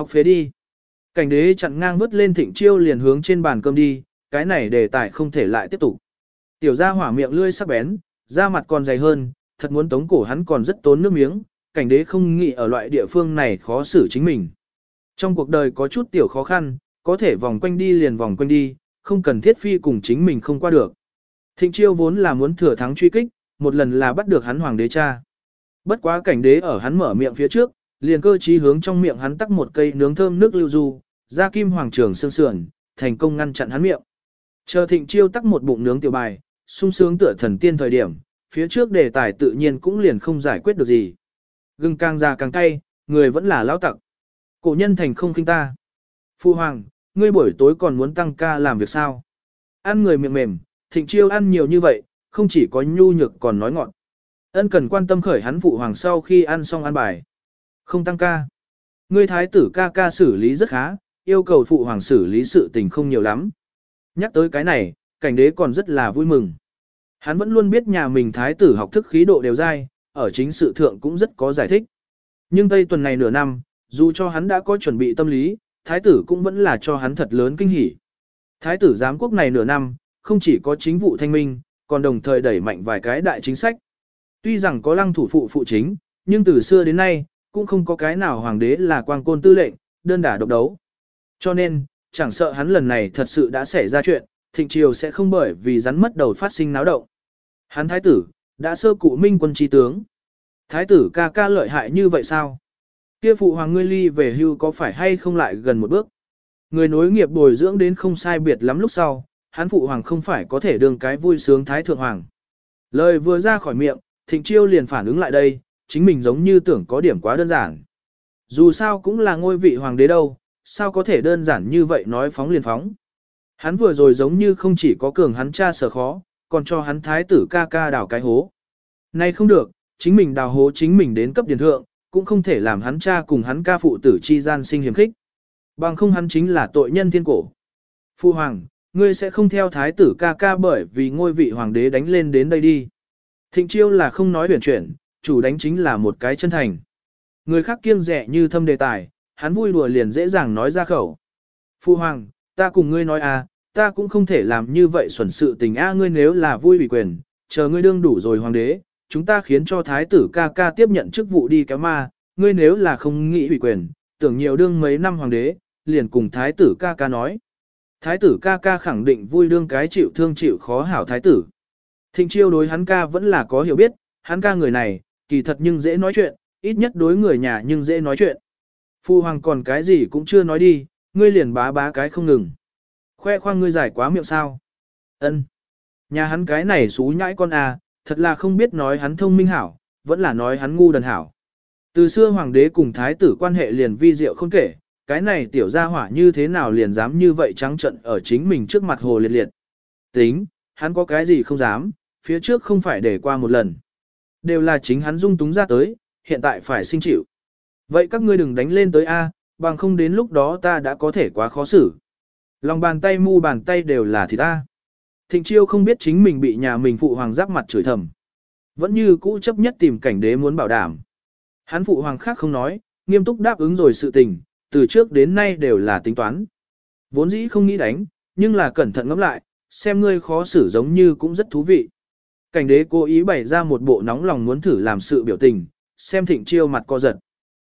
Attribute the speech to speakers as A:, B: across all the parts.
A: Học phế đi. Cảnh đế chặn ngang vứt lên thịnh chiêu liền hướng trên bàn cơm đi, cái này đề tài không thể lại tiếp tục. Tiểu gia hỏa miệng lươi sắc bén, da mặt còn dày hơn, thật muốn tống cổ hắn còn rất tốn nước miếng, cảnh đế không nghĩ ở loại địa phương này khó xử chính mình. Trong cuộc đời có chút tiểu khó khăn, có thể vòng quanh đi liền vòng quanh đi, không cần thiết phi cùng chính mình không qua được. Thịnh chiêu vốn là muốn thừa thắng truy kích, một lần là bắt được hắn hoàng đế cha. Bất quá cảnh đế ở hắn mở miệng phía trước, liền cơ trí hướng trong miệng hắn tắc một cây nướng thơm nước lưu du, ra kim hoàng trường sương sườn, thành công ngăn chặn hắn miệng. Chờ thịnh chiêu tắc một bụng nướng tiểu bài, sung sướng tựa thần tiên thời điểm, phía trước đề tài tự nhiên cũng liền không giải quyết được gì. Gừng càng già càng cay, người vẫn là lão tặc. Cổ nhân thành không khinh ta. Phu hoàng, ngươi buổi tối còn muốn tăng ca làm việc sao? Ăn người miệng mềm, thịnh chiêu ăn nhiều như vậy, không chỉ có nhu nhược còn nói ngọn. Ân cần quan tâm khởi hắn phụ hoàng sau khi ăn xong ăn bài. Không tăng ca. Ngươi thái tử ca ca xử lý rất khá, yêu cầu phụ hoàng xử lý sự tình không nhiều lắm. Nhắc tới cái này, cảnh đế còn rất là vui mừng. Hắn vẫn luôn biết nhà mình thái tử học thức khí độ đều dai, ở chính sự thượng cũng rất có giải thích. Nhưng Tây tuần này nửa năm, dù cho hắn đã có chuẩn bị tâm lý, thái tử cũng vẫn là cho hắn thật lớn kinh hỉ. Thái tử giám quốc này nửa năm, không chỉ có chính vụ thanh minh, còn đồng thời đẩy mạnh vài cái đại chính sách. Tuy rằng có lăng thủ phụ phụ chính, nhưng từ xưa đến nay, cũng không có cái nào hoàng đế là quang côn tư lệnh, đơn đả độc đấu. Cho nên, chẳng sợ hắn lần này thật sự đã xảy ra chuyện, thịnh triều sẽ không bởi vì rắn mất đầu phát sinh náo động. Hắn thái tử, đã sơ cụ minh quân trí tướng. Thái tử ca ca lợi hại như vậy sao? Kia phụ hoàng ngươi ly về hưu có phải hay không lại gần một bước? Người nối nghiệp bồi dưỡng đến không sai biệt lắm lúc sau, hắn phụ hoàng không phải có thể đương cái vui sướng thái thượng hoàng. Lời vừa ra khỏi miệng, thịnh chiêu liền phản ứng lại đây, chính mình giống như tưởng có điểm quá đơn giản. Dù sao cũng là ngôi vị hoàng đế đâu, sao có thể đơn giản như vậy nói phóng liền phóng. Hắn vừa rồi giống như không chỉ có cường hắn cha sở khó, còn cho hắn thái tử ca ca đào cái hố. Nay không được, chính mình đào hố chính mình đến cấp điền thượng, cũng không thể làm hắn cha cùng hắn ca phụ tử chi gian sinh hiểm khích. Bằng không hắn chính là tội nhân thiên cổ. Phu hoàng, ngươi sẽ không theo thái tử ca ca bởi vì ngôi vị hoàng đế đánh lên đến đây đi. Thịnh chiêu là không nói huyền chuyển, chủ đánh chính là một cái chân thành. Người khác kiêng rẻ như thâm đề tài, hắn vui đùa liền dễ dàng nói ra khẩu. Phu hoàng, ta cùng ngươi nói à, ta cũng không thể làm như vậy xuẩn sự tình a ngươi nếu là vui bị quyền, chờ ngươi đương đủ rồi hoàng đế, chúng ta khiến cho thái tử ca ca tiếp nhận chức vụ đi kéo ma, ngươi nếu là không nghĩ ủy quyền, tưởng nhiều đương mấy năm hoàng đế, liền cùng thái tử ca ca nói. Thái tử ca ca khẳng định vui đương cái chịu thương chịu khó hảo thái tử. Thịnh chiêu đối hắn ca vẫn là có hiểu biết, hắn ca người này, kỳ thật nhưng dễ nói chuyện, ít nhất đối người nhà nhưng dễ nói chuyện. Phu hoàng còn cái gì cũng chưa nói đi, ngươi liền bá bá cái không ngừng. Khoe khoang ngươi giải quá miệng sao. ân Nhà hắn cái này xú nhãi con à, thật là không biết nói hắn thông minh hảo, vẫn là nói hắn ngu đần hảo. Từ xưa hoàng đế cùng thái tử quan hệ liền vi diệu không kể, cái này tiểu gia hỏa như thế nào liền dám như vậy trắng trận ở chính mình trước mặt hồ liệt liệt. Tính, hắn có cái gì không dám, phía trước không phải để qua một lần. Đều là chính hắn dung túng ra tới, hiện tại phải sinh chịu. Vậy các ngươi đừng đánh lên tới A, bằng không đến lúc đó ta đã có thể quá khó xử. Lòng bàn tay mu bàn tay đều là thì ta. Thịnh chiêu không biết chính mình bị nhà mình phụ hoàng giáp mặt chửi thầm. Vẫn như cũ chấp nhất tìm cảnh đế muốn bảo đảm. Hắn phụ hoàng khác không nói, nghiêm túc đáp ứng rồi sự tình, từ trước đến nay đều là tính toán. Vốn dĩ không nghĩ đánh, nhưng là cẩn thận ngẫm lại, xem ngươi khó xử giống như cũng rất thú vị. Cảnh đế cố ý bày ra một bộ nóng lòng muốn thử làm sự biểu tình, xem thịnh chiêu mặt co giật.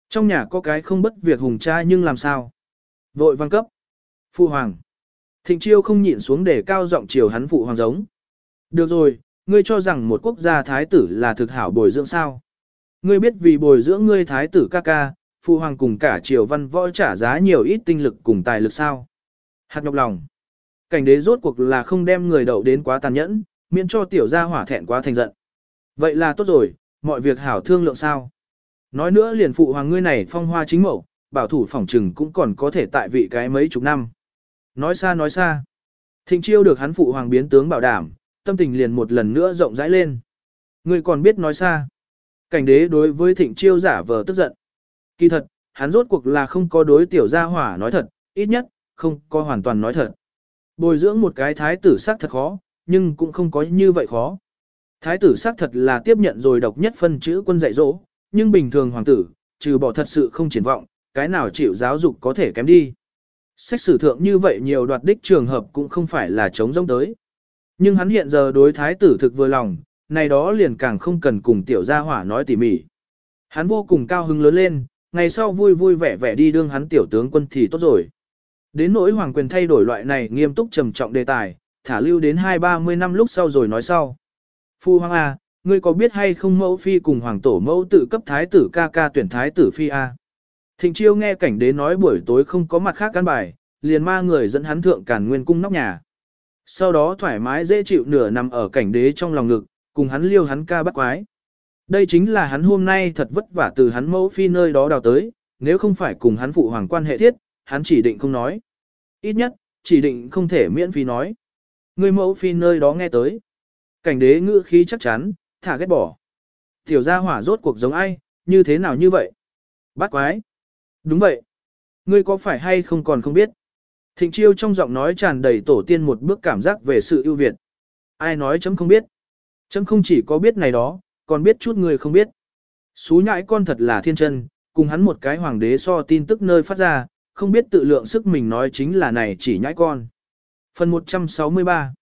A: Trong nhà có cái không bất việc hùng cha nhưng làm sao? Vội văn cấp. Phụ hoàng. Thịnh chiêu không nhịn xuống để cao giọng chiều hắn phụ hoàng giống. Được rồi, ngươi cho rằng một quốc gia thái tử là thực hảo bồi dưỡng sao? Ngươi biết vì bồi dưỡng ngươi thái tử ca ca, phụ hoàng cùng cả triều văn võ trả giá nhiều ít tinh lực cùng tài lực sao? Hạt nhọc lòng. Cảnh đế rốt cuộc là không đem người đậu đến quá tàn nhẫn, miễn cho tiểu gia hỏa thẹn quá thành giận. Vậy là tốt rồi, mọi việc hảo thương lượng sao? Nói nữa liền phụ hoàng ngươi này phong hoa chính mẫu, bảo thủ phỏng trừng cũng còn có thể tại vị cái mấy chục năm. Nói xa nói xa. Thịnh chiêu được hắn phụ hoàng biến tướng bảo đảm, tâm tình liền một lần nữa rộng rãi lên. Ngươi còn biết nói xa. Cảnh đế đối với thịnh chiêu giả vờ tức giận. Kỳ thật, hắn rốt cuộc là không có đối tiểu gia hỏa nói thật, ít nhất, không có hoàn toàn nói thật. Bồi dưỡng một cái thái tử sắc thật khó, nhưng cũng không có như vậy khó. Thái tử xác thật là tiếp nhận rồi độc nhất phân chữ quân dạy dỗ, nhưng bình thường hoàng tử, trừ bỏ thật sự không triển vọng, cái nào chịu giáo dục có thể kém đi. Sách sử thượng như vậy nhiều đoạt đích trường hợp cũng không phải là chống rông tới. Nhưng hắn hiện giờ đối thái tử thực vừa lòng, này đó liền càng không cần cùng tiểu gia hỏa nói tỉ mỉ. Hắn vô cùng cao hứng lớn lên, ngày sau vui vui vẻ vẻ đi đương hắn tiểu tướng quân thì tốt rồi. Đến nỗi hoàng quyền thay đổi loại này nghiêm túc trầm trọng đề tài, thả lưu đến hai ba mươi năm lúc sau rồi nói sau. Phu hoàng A, ngươi có biết hay không mẫu phi cùng hoàng tổ mẫu tự cấp thái tử ca ca tuyển thái tử phi A. Thịnh chiêu nghe cảnh đế nói buổi tối không có mặt khác căn bài, liền ma người dẫn hắn thượng cản nguyên cung nóc nhà. Sau đó thoải mái dễ chịu nửa nằm ở cảnh đế trong lòng ngực, cùng hắn liêu hắn ca bắt quái. Đây chính là hắn hôm nay thật vất vả từ hắn mẫu phi nơi đó đào tới, nếu không phải cùng hắn phụ hoàng quan hệ thiết, hắn chỉ định không nói. Ít nhất, chỉ định không thể miễn phí nói. Người mẫu phi nơi đó nghe tới. Cảnh đế ngữ khí chắc chắn, thả ghét bỏ. Tiểu gia hỏa rốt cuộc giống ai, như thế nào như vậy? Bát quái. Đúng vậy. Ngươi có phải hay không còn không biết? Thịnh chiêu trong giọng nói tràn đầy tổ tiên một bước cảm giác về sự ưu việt. Ai nói chấm không biết? Chấm không chỉ có biết này đó, còn biết chút người không biết. Xú nhãi con thật là thiên chân, cùng hắn một cái hoàng đế so tin tức nơi phát ra, không biết tự lượng sức mình nói chính là này chỉ nhãi con. Phần 163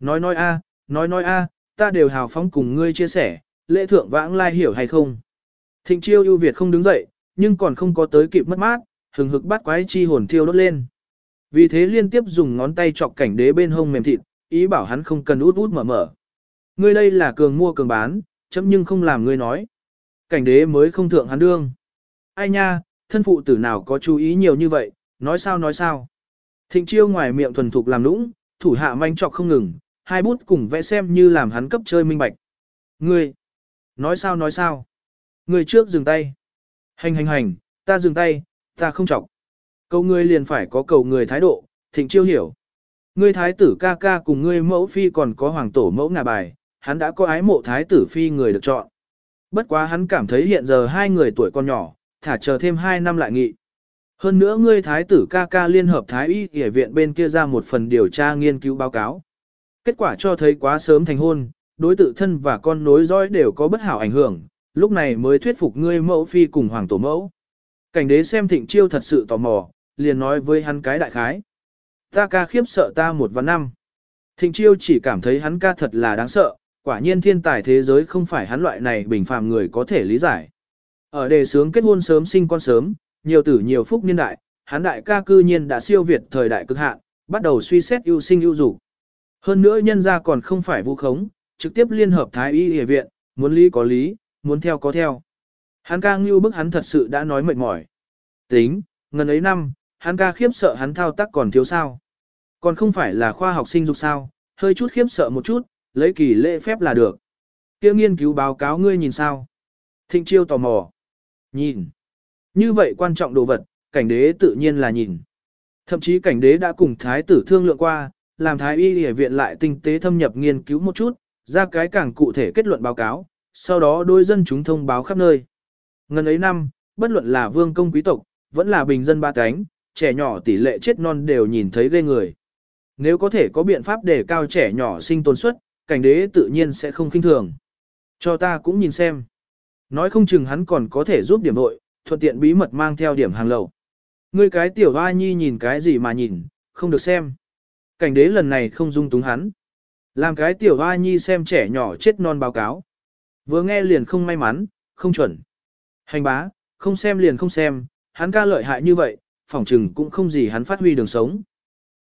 A: Nói nói a, nói nói a, ta đều hào phóng cùng ngươi chia sẻ, lễ thượng vãng lai hiểu hay không. Thịnh chiêu ưu việt không đứng dậy, nhưng còn không có tới kịp mất mát, hừng hực bắt quái chi hồn thiêu đốt lên. Vì thế liên tiếp dùng ngón tay chọc cảnh đế bên hông mềm thịt, ý bảo hắn không cần út út mở mở. Ngươi đây là cường mua cường bán, chấm nhưng không làm ngươi nói. Cảnh đế mới không thượng hắn đương. Ai nha, thân phụ tử nào có chú ý nhiều như vậy, nói sao nói sao. Thịnh chiêu ngoài miệng thuần thục làm nũng, thủ hạ manh trọc không ngừng, hai bút cùng vẽ xem như làm hắn cấp chơi minh bạch. Ngươi, nói sao nói sao. Ngươi trước dừng tay. Hành hành hành, ta dừng tay, ta không chọc. Cầu ngươi liền phải có cầu người thái độ, thịnh chiêu hiểu. Ngươi thái tử ca ca cùng ngươi mẫu phi còn có hoàng tổ mẫu ngà bài, hắn đã có ái mộ thái tử phi người được chọn. Bất quá hắn cảm thấy hiện giờ hai người tuổi còn nhỏ, thả chờ thêm hai năm lại nghị. Hơn nữa ngươi thái tử ca ca liên hợp thái y y viện bên kia ra một phần điều tra nghiên cứu báo cáo. Kết quả cho thấy quá sớm thành hôn, đối tự thân và con nối dõi đều có bất hảo ảnh hưởng, lúc này mới thuyết phục ngươi mẫu phi cùng hoàng tổ mẫu. Cảnh đế xem thịnh chiêu thật sự tò mò, liền nói với hắn cái đại khái. Ta ca khiếp sợ ta một và năm. Thịnh chiêu chỉ cảm thấy hắn ca thật là đáng sợ, quả nhiên thiên tài thế giới không phải hắn loại này bình phàm người có thể lý giải. Ở đề sướng kết hôn sớm sinh con sớm, nhiều tử nhiều phúc niên đại, hắn đại ca cư nhiên đã siêu việt thời đại cực hạn, bắt đầu suy xét ưu sinh ưu dục. Hơn nữa nhân gia còn không phải vu khống, trực tiếp liên hợp thái y y viện, muốn lý có lý, muốn theo có theo. Hắn ca ngưu bức hắn thật sự đã nói mệt mỏi. Tính, ngần ấy năm, hắn ca khiếp sợ hắn thao tác còn thiếu sao. Còn không phải là khoa học sinh dục sao, hơi chút khiếp sợ một chút, lấy kỳ lễ phép là được. Kia nghiên cứu báo cáo ngươi nhìn sao? Thịnh chiêu tò mò. Nhìn. Như vậy quan trọng đồ vật, cảnh đế tự nhiên là nhìn. Thậm chí cảnh đế đã cùng thái tử thương lượng qua, làm thái y y viện lại tinh tế thâm nhập nghiên cứu một chút, ra cái càng cụ thể kết luận báo cáo, sau đó đôi dân chúng thông báo khắp nơi. Ngân ấy năm, bất luận là vương công quý tộc, vẫn là bình dân ba cánh, trẻ nhỏ tỷ lệ chết non đều nhìn thấy ghê người. Nếu có thể có biện pháp để cao trẻ nhỏ sinh tồn suất, cảnh đế tự nhiên sẽ không khinh thường. Cho ta cũng nhìn xem. Nói không chừng hắn còn có thể giúp điểm đội, thuận tiện bí mật mang theo điểm hàng lậu. Ngươi cái tiểu hoa nhi nhìn cái gì mà nhìn, không được xem. Cảnh đế lần này không dung túng hắn. Làm cái tiểu hoa nhi xem trẻ nhỏ chết non báo cáo. Vừa nghe liền không may mắn, không chuẩn. Hành bá, không xem liền không xem, hắn ca lợi hại như vậy, phỏng chừng cũng không gì hắn phát huy đường sống.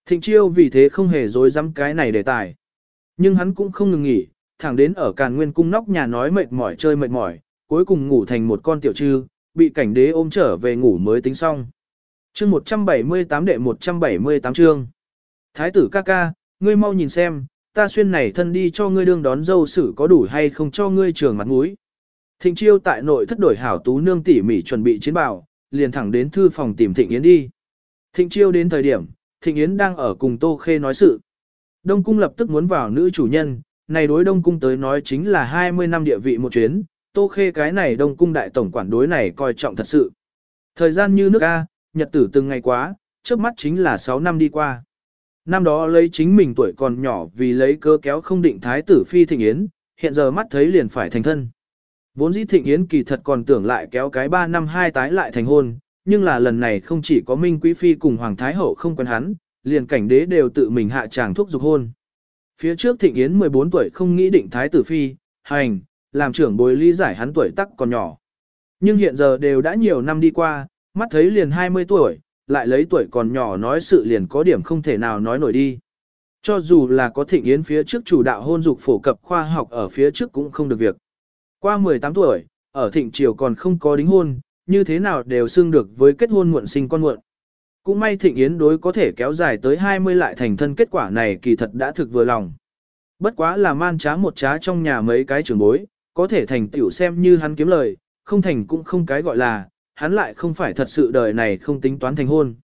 A: Thịnh chiêu vì thế không hề dối dám cái này đề tài. Nhưng hắn cũng không ngừng nghỉ, thẳng đến ở càn nguyên cung nóc nhà nói mệt mỏi chơi mệt mỏi, cuối cùng ngủ thành một con tiểu trư, bị cảnh đế ôm trở về ngủ mới tính xong. chương 178 đệ 178 chương. Thái tử ca ca, ngươi mau nhìn xem, ta xuyên này thân đi cho ngươi đương đón dâu xử có đủ hay không cho ngươi trường mặt mũi. Thịnh chiêu tại nội thất đổi hảo tú nương tỉ mỉ chuẩn bị chiến bào, liền thẳng đến thư phòng tìm Thịnh Yến đi. Thịnh chiêu đến thời điểm, Thịnh Yến đang ở cùng Tô Khê nói sự. Đông cung lập tức muốn vào nữ chủ nhân, này đối Đông cung tới nói chính là 20 năm địa vị một chuyến, Tô Khê cái này Đông cung đại tổng quản đối này coi trọng thật sự. Thời gian như nước A, nhật tử từng ngày quá, trước mắt chính là 6 năm đi qua. Năm đó lấy chính mình tuổi còn nhỏ vì lấy cơ kéo không định thái tử phi thịnh yến, hiện giờ mắt thấy liền phải thành thân. Vốn dĩ thịnh yến kỳ thật còn tưởng lại kéo cái 3 năm hai tái lại thành hôn, nhưng là lần này không chỉ có Minh Quý Phi cùng Hoàng Thái Hậu không quen hắn, liền cảnh đế đều tự mình hạ tràng thuốc dục hôn. Phía trước Thịnh Yến 14 tuổi không nghĩ định Thái Tử Phi, hành, làm trưởng bối lý giải hắn tuổi tắc còn nhỏ. Nhưng hiện giờ đều đã nhiều năm đi qua, mắt thấy liền 20 tuổi, lại lấy tuổi còn nhỏ nói sự liền có điểm không thể nào nói nổi đi. Cho dù là có thịnh yến phía trước chủ đạo hôn dục phổ cập khoa học ở phía trước cũng không được việc. Qua 18 tuổi, ở thịnh triều còn không có đính hôn, như thế nào đều xưng được với kết hôn muộn sinh con muộn. Cũng may thịnh yến đối có thể kéo dài tới 20 lại thành thân kết quả này kỳ thật đã thực vừa lòng. Bất quá là man trá một trá trong nhà mấy cái trưởng bối, có thể thành tiểu xem như hắn kiếm lời, không thành cũng không cái gọi là, hắn lại không phải thật sự đời này không tính toán thành hôn.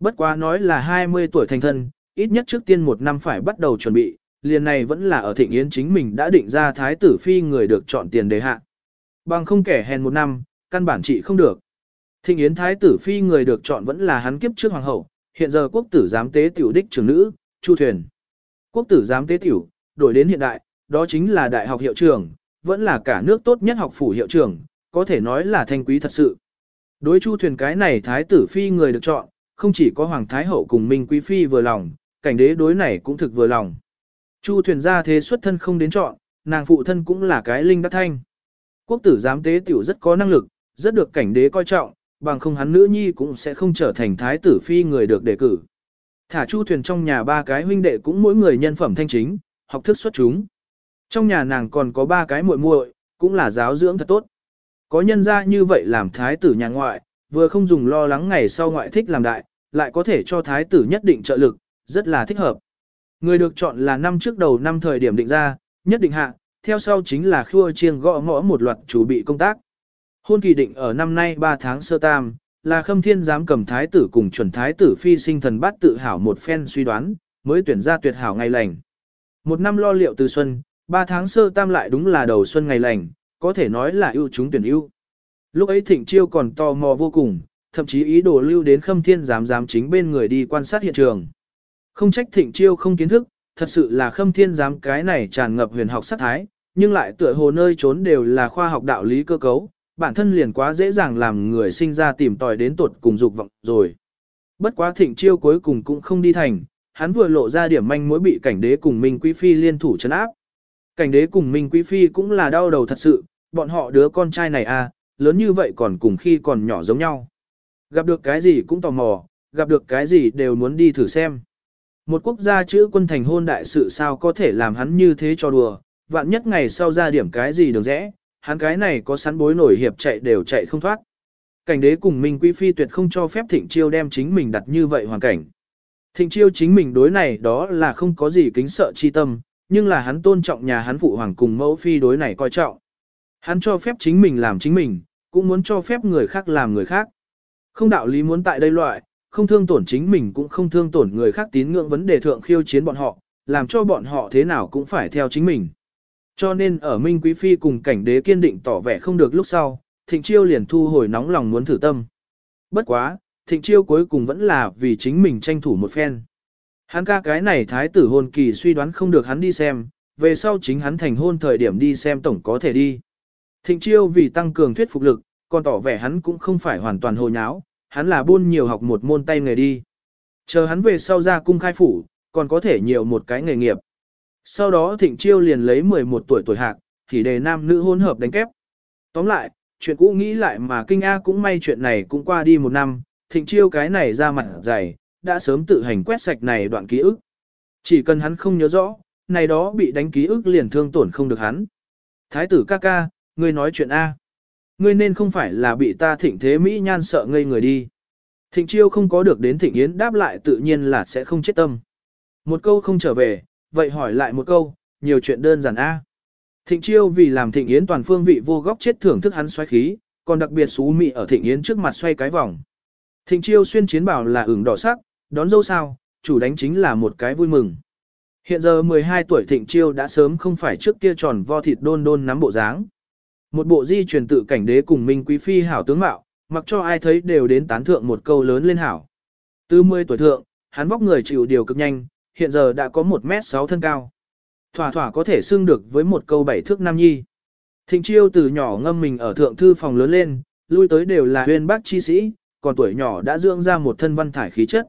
A: Bất quá nói là 20 tuổi thành thân, ít nhất trước tiên một năm phải bắt đầu chuẩn bị, liền này vẫn là ở thịnh yến chính mình đã định ra thái tử phi người được chọn tiền đề hạ. Bằng không kẻ hèn một năm, căn bản trị không được. Thịnh yến thái tử phi người được chọn vẫn là hắn kiếp trước hoàng hậu, hiện giờ quốc tử giám tế tiểu đích trưởng nữ, Chu Thuyền. Quốc tử giám tế tiểu, đổi đến hiện đại, đó chính là đại học hiệu trưởng, vẫn là cả nước tốt nhất học phủ hiệu trưởng, có thể nói là thanh quý thật sự. Đối Chu Thuyền cái này thái tử phi người được chọn, không chỉ có Hoàng Thái Hậu cùng Minh Quý Phi vừa lòng, cảnh đế đối này cũng thực vừa lòng. Chu Thuyền ra thế xuất thân không đến chọn, nàng phụ thân cũng là cái linh đắc thanh. Quốc tử giám tế tiểu rất có năng lực, rất được cảnh đế coi trọng, bằng không hắn nữ nhi cũng sẽ không trở thành thái tử phi người được đề cử. Thả Chu Thuyền trong nhà ba cái huynh đệ cũng mỗi người nhân phẩm thanh chính, học thức xuất chúng. Trong nhà nàng còn có ba cái muội muội, cũng là giáo dưỡng thật tốt. Có nhân ra như vậy làm thái tử nhà ngoại, vừa không dùng lo lắng ngày sau ngoại thích làm đại, lại có thể cho thái tử nhất định trợ lực, rất là thích hợp. Người được chọn là năm trước đầu năm thời điểm định ra, nhất định hạ, theo sau chính là khua chiêng gõ ngõ một loạt chủ bị công tác. Hôn kỳ định ở năm nay 3 tháng sơ tam, là khâm thiên giám cầm thái tử cùng chuẩn thái tử phi sinh thần bát tự hảo một phen suy đoán, mới tuyển ra tuyệt hảo ngày lành. Một năm lo liệu từ xuân, 3 tháng sơ tam lại đúng là đầu xuân ngày lành, có thể nói là ưu chúng tuyển ưu. Lúc ấy Thịnh Chiêu còn tò mò vô cùng, thậm chí ý đồ lưu đến Khâm Thiên giám giám chính bên người đi quan sát hiện trường. Không trách Thịnh Chiêu không kiến thức, thật sự là Khâm Thiên giám cái này tràn ngập huyền học sát thái, nhưng lại tựa hồ nơi trốn đều là khoa học đạo lý cơ cấu, bản thân liền quá dễ dàng làm người sinh ra tìm tòi đến tuột cùng dục vọng rồi. Bất quá Thịnh Chiêu cuối cùng cũng không đi thành, hắn vừa lộ ra điểm manh mối bị cảnh đế cùng Minh Quý Phi liên thủ chấn áp. Cảnh đế cùng Minh Quý Phi cũng là đau đầu thật sự, bọn họ đứa con trai này à, lớn như vậy còn cùng khi còn nhỏ giống nhau. Gặp được cái gì cũng tò mò, gặp được cái gì đều muốn đi thử xem. Một quốc gia chữ quân thành hôn đại sự sao có thể làm hắn như thế cho đùa, vạn nhất ngày sau ra điểm cái gì được rẽ, hắn cái này có sắn bối nổi hiệp chạy đều chạy không thoát. Cảnh đế cùng Minh Quý Phi tuyệt không cho phép Thịnh Chiêu đem chính mình đặt như vậy hoàn cảnh. Thịnh Chiêu chính mình đối này đó là không có gì kính sợ chi tâm, nhưng là hắn tôn trọng nhà hắn phụ hoàng cùng mẫu phi đối này coi trọng. Hắn cho phép chính mình làm chính mình, cũng muốn cho phép người khác làm người khác. Không đạo lý muốn tại đây loại, không thương tổn chính mình cũng không thương tổn người khác tín ngưỡng vấn đề thượng khiêu chiến bọn họ, làm cho bọn họ thế nào cũng phải theo chính mình. Cho nên ở Minh Quý Phi cùng cảnh đế kiên định tỏ vẻ không được lúc sau, Thịnh Chiêu liền thu hồi nóng lòng muốn thử tâm. Bất quá, Thịnh Chiêu cuối cùng vẫn là vì chính mình tranh thủ một phen. Hắn ca cái này thái tử hôn kỳ suy đoán không được hắn đi xem, về sau chính hắn thành hôn thời điểm đi xem tổng có thể đi. Thịnh chiêu vì tăng cường thuyết phục lực, còn tỏ vẻ hắn cũng không phải hoàn toàn hồ nháo, hắn là buôn nhiều học một môn tay nghề đi. Chờ hắn về sau ra cung khai phủ, còn có thể nhiều một cái nghề nghiệp. Sau đó thịnh chiêu liền lấy 11 tuổi tuổi hạc, thì đề nam nữ hôn hợp đánh kép. Tóm lại, chuyện cũ nghĩ lại mà kinh A cũng may chuyện này cũng qua đi một năm, thịnh chiêu cái này ra mặt dày, đã sớm tự hành quét sạch này đoạn ký ức. Chỉ cần hắn không nhớ rõ, này đó bị đánh ký ức liền thương tổn không được hắn. Thái tử ca ca, ngươi nói chuyện A. Ngươi nên không phải là bị ta thịnh thế Mỹ nhan sợ ngây người đi. Thịnh chiêu không có được đến thịnh yến đáp lại tự nhiên là sẽ không chết tâm. Một câu không trở về, vậy hỏi lại một câu, nhiều chuyện đơn giản A. Thịnh chiêu vì làm thịnh yến toàn phương vị vô góc chết thưởng thức hắn xoay khí, còn đặc biệt xú mị ở thịnh yến trước mặt xoay cái vòng. Thịnh chiêu xuyên chiến bảo là ửng đỏ sắc, đón dâu sao, chủ đánh chính là một cái vui mừng. Hiện giờ 12 tuổi thịnh chiêu đã sớm không phải trước kia tròn vo thịt đôn đôn nắm bộ dáng. Một bộ di truyền tự cảnh đế cùng Minh Quý Phi hảo tướng mạo, mặc cho ai thấy đều đến tán thượng một câu lớn lên hảo. Từ 10 tuổi thượng, hắn vóc người chịu điều cực nhanh, hiện giờ đã có 1m6 thân cao. Thỏa thỏa có thể xưng được với một câu bảy thước nam nhi. Thịnh chiêu từ nhỏ ngâm mình ở thượng thư phòng lớn lên, lui tới đều là huyền bác chi sĩ, còn tuổi nhỏ đã dưỡng ra một thân văn thải khí chất.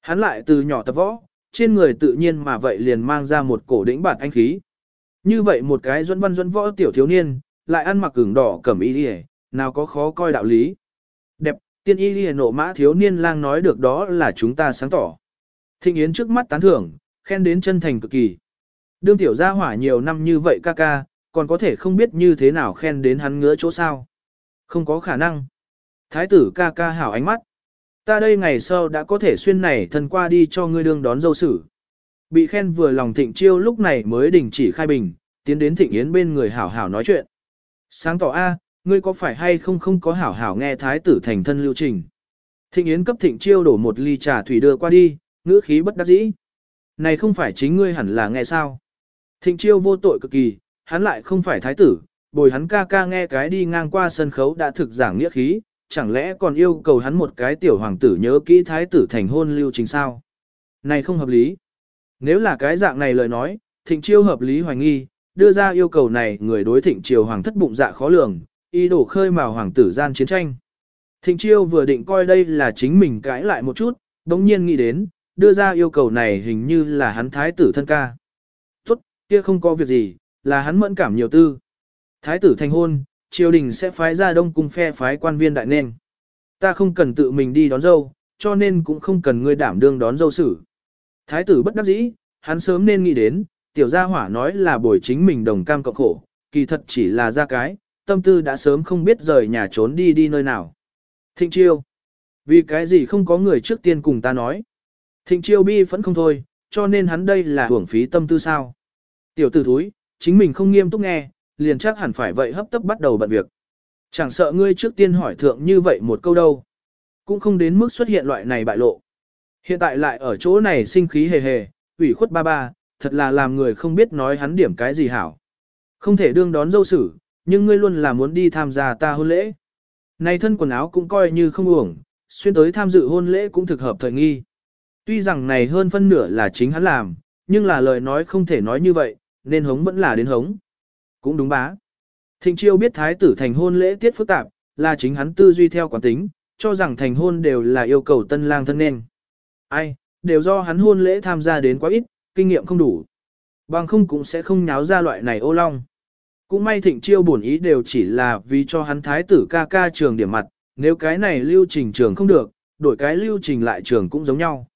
A: Hắn lại từ nhỏ tập võ, trên người tự nhiên mà vậy liền mang ra một cổ đỉnh bản anh khí. Như vậy một cái duẫn văn duẫn võ tiểu thiếu niên, lại ăn mặc cường đỏ cẩm y liề, nào có khó coi đạo lý. Đẹp, tiên y liề nộ mã thiếu niên lang nói được đó là chúng ta sáng tỏ. Thịnh Yến trước mắt tán thưởng, khen đến chân thành cực kỳ. Đương tiểu gia hỏa nhiều năm như vậy ca ca, còn có thể không biết như thế nào khen đến hắn ngứa chỗ sao. Không có khả năng. Thái tử ca ca hảo ánh mắt. Ta đây ngày sau đã có thể xuyên này thân qua đi cho ngươi đương đón dâu sử. Bị khen vừa lòng thịnh chiêu lúc này mới đình chỉ khai bình, tiến đến thịnh yến bên người hảo hảo nói chuyện. Sáng tỏ A, ngươi có phải hay không không có hảo hảo nghe thái tử thành thân lưu trình. Thịnh yến cấp thịnh chiêu đổ một ly trà thủy đưa qua đi, ngữ khí bất đắc dĩ. Này không phải chính ngươi hẳn là nghe sao. Thịnh chiêu vô tội cực kỳ, hắn lại không phải thái tử, bồi hắn ca ca nghe cái đi ngang qua sân khấu đã thực giảng nghĩa khí, chẳng lẽ còn yêu cầu hắn một cái tiểu hoàng tử nhớ kỹ thái tử thành hôn lưu trình sao? Này không hợp lý. Nếu là cái dạng này lời nói, thịnh chiêu hợp lý hoài nghi, đưa ra yêu cầu này người đối thịnh triều hoàng thất bụng dạ khó lường, ý đồ khơi mào hoàng tử gian chiến tranh. Thịnh chiêu vừa định coi đây là chính mình cãi lại một chút, đống nhiên nghĩ đến, đưa ra yêu cầu này hình như là hắn thái tử thân ca. Tốt, kia không có việc gì, là hắn mẫn cảm nhiều tư. Thái tử thành hôn, triều đình sẽ phái ra đông cung phe phái quan viên đại nên. Ta không cần tự mình đi đón dâu, cho nên cũng không cần ngươi đảm đương đón dâu xử. Thái tử bất đắc dĩ, hắn sớm nên nghĩ đến, tiểu gia hỏa nói là bồi chính mình đồng cam cộng khổ, kỳ thật chỉ là ra cái, tâm tư đã sớm không biết rời nhà trốn đi đi nơi nào. Thịnh chiêu, vì cái gì không có người trước tiên cùng ta nói. Thịnh chiêu bi vẫn không thôi, cho nên hắn đây là hưởng phí tâm tư sao. Tiểu tử thúi, chính mình không nghiêm túc nghe, liền chắc hẳn phải vậy hấp tấp bắt đầu bận việc. Chẳng sợ ngươi trước tiên hỏi thượng như vậy một câu đâu. Cũng không đến mức xuất hiện loại này bại lộ. Hiện tại lại ở chỗ này sinh khí hề hề, ủy khuất ba ba, thật là làm người không biết nói hắn điểm cái gì hảo. Không thể đương đón dâu xử, nhưng ngươi luôn là muốn đi tham gia ta hôn lễ. Này thân quần áo cũng coi như không uổng, xuyên tới tham dự hôn lễ cũng thực hợp thời nghi. Tuy rằng này hơn phân nửa là chính hắn làm, nhưng là lời nói không thể nói như vậy, nên hống vẫn là đến hống. Cũng đúng bá. Thịnh chiêu biết thái tử thành hôn lễ tiết phức tạp, là chính hắn tư duy theo quán tính, cho rằng thành hôn đều là yêu cầu tân lang thân nên. Ai, đều do hắn hôn lễ tham gia đến quá ít, kinh nghiệm không đủ. Bằng không cũng sẽ không nháo ra loại này ô long. Cũng may thịnh chiêu bổn ý đều chỉ là vì cho hắn thái tử ca ca trường điểm mặt, nếu cái này lưu trình trường không được, đổi cái lưu trình lại trường cũng giống nhau.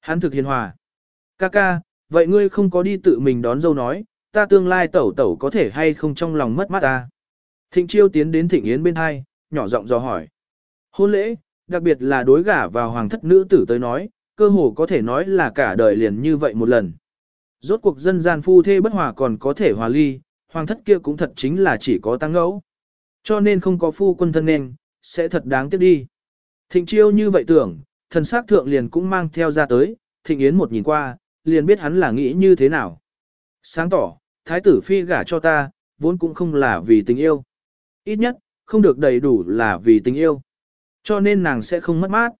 A: Hắn thực hiền hòa. Ca ca, vậy ngươi không có đi tự mình đón dâu nói, ta tương lai tẩu tẩu có thể hay không trong lòng mất mát ta. Thịnh chiêu tiến đến thịnh yến bên hai, nhỏ giọng dò hỏi. Hôn lễ, đặc biệt là đối gả vào hoàng thất nữ tử tới nói, cơ hồ có thể nói là cả đời liền như vậy một lần. Rốt cuộc dân gian phu thê bất hòa còn có thể hòa ly, hoàng thất kia cũng thật chính là chỉ có tăng ngẫu. Cho nên không có phu quân thân nên, sẽ thật đáng tiếc đi. Thịnh chiêu như vậy tưởng, thần xác thượng liền cũng mang theo ra tới, thịnh yến một nhìn qua, liền biết hắn là nghĩ như thế nào. Sáng tỏ, thái tử phi gả cho ta, vốn cũng không là vì tình yêu. Ít nhất, không được đầy đủ là vì tình yêu. Cho nên nàng sẽ không mất mát.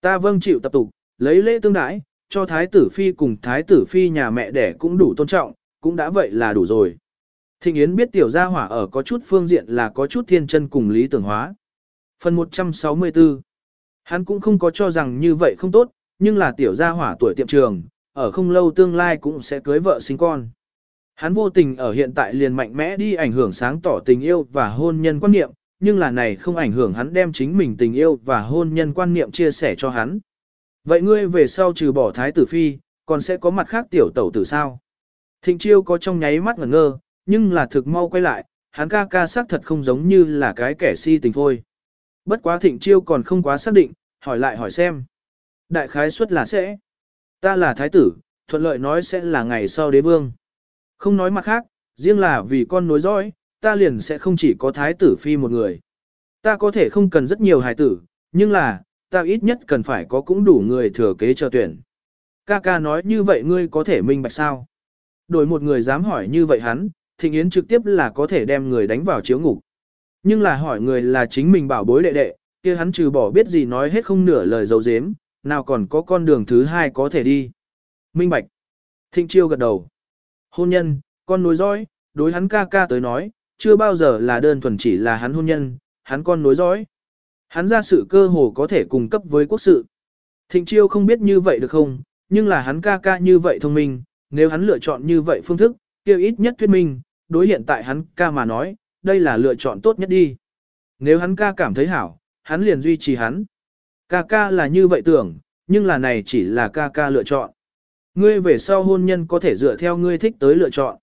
A: Ta vâng chịu tập tục, lấy lễ tương đãi, cho thái tử phi cùng thái tử phi nhà mẹ đẻ cũng đủ tôn trọng, cũng đã vậy là đủ rồi. Thịnh Yến biết tiểu gia hỏa ở có chút phương diện là có chút thiên chân cùng lý tưởng hóa. Phần 164 Hắn cũng không có cho rằng như vậy không tốt, nhưng là tiểu gia hỏa tuổi tiệm trường, ở không lâu tương lai cũng sẽ cưới vợ sinh con. Hắn vô tình ở hiện tại liền mạnh mẽ đi ảnh hưởng sáng tỏ tình yêu và hôn nhân quan niệm, nhưng là này không ảnh hưởng hắn đem chính mình tình yêu và hôn nhân quan niệm chia sẻ cho hắn. Vậy ngươi về sau trừ bỏ thái tử phi, còn sẽ có mặt khác tiểu tẩu tử sao? Thịnh chiêu có trong nháy mắt ngẩn ngơ, nhưng là thực mau quay lại, hắn ca ca xác thật không giống như là cái kẻ si tình phôi. Bất quá thịnh chiêu còn không quá xác định, hỏi lại hỏi xem. Đại khái suất là sẽ. Ta là thái tử, thuận lợi nói sẽ là ngày sau đế vương. Không nói mặt khác, riêng là vì con nối dõi, ta liền sẽ không chỉ có thái tử phi một người. Ta có thể không cần rất nhiều hài tử, nhưng là, ta ít nhất cần phải có cũng đủ người thừa kế chờ tuyển. Ca ca nói như vậy ngươi có thể minh bạch sao? Đổi một người dám hỏi như vậy hắn, thịnh yến trực tiếp là có thể đem người đánh vào chiếu ngục. Nhưng là hỏi người là chính mình bảo bối đệ đệ, kia hắn trừ bỏ biết gì nói hết không nửa lời dấu dếm, nào còn có con đường thứ hai có thể đi. Minh bạch. Thịnh chiêu gật đầu. Hôn nhân, con nối dõi, đối hắn ca ca tới nói, chưa bao giờ là đơn thuần chỉ là hắn hôn nhân, hắn con nối dõi. Hắn ra sự cơ hồ có thể cung cấp với quốc sự. Thịnh chiêu không biết như vậy được không, nhưng là hắn ca ca như vậy thông minh, nếu hắn lựa chọn như vậy phương thức, kêu ít nhất thuyết minh, đối hiện tại hắn ca mà nói, đây là lựa chọn tốt nhất đi. Nếu hắn ca cảm thấy hảo, hắn liền duy trì hắn. Ca ca là như vậy tưởng, nhưng là này chỉ là ca ca lựa chọn. Ngươi về sau hôn nhân có thể dựa theo ngươi thích tới lựa chọn.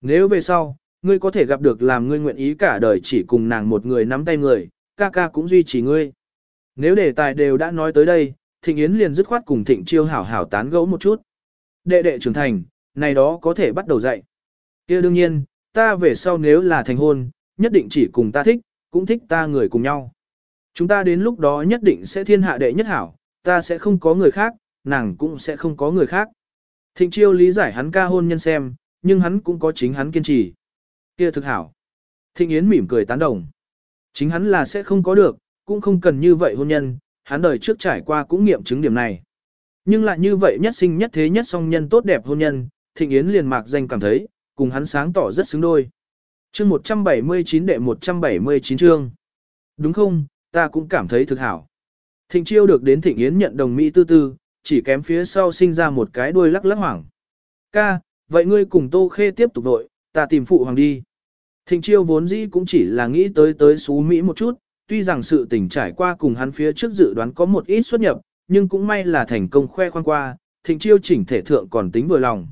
A: Nếu về sau, ngươi có thể gặp được làm ngươi nguyện ý cả đời chỉ cùng nàng một người nắm tay người, ca ca cũng duy trì ngươi. Nếu đề tài đều đã nói tới đây, Thịnh Yến liền dứt khoát cùng Thịnh Chiêu hảo hảo tán gẫu một chút. Đệ đệ trưởng thành, này đó có thể bắt đầu dạy. kia đương nhiên, ta về sau nếu là thành hôn, nhất định chỉ cùng ta thích, cũng thích ta người cùng nhau. Chúng ta đến lúc đó nhất định sẽ thiên hạ đệ nhất hảo, ta sẽ không có người khác, nàng cũng sẽ không có người khác. Thịnh chiêu lý giải hắn ca hôn nhân xem, nhưng hắn cũng có chính hắn kiên trì. Kia thực hảo. Thịnh Yến mỉm cười tán đồng. Chính hắn là sẽ không có được, cũng không cần như vậy hôn nhân, hắn đời trước trải qua cũng nghiệm chứng điểm này. Nhưng lại như vậy nhất sinh nhất thế nhất song nhân tốt đẹp hôn nhân, Thịnh Yến liền mạc danh cảm thấy, cùng hắn sáng tỏ rất xứng đôi. Chương 179 đệ 179 chương. Đúng không, ta cũng cảm thấy thực hảo. Thịnh chiêu được đến Thịnh Yến nhận đồng Mỹ tư tư, chỉ kém phía sau sinh ra một cái đuôi lắc lắc hoảng. Ca, vậy ngươi cùng Tô Khê tiếp tục đội, ta tìm phụ hoàng đi. Thịnh chiêu vốn dĩ cũng chỉ là nghĩ tới tới xú Mỹ một chút, tuy rằng sự tình trải qua cùng hắn phía trước dự đoán có một ít xuất nhập, nhưng cũng may là thành công khoe khoang qua, thịnh chiêu chỉnh thể thượng còn tính vừa lòng.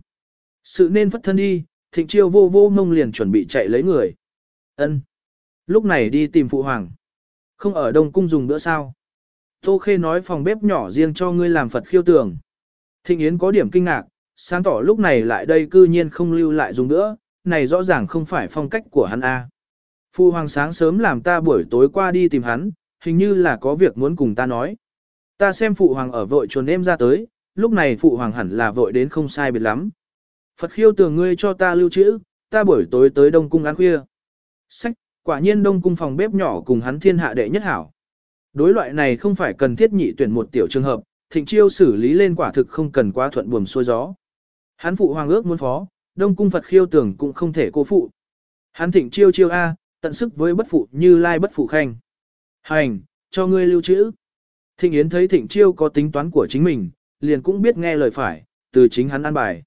A: Sự nên phất thân đi, thịnh chiêu vô vô mông liền chuẩn bị chạy lấy người. ân Lúc này đi tìm phụ hoàng. Không ở đông cung dùng bữa sao. Tô Khê nói phòng bếp nhỏ riêng cho ngươi làm Phật khiêu tường. Thịnh Yến có điểm kinh ngạc, sáng tỏ lúc này lại đây cư nhiên không lưu lại dùng nữa, này rõ ràng không phải phong cách của hắn A. Phu hoàng sáng sớm làm ta buổi tối qua đi tìm hắn, hình như là có việc muốn cùng ta nói. Ta xem phụ hoàng ở vội chuồn em ra tới, lúc này phụ hoàng hẳn là vội đến không sai biệt lắm. Phật khiêu tường ngươi cho ta lưu trữ, ta buổi tối tới Đông Cung ăn khuya. Sách, quả nhiên Đông Cung phòng bếp nhỏ cùng hắn thiên hạ đệ nhất hảo. Đối loại này không phải cần thiết nhị tuyển một tiểu trường hợp, thịnh chiêu xử lý lên quả thực không cần quá thuận buồm xuôi gió. Hắn phụ hoàng ước muốn phó, Đông Cung Phật khiêu tưởng cũng không thể cô phụ. Hắn thịnh chiêu chiêu A, tận sức với bất phụ như lai bất phụ khanh. Hành, cho ngươi lưu trữ. Thịnh Yến thấy thịnh chiêu có tính toán của chính mình, liền cũng biết nghe lời phải, từ chính hắn ăn bài.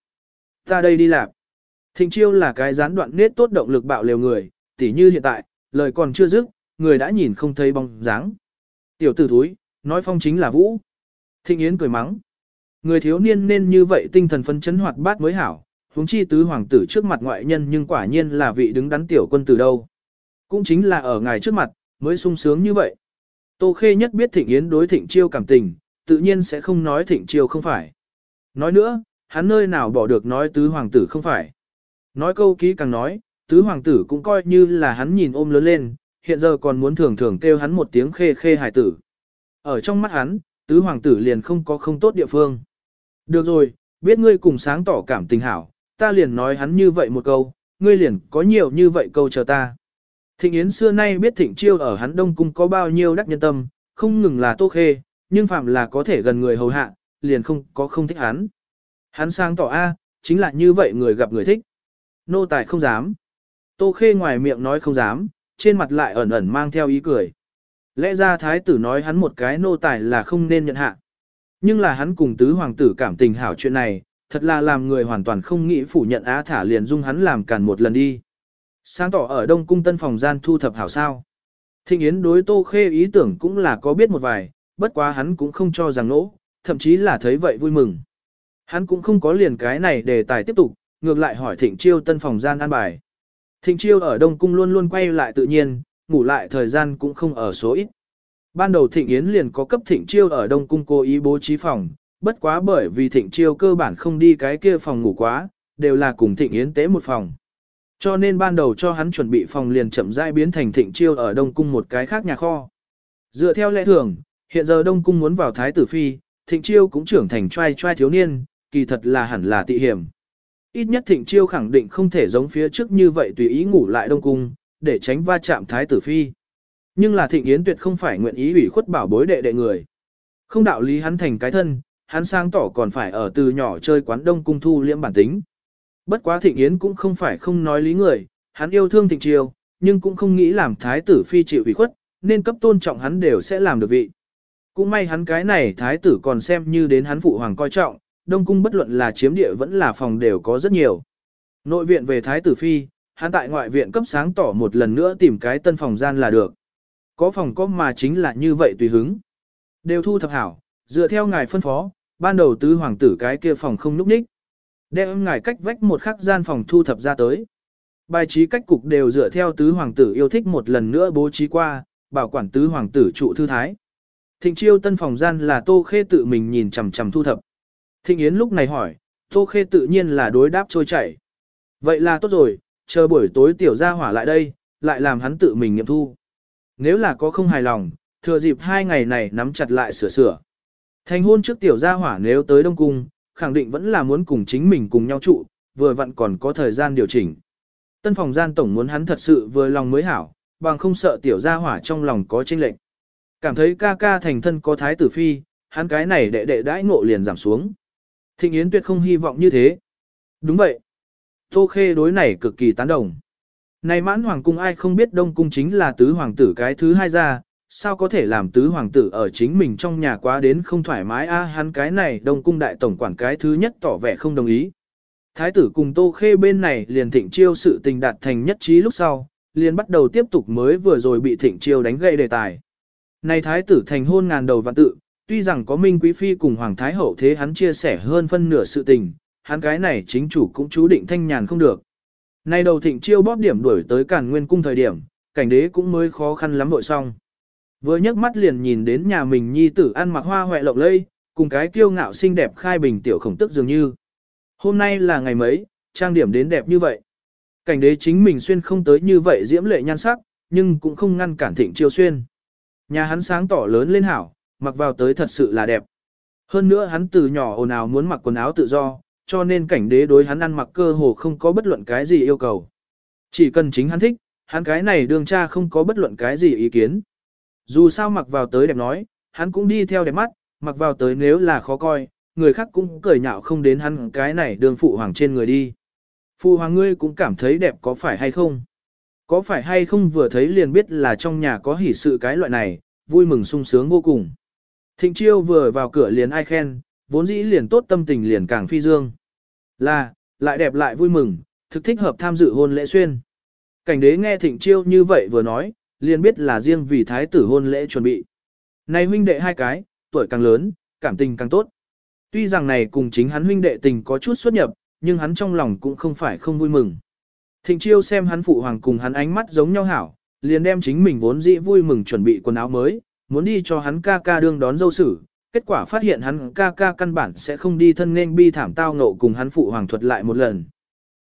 A: Ta đây đi làm. Thịnh chiêu là cái gián đoạn nết tốt động lực bạo liều người, tỉ như hiện tại, lời còn chưa dứt, người đã nhìn không thấy bóng dáng. Tiểu tử thúi, nói phong chính là vũ. Thịnh Yến cười mắng. Người thiếu niên nên như vậy tinh thần phân chấn hoạt bát mới hảo, huống chi tứ hoàng tử trước mặt ngoại nhân nhưng quả nhiên là vị đứng đắn tiểu quân từ đâu. Cũng chính là ở ngài trước mặt, mới sung sướng như vậy. Tô Khê nhất biết Thịnh Yến đối Thịnh Chiêu cảm tình, tự nhiên sẽ không nói Thịnh Chiêu không phải. Nói nữa, hắn nơi nào bỏ được nói tứ hoàng tử không phải. Nói câu ký càng nói, tứ hoàng tử cũng coi như là hắn nhìn ôm lớn lên, hiện giờ còn muốn thường thường kêu hắn một tiếng khê khê hài tử. Ở trong mắt hắn, tứ hoàng tử liền không có không tốt địa phương. Được rồi, biết ngươi cùng sáng tỏ cảm tình hảo, ta liền nói hắn như vậy một câu, ngươi liền có nhiều như vậy câu chờ ta. Thịnh Yến xưa nay biết Thịnh Chiêu ở hắn Đông Cung có bao nhiêu đắc nhân tâm, không ngừng là tô khê, nhưng phạm là có thể gần người hầu hạ, liền không có không thích hắn. Hắn sáng tỏ A, chính là như vậy người gặp người thích. Nô tài không dám. Tô khê ngoài miệng nói không dám, trên mặt lại ẩn ẩn mang theo ý cười. Lẽ ra thái tử nói hắn một cái nô tài là không nên nhận hạ. Nhưng là hắn cùng tứ hoàng tử cảm tình hảo chuyện này, thật là làm người hoàn toàn không nghĩ phủ nhận á thả liền dung hắn làm cản một lần đi. Sáng tỏ ở Đông Cung Tân Phòng gian thu thập hảo sao. Thịnh Yến đối Tô Khê ý tưởng cũng là có biết một vài, bất quá hắn cũng không cho rằng nỗ, thậm chí là thấy vậy vui mừng. Hắn cũng không có liền cái này để tài tiếp tục, ngược lại hỏi Thịnh Chiêu Tân Phòng gian an bài. Thịnh Chiêu ở Đông Cung luôn luôn quay lại tự nhiên, ngủ lại thời gian cũng không ở số ít. Ban đầu Thịnh Yến liền có cấp Thịnh Chiêu ở Đông Cung cố ý bố trí phòng, bất quá bởi vì Thịnh Chiêu cơ bản không đi cái kia phòng ngủ quá, đều là cùng Thịnh Yến tế một phòng. Cho nên ban đầu cho hắn chuẩn bị phòng liền chậm rãi biến thành Thịnh Chiêu ở Đông Cung một cái khác nhà kho. Dựa theo lẽ thường, hiện giờ Đông Cung muốn vào Thái Tử Phi, Thịnh Chiêu cũng trưởng thành trai trai thiếu niên, kỳ thật là hẳn là tị hiểm. Ít nhất Thịnh Chiêu khẳng định không thể giống phía trước như vậy tùy ý ngủ lại Đông Cung, để tránh va chạm Thái Tử Phi. Nhưng là Thịnh Yến tuyệt không phải nguyện ý ủy khuất bảo bối đệ đệ người. Không đạo lý hắn thành cái thân, hắn sang tỏ còn phải ở từ nhỏ chơi quán Đông Cung thu liễm bản tính. Bất quá Thịnh Yến cũng không phải không nói lý người, hắn yêu thương Thịnh Chiêu, nhưng cũng không nghĩ làm Thái Tử Phi chịu ủy khuất, nên cấp tôn trọng hắn đều sẽ làm được vị. Cũng may hắn cái này thái tử còn xem như đến hắn phụ hoàng coi trọng, đông cung bất luận là chiếm địa vẫn là phòng đều có rất nhiều. Nội viện về thái tử phi, hắn tại ngoại viện cấp sáng tỏ một lần nữa tìm cái tân phòng gian là được. Có phòng có mà chính là như vậy tùy hứng. Đều thu thập hảo, dựa theo ngài phân phó, ban đầu tứ hoàng tử cái kia phòng không núp ních. Đem ngài cách vách một khắc gian phòng thu thập ra tới. Bài trí cách cục đều dựa theo tứ hoàng tử yêu thích một lần nữa bố trí qua, bảo quản tứ hoàng tử trụ thư thái. Thịnh chiêu tân phòng gian là Tô Khê tự mình nhìn chằm chằm thu thập. Thịnh Yến lúc này hỏi, Tô Khê tự nhiên là đối đáp trôi chảy. Vậy là tốt rồi, chờ buổi tối tiểu gia hỏa lại đây, lại làm hắn tự mình nghiệm thu. Nếu là có không hài lòng, thừa dịp hai ngày này nắm chặt lại sửa sửa. Thành hôn trước tiểu gia hỏa nếu tới Đông Cung, khẳng định vẫn là muốn cùng chính mình cùng nhau trụ, vừa vặn còn có thời gian điều chỉnh. Tân phòng gian tổng muốn hắn thật sự vừa lòng mới hảo, bằng không sợ tiểu gia hỏa trong lòng có chênh lệnh. Cảm thấy ca ca thành thân có thái tử phi, hắn cái này đệ đệ đãi ngộ liền giảm xuống. Thịnh Yến tuyệt không hy vọng như thế. Đúng vậy. Tô Khê đối này cực kỳ tán đồng. Này mãn hoàng cung ai không biết đông cung chính là tứ hoàng tử cái thứ hai ra, sao có thể làm tứ hoàng tử ở chính mình trong nhà quá đến không thoải mái a hắn cái này đông cung đại tổng quản cái thứ nhất tỏ vẻ không đồng ý. Thái tử cùng Tô Khê bên này liền thịnh chiêu sự tình đạt thành nhất trí lúc sau, liền bắt đầu tiếp tục mới vừa rồi bị thịnh chiêu đánh gây đề tài. Này thái tử thành hôn ngàn đầu vạn tự, tuy rằng có Minh Quý Phi cùng Hoàng Thái Hậu thế hắn chia sẻ hơn phân nửa sự tình, hắn cái này chính chủ cũng chú định thanh nhàn không được. Nay đầu thịnh chiêu bóp điểm đuổi tới càn nguyên cung thời điểm, cảnh đế cũng mới khó khăn lắm vội xong. Vừa nhấc mắt liền nhìn đến nhà mình nhi tử ăn mặc hoa hoẹ lộng lây, cùng cái kiêu ngạo xinh đẹp khai bình tiểu khổng tức dường như. Hôm nay là ngày mấy, trang điểm đến đẹp như vậy. Cảnh đế chính mình xuyên không tới như vậy diễm lệ nhan sắc, nhưng cũng không ngăn cản thịnh chiêu xuyên. Nhà hắn sáng tỏ lớn lên hảo, mặc vào tới thật sự là đẹp. Hơn nữa hắn từ nhỏ ồn ào muốn mặc quần áo tự do, cho nên cảnh đế đối hắn ăn mặc cơ hồ không có bất luận cái gì yêu cầu. Chỉ cần chính hắn thích, hắn cái này đương cha không có bất luận cái gì ý kiến. Dù sao mặc vào tới đẹp nói, hắn cũng đi theo đẹp mắt, mặc vào tới nếu là khó coi, người khác cũng cười nhạo không đến hắn cái này đường phụ hoàng trên người đi. Phụ hoàng ngươi cũng cảm thấy đẹp có phải hay không? Có phải hay không vừa thấy liền biết là trong nhà có hỷ sự cái loại này, vui mừng sung sướng vô cùng. Thịnh chiêu vừa vào cửa liền ai khen, vốn dĩ liền tốt tâm tình liền càng phi dương. Là, lại đẹp lại vui mừng, thực thích hợp tham dự hôn lễ xuyên. Cảnh đế nghe thịnh chiêu như vậy vừa nói, liền biết là riêng vì thái tử hôn lễ chuẩn bị. Này huynh đệ hai cái, tuổi càng lớn, cảm tình càng tốt. Tuy rằng này cùng chính hắn huynh đệ tình có chút xuất nhập, nhưng hắn trong lòng cũng không phải không vui mừng. Thịnh chiêu xem hắn phụ hoàng cùng hắn ánh mắt giống nhau hảo, liền đem chính mình vốn dĩ vui mừng chuẩn bị quần áo mới, muốn đi cho hắn ca ca đương đón dâu sử. Kết quả phát hiện hắn ca ca căn bản sẽ không đi thân nên bi thảm tao ngộ cùng hắn phụ hoàng thuật lại một lần.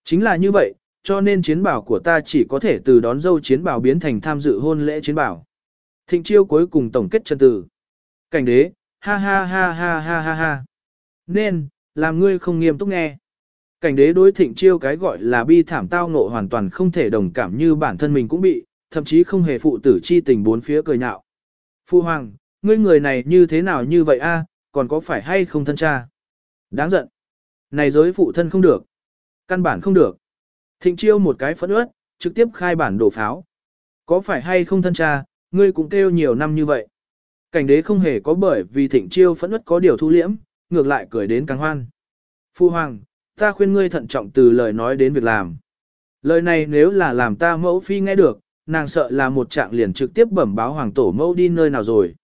A: Chính là như vậy, cho nên chiến bảo của ta chỉ có thể từ đón dâu chiến bảo biến thành tham dự hôn lễ chiến bảo. Thịnh chiêu cuối cùng tổng kết chân từ. Cảnh đế, ha ha ha ha ha ha ha. Nên, làm ngươi không nghiêm túc nghe. Cảnh đế đối thịnh chiêu cái gọi là bi thảm tao ngộ hoàn toàn không thể đồng cảm như bản thân mình cũng bị, thậm chí không hề phụ tử chi tình bốn phía cười nhạo. Phu hoàng, ngươi người này như thế nào như vậy a? còn có phải hay không thân cha? Đáng giận. Này giới phụ thân không được. Căn bản không được. Thịnh chiêu một cái phẫn ướt, trực tiếp khai bản đổ pháo. Có phải hay không thân cha, ngươi cũng kêu nhiều năm như vậy. Cảnh đế không hề có bởi vì thịnh chiêu phẫn ướt có điều thu liễm, ngược lại cười đến càng hoan. Phu hoàng, ta khuyên ngươi thận trọng từ lời nói đến việc làm. Lời này nếu là làm ta mẫu phi nghe được, nàng sợ là một trạng liền trực tiếp bẩm báo hoàng tổ mẫu đi nơi nào rồi.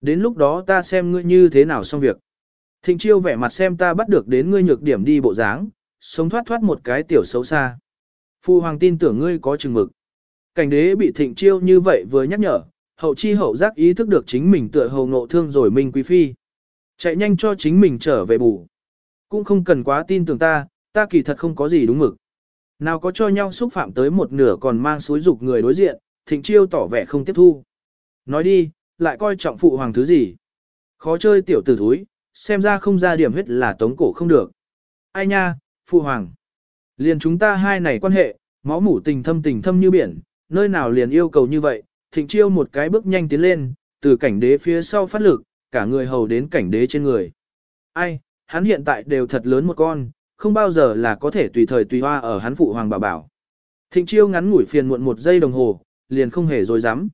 A: Đến lúc đó ta xem ngươi như thế nào xong việc. Thịnh chiêu vẻ mặt xem ta bắt được đến ngươi nhược điểm đi bộ dáng, sống thoát thoát một cái tiểu xấu xa. Phu hoàng tin tưởng ngươi có chừng mực. Cảnh đế bị thịnh chiêu như vậy vừa nhắc nhở, hậu chi hậu giác ý thức được chính mình tựa hầu nộ thương rồi minh quý phi. Chạy nhanh cho chính mình trở về bù. Cũng không cần quá tin tưởng ta, ta kỳ thật không có gì đúng mực. Nào có cho nhau xúc phạm tới một nửa còn mang suối dục người đối diện, thịnh chiêu tỏ vẻ không tiếp thu. Nói đi, lại coi trọng phụ hoàng thứ gì. Khó chơi tiểu tử thúi, xem ra không ra điểm huyết là tống cổ không được. Ai nha, phụ hoàng. Liền chúng ta hai này quan hệ, máu mủ tình thâm tình thâm như biển, nơi nào liền yêu cầu như vậy, thịnh chiêu một cái bước nhanh tiến lên, từ cảnh đế phía sau phát lực, cả người hầu đến cảnh đế trên người. Ai, hắn hiện tại đều thật lớn một con, không bao giờ là có thể tùy thời tùy hoa ở hắn phụ hoàng bảo bảo. Thịnh chiêu ngắn ngủi phiền muộn một giây đồng hồ, liền không hề dối dám.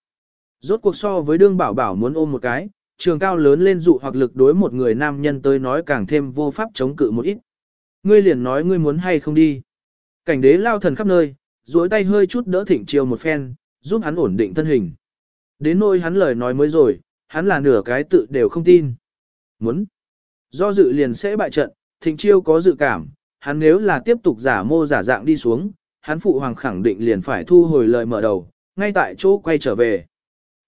A: Rốt cuộc so với đương bảo bảo muốn ôm một cái, trường cao lớn lên dụ hoặc lực đối một người nam nhân tới nói càng thêm vô pháp chống cự một ít. Ngươi liền nói ngươi muốn hay không đi. Cảnh đế lao thần khắp nơi, duỗi tay hơi chút đỡ thịnh chiêu một phen, giúp hắn ổn định thân hình. Đến nôi hắn lời nói mới rồi, hắn là nửa cái tự đều không tin. Muốn. Do dự liền sẽ bại trận, thịnh chiêu có dự cảm, hắn nếu là tiếp tục giả mô giả dạng đi xuống, hắn phụ hoàng khẳng định liền phải thu hồi lời mở đầu, ngay tại chỗ quay trở về.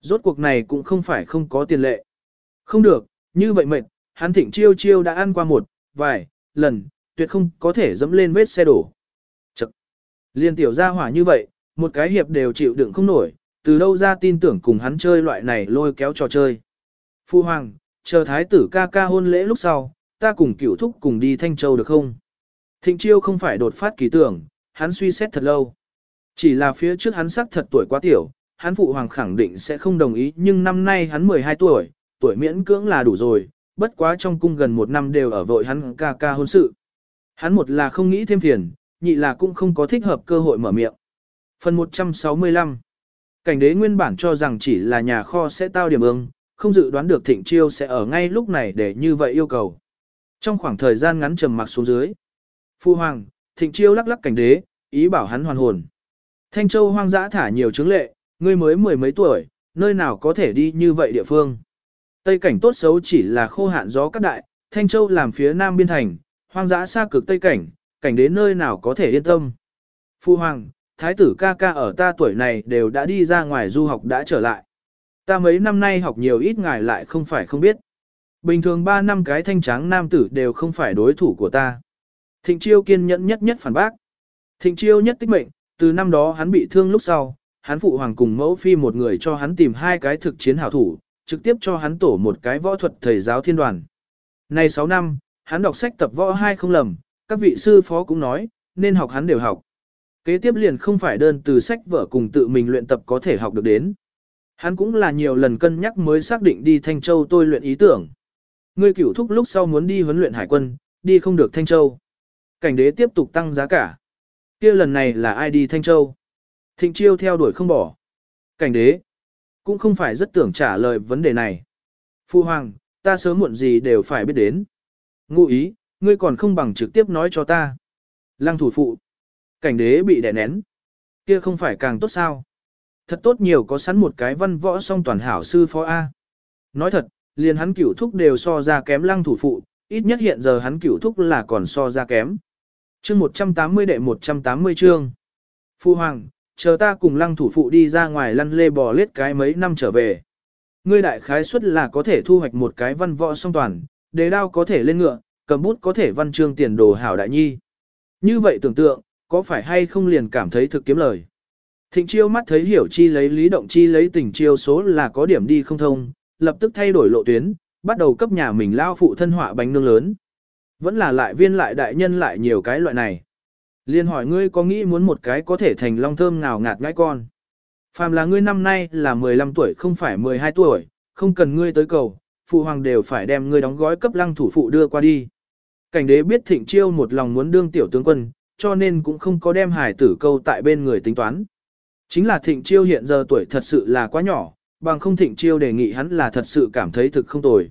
A: Rốt cuộc này cũng không phải không có tiền lệ. Không được, như vậy mệt, hắn thịnh chiêu chiêu đã ăn qua một, vài, lần, tuyệt không có thể dẫm lên vết xe đổ. Chật. Liên tiểu ra hỏa như vậy, một cái hiệp đều chịu đựng không nổi, từ đâu ra tin tưởng cùng hắn chơi loại này lôi kéo trò chơi. Phu hoàng, chờ thái tử ca ca hôn lễ lúc sau, ta cùng cửu thúc cùng đi Thanh Châu được không? Thịnh chiêu không phải đột phát kỳ tưởng, hắn suy xét thật lâu. Chỉ là phía trước hắn sắc thật tuổi quá tiểu, hắn phụ hoàng khẳng định sẽ không đồng ý nhưng năm nay hắn 12 tuổi, tuổi miễn cưỡng là đủ rồi, bất quá trong cung gần một năm đều ở vội hắn ca ca hôn sự. Hắn một là không nghĩ thêm phiền, nhị là cũng không có thích hợp cơ hội mở miệng. Phần 165 Cảnh đế nguyên bản cho rằng chỉ là nhà kho sẽ tao điểm ương, không dự đoán được thịnh chiêu sẽ ở ngay lúc này để như vậy yêu cầu. Trong khoảng thời gian ngắn trầm mặc xuống dưới, Phu Hoàng, thịnh chiêu lắc lắc cảnh đế, ý bảo hắn hoàn hồn. Thanh Châu hoang dã thả nhiều chứng lệ, ngươi mới mười mấy tuổi, nơi nào có thể đi như vậy địa phương. Tây cảnh tốt xấu chỉ là khô hạn gió cát đại, Thanh Châu làm phía nam biên thành, hoang dã xa cực Tây cảnh, cảnh đến nơi nào có thể yên tâm. Phu Hoàng, Thái tử ca ca ở ta tuổi này đều đã đi ra ngoài du học đã trở lại. Ta mấy năm nay học nhiều ít ngài lại không phải không biết. Bình thường 3 năm cái thanh tráng nam tử đều không phải đối thủ của ta. Thịnh chiêu kiên nhẫn nhất nhất phản bác. Thịnh chiêu nhất tích mệnh, từ năm đó hắn bị thương lúc sau, hắn phụ hoàng cùng mẫu phi một người cho hắn tìm hai cái thực chiến hảo thủ, trực tiếp cho hắn tổ một cái võ thuật thầy giáo thiên đoàn. Nay 6 năm, hắn đọc sách tập võ hai không lầm, các vị sư phó cũng nói, nên học hắn đều học. Kế tiếp liền không phải đơn từ sách vở cùng tự mình luyện tập có thể học được đến. Hắn cũng là nhiều lần cân nhắc mới xác định đi Thanh Châu tôi luyện ý tưởng. Ngươi cửu thúc lúc sau muốn đi huấn luyện hải quân, đi không được Thanh Châu. Cảnh đế tiếp tục tăng giá cả. kia lần này là ai đi Thanh Châu? Thịnh chiêu theo đuổi không bỏ. Cảnh đế cũng không phải rất tưởng trả lời vấn đề này. Phu hoàng, ta sớm muộn gì đều phải biết đến. Ngụ ý, ngươi còn không bằng trực tiếp nói cho ta. Lăng thủ phụ. Cảnh đế bị đè nén. Kia không phải càng tốt sao? Thật tốt nhiều có sẵn một cái văn võ song toàn hảo sư phó A. Nói thật, liền hắn cửu thúc đều so ra kém lăng thủ phụ, ít nhất hiện giờ hắn cửu thúc là còn so ra kém. Chương 180 đệ 180 chương. Phu hoàng, chờ ta cùng lăng thủ phụ đi ra ngoài lăn lê bò lết cái mấy năm trở về. Ngươi đại khái suất là có thể thu hoạch một cái văn võ song toàn, đề đao có thể lên ngựa, cầm bút có thể văn chương tiền đồ hảo đại nhi. Như vậy tưởng tượng, có phải hay không liền cảm thấy thực kiếm lời. Thịnh chiêu mắt thấy hiểu chi lấy lý động chi lấy tình chiêu số là có điểm đi không thông, lập tức thay đổi lộ tuyến, bắt đầu cấp nhà mình lao phụ thân họa bánh nương lớn. Vẫn là lại viên lại đại nhân lại nhiều cái loại này. Liên hỏi ngươi có nghĩ muốn một cái có thể thành long thơm nào ngạt ngãi con. Phàm là ngươi năm nay là 15 tuổi không phải 12 tuổi, không cần ngươi tới cầu, phụ hoàng đều phải đem ngươi đóng gói cấp lăng thủ phụ đưa qua đi. Cảnh đế biết thịnh chiêu một lòng muốn đương tiểu tướng quân, cho nên cũng không có đem hải tử câu tại bên người tính toán. Chính là thịnh chiêu hiện giờ tuổi thật sự là quá nhỏ, bằng không thịnh chiêu đề nghị hắn là thật sự cảm thấy thực không tồi.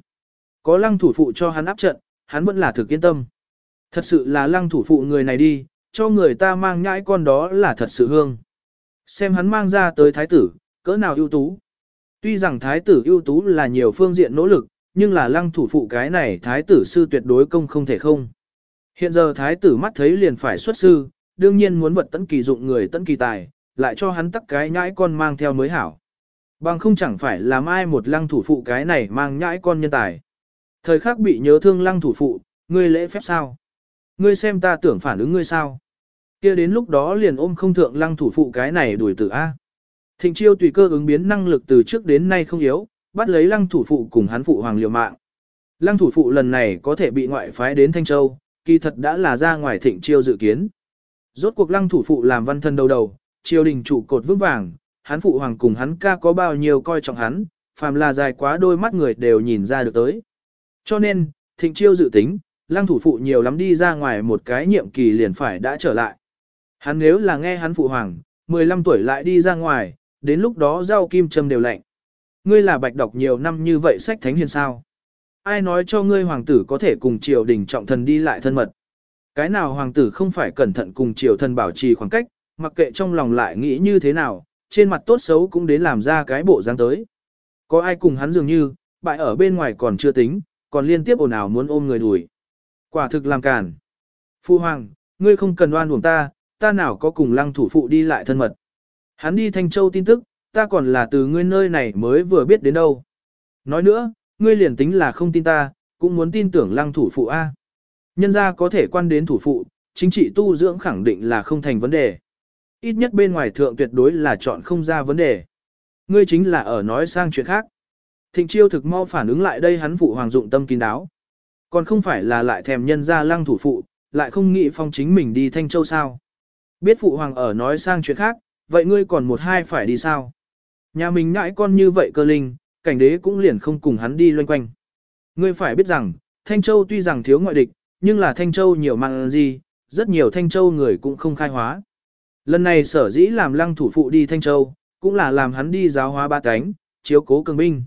A: Có lăng thủ phụ cho hắn áp trận, hắn vẫn là thực yên tâm. Thật sự là lăng thủ phụ người này đi, cho người ta mang nhãi con đó là thật sự hương. Xem hắn mang ra tới thái tử, cỡ nào ưu tú. Tuy rằng thái tử ưu tú là nhiều phương diện nỗ lực, nhưng là lăng thủ phụ cái này thái tử sư tuyệt đối công không thể không. Hiện giờ thái tử mắt thấy liền phải xuất sư, đương nhiên muốn vật tấn kỳ dụng người tấn kỳ tài, lại cho hắn tắc cái nhãi con mang theo mới hảo. Bằng không chẳng phải làm ai một lăng thủ phụ cái này mang nhãi con nhân tài. Thời khắc bị nhớ thương lăng thủ phụ, ngươi lễ phép sao? Ngươi xem ta tưởng phản ứng ngươi sao? kia đến lúc đó liền ôm không thượng lăng thủ phụ cái này đuổi tử A. Thịnh chiêu tùy cơ ứng biến năng lực từ trước đến nay không yếu, bắt lấy lăng thủ phụ cùng hắn phụ hoàng liều mạng. Lăng thủ phụ lần này có thể bị ngoại phái đến Thanh Châu, kỳ thật đã là ra ngoài thịnh chiêu dự kiến. Rốt cuộc lăng thủ phụ làm văn thân đầu đầu, triều đình trụ cột vững vàng, hắn phụ hoàng cùng hắn ca có bao nhiêu coi trọng hắn, phàm là dài quá đôi mắt người đều nhìn ra được tới. Cho nên, thịnh chiêu dự tính, lăng thủ phụ nhiều lắm đi ra ngoài một cái nhiệm kỳ liền phải đã trở lại. Hắn nếu là nghe hắn phụ hoàng, 15 tuổi lại đi ra ngoài, đến lúc đó rau kim châm đều lạnh. ngươi là bạch đọc nhiều năm như vậy sách thánh hiền sao? Ai nói cho ngươi hoàng tử có thể cùng triều đình trọng thần đi lại thân mật? Cái nào hoàng tử không phải cẩn thận cùng triều thần bảo trì khoảng cách, mặc kệ trong lòng lại nghĩ như thế nào, trên mặt tốt xấu cũng đến làm ra cái bộ dáng tới. Có ai cùng hắn dường như, bại ở bên ngoài còn chưa tính, còn liên tiếp ồn ào muốn ôm người đuổi. Quả thực làm cản. Phu hoàng, ngươi không cần oan uổng ta, ta nào có cùng lăng thủ phụ đi lại thân mật. Hắn đi Thanh Châu tin tức, ta còn là từ ngươi nơi này mới vừa biết đến đâu. Nói nữa, ngươi liền tính là không tin ta, cũng muốn tin tưởng lăng thủ phụ A. Nhân ra có thể quan đến thủ phụ, chính trị tu dưỡng khẳng định là không thành vấn đề. Ít nhất bên ngoài thượng tuyệt đối là chọn không ra vấn đề. Ngươi chính là ở nói sang chuyện khác. Thịnh chiêu thực mau phản ứng lại đây hắn phụ hoàng dụng tâm kín đáo. Còn không phải là lại thèm nhân ra lăng thủ phụ, lại không nghĩ phong chính mình đi Thanh Châu sao. Biết phụ hoàng ở nói sang chuyện khác, vậy ngươi còn một hai phải đi sao? Nhà mình ngãi con như vậy cơ linh, cảnh đế cũng liền không cùng hắn đi loanh quanh. Ngươi phải biết rằng, Thanh Châu tuy rằng thiếu ngoại địch, nhưng là Thanh Châu nhiều mang gì, rất nhiều Thanh Châu người cũng không khai hóa. Lần này sở dĩ làm lăng thủ phụ đi Thanh Châu, cũng là làm hắn đi giáo hóa ba cánh, chiếu cố cường binh.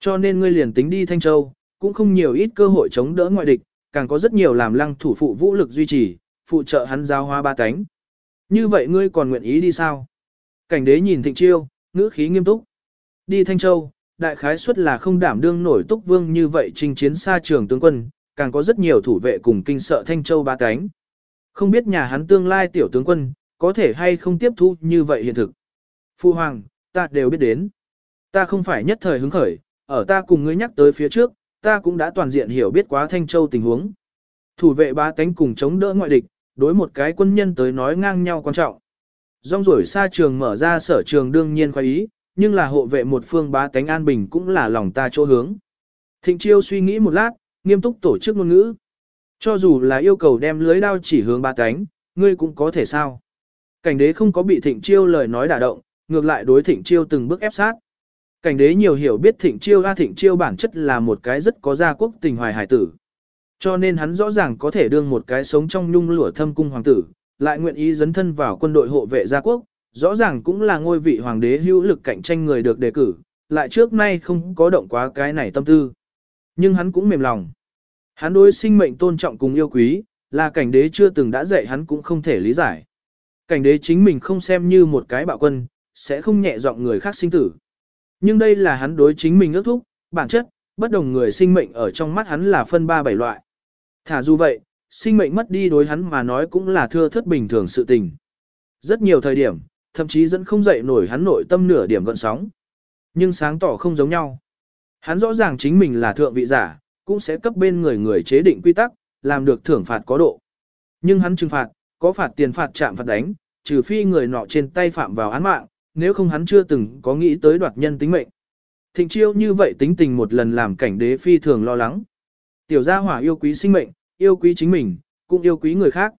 A: Cho nên ngươi liền tính đi Thanh Châu, cũng không nhiều ít cơ hội chống đỡ ngoại địch, càng có rất nhiều làm lăng thủ phụ vũ lực duy trì, phụ trợ hắn giao hoa ba cánh. Như vậy ngươi còn nguyện ý đi sao? Cảnh đế nhìn thịnh chiêu, ngữ khí nghiêm túc. Đi Thanh Châu, đại khái suất là không đảm đương nổi túc vương như vậy trình chiến xa trường tướng quân, càng có rất nhiều thủ vệ cùng kinh sợ Thanh Châu ba cánh. Không biết nhà hắn tương lai tiểu tướng quân, có thể hay không tiếp thu như vậy hiện thực. Phu Hoàng, ta đều biết đến. Ta không phải nhất thời hứng khởi, ở ta cùng ngươi nhắc tới phía trước, ta cũng đã toàn diện hiểu biết quá Thanh Châu tình huống. Thủ vệ ba tánh cùng chống đỡ ngoại địch, đối một cái quân nhân tới nói ngang nhau quan trọng. Rong rủi xa trường mở ra sở trường đương nhiên khoái ý, nhưng là hộ vệ một phương bá tánh an bình cũng là lòng ta chỗ hướng. Thịnh chiêu suy nghĩ một lát, nghiêm túc tổ chức ngôn ngữ. Cho dù là yêu cầu đem lưới đao chỉ hướng bá tánh, ngươi cũng có thể sao. Cảnh đế không có bị thịnh chiêu lời nói đả động, ngược lại đối thịnh chiêu từng bước ép sát. Cảnh đế nhiều hiểu biết thịnh chiêu a thịnh chiêu bản chất là một cái rất có gia quốc tình hoài hải tử. Cho nên hắn rõ ràng có thể đương một cái sống trong nhung lửa thâm cung hoàng tử, lại nguyện ý dấn thân vào quân đội hộ vệ gia quốc, rõ ràng cũng là ngôi vị hoàng đế hữu lực cạnh tranh người được đề cử, lại trước nay không có động quá cái này tâm tư. Nhưng hắn cũng mềm lòng. Hắn đối sinh mệnh tôn trọng cùng yêu quý, là cảnh đế chưa từng đã dạy hắn cũng không thể lý giải. Cảnh đế chính mình không xem như một cái bạo quân, sẽ không nhẹ giọng người khác sinh tử. Nhưng đây là hắn đối chính mình ước thúc, bản chất, bất đồng người sinh mệnh ở trong mắt hắn là phân ba bảy loại. Thả dù vậy, sinh mệnh mất đi đối hắn mà nói cũng là thưa thất bình thường sự tình. Rất nhiều thời điểm, thậm chí dẫn không dậy nổi hắn nội tâm nửa điểm gợn sóng. Nhưng sáng tỏ không giống nhau. Hắn rõ ràng chính mình là thượng vị giả, cũng sẽ cấp bên người người chế định quy tắc, làm được thưởng phạt có độ. Nhưng hắn trừng phạt, có phạt tiền phạt chạm phạt đánh, trừ phi người nọ trên tay phạm vào án mạng, nếu không hắn chưa từng có nghĩ tới đoạt nhân tính mệnh. Thịnh chiêu như vậy tính tình một lần làm cảnh đế phi thường lo lắng. Tiểu gia hỏa yêu quý sinh mệnh, yêu quý chính mình, cũng yêu quý người khác.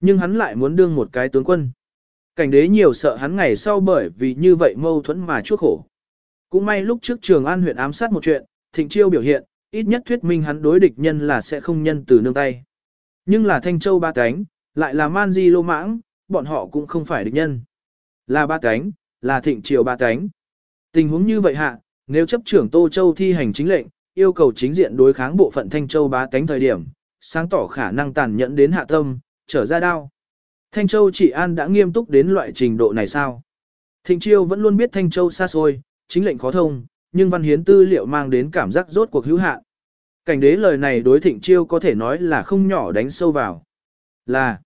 A: Nhưng hắn lại muốn đương một cái tướng quân. Cảnh đế nhiều sợ hắn ngày sau bởi vì như vậy mâu thuẫn mà chuốc khổ. Cũng may lúc trước trường an huyện ám sát một chuyện, thịnh chiêu biểu hiện, ít nhất thuyết minh hắn đối địch nhân là sẽ không nhân từ nương tay. Nhưng là thanh châu ba cánh, lại là man di lô mãng, bọn họ cũng không phải địch nhân. Là ba cánh, là thịnh triều ba cánh. Tình huống như vậy hạ, nếu chấp trưởng Tô Châu thi hành chính lệnh, yêu cầu chính diện đối kháng bộ phận Thanh Châu bá tánh thời điểm, sáng tỏ khả năng tàn nhẫn đến hạ tâm, trở ra đao. Thanh Châu trị an đã nghiêm túc đến loại trình độ này sao? Thịnh Chiêu vẫn luôn biết Thanh Châu xa xôi, chính lệnh khó thông, nhưng văn hiến tư liệu mang đến cảm giác rốt cuộc hữu hạn. Cảnh đế lời này đối Thịnh Chiêu có thể nói là không nhỏ đánh sâu vào. Là,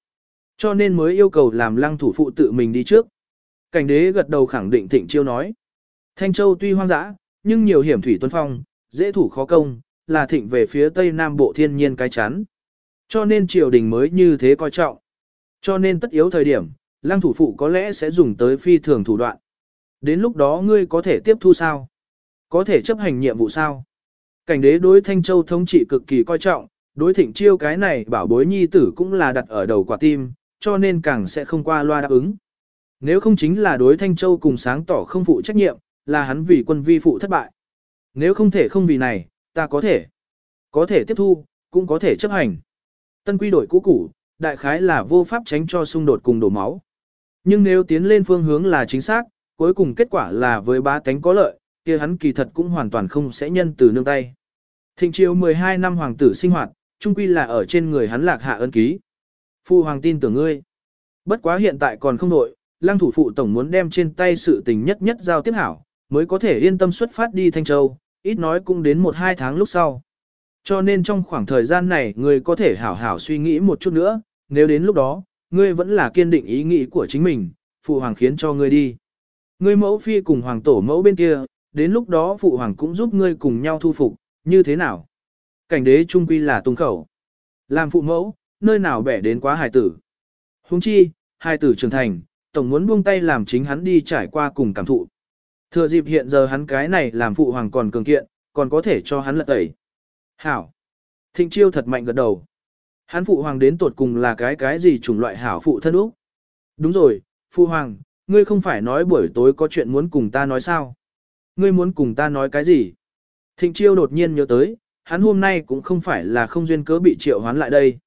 A: cho nên mới yêu cầu làm lăng thủ phụ tự mình đi trước. Cảnh đế gật đầu khẳng định Thịnh Chiêu nói. Thanh Châu tuy hoang dã, nhưng nhiều hiểm thủy tuân phong, dễ thủ khó công, là thịnh về phía tây nam bộ thiên nhiên cái chắn. Cho nên triều đình mới như thế coi trọng. Cho nên tất yếu thời điểm, lăng thủ phụ có lẽ sẽ dùng tới phi thường thủ đoạn. Đến lúc đó ngươi có thể tiếp thu sao? Có thể chấp hành nhiệm vụ sao? Cảnh đế đối Thanh Châu thống trị cực kỳ coi trọng, đối thịnh chiêu cái này bảo bối nhi tử cũng là đặt ở đầu quả tim, cho nên càng sẽ không qua loa đáp ứng. Nếu không chính là đối Thanh Châu cùng sáng tỏ không phụ trách nhiệm, là hắn vì quân vi phụ thất bại. Nếu không thể không vì này, ta có thể. Có thể tiếp thu, cũng có thể chấp hành. Tân quy đổi cũ cũ, đại khái là vô pháp tránh cho xung đột cùng đổ máu. Nhưng nếu tiến lên phương hướng là chính xác, cuối cùng kết quả là với bá tánh có lợi, kia hắn kỳ thật cũng hoàn toàn không sẽ nhân từ nương tay. Thịnh triều 12 năm hoàng tử sinh hoạt, trung quy là ở trên người hắn lạc hạ ân ký. Phu hoàng tin tưởng ngươi. Bất quá hiện tại còn không đội, lăng thủ phụ tổng muốn đem trên tay sự tình nhất nhất giao tiếp hảo, mới có thể yên tâm xuất phát đi Thanh Châu, ít nói cũng đến 1-2 tháng lúc sau. Cho nên trong khoảng thời gian này ngươi có thể hảo hảo suy nghĩ một chút nữa, nếu đến lúc đó, ngươi vẫn là kiên định ý nghĩ của chính mình, phụ hoàng khiến cho ngươi đi. Ngươi mẫu phi cùng hoàng tổ mẫu bên kia, đến lúc đó phụ hoàng cũng giúp ngươi cùng nhau thu phục, như thế nào? Cảnh đế trung quy là tung khẩu. Làm phụ mẫu, nơi nào bẻ đến quá hài tử. Huống chi, hài tử trưởng thành, tổng muốn buông tay làm chính hắn đi trải qua cùng cảm thụ. Thừa dịp hiện giờ hắn cái này làm phụ hoàng còn cường kiện, còn có thể cho hắn lật tẩy. Hảo. Thịnh chiêu thật mạnh gật đầu. Hắn phụ hoàng đến tột cùng là cái cái gì chủng loại hảo phụ thân úc? Đúng rồi, phụ hoàng, ngươi không phải nói buổi tối có chuyện muốn cùng ta nói sao? Ngươi muốn cùng ta nói cái gì? Thịnh chiêu đột nhiên nhớ tới, hắn hôm nay cũng không phải là không duyên cớ bị triệu hoán lại đây.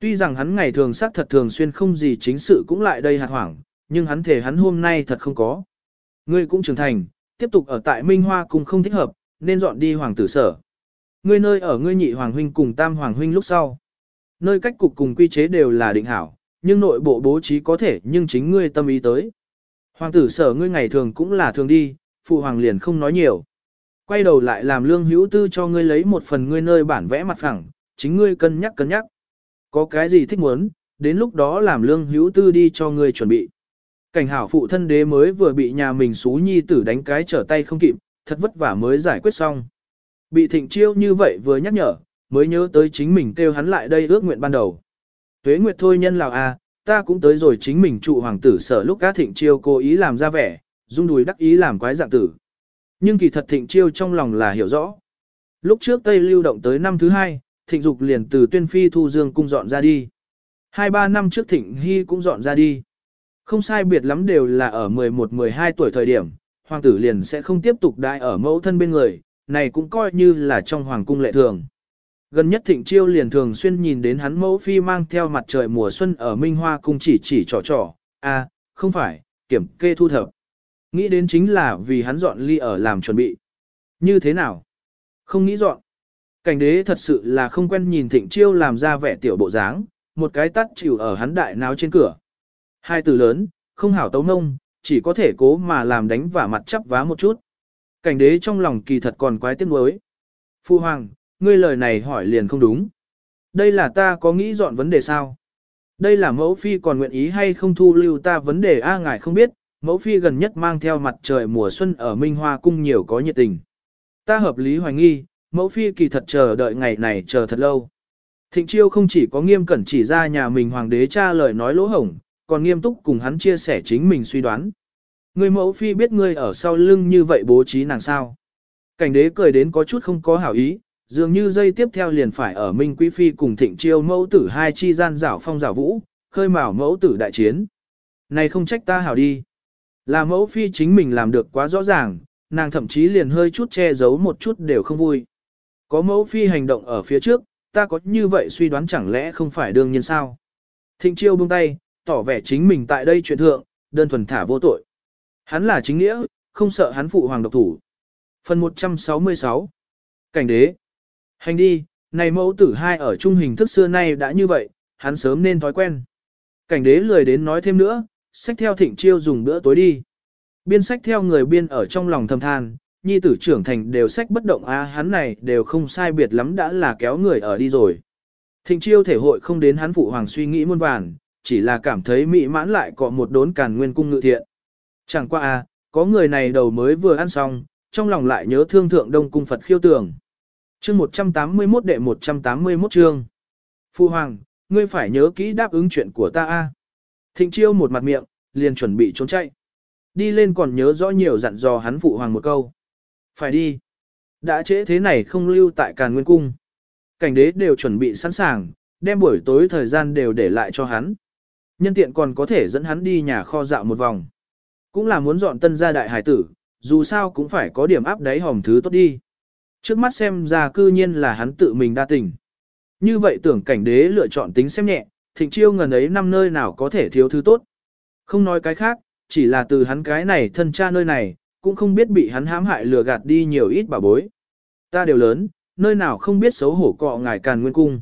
A: Tuy rằng hắn ngày thường xác thật thường xuyên không gì chính sự cũng lại đây hạt hoảng, nhưng hắn thể hắn hôm nay thật không có. Ngươi cũng trưởng thành, tiếp tục ở tại Minh Hoa cùng không thích hợp, nên dọn đi hoàng tử sở. Ngươi nơi ở ngươi nhị hoàng huynh cùng tam hoàng huynh lúc sau. Nơi cách cục cùng quy chế đều là định hảo, nhưng nội bộ bố trí có thể nhưng chính ngươi tâm ý tới. Hoàng tử sở ngươi ngày thường cũng là thường đi, phụ hoàng liền không nói nhiều. Quay đầu lại làm lương hữu tư cho ngươi lấy một phần ngươi nơi bản vẽ mặt phẳng, chính ngươi cân nhắc cân nhắc. Có cái gì thích muốn, đến lúc đó làm lương hữu tư đi cho ngươi chuẩn bị. Cảnh hảo phụ thân đế mới vừa bị nhà mình xú nhi tử đánh cái trở tay không kịp, thật vất vả mới giải quyết xong. Bị thịnh chiêu như vậy vừa nhắc nhở, mới nhớ tới chính mình kêu hắn lại đây ước nguyện ban đầu. Tuế nguyệt thôi nhân lào à, ta cũng tới rồi chính mình trụ hoàng tử sở lúc cá thịnh chiêu cố ý làm ra vẻ, dung đùi đắc ý làm quái dạng tử. Nhưng kỳ thật thịnh chiêu trong lòng là hiểu rõ. Lúc trước Tây lưu động tới năm thứ hai, thịnh dục liền từ tuyên phi thu dương cung dọn ra đi. Hai ba năm trước thịnh hy cũng dọn ra đi. Không sai biệt lắm đều là ở 11-12 tuổi thời điểm, hoàng tử liền sẽ không tiếp tục đại ở mẫu thân bên người, này cũng coi như là trong hoàng cung lệ thường. Gần nhất thịnh chiêu liền thường xuyên nhìn đến hắn mẫu phi mang theo mặt trời mùa xuân ở Minh Hoa cung chỉ chỉ trò trò, à, không phải, kiểm kê thu thập. Nghĩ đến chính là vì hắn dọn ly ở làm chuẩn bị. Như thế nào? Không nghĩ dọn. Cảnh đế thật sự là không quen nhìn thịnh chiêu làm ra vẻ tiểu bộ dáng, một cái tắt chịu ở hắn đại náo trên cửa. Hai từ lớn, không hảo tấu nông, chỉ có thể cố mà làm đánh vả mặt chắp vá một chút. Cảnh đế trong lòng kỳ thật còn quái tiếc nuối. Phu hoàng, ngươi lời này hỏi liền không đúng. Đây là ta có nghĩ dọn vấn đề sao? Đây là mẫu phi còn nguyện ý hay không thu lưu ta vấn đề a ngài không biết, mẫu phi gần nhất mang theo mặt trời mùa xuân ở Minh Hoa cung nhiều có nhiệt tình. Ta hợp lý hoài nghi, mẫu phi kỳ thật chờ đợi ngày này chờ thật lâu. Thịnh chiêu không chỉ có nghiêm cẩn chỉ ra nhà mình hoàng đế cha lời nói lỗ hổng, còn nghiêm túc cùng hắn chia sẻ chính mình suy đoán. Người mẫu phi biết ngươi ở sau lưng như vậy bố trí nàng sao. Cảnh đế cười đến có chút không có hảo ý, dường như dây tiếp theo liền phải ở Minh Quý Phi cùng thịnh chiêu mẫu tử hai chi gian rảo phong rảo vũ, khơi mào mẫu tử đại chiến. Này không trách ta hảo đi. Là mẫu phi chính mình làm được quá rõ ràng, nàng thậm chí liền hơi chút che giấu một chút đều không vui. Có mẫu phi hành động ở phía trước, ta có như vậy suy đoán chẳng lẽ không phải đương nhiên sao. Thịnh chiêu buông tay, tỏ vẻ chính mình tại đây chuyện thượng, đơn thuần thả vô tội. Hắn là chính nghĩa, không sợ hắn phụ hoàng độc thủ. Phần 166 Cảnh đế Hành đi, này mẫu tử hai ở trung hình thức xưa nay đã như vậy, hắn sớm nên thói quen. Cảnh đế lười đến nói thêm nữa, sách theo thịnh chiêu dùng bữa tối đi. Biên sách theo người biên ở trong lòng thầm than, nhi tử trưởng thành đều sách bất động a hắn này đều không sai biệt lắm đã là kéo người ở đi rồi. Thịnh chiêu thể hội không đến hắn phụ hoàng suy nghĩ muôn vàn, chỉ là cảm thấy mỹ mãn lại có một đốn càn nguyên cung ngự thiện. Chẳng qua a, có người này đầu mới vừa ăn xong, trong lòng lại nhớ thương thượng đông cung Phật khiêu tường. Chương 181 đệ 181 chương. Phu hoàng, ngươi phải nhớ kỹ đáp ứng chuyện của ta a. Thịnh chiêu một mặt miệng, liền chuẩn bị trốn chạy. Đi lên còn nhớ rõ nhiều dặn dò hắn phụ hoàng một câu. Phải đi. Đã trễ thế này không lưu tại Càn Nguyên Cung. Cảnh đế đều chuẩn bị sẵn sàng, đem buổi tối thời gian đều để lại cho hắn. Nhân tiện còn có thể dẫn hắn đi nhà kho dạo một vòng. Cũng là muốn dọn tân gia đại hải tử, dù sao cũng phải có điểm áp đáy hòm thứ tốt đi. Trước mắt xem ra cư nhiên là hắn tự mình đa tình. Như vậy tưởng cảnh đế lựa chọn tính xem nhẹ, thịnh chiêu ngần ấy năm nơi nào có thể thiếu thứ tốt. Không nói cái khác, chỉ là từ hắn cái này thân cha nơi này, cũng không biết bị hắn hãm hại lừa gạt đi nhiều ít bà bối. Ta đều lớn, nơi nào không biết xấu hổ cọ ngài càn nguyên cung.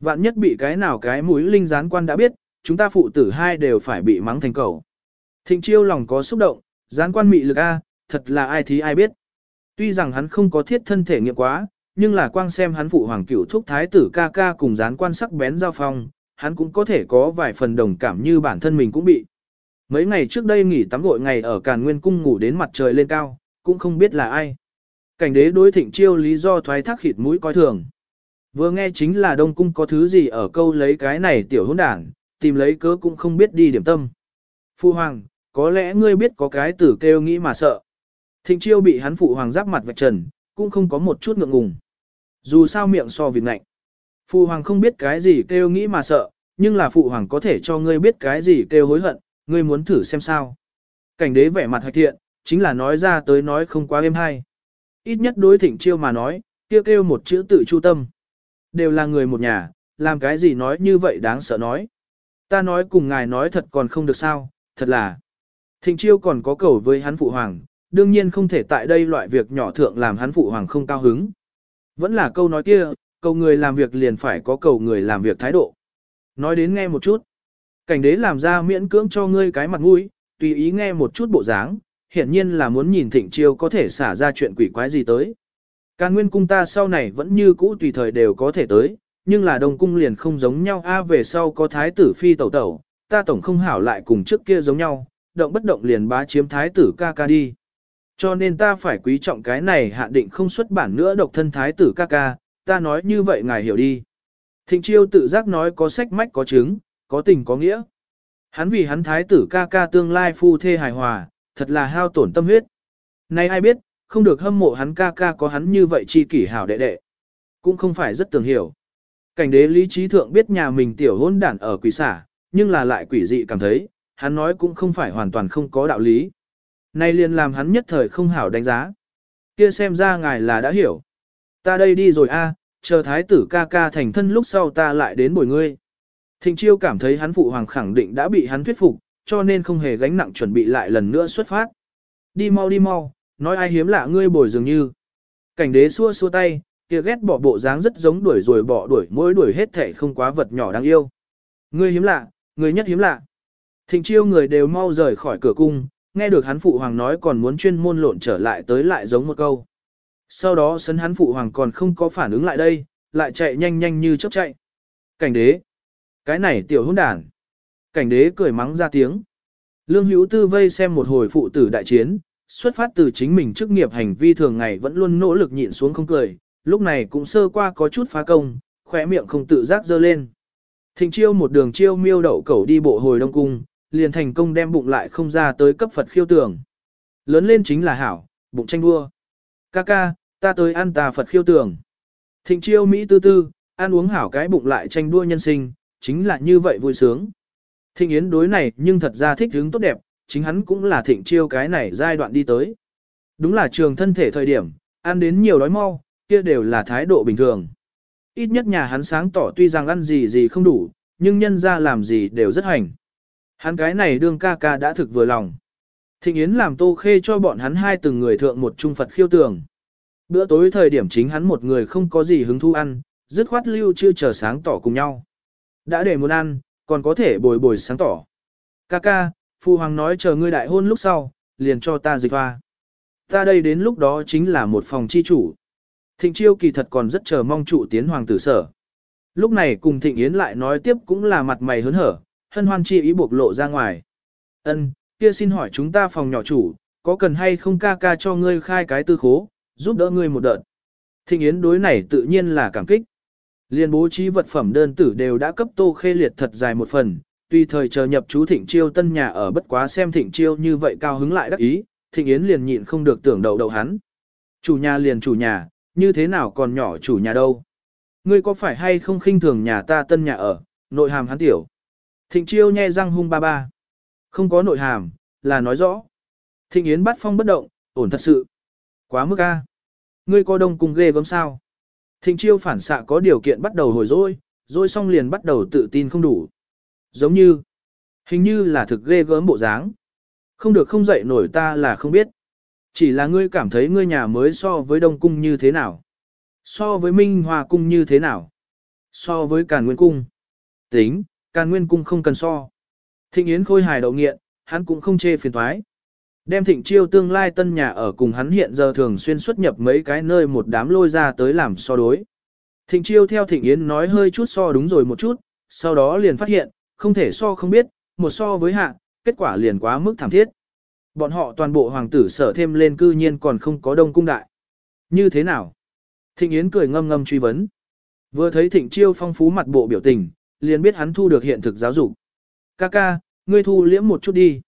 A: Vạn nhất bị cái nào cái mũi linh gián quan đã biết, chúng ta phụ tử hai đều phải bị mắng thành cầu. Thịnh chiêu lòng có xúc động, gián quan mị lực A, thật là ai thí ai biết. Tuy rằng hắn không có thiết thân thể nghiệm quá, nhưng là quang xem hắn phụ hoàng cửu thúc thái tử ca ca cùng gián quan sắc bén giao phong, hắn cũng có thể có vài phần đồng cảm như bản thân mình cũng bị. Mấy ngày trước đây nghỉ tắm gội ngày ở Càn Nguyên Cung ngủ đến mặt trời lên cao, cũng không biết là ai. Cảnh đế đối thịnh chiêu lý do thoái thác khịt mũi coi thường. Vừa nghe chính là Đông Cung có thứ gì ở câu lấy cái này tiểu hôn đảng, tìm lấy cớ cũng không biết đi điểm tâm. Phu Hoàng, có lẽ ngươi biết có cái tử kêu nghĩ mà sợ. Thịnh chiêu bị hắn phụ hoàng giáp mặt vạch trần, cũng không có một chút ngượng ngùng. Dù sao miệng so việc ngạnh. Phụ hoàng không biết cái gì kêu nghĩ mà sợ, nhưng là phụ hoàng có thể cho ngươi biết cái gì kêu hối hận, ngươi muốn thử xem sao. Cảnh đế vẻ mặt hạch thiện, chính là nói ra tới nói không quá êm hay. Ít nhất đối thịnh chiêu mà nói, kêu kêu một chữ tự chu tâm. Đều là người một nhà, làm cái gì nói như vậy đáng sợ nói. Ta nói cùng ngài nói thật còn không được sao, thật là. Thịnh chiêu còn có cầu với hắn phụ hoàng, đương nhiên không thể tại đây loại việc nhỏ thượng làm hắn phụ hoàng không cao hứng. Vẫn là câu nói kia, cầu người làm việc liền phải có cầu người làm việc thái độ. Nói đến nghe một chút. Cảnh đế làm ra miễn cưỡng cho ngươi cái mặt mũi, tùy ý nghe một chút bộ dáng, hiển nhiên là muốn nhìn thịnh chiêu có thể xả ra chuyện quỷ quái gì tới. Càng nguyên cung ta sau này vẫn như cũ tùy thời đều có thể tới, nhưng là đông cung liền không giống nhau a về sau có thái tử phi tẩu tẩu, ta tổng không hảo lại cùng trước kia giống nhau, động bất động liền bá chiếm thái tử ca ca đi. Cho nên ta phải quý trọng cái này hạn định không xuất bản nữa độc thân thái tử ca ca, ta nói như vậy ngài hiểu đi. Thịnh chiêu tự giác nói có sách mách có chứng, có tình có nghĩa. Hắn vì hắn thái tử ca ca tương lai phu thê hài hòa, thật là hao tổn tâm huyết. Nay ai biết, không được hâm mộ hắn ca ca có hắn như vậy chi kỷ hảo đệ đệ. Cũng không phải rất tưởng hiểu. Cảnh đế lý trí thượng biết nhà mình tiểu hôn đản ở quỷ xả, nhưng là lại quỷ dị cảm thấy, hắn nói cũng không phải hoàn toàn không có đạo lý. Nay liền làm hắn nhất thời không hảo đánh giá. Kia xem ra ngài là đã hiểu. Ta đây đi rồi a, chờ thái tử ca ca thành thân lúc sau ta lại đến bồi ngươi. Thịnh chiêu cảm thấy hắn phụ hoàng khẳng định đã bị hắn thuyết phục, cho nên không hề gánh nặng chuẩn bị lại lần nữa xuất phát. Đi mau đi mau, nói ai hiếm lạ ngươi bồi dường như. Cảnh đế xua xua tay, kia ghét bỏ bộ dáng rất giống đuổi rồi bỏ đuổi mỗi đuổi hết thể không quá vật nhỏ đáng yêu. Ngươi hiếm lạ, ngươi nhất hiếm lạ. Thịnh chiêu người đều mau rời khỏi cửa cung, nghe được hắn phụ hoàng nói còn muốn chuyên môn lộn trở lại tới lại giống một câu. Sau đó sân hắn phụ hoàng còn không có phản ứng lại đây, lại chạy nhanh nhanh như chớp chạy. Cảnh đế. Cái này tiểu hôn đàn. Cảnh đế cười mắng ra tiếng. Lương hữu tư vây xem một hồi phụ tử đại chiến, xuất phát từ chính mình chức nghiệp hành vi thường ngày vẫn luôn nỗ lực nhịn xuống không cười, lúc này cũng sơ qua có chút phá công, khỏe miệng không tự giác dơ lên. Thịnh chiêu một đường chiêu miêu đậu cẩu đi bộ hồi đông cung, liền thành công đem bụng lại không ra tới cấp Phật khiêu tường. Lớn lên chính là hảo, bụng tranh đua. Ca ca, ta tới ăn tà Phật khiêu tường. Thịnh chiêu Mỹ tư tư, ăn uống hảo cái bụng lại tranh đua nhân sinh, chính là như vậy vui sướng. Thịnh Yến đối này nhưng thật ra thích hướng tốt đẹp, chính hắn cũng là thịnh chiêu cái này giai đoạn đi tới. Đúng là trường thân thể thời điểm, ăn đến nhiều đói mau, kia đều là thái độ bình thường. Ít nhất nhà hắn sáng tỏ tuy rằng ăn gì gì không đủ, nhưng nhân ra làm gì đều rất hành. Hắn cái này đương ca ca đã thực vừa lòng. Thịnh Yến làm tô khê cho bọn hắn hai từng người thượng một trung Phật khiêu tường. Bữa tối thời điểm chính hắn một người không có gì hứng thú ăn, dứt khoát lưu chưa chờ sáng tỏ cùng nhau. Đã để muốn ăn, còn có thể bồi bồi sáng tỏ. Ca ca, Phu Hoàng nói chờ ngươi đại hôn lúc sau, liền cho ta dịch hoa. Ta đây đến lúc đó chính là một phòng chi chủ. Thịnh chiêu kỳ thật còn rất chờ mong trụ tiến hoàng tử sở. Lúc này cùng Thịnh Yến lại nói tiếp cũng là mặt mày hớn hở, hân hoan chi ý buộc lộ ra ngoài. Ân, kia xin hỏi chúng ta phòng nhỏ chủ, có cần hay không ca ca cho ngươi khai cái tư khố, giúp đỡ ngươi một đợt. Thịnh Yến đối này tự nhiên là cảm kích. Liên bố trí vật phẩm đơn tử đều đã cấp tô khê liệt thật dài một phần, Tuy thời chờ nhập chú thịnh chiêu tân nhà ở bất quá xem thịnh chiêu như vậy cao hứng lại đắc ý, thịnh yến liền nhịn không được tưởng đầu đầu hắn. Chủ nhà liền chủ nhà, như thế nào còn nhỏ chủ nhà đâu. Ngươi có phải hay không khinh thường nhà ta tân nhà ở, nội hàm hắn tiểu. Thịnh chiêu nhe răng hung ba ba. Không có nội hàm, là nói rõ. Thịnh yến bắt phong bất động, ổn thật sự. Quá mức a. Ngươi có đông cùng ghê gớm sao. Thịnh chiêu phản xạ có điều kiện bắt đầu hồi dỗi, rồi xong liền bắt đầu tự tin không đủ. Giống như, hình như là thực ghê gớm bộ dáng. Không được không dậy nổi ta là không biết. Chỉ là ngươi cảm thấy ngươi nhà mới so với Đông Cung như thế nào? So với Minh Hòa Cung như thế nào? So với Càn Nguyên Cung? Tính, Càn Nguyên Cung không cần so. Thịnh Yến khôi hài đậu nghiện, hắn cũng không chê phiền thoái. Đem thịnh chiêu tương lai tân nhà ở cùng hắn hiện giờ thường xuyên xuất nhập mấy cái nơi một đám lôi ra tới làm so đối. Thịnh chiêu theo thịnh Yến nói hơi chút so đúng rồi một chút, sau đó liền phát hiện, không thể so không biết, một so với hạ, kết quả liền quá mức thảm thiết. Bọn họ toàn bộ hoàng tử sở thêm lên cư nhiên còn không có đông cung đại. Như thế nào? Thịnh Yến cười ngâm ngâm truy vấn. Vừa thấy thịnh chiêu phong phú mặt bộ biểu tình, liền biết hắn thu được hiện thực giáo dục. Ca ca, ngươi thu liễm một chút đi.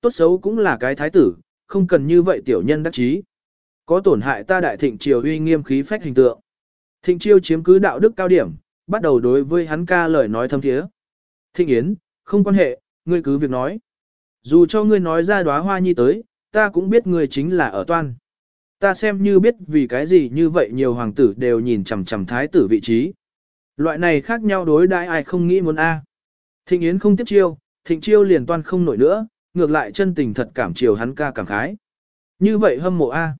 A: Tốt xấu cũng là cái thái tử, không cần như vậy tiểu nhân đắc chí. Có tổn hại ta đại thịnh triều uy nghiêm khí phách hình tượng. Thịnh chiêu chiếm cứ đạo đức cao điểm, bắt đầu đối với hắn ca lời nói thâm thiế. Thịnh Yến, không quan hệ, ngươi cứ việc nói. Dù cho ngươi nói ra đóa hoa nhi tới, ta cũng biết ngươi chính là ở toan. Ta xem như biết vì cái gì như vậy nhiều hoàng tử đều nhìn chằm chằm thái tử vị trí. Loại này khác nhau đối đãi ai không nghĩ muốn A. Thịnh Yến không tiếp chiêu, thịnh chiêu liền toan không nổi nữa, ngược lại chân tình thật cảm chiều hắn ca cảm khái. Như vậy hâm mộ A.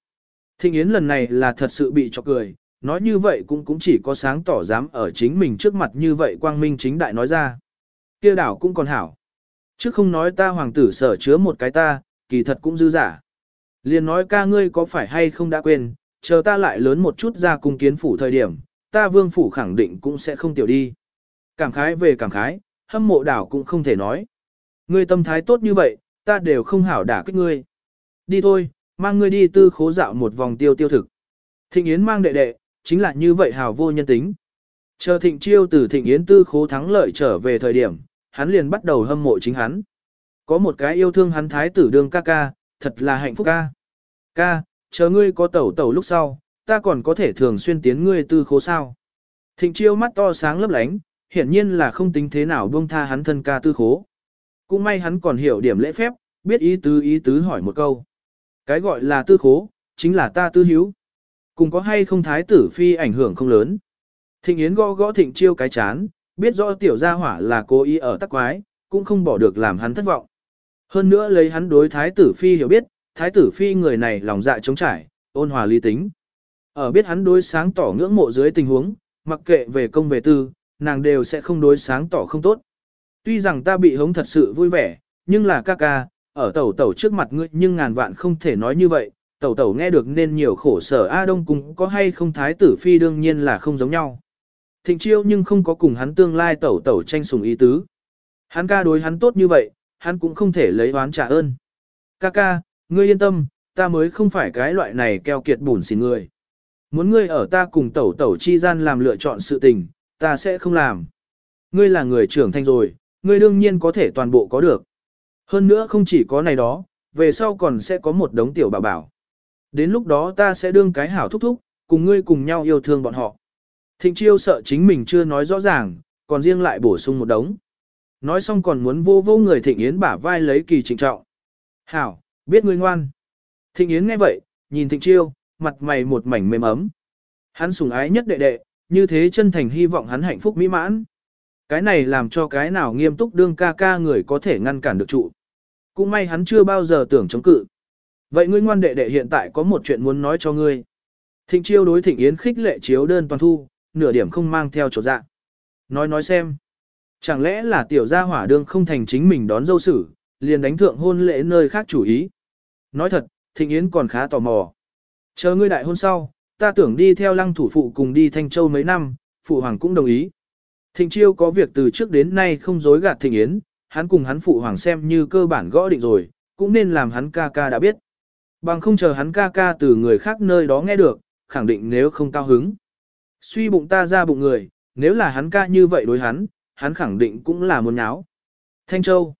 A: Thịnh Yến lần này là thật sự bị cho cười, nói như vậy cũng cũng chỉ có sáng tỏ dám ở chính mình trước mặt như vậy quang minh chính đại nói ra. kia đảo cũng còn hảo. Chứ không nói ta hoàng tử sở chứa một cái ta, kỳ thật cũng dư giả. Liền nói ca ngươi có phải hay không đã quên, chờ ta lại lớn một chút ra cung kiến phủ thời điểm, ta vương phủ khẳng định cũng sẽ không tiểu đi. Cảm khái về cảm khái, hâm mộ đảo cũng không thể nói. Ngươi tâm thái tốt như vậy, ta đều không hảo đả kích ngươi. Đi thôi, mang ngươi đi tư khố dạo một vòng tiêu tiêu thực. Thịnh Yến mang đệ đệ, chính là như vậy hào vô nhân tính. Chờ thịnh chiêu từ thịnh Yến tư khố thắng lợi trở về thời điểm, hắn liền bắt đầu hâm mộ chính hắn. Có một cái yêu thương hắn thái tử đương ca ca, thật là hạnh phúc ca. Ca, chờ ngươi có tẩu tẩu lúc sau, ta còn có thể thường xuyên tiến ngươi tư khố sao. Thịnh chiêu mắt to sáng lấp lánh, hiển nhiên là không tính thế nào buông tha hắn thân ca tư khố. Cũng may hắn còn hiểu điểm lễ phép, biết ý tứ ý tứ hỏi một câu. Cái gọi là tư khố, chính là ta tư hiếu. Cùng có hay không thái tử phi ảnh hưởng không lớn. Thịnh Yến gõ gõ thịnh chiêu cái chán, biết rõ tiểu gia hỏa là cố ý ở tắc quái, cũng không bỏ được làm hắn thất vọng. Hơn nữa lấy hắn đối thái tử phi hiểu biết, thái tử phi người này lòng dạ trống trải, ôn hòa lý tính. Ở biết hắn đối sáng tỏ ngưỡng mộ dưới tình huống, mặc kệ về công về tư, nàng đều sẽ không đối sáng tỏ không tốt. Tuy rằng ta bị hống thật sự vui vẻ, nhưng là ca ca, ở tẩu tẩu trước mặt ngươi nhưng ngàn vạn không thể nói như vậy, tẩu tẩu nghe được nên nhiều khổ sở A Đông cũng có hay không thái tử phi đương nhiên là không giống nhau. Thịnh chiêu nhưng không có cùng hắn tương lai tẩu tẩu tranh sùng ý tứ. Hắn ca đối hắn tốt như vậy, hắn cũng không thể lấy oán trả ơn. Ca ca, ngươi yên tâm, ta mới không phải cái loại này keo kiệt bùn xỉn người. Muốn ngươi ở ta cùng tẩu tẩu chi gian làm lựa chọn sự tình, ta sẽ không làm. Ngươi là người trưởng thành rồi, ngươi đương nhiên có thể toàn bộ có được. Hơn nữa không chỉ có này đó, về sau còn sẽ có một đống tiểu bảo bảo. Đến lúc đó ta sẽ đương cái hảo thúc thúc, cùng ngươi cùng nhau yêu thương bọn họ. Thịnh chiêu sợ chính mình chưa nói rõ ràng, còn riêng lại bổ sung một đống. Nói xong còn muốn vô vô người thịnh yến bả vai lấy kỳ trịnh trọng. Hảo, biết ngươi ngoan. Thịnh yến nghe vậy, nhìn thịnh chiêu, mặt mày một mảnh mềm ấm. Hắn sủng ái nhất đệ đệ, như thế chân thành hy vọng hắn hạnh phúc mỹ mãn. Cái này làm cho cái nào nghiêm túc đương ca ca người có thể ngăn cản được trụ. Cũng may hắn chưa bao giờ tưởng chống cự. Vậy ngươi ngoan đệ đệ hiện tại có một chuyện muốn nói cho ngươi. Thịnh chiêu đối thịnh yến khích lệ chiếu đơn toàn thu, nửa điểm không mang theo chỗ dạ. Nói nói xem. Chẳng lẽ là tiểu gia hỏa đương không thành chính mình đón dâu xử, liền đánh thượng hôn lễ nơi khác chủ ý. Nói thật, thịnh yến còn khá tò mò. Chờ ngươi đại hôn sau, ta tưởng đi theo lăng thủ phụ cùng đi Thanh Châu mấy năm, phụ hoàng cũng đồng ý. Thịnh chiêu có việc từ trước đến nay không dối gạt thịnh yến, hắn cùng hắn phụ hoàng xem như cơ bản gõ định rồi, cũng nên làm hắn ca ca đã biết. Bằng không chờ hắn ca ca từ người khác nơi đó nghe được, khẳng định nếu không cao hứng. Suy bụng ta ra bụng người, nếu là hắn ca như vậy đối hắn, hắn khẳng định cũng là muốn nháo. Thanh Châu.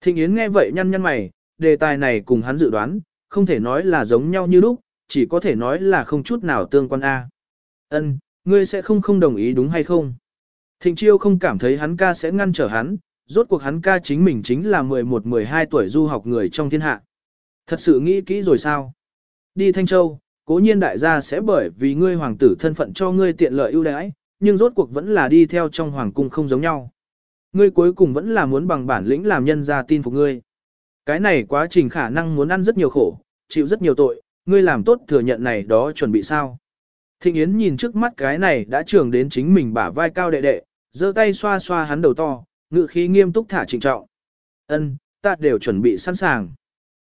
A: Thịnh Yến nghe vậy nhăn nhăn mày, đề tài này cùng hắn dự đoán, không thể nói là giống nhau như lúc, chỉ có thể nói là không chút nào tương quan A. Ân, ngươi sẽ không không đồng ý đúng hay không? Thịnh Chiêu không cảm thấy hắn ca sẽ ngăn trở hắn, rốt cuộc hắn ca chính mình chính là 11-12 tuổi du học người trong thiên hạ. Thật sự nghĩ kỹ rồi sao? Đi Thanh Châu, cố nhiên đại gia sẽ bởi vì ngươi hoàng tử thân phận cho ngươi tiện lợi ưu đãi, nhưng rốt cuộc vẫn là đi theo trong hoàng cung không giống nhau. Ngươi cuối cùng vẫn là muốn bằng bản lĩnh làm nhân gia tin phục ngươi. Cái này quá trình khả năng muốn ăn rất nhiều khổ, chịu rất nhiều tội, ngươi làm tốt thừa nhận này đó chuẩn bị sao. Thịnh Yến nhìn trước mắt cái này đã trưởng đến chính mình bả vai cao đệ đệ, giơ tay xoa xoa hắn đầu to, ngự khí nghiêm túc thả trịnh trọng. Ân, ta đều chuẩn bị sẵn sàng.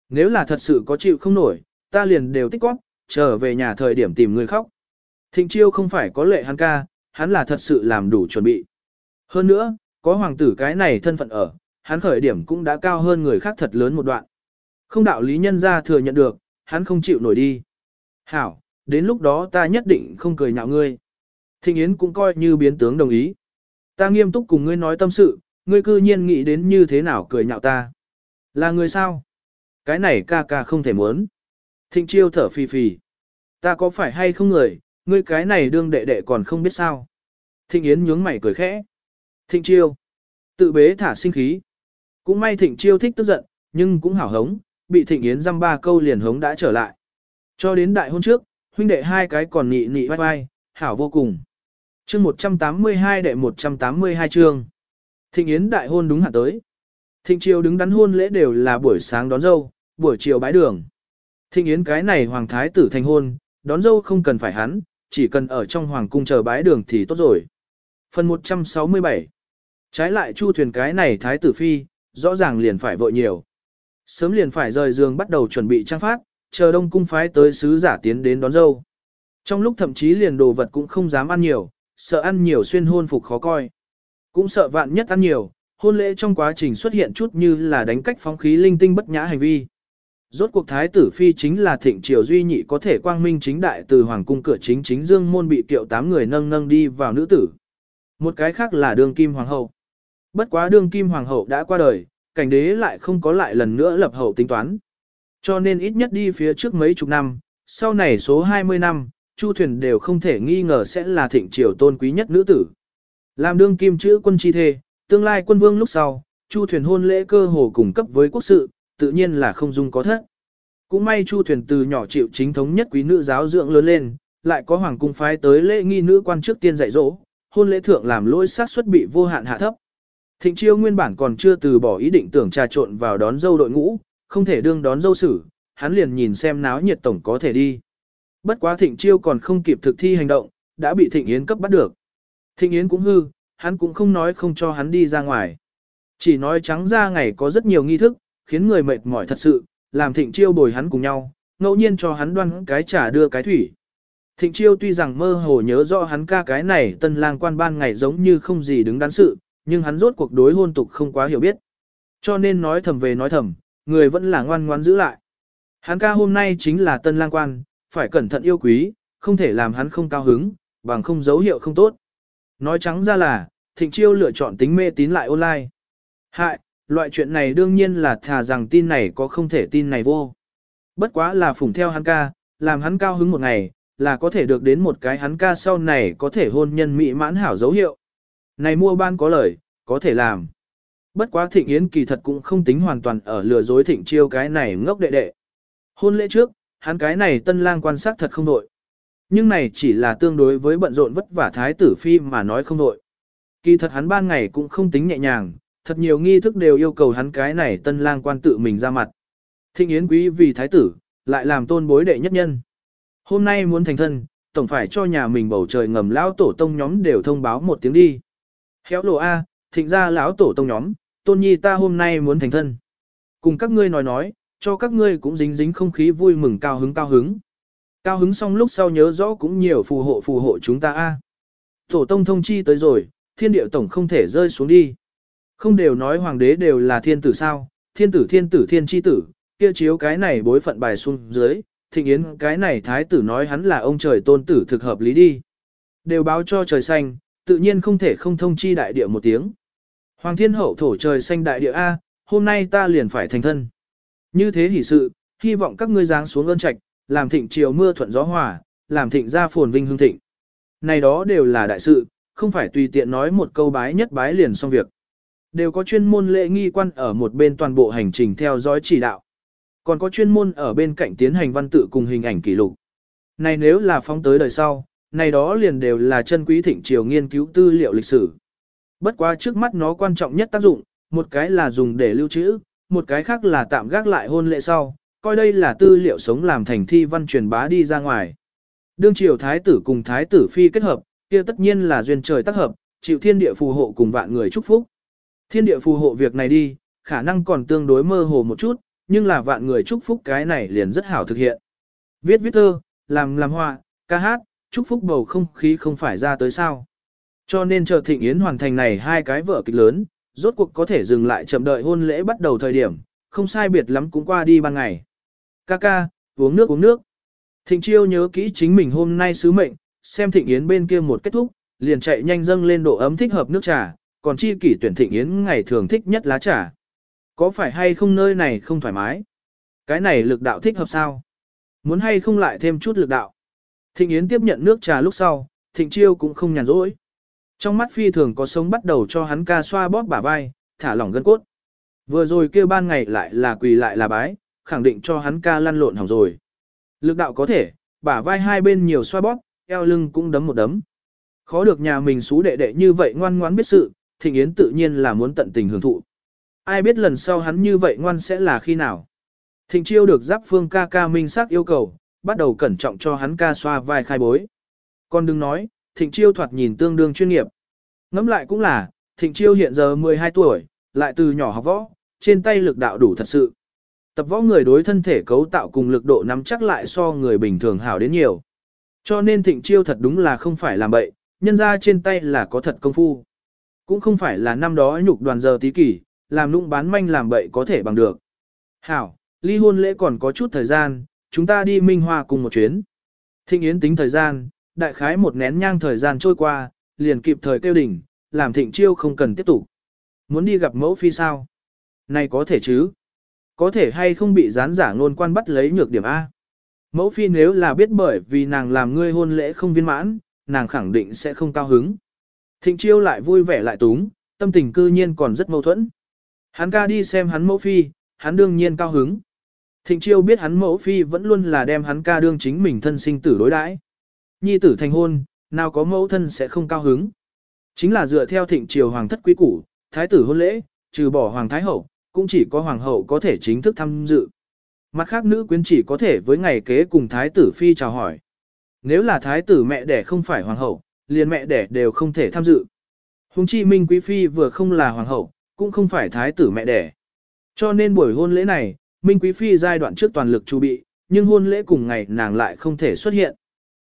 A: Nếu là thật sự có chịu không nổi, ta liền đều tích góp, trở về nhà thời điểm tìm người khóc. Thịnh chiêu không phải có lệ hắn ca, hắn là thật sự làm đủ chuẩn bị. Hơn nữa, có hoàng tử cái này thân phận ở, hắn khởi điểm cũng đã cao hơn người khác thật lớn một đoạn. Không đạo lý nhân ra thừa nhận được, hắn không chịu nổi đi. Hảo, đến lúc đó ta nhất định không cười nhạo ngươi. Thịnh Yến cũng coi như biến tướng đồng ý. Ta nghiêm túc cùng ngươi nói tâm sự, ngươi cư nhiên nghĩ đến như thế nào cười nhạo ta. Là người sao? Cái này ca ca không thể muốn. Thịnh chiêu thở phì phì. Ta có phải hay không người, ngươi cái này đương đệ đệ còn không biết sao. Thịnh Yến nhướng mày cười khẽ. Thịnh chiêu. Tự bế thả sinh khí. Cũng may thịnh chiêu thích tức giận, nhưng cũng hảo hống, bị thịnh Yến dăm ba câu liền hống đã trở lại. Cho đến đại hôn trước, huynh đệ hai cái còn nị nị vai vai, hảo vô cùng. chương 182 đệ 182 chương. Thịnh Yến đại hôn đúng hạn tới. Thịnh chiêu đứng đắn hôn lễ đều là buổi sáng đón dâu, buổi chiều bái đường. Thịnh Yến cái này hoàng thái tử thành hôn, đón dâu không cần phải hắn, chỉ cần ở trong hoàng cung chờ bái đường thì tốt rồi. Phần 167 Trái lại chu thuyền cái này thái tử phi, rõ ràng liền phải vội nhiều. Sớm liền phải rời giường bắt đầu chuẩn bị trang phát, chờ đông cung phái tới sứ giả tiến đến đón dâu. Trong lúc thậm chí liền đồ vật cũng không dám ăn nhiều, sợ ăn nhiều xuyên hôn phục khó coi. Cũng sợ vạn nhất ăn nhiều, hôn lễ trong quá trình xuất hiện chút như là đánh cách phóng khí linh tinh bất nhã hành vi. Rốt cuộc thái tử phi chính là thịnh triều duy nhị có thể quang minh chính đại từ hoàng cung cửa chính chính dương môn bị kiệu tám người nâng nâng đi vào nữ tử. Một cái khác là đương kim hoàng hậu. Bất quá đương kim hoàng hậu đã qua đời, cảnh đế lại không có lại lần nữa lập hậu tính toán. Cho nên ít nhất đi phía trước mấy chục năm, sau này số 20 năm, Chu Thuyền đều không thể nghi ngờ sẽ là thịnh triều tôn quý nhất nữ tử. Làm đương kim chữ quân chi thê, tương lai quân vương lúc sau, Chu Thuyền hôn lễ cơ hồ cùng cấp với quốc sự, tự nhiên là không dung có thất. Cũng may Chu Thuyền từ nhỏ chịu chính thống nhất quý nữ giáo dưỡng lớn lên, lại có hoàng cung phái tới lễ nghi nữ quan trước tiên dạy dỗ, hôn lễ thượng làm lỗi sát suất bị vô hạn hạ thấp. Thịnh chiêu nguyên bản còn chưa từ bỏ ý định tưởng trà trộn vào đón dâu đội ngũ, không thể đương đón dâu xử, hắn liền nhìn xem náo nhiệt tổng có thể đi. Bất quá thịnh chiêu còn không kịp thực thi hành động, đã bị thịnh yến cấp bắt được. Thịnh yến cũng hư, hắn cũng không nói không cho hắn đi ra ngoài. Chỉ nói trắng ra ngày có rất nhiều nghi thức, khiến người mệt mỏi thật sự, làm thịnh chiêu bồi hắn cùng nhau, ngẫu nhiên cho hắn đoan cái trà đưa cái thủy. Thịnh chiêu tuy rằng mơ hồ nhớ rõ hắn ca cái này tân lang quan ban ngày giống như không gì đứng đắn sự, nhưng hắn rốt cuộc đối hôn tục không quá hiểu biết. Cho nên nói thầm về nói thầm, người vẫn là ngoan ngoan giữ lại. Hắn ca hôm nay chính là tân lang quan, phải cẩn thận yêu quý, không thể làm hắn không cao hứng, bằng không dấu hiệu không tốt. Nói trắng ra là, thịnh chiêu lựa chọn tính mê tín lại online. Hại, loại chuyện này đương nhiên là thà rằng tin này có không thể tin này vô. Bất quá là phủng theo hắn ca, làm hắn cao hứng một ngày, là có thể được đến một cái hắn ca sau này có thể hôn nhân mỹ mãn hảo dấu hiệu. Này mua ban có lời, có thể làm. Bất quá thịnh yến kỳ thật cũng không tính hoàn toàn ở lừa dối thịnh chiêu cái này ngốc đệ đệ. Hôn lễ trước, hắn cái này tân lang quan sát thật không đội. Nhưng này chỉ là tương đối với bận rộn vất vả thái tử phi mà nói không đội. Kỳ thật hắn ban ngày cũng không tính nhẹ nhàng, thật nhiều nghi thức đều yêu cầu hắn cái này tân lang quan tự mình ra mặt. Thịnh yến quý vì thái tử, lại làm tôn bối đệ nhất nhân. Hôm nay muốn thành thân, tổng phải cho nhà mình bầu trời ngầm lão tổ tông nhóm đều thông báo một tiếng đi. Khéo lộ A, thịnh ra lão tổ tông nhóm, tôn nhi ta hôm nay muốn thành thân. Cùng các ngươi nói nói, cho các ngươi cũng dính dính không khí vui mừng cao hứng cao hứng. Cao hứng xong lúc sau nhớ rõ cũng nhiều phù hộ phù hộ chúng ta a. Tổ tông thông chi tới rồi, thiên địa tổng không thể rơi xuống đi. Không đều nói hoàng đế đều là thiên tử sao, thiên tử thiên tử thiên chi tử, kia chiếu cái này bối phận bài xuống dưới, thịnh yến cái này thái tử nói hắn là ông trời tôn tử thực hợp lý đi. Đều báo cho trời xanh, tự nhiên không thể không thông chi đại địa một tiếng. Hoàng thiên hậu thổ trời xanh đại địa A, hôm nay ta liền phải thành thân. Như thế hỷ sự, hy vọng các ngươi giáng xuống ơn trạch, làm thịnh chiều mưa thuận gió hòa, làm thịnh gia phồn vinh hương thịnh. Này đó đều là đại sự, không phải tùy tiện nói một câu bái nhất bái liền xong việc. Đều có chuyên môn lễ nghi quan ở một bên toàn bộ hành trình theo dõi chỉ đạo. Còn có chuyên môn ở bên cạnh tiến hành văn tự cùng hình ảnh kỷ lục. Này nếu là phóng tới đời sau, này đó liền đều là chân quý thịnh triều nghiên cứu tư liệu lịch sử. Bất quá trước mắt nó quan trọng nhất tác dụng, một cái là dùng để lưu trữ, một cái khác là tạm gác lại hôn lễ sau, coi đây là tư liệu sống làm thành thi văn truyền bá đi ra ngoài. Đương triều thái tử cùng thái tử phi kết hợp, kia tất nhiên là duyên trời tác hợp, chịu thiên địa phù hộ cùng vạn người chúc phúc. Thiên địa phù hộ việc này đi, khả năng còn tương đối mơ hồ một chút, nhưng là vạn người chúc phúc cái này liền rất hảo thực hiện. Viết viết thơ, làm làm họa, ca hát, chúc phúc bầu không khí không phải ra tới sao. Cho nên chờ thịnh yến hoàn thành này hai cái vở kịch lớn, rốt cuộc có thể dừng lại chậm đợi hôn lễ bắt đầu thời điểm, không sai biệt lắm cũng qua đi ban ngày. Ca ca, uống nước uống nước. Thịnh chiêu nhớ kỹ chính mình hôm nay sứ mệnh, xem thịnh yến bên kia một kết thúc, liền chạy nhanh dâng lên độ ấm thích hợp nước trà, còn chi kỷ tuyển thịnh yến ngày thường thích nhất lá trà. Có phải hay không nơi này không thoải mái? Cái này lực đạo thích hợp sao? Muốn hay không lại thêm chút lực đạo? Thịnh yến tiếp nhận nước trà lúc sau, thịnh chiêu cũng không nhàn rỗi. Trong mắt phi thường có sống bắt đầu cho hắn ca xoa bóp bả vai, thả lỏng gân cốt. Vừa rồi kêu ban ngày lại là quỳ lại là bái, khẳng định cho hắn ca lăn lộn hỏng rồi. Lực đạo có thể, bả vai hai bên nhiều xoa bóp, eo lưng cũng đấm một đấm. Khó được nhà mình xú đệ đệ như vậy ngoan ngoãn biết sự, Thịnh Yến tự nhiên là muốn tận tình hưởng thụ. Ai biết lần sau hắn như vậy ngoan sẽ là khi nào. Thịnh Chiêu được giáp phương ca ca minh xác yêu cầu, bắt đầu cẩn trọng cho hắn ca xoa vai khai bối. Còn đừng nói, Thịnh Chiêu thoạt nhìn tương đương chuyên nghiệp. Ngẫm lại cũng là, Thịnh Chiêu hiện giờ 12 tuổi, lại từ nhỏ học võ, trên tay lực đạo đủ thật sự. Tập võ người đối thân thể cấu tạo cùng lực độ nắm chắc lại so người bình thường hảo đến nhiều. Cho nên Thịnh Chiêu thật đúng là không phải làm bậy, nhân ra trên tay là có thật công phu. Cũng không phải là năm đó nhục đoàn giờ tí kỷ, làm nũng bán manh làm bậy có thể bằng được. Hảo, ly hôn lễ còn có chút thời gian, chúng ta đi minh hoa cùng một chuyến. Thịnh Yến tính thời gian, đại khái một nén nhang thời gian trôi qua, liền kịp thời kêu đỉnh, làm thịnh chiêu không cần tiếp tục. Muốn đi gặp mẫu phi sao? Này có thể chứ? Có thể hay không bị gián giả ngôn quan bắt lấy nhược điểm A? Mẫu phi nếu là biết bởi vì nàng làm ngươi hôn lễ không viên mãn, nàng khẳng định sẽ không cao hứng. Thịnh chiêu lại vui vẻ lại túng, tâm tình cư nhiên còn rất mâu thuẫn. Hắn ca đi xem hắn mẫu phi, hắn đương nhiên cao hứng. Thịnh chiêu biết hắn mẫu phi vẫn luôn là đem hắn ca đương chính mình thân sinh tử đối đãi. Nhi tử thành hôn, nào có mẫu thân sẽ không cao hứng. Chính là dựa theo thịnh triều hoàng thất quý củ, thái tử hôn lễ, trừ bỏ hoàng thái hậu, cũng chỉ có hoàng hậu có thể chính thức tham dự. Mặt khác nữ quyến chỉ có thể với ngày kế cùng thái tử phi chào hỏi. Nếu là thái tử mẹ đẻ không phải hoàng hậu, liền mẹ đẻ đều không thể tham dự. Hùng chi minh quý phi vừa không là hoàng hậu, cũng không phải thái tử mẹ đẻ. Cho nên buổi hôn lễ này, minh quý phi giai đoạn trước toàn lực chuẩn bị, nhưng hôn lễ cùng ngày nàng lại không thể xuất hiện.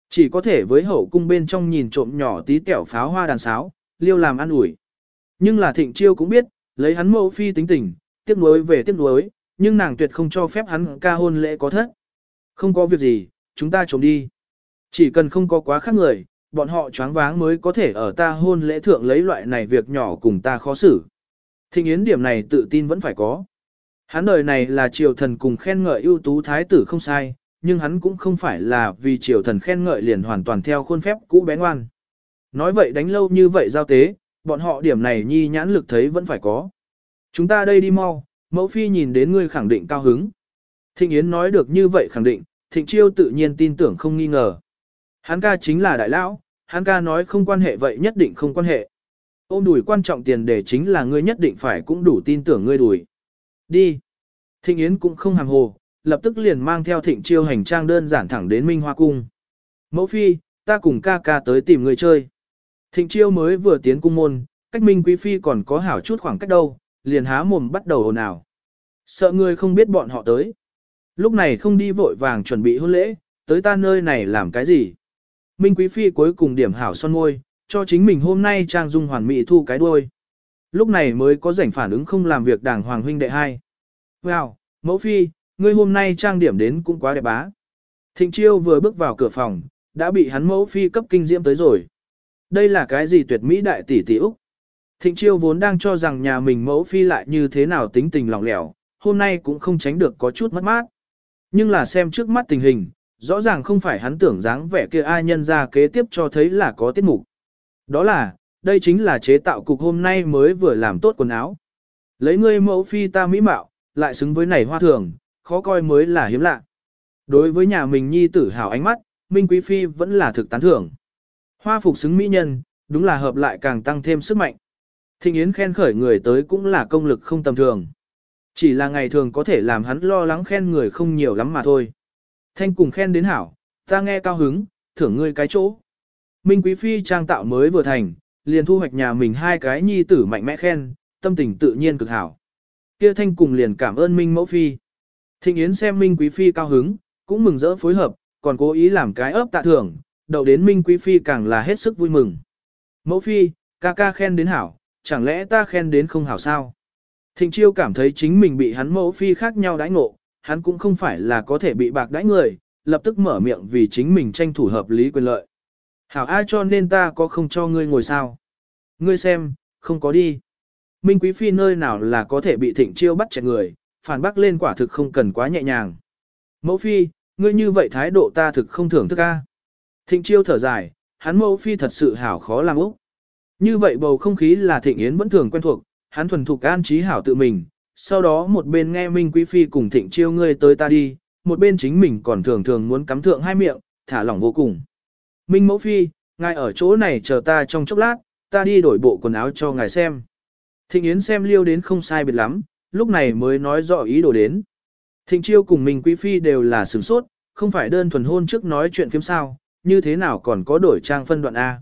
A: Chỉ có thể với hậu cung bên trong nhìn trộm nhỏ tí tẻo pháo hoa đàn sáo, liêu làm ăn ủi. Nhưng là thịnh chiêu cũng biết, lấy hắn mẫu phi tính tình, tiếc nuối về tiếc nuối, nhưng nàng tuyệt không cho phép hắn ca hôn lễ có thất. Không có việc gì, chúng ta trộm đi. Chỉ cần không có quá khác người, bọn họ choáng váng mới có thể ở ta hôn lễ thượng lấy loại này việc nhỏ cùng ta khó xử. Thịnh yến điểm này tự tin vẫn phải có. Hắn đời này là triều thần cùng khen ngợi ưu tú thái tử không sai, nhưng hắn cũng không phải là vì triều thần khen ngợi liền hoàn toàn theo khuôn phép cũ bé ngoan. Nói vậy đánh lâu như vậy giao tế, bọn họ điểm này nhi nhãn lực thấy vẫn phải có. Chúng ta đây đi mau, mẫu phi nhìn đến ngươi khẳng định cao hứng. Thịnh Yến nói được như vậy khẳng định, Thịnh Chiêu tự nhiên tin tưởng không nghi ngờ. Hắn ca chính là đại lão, hắn ca nói không quan hệ vậy nhất định không quan hệ. Ôm đùi quan trọng tiền để chính là ngươi nhất định phải cũng đủ tin tưởng ngươi đùi. Đi. Thịnh Yến cũng không hàng hồ, lập tức liền mang theo thịnh chiêu hành trang đơn giản thẳng đến Minh Hoa Cung. Mẫu phi, ta cùng ca ca tới tìm người chơi. Thịnh chiêu mới vừa tiến cung môn, cách Minh Quý Phi còn có hảo chút khoảng cách đâu, liền há mồm bắt đầu ồn ào. Sợ người không biết bọn họ tới. Lúc này không đi vội vàng chuẩn bị hôn lễ, tới ta nơi này làm cái gì. Minh Quý Phi cuối cùng điểm hảo son môi, cho chính mình hôm nay trang dung hoàn mỹ thu cái đuôi. Lúc này mới có rảnh phản ứng không làm việc đảng Hoàng huynh đệ hai. Wow, mẫu phi, ngươi hôm nay trang điểm đến cũng quá đẹp bá. Thịnh chiêu vừa bước vào cửa phòng, đã bị hắn mẫu phi cấp kinh diễm tới rồi. Đây là cái gì tuyệt mỹ đại tỷ tỷ Úc? Thịnh chiêu vốn đang cho rằng nhà mình mẫu phi lại như thế nào tính tình lỏng lẻo, hôm nay cũng không tránh được có chút mất mát. Nhưng là xem trước mắt tình hình, rõ ràng không phải hắn tưởng dáng vẻ kia ai nhân ra kế tiếp cho thấy là có tiết mục. Đó là, đây chính là chế tạo cục hôm nay mới vừa làm tốt quần áo. Lấy ngươi mẫu phi ta mỹ mạo, lại xứng với nảy hoa thường, khó coi mới là hiếm lạ. Đối với nhà mình nhi tử hào ánh mắt, Minh Quý Phi vẫn là thực tán thưởng. Hoa phục xứng mỹ nhân, đúng là hợp lại càng tăng thêm sức mạnh. Thịnh Yến khen khởi người tới cũng là công lực không tầm thường. Chỉ là ngày thường có thể làm hắn lo lắng khen người không nhiều lắm mà thôi. Thanh cùng khen đến hảo, ta nghe cao hứng, thưởng ngươi cái chỗ. Minh Quý Phi trang tạo mới vừa thành, liền thu hoạch nhà mình hai cái nhi tử mạnh mẽ khen, tâm tình tự nhiên cực hảo. Kia Thanh cùng liền cảm ơn Minh Mẫu Phi. Thịnh Yến xem Minh Quý Phi cao hứng, cũng mừng rỡ phối hợp, còn cố ý làm cái ấp tạ thưởng, đậu đến Minh Quý Phi càng là hết sức vui mừng. Mẫu Phi, ca ca khen đến hảo, chẳng lẽ ta khen đến không hảo sao? Thịnh Chiêu cảm thấy chính mình bị hắn Mẫu Phi khác nhau đãi ngộ, hắn cũng không phải là có thể bị bạc đãi người, lập tức mở miệng vì chính mình tranh thủ hợp lý quyền lợi. Hảo ai cho nên ta có không cho ngươi ngồi sao? Ngươi xem, không có đi. Minh Quý Phi nơi nào là có thể bị thịnh chiêu bắt chẹt người, phản bác lên quả thực không cần quá nhẹ nhàng. Mẫu Phi, ngươi như vậy thái độ ta thực không thưởng thức ca. Thịnh chiêu thở dài, hắn mẫu Phi thật sự hảo khó làm úc. Như vậy bầu không khí là thịnh yến vẫn thường quen thuộc, hắn thuần thục an trí hảo tự mình, sau đó một bên nghe Minh Quý Phi cùng thịnh chiêu ngươi tới ta đi, một bên chính mình còn thường thường muốn cắm thượng hai miệng, thả lỏng vô cùng. Minh Mẫu Phi, ngài ở chỗ này chờ ta trong chốc lát, ta đi đổi bộ quần áo cho ngài xem. Thịnh Yến xem liêu đến không sai biệt lắm, lúc này mới nói rõ ý đồ đến. Thịnh Chiêu cùng Minh Quý Phi đều là sửng sốt, không phải đơn thuần hôn trước nói chuyện phim sao, như thế nào còn có đổi trang phân đoạn A.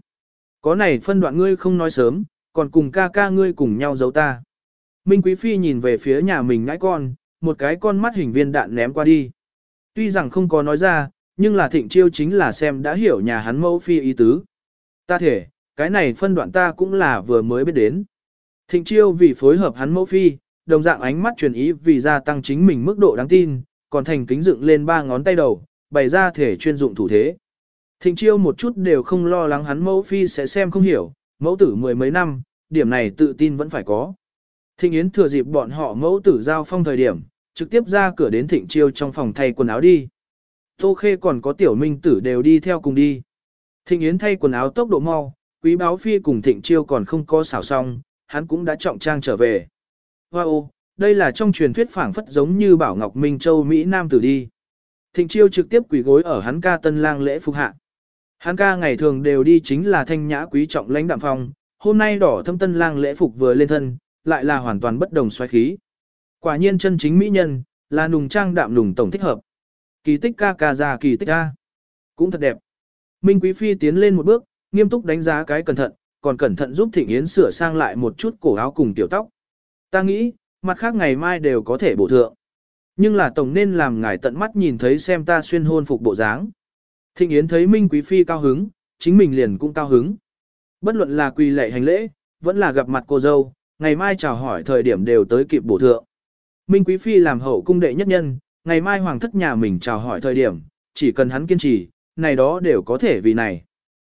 A: Có này phân đoạn ngươi không nói sớm, còn cùng ca ca ngươi cùng nhau giấu ta. Minh Quý Phi nhìn về phía nhà mình ngãi con, một cái con mắt hình viên đạn ném qua đi. Tuy rằng không có nói ra, nhưng là thịnh chiêu chính là xem đã hiểu nhà hắn mẫu phi ý tứ. Ta thể, cái này phân đoạn ta cũng là vừa mới biết đến. Thịnh chiêu vì phối hợp hắn mẫu phi, đồng dạng ánh mắt truyền ý vì gia tăng chính mình mức độ đáng tin, còn thành kính dựng lên ba ngón tay đầu, bày ra thể chuyên dụng thủ thế. Thịnh chiêu một chút đều không lo lắng hắn mẫu phi sẽ xem không hiểu, mẫu tử mười mấy năm, điểm này tự tin vẫn phải có. Thịnh Yến thừa dịp bọn họ mẫu tử giao phong thời điểm, trực tiếp ra cửa đến thịnh chiêu trong phòng thay quần áo đi. Tô Khê còn có tiểu minh tử đều đi theo cùng đi. Thịnh Yến thay quần áo tốc độ mau, quý báo phi cùng thịnh chiêu còn không có xảo xong, hắn cũng đã trọng trang trở về. Wow, đây là trong truyền thuyết phảng phất giống như Bảo Ngọc Minh Châu Mỹ Nam tử đi. Thịnh chiêu trực tiếp quỳ gối ở hắn ca tân lang lễ phục hạ. Hắn ca ngày thường đều đi chính là thanh nhã quý trọng lãnh đạm phong, hôm nay đỏ thâm tân lang lễ phục vừa lên thân, lại là hoàn toàn bất đồng xoáy khí. Quả nhiên chân chính mỹ nhân, là nùng trang đạm nùng tổng thích hợp. Kỳ tích ca ca ra kỳ tích ca. Cũng thật đẹp. Minh Quý Phi tiến lên một bước, nghiêm túc đánh giá cái cẩn thận, còn cẩn thận giúp Thịnh Yến sửa sang lại một chút cổ áo cùng tiểu tóc. Ta nghĩ, mặt khác ngày mai đều có thể bổ thượng. Nhưng là tổng nên làm ngài tận mắt nhìn thấy xem ta xuyên hôn phục bộ dáng. Thịnh Yến thấy Minh Quý Phi cao hứng, chính mình liền cũng cao hứng. Bất luận là quỳ lệ hành lễ, vẫn là gặp mặt cô dâu, ngày mai chào hỏi thời điểm đều tới kịp bổ thượng. Minh Quý Phi làm hậu cung đệ nhất nhân, ngày mai hoàng thất nhà mình chào hỏi thời điểm, chỉ cần hắn kiên trì, này đó đều có thể vì này.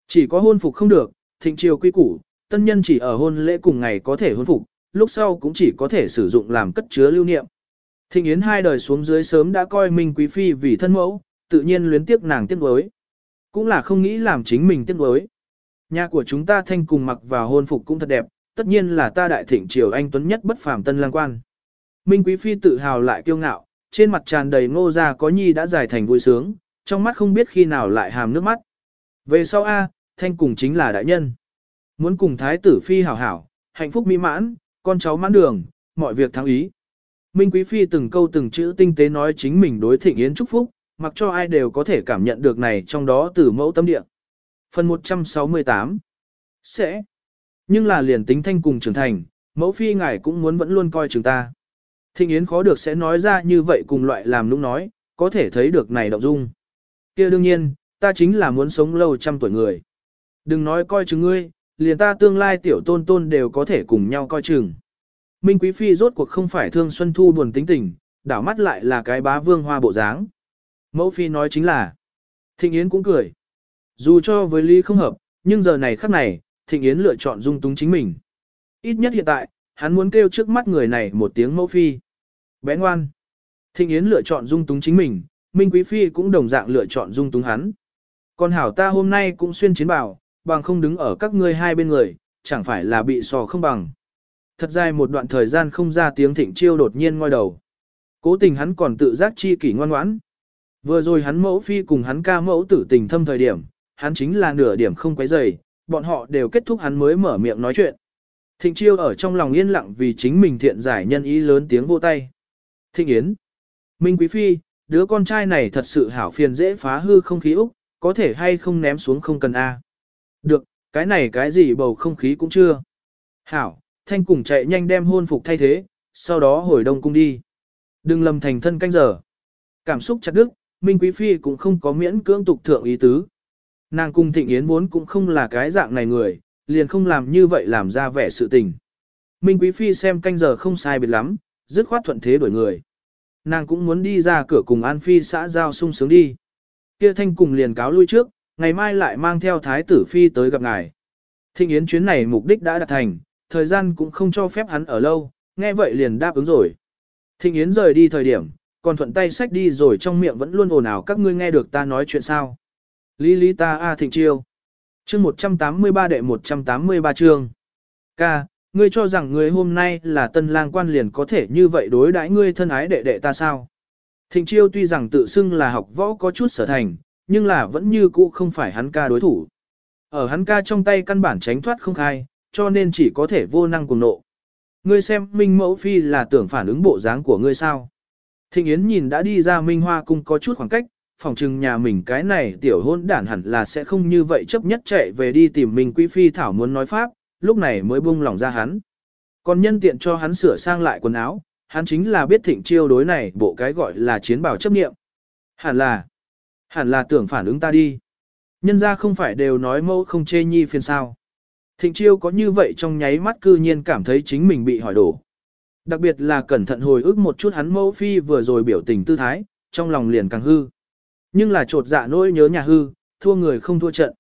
A: Chỉ có hôn phục không được, thịnh triều quy củ, tân nhân chỉ ở hôn lễ cùng ngày có thể hôn phục, lúc sau cũng chỉ có thể sử dụng làm cất chứa lưu niệm. Thịnh Yến hai đời xuống dưới sớm đã coi Minh Quý Phi vì thân mẫu, tự nhiên luyến tiếc nàng tiếc đối. Cũng là không nghĩ làm chính mình tiếc đối. Nhà của chúng ta thanh cùng mặc vào hôn phục cũng thật đẹp, tất nhiên là ta đại thịnh triều anh tuấn nhất bất phàm tân lang quan. Minh Quý Phi tự hào lại kiêu ngạo, trên mặt tràn đầy ngô ra có nhi đã giải thành vui sướng, trong mắt không biết khi nào lại hàm nước mắt. Về sau A, thanh cùng chính là đại nhân. Muốn cùng thái tử Phi hảo hảo, hạnh phúc mỹ mãn, con cháu mãn đường, mọi việc thắng ý. Minh Quý Phi từng câu từng chữ tinh tế nói chính mình đối thịnh yến chúc phúc, mặc cho ai đều có thể cảm nhận được này trong đó từ mẫu tâm địa. Phần 168 Sẽ nhưng là liền tính thanh cùng trưởng thành, mẫu phi ngài cũng muốn vẫn luôn coi trường ta. Thịnh Yến khó được sẽ nói ra như vậy cùng loại làm nũng nói, có thể thấy được này động dung. kia đương nhiên, ta chính là muốn sống lâu trăm tuổi người. Đừng nói coi chừng ngươi, liền ta tương lai tiểu tôn tôn đều có thể cùng nhau coi chừng. Minh Quý Phi rốt cuộc không phải thương Xuân Thu buồn tính tình, đảo mắt lại là cái bá vương hoa bộ dáng. Mẫu Phi nói chính là, Thịnh Yến cũng cười. Dù cho với Lý không hợp, nhưng giờ này khắc này, Thịnh Yến lựa chọn dung túng chính mình. Ít nhất hiện tại, hắn muốn kêu trước mắt người này một tiếng mẫu phi. Bé ngoan. Thịnh Yến lựa chọn dung túng chính mình, Minh Quý Phi cũng đồng dạng lựa chọn dung túng hắn. Còn hảo ta hôm nay cũng xuyên chiến bảo, bằng không đứng ở các ngươi hai bên người, chẳng phải là bị sò không bằng. Thật dài một đoạn thời gian không ra tiếng thịnh chiêu đột nhiên ngoi đầu. Cố tình hắn còn tự giác chi kỷ ngoan ngoãn. Vừa rồi hắn mẫu phi cùng hắn ca mẫu tử tình thâm thời điểm, hắn chính là nửa điểm không quấy rầy, bọn họ đều kết thúc hắn mới mở miệng nói chuyện. Thịnh chiêu ở trong lòng yên lặng vì chính mình thiện giải nhân ý lớn tiếng vô tay. Thịnh Yến. Minh Quý Phi, đứa con trai này thật sự hảo phiền dễ phá hư không khí Úc, có thể hay không ném xuống không cần A. Được, cái này cái gì bầu không khí cũng chưa. Hảo, thanh cùng chạy nhanh đem hôn phục thay thế, sau đó hồi đông cung đi. Đừng lầm thành thân canh giờ. Cảm xúc chặt đức, Minh Quý Phi cũng không có miễn cưỡng tục thượng ý tứ. Nàng cung thịnh yến vốn cũng không là cái dạng này người, liền không làm như vậy làm ra vẻ sự tình. Minh Quý Phi xem canh giờ không sai biệt lắm, dứt khoát thuận thế đổi người. Nàng cũng muốn đi ra cửa cùng An Phi xã giao sung sướng đi. Kia thanh cùng liền cáo lui trước, ngày mai lại mang theo Thái tử Phi tới gặp ngài. Thịnh Yến chuyến này mục đích đã đạt thành, thời gian cũng không cho phép hắn ở lâu, nghe vậy liền đáp ứng rồi. Thịnh Yến rời đi thời điểm, còn thuận tay sách đi rồi trong miệng vẫn luôn ồn ào các ngươi nghe được ta nói chuyện sao. Lý lý ta a thịnh chiêu. chương 183 đệ 183 chương. Ca, ngươi cho rằng ngươi hôm nay là tân lang quan liền có thể như vậy đối đãi ngươi thân ái đệ đệ ta sao? Thịnh chiêu tuy rằng tự xưng là học võ có chút sở thành, nhưng là vẫn như cũ không phải hắn ca đối thủ. Ở hắn ca trong tay căn bản tránh thoát không khai, cho nên chỉ có thể vô năng cùng nộ. Ngươi xem Minh Mẫu Phi là tưởng phản ứng bộ dáng của ngươi sao? Thịnh Yến nhìn đã đi ra Minh Hoa cung có chút khoảng cách, phòng trừng nhà mình cái này tiểu hôn đản hẳn là sẽ không như vậy chấp nhất chạy về đi tìm mình Quý Phi Thảo muốn nói pháp, lúc này mới buông lòng ra hắn. Còn nhân tiện cho hắn sửa sang lại quần áo, hắn chính là biết thịnh chiêu đối này bộ cái gọi là chiến bảo chấp nghiệm. Hẳn là, hẳn là tưởng phản ứng ta đi. Nhân ra không phải đều nói mẫu không chê nhi phiền sao. Thịnh chiêu có như vậy trong nháy mắt cư nhiên cảm thấy chính mình bị hỏi đổ. Đặc biệt là cẩn thận hồi ức một chút hắn mẫu phi vừa rồi biểu tình tư thái, trong lòng liền càng hư. Nhưng là trột dạ nỗi nhớ nhà hư, thua người không thua trận.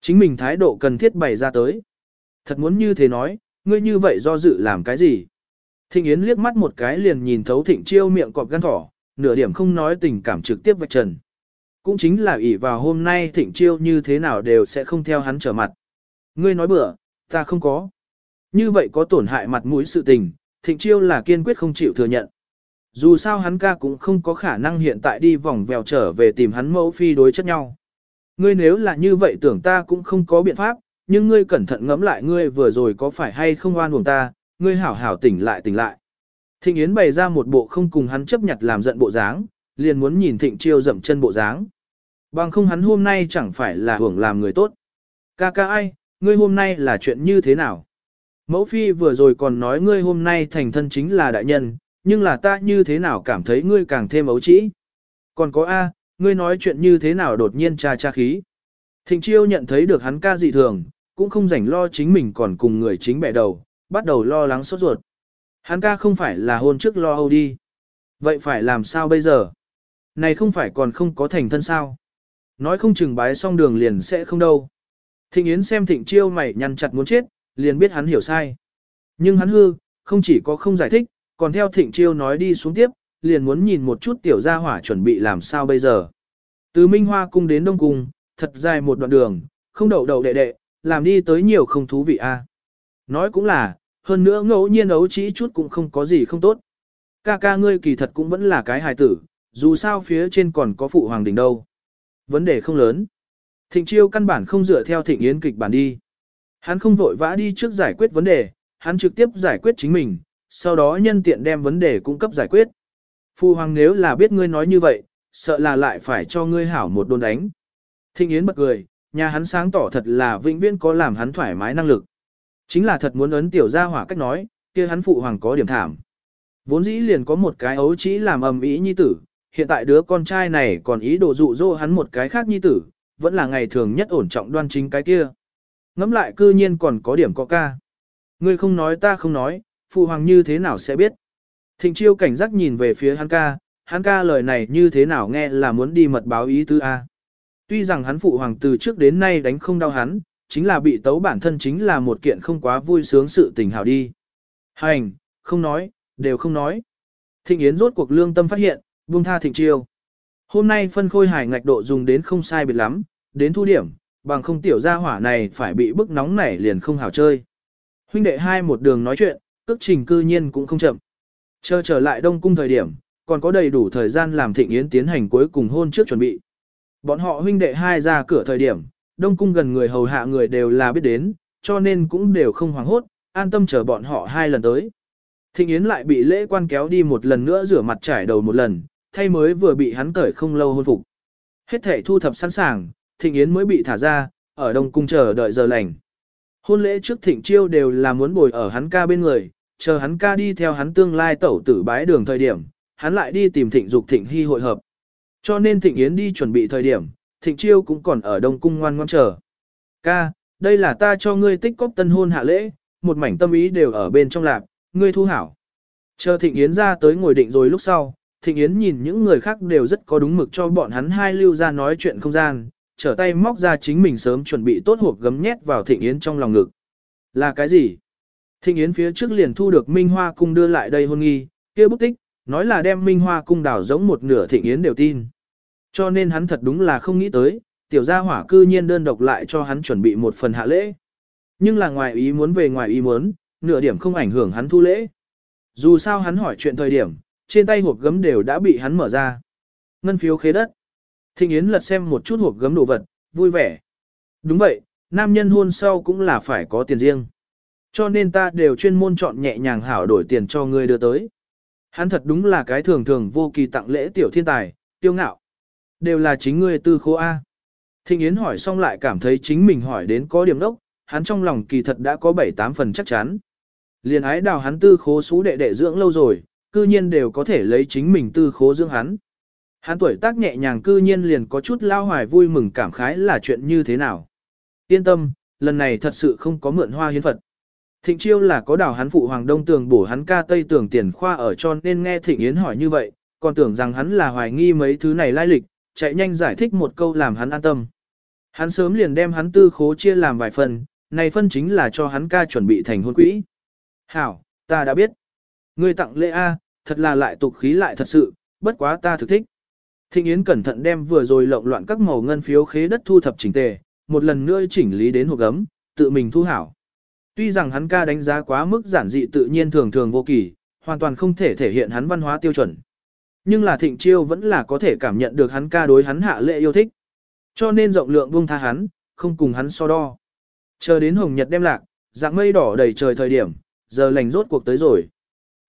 A: Chính mình thái độ cần thiết bày ra tới. Thật muốn như thế nói, ngươi như vậy do dự làm cái gì? Thịnh Yến liếc mắt một cái liền nhìn thấu thịnh chiêu miệng cọp gan thỏ, nửa điểm không nói tình cảm trực tiếp vạch trần. Cũng chính là ỷ vào hôm nay thịnh chiêu như thế nào đều sẽ không theo hắn trở mặt. Ngươi nói bừa, ta không có. Như vậy có tổn hại mặt mũi sự tình, thịnh chiêu là kiên quyết không chịu thừa nhận. Dù sao hắn ca cũng không có khả năng hiện tại đi vòng vèo trở về tìm hắn mẫu phi đối chất nhau. Ngươi nếu là như vậy tưởng ta cũng không có biện pháp, nhưng ngươi cẩn thận ngẫm lại ngươi vừa rồi có phải hay không oan uổng ta, ngươi hảo hảo tỉnh lại tỉnh lại. Thịnh Yến bày ra một bộ không cùng hắn chấp nhặt làm giận bộ dáng, liền muốn nhìn Thịnh Chiêu dậm chân bộ dáng. Bằng không hắn hôm nay chẳng phải là hưởng làm người tốt. Ca ca ai, ngươi hôm nay là chuyện như thế nào? Mẫu phi vừa rồi còn nói ngươi hôm nay thành thân chính là đại nhân, nhưng là ta như thế nào cảm thấy ngươi càng thêm ấu trĩ. Còn có A, ngươi nói chuyện như thế nào đột nhiên cha cha khí. Thịnh chiêu nhận thấy được hắn ca dị thường, cũng không rảnh lo chính mình còn cùng người chính bẻ đầu, bắt đầu lo lắng sốt ruột. Hắn ca không phải là hôn trước lo âu đi. Vậy phải làm sao bây giờ? Này không phải còn không có thành thân sao? Nói không chừng bái xong đường liền sẽ không đâu. Thịnh Yến xem thịnh chiêu mày nhăn chặt muốn chết, liền biết hắn hiểu sai. Nhưng hắn hư, không chỉ có không giải thích, còn theo thịnh chiêu nói đi xuống tiếp, liền muốn nhìn một chút tiểu gia hỏa chuẩn bị làm sao bây giờ. Từ Minh Hoa cung đến Đông Cung, thật dài một đoạn đường, không đậu đậu đệ đệ, làm đi tới nhiều không thú vị a. À. Nói cũng là, hơn nữa ngẫu nhiên ấu trĩ chút cũng không có gì không tốt. Ca ca ngươi kỳ thật cũng vẫn là cái hài tử, dù sao phía trên còn có phụ hoàng đỉnh đâu. Vấn đề không lớn. Thịnh chiêu căn bản không dựa theo thịnh yến kịch bản đi. Hắn không vội vã đi trước giải quyết vấn đề, hắn trực tiếp giải quyết chính mình, sau đó nhân tiện đem vấn đề cung cấp giải quyết. Phu hoàng nếu là biết ngươi nói như vậy, sợ là lại phải cho ngươi hảo một đồn đánh. Thịnh Yến bật cười, nhà hắn sáng tỏ thật là vĩnh viễn có làm hắn thoải mái năng lực. Chính là thật muốn ấn tiểu gia hỏa cách nói, kia hắn phụ hoàng có điểm thảm. Vốn dĩ liền có một cái ấu chỉ làm ầm ĩ nhi tử, hiện tại đứa con trai này còn ý đồ dụ dỗ hắn một cái khác nhi tử, vẫn là ngày thường nhất ổn trọng đoan chính cái kia. Ngắm lại cư nhiên còn có điểm có ca. Ngươi không nói ta không nói, phụ hoàng như thế nào sẽ biết. Thịnh chiêu cảnh giác nhìn về phía hắn ca, hắn ca lời này như thế nào nghe là muốn đi mật báo ý tứ A. Tuy rằng hắn phụ hoàng từ trước đến nay đánh không đau hắn, chính là bị tấu bản thân chính là một kiện không quá vui sướng sự tình hào đi. Hành, không nói, đều không nói. Thịnh Yến rốt cuộc lương tâm phát hiện, buông tha thịnh chiêu. Hôm nay phân khôi hải ngạch độ dùng đến không sai biệt lắm, đến thu điểm, bằng không tiểu gia hỏa này phải bị bức nóng nảy liền không hào chơi. Huynh đệ hai một đường nói chuyện, cước trình cư nhiên cũng không chậm. Chờ trở lại Đông Cung thời điểm, còn có đầy đủ thời gian làm Thịnh Yến tiến hành cuối cùng hôn trước chuẩn bị. Bọn họ huynh đệ hai ra cửa thời điểm, Đông Cung gần người hầu hạ người đều là biết đến, cho nên cũng đều không hoảng hốt, an tâm chờ bọn họ hai lần tới. Thịnh Yến lại bị lễ quan kéo đi một lần nữa rửa mặt trải đầu một lần, thay mới vừa bị hắn cởi không lâu hôn phục. Hết thể thu thập sẵn sàng, Thịnh Yến mới bị thả ra, ở Đông Cung chờ đợi giờ lành. Hôn lễ trước Thịnh Chiêu đều là muốn bồi ở hắn ca bên người, chờ hắn ca đi theo hắn tương lai tẩu tử bái đường thời điểm, hắn lại đi tìm Thịnh Dục Thịnh Hy hội hợp. Cho nên Thịnh Yến đi chuẩn bị thời điểm, Thịnh Chiêu cũng còn ở Đông Cung ngoan ngoan chờ. Ca, đây là ta cho ngươi tích cóp tân hôn hạ lễ, một mảnh tâm ý đều ở bên trong lạp, ngươi thu hảo. Chờ Thịnh Yến ra tới ngồi định rồi lúc sau, Thịnh Yến nhìn những người khác đều rất có đúng mực cho bọn hắn hai lưu ra nói chuyện không gian, trở tay móc ra chính mình sớm chuẩn bị tốt hộp gấm nhét vào Thịnh Yến trong lòng ngực. Là cái gì? Thịnh Yến phía trước liền thu được Minh Hoa Cung đưa lại đây hôn nghi, kia bút tích, nói là đem Minh Hoa Cung đảo giống một nửa Thịnh Yến đều tin. Cho nên hắn thật đúng là không nghĩ tới, tiểu gia hỏa cư nhiên đơn độc lại cho hắn chuẩn bị một phần hạ lễ. Nhưng là ngoài ý muốn về ngoài ý muốn, nửa điểm không ảnh hưởng hắn thu lễ. Dù sao hắn hỏi chuyện thời điểm, trên tay hộp gấm đều đã bị hắn mở ra. Ngân phiếu khế đất. Thịnh Yến lật xem một chút hộp gấm đồ vật, vui vẻ. Đúng vậy, nam nhân hôn sau cũng là phải có tiền riêng. Cho nên ta đều chuyên môn chọn nhẹ nhàng hảo đổi tiền cho ngươi đưa tới. Hắn thật đúng là cái thường thường vô kỳ tặng lễ tiểu thiên tài, tiêu ngạo. Đều là chính ngươi tư khô A. Thịnh Yến hỏi xong lại cảm thấy chính mình hỏi đến có điểm đốc, hắn trong lòng kỳ thật đã có 7-8 phần chắc chắn. Liên ái đào hắn tư khố xú đệ đệ dưỡng lâu rồi, cư nhiên đều có thể lấy chính mình tư khố dưỡng hắn. Hắn tuổi tác nhẹ nhàng cư nhiên liền có chút lao hoài vui mừng cảm khái là chuyện như thế nào. Yên tâm, lần này thật sự không có mượn hoa hiến Phật. Thịnh chiêu là có đào hắn phụ hoàng đông tường bổ hắn ca tây tường tiền khoa ở cho nên nghe thịnh yến hỏi như vậy, còn tưởng rằng hắn là hoài nghi mấy thứ này lai lịch, chạy nhanh giải thích một câu làm hắn an tâm. Hắn sớm liền đem hắn tư khố chia làm vài phần, này phân chính là cho hắn ca chuẩn bị thành hôn quỹ. Hảo, ta đã biết. Ngươi tặng lễ A, thật là lại tục khí lại thật sự, bất quá ta thực thích. Thịnh Yến cẩn thận đem vừa rồi lộn loạn các màu ngân phiếu khế đất thu thập chỉnh tề, một lần nữa chỉnh lý đến hộp gấm, tự mình thu hảo. Tuy rằng hắn ca đánh giá quá mức giản dị tự nhiên thường thường vô kỳ, hoàn toàn không thể thể hiện hắn văn hóa tiêu chuẩn. Nhưng là thịnh chiêu vẫn là có thể cảm nhận được hắn ca đối hắn hạ lệ yêu thích. Cho nên rộng lượng buông tha hắn, không cùng hắn so đo. Chờ đến hồng nhật đem lạc, dạng mây đỏ đầy trời thời điểm, giờ lành rốt cuộc tới rồi.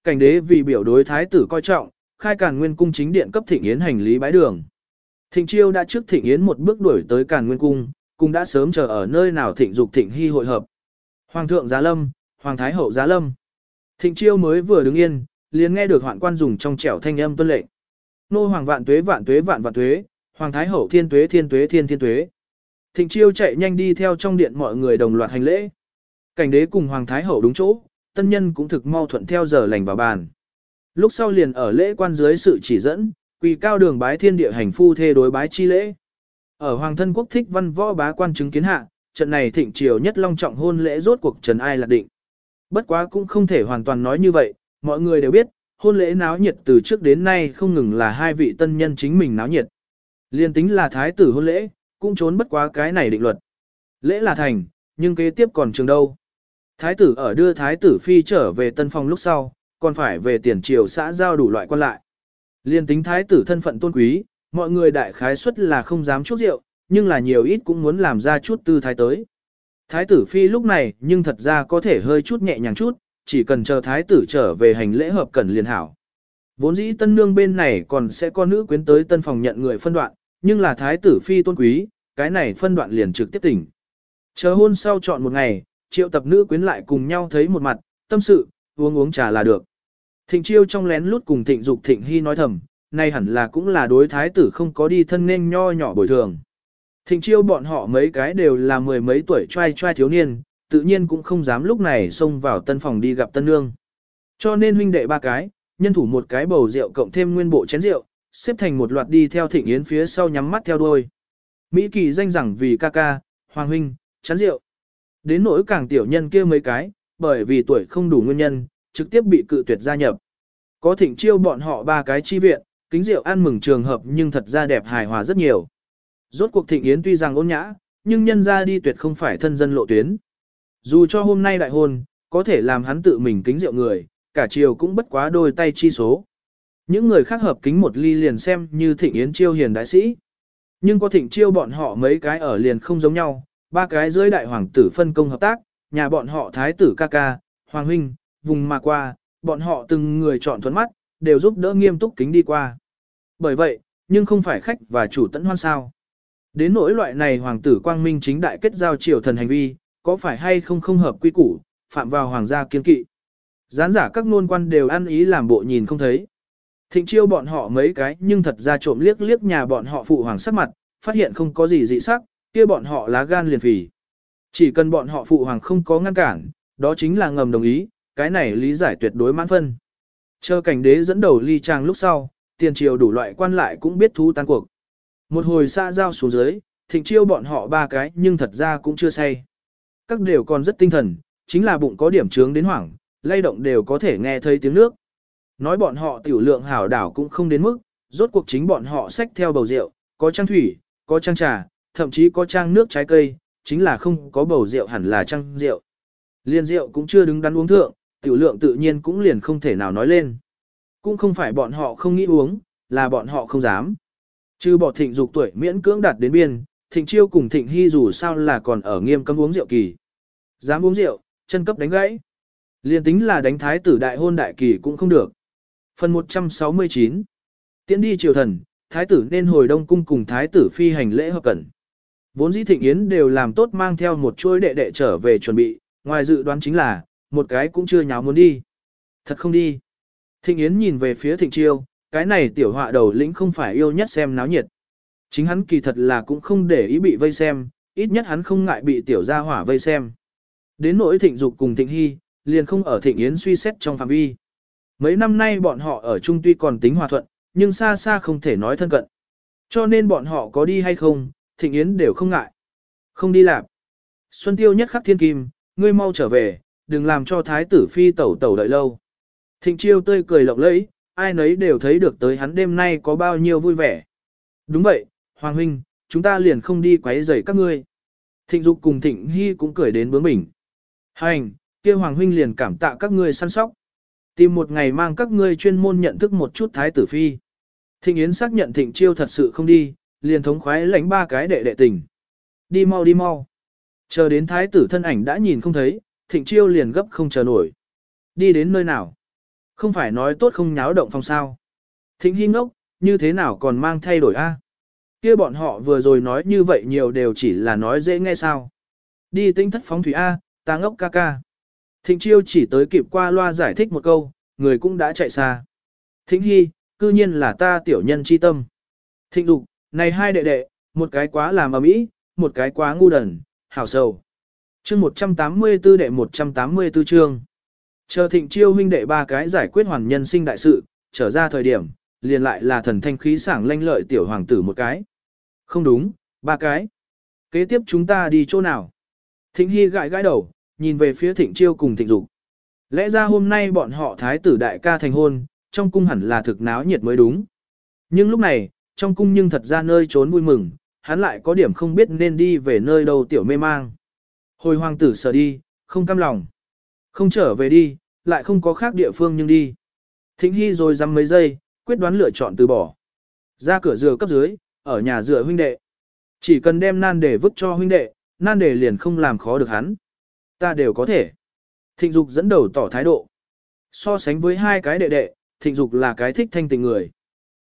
A: Cảnh đế vì biểu đối thái tử coi trọng, khai càn nguyên cung chính điện cấp thịnh yến hành lý bái đường. Thịnh chiêu đã trước thịnh yến một bước đuổi tới càn nguyên cung, cung đã sớm chờ ở nơi nào thịnh dục thịnh hy hội hợp. Hoàng thượng giá lâm, hoàng thái hậu giá lâm. Thịnh chiêu mới vừa đứng yên, liền nghe được hoạn quan dùng trong trẻo thanh âm tuân lệnh. Nô hoàng vạn tuế vạn tuế vạn vạn tuế, hoàng thái hậu thiên tuế thiên tuế thiên thiên tuế. Thịnh chiêu chạy nhanh đi theo trong điện mọi người đồng loạt hành lễ. Cảnh đế cùng hoàng thái hậu đúng chỗ, tân nhân cũng thực mau thuận theo giờ lành vào bàn. Lúc sau liền ở lễ quan dưới sự chỉ dẫn, quỳ cao đường bái thiên địa hành phu thê đối bái chi lễ. Ở hoàng thân quốc thích văn võ bá quan chứng kiến hạ, trận này thịnh triều nhất long trọng hôn lễ rốt cuộc trần ai lạc định. Bất quá cũng không thể hoàn toàn nói như vậy, mọi người đều biết, hôn lễ náo nhiệt từ trước đến nay không ngừng là hai vị tân nhân chính mình náo nhiệt. Liên tính là thái tử hôn lễ, cũng trốn bất quá cái này định luật. Lễ là thành, nhưng kế tiếp còn trường đâu. Thái tử ở đưa thái tử phi trở về tân phong lúc sau, còn phải về tiền triều xã giao đủ loại quan lại. Liên tính thái tử thân phận tôn quý, mọi người đại khái suất là không dám chút rượu, nhưng là nhiều ít cũng muốn làm ra chút tư thái tới. Thái tử phi lúc này nhưng thật ra có thể hơi chút nhẹ nhàng chút, chỉ cần chờ thái tử trở về hành lễ hợp cần liền hảo. Vốn dĩ tân nương bên này còn sẽ có nữ quyến tới tân phòng nhận người phân đoạn, nhưng là thái tử phi tôn quý, cái này phân đoạn liền trực tiếp tỉnh. Chờ hôn sau chọn một ngày, triệu tập nữ quyến lại cùng nhau thấy một mặt, tâm sự, uống uống trà là được. Thịnh chiêu trong lén lút cùng thịnh dục thịnh hy nói thầm, nay hẳn là cũng là đối thái tử không có đi thân nên nho nhỏ bồi thường. Thịnh chiêu bọn họ mấy cái đều là mười mấy tuổi trai trai thiếu niên, tự nhiên cũng không dám lúc này xông vào tân phòng đi gặp tân nương. Cho nên huynh đệ ba cái, nhân thủ một cái bầu rượu cộng thêm nguyên bộ chén rượu, xếp thành một loạt đi theo thịnh yến phía sau nhắm mắt theo đuôi. Mỹ kỳ danh rằng vì ca ca, hoàng huynh, chán rượu. Đến nỗi càng tiểu nhân kia mấy cái, bởi vì tuổi không đủ nguyên nhân, trực tiếp bị cự tuyệt gia nhập. Có thịnh chiêu bọn họ ba cái chi viện, kính rượu ăn mừng trường hợp nhưng thật ra đẹp hài hòa rất nhiều. Rốt cuộc thịnh yến tuy rằng ôn nhã, nhưng nhân ra đi tuyệt không phải thân dân lộ tuyến. Dù cho hôm nay đại hôn, có thể làm hắn tự mình kính rượu người, cả chiều cũng bất quá đôi tay chi số. Những người khác hợp kính một ly liền xem như thịnh yến chiêu hiền đại sĩ. Nhưng có thịnh chiêu bọn họ mấy cái ở liền không giống nhau, ba cái dưới đại hoàng tử phân công hợp tác, nhà bọn họ thái tử ca ca, hoàng huynh, vùng mà qua, bọn họ từng người chọn thuẫn mắt, đều giúp đỡ nghiêm túc kính đi qua. Bởi vậy, nhưng không phải khách và chủ tận hoan sao. Đến nỗi loại này hoàng tử quang minh chính đại kết giao triều thần hành vi, có phải hay không không hợp quy củ, phạm vào hoàng gia kiên kỵ. Gián giả các nôn quan đều ăn ý làm bộ nhìn không thấy. Thịnh chiêu bọn họ mấy cái nhưng thật ra trộm liếc liếc nhà bọn họ phụ hoàng sắc mặt, phát hiện không có gì dị sắc, kia bọn họ lá gan liền phì. Chỉ cần bọn họ phụ hoàng không có ngăn cản, đó chính là ngầm đồng ý, cái này lý giải tuyệt đối mãn phân. Chờ cảnh đế dẫn đầu ly trang lúc sau, tiền triều đủ loại quan lại cũng biết thú tan cuộc. Một hồi xa giao xuống dưới, thịnh chiêu bọn họ ba cái nhưng thật ra cũng chưa say. Các đều còn rất tinh thần, chính là bụng có điểm trướng đến hoảng, lay động đều có thể nghe thấy tiếng nước. Nói bọn họ tiểu lượng hảo đảo cũng không đến mức, rốt cuộc chính bọn họ xách theo bầu rượu, có trang thủy, có trang trà, thậm chí có trang nước trái cây, chính là không có bầu rượu hẳn là trang rượu. Liên rượu cũng chưa đứng đắn uống thượng, tiểu lượng tự nhiên cũng liền không thể nào nói lên. Cũng không phải bọn họ không nghĩ uống, là bọn họ không dám. Trừ bỏ thịnh dục tuổi miễn cưỡng đạt đến biên, thịnh chiêu cùng thịnh hy dù sao là còn ở nghiêm cấm uống rượu kỳ. Dám uống rượu, chân cấp đánh gãy. Liên tính là đánh thái tử đại hôn đại kỳ cũng không được. Phần 169 Tiến đi triều thần, thái tử nên hồi đông cung cùng thái tử phi hành lễ hợp cẩn. Vốn dĩ thịnh yến đều làm tốt mang theo một chuỗi đệ đệ trở về chuẩn bị, ngoài dự đoán chính là, một cái cũng chưa nháo muốn đi. Thật không đi. Thịnh yến nhìn về phía thịnh chiêu, cái này tiểu họa đầu lĩnh không phải yêu nhất xem náo nhiệt. Chính hắn kỳ thật là cũng không để ý bị vây xem, ít nhất hắn không ngại bị tiểu gia hỏa vây xem. Đến nỗi thịnh dục cùng thịnh hy, liền không ở thịnh yến suy xét trong phạm vi. Mấy năm nay bọn họ ở chung tuy còn tính hòa thuận, nhưng xa xa không thể nói thân cận. Cho nên bọn họ có đi hay không, thịnh yến đều không ngại. Không đi làm. Xuân tiêu nhất khắc thiên kim, ngươi mau trở về, đừng làm cho thái tử phi tẩu tẩu đợi lâu. Thịnh chiêu tươi cười lộng lẫy, ai nấy đều thấy được tới hắn đêm nay có bao nhiêu vui vẻ. Đúng vậy, Hoàng huynh, chúng ta liền không đi quấy rầy các ngươi. Thịnh dục cùng thịnh hy cũng cười đến bướng bỉnh. Hành, kia Hoàng huynh liền cảm tạ các ngươi săn sóc. Tìm một ngày mang các ngươi chuyên môn nhận thức một chút thái tử phi. Thịnh Yến xác nhận thịnh chiêu thật sự không đi, liền thống khoái lãnh ba cái đệ đệ tình. Đi mau đi mau. Chờ đến thái tử thân ảnh đã nhìn không thấy, thịnh chiêu liền gấp không chờ nổi. Đi đến nơi nào? Không phải nói tốt không nháo động phòng sao. Thịnh hy ngốc, như thế nào còn mang thay đổi a? Kia bọn họ vừa rồi nói như vậy nhiều đều chỉ là nói dễ nghe sao. Đi tinh thất phóng thủy A, ta ngốc ca ca. Thịnh chiêu chỉ tới kịp qua loa giải thích một câu, người cũng đã chạy xa. Thịnh hy, cư nhiên là ta tiểu nhân chi tâm. Thịnh dục, này hai đệ đệ, một cái quá làm ầm ĩ, một cái quá ngu đần, hảo sầu. Chương 184 đệ 184 chương. Chờ thịnh chiêu huynh đệ ba cái giải quyết hoàn nhân sinh đại sự, trở ra thời điểm, liền lại là thần thanh khí sảng lanh lợi tiểu hoàng tử một cái. Không đúng, ba cái. Kế tiếp chúng ta đi chỗ nào? Thịnh Hy gãi gãi đầu, nhìn về phía thịnh chiêu cùng thịnh dục. Lẽ ra hôm nay bọn họ thái tử đại ca thành hôn, trong cung hẳn là thực náo nhiệt mới đúng. Nhưng lúc này, trong cung nhưng thật ra nơi trốn vui mừng, hắn lại có điểm không biết nên đi về nơi đâu tiểu mê mang. Hồi hoàng tử sợ đi, không cam lòng. Không trở về đi, lại không có khác địa phương nhưng đi. Thịnh Hy rồi dăm mấy giây, quyết đoán lựa chọn từ bỏ. Ra cửa dừa cấp dưới, ở nhà dựa huynh đệ. Chỉ cần đem nan để vứt cho huynh đệ, nan để liền không làm khó được hắn. Ta đều có thể. Thịnh Dục dẫn đầu tỏ thái độ. So sánh với hai cái đệ đệ, Thịnh Dục là cái thích thanh tình người.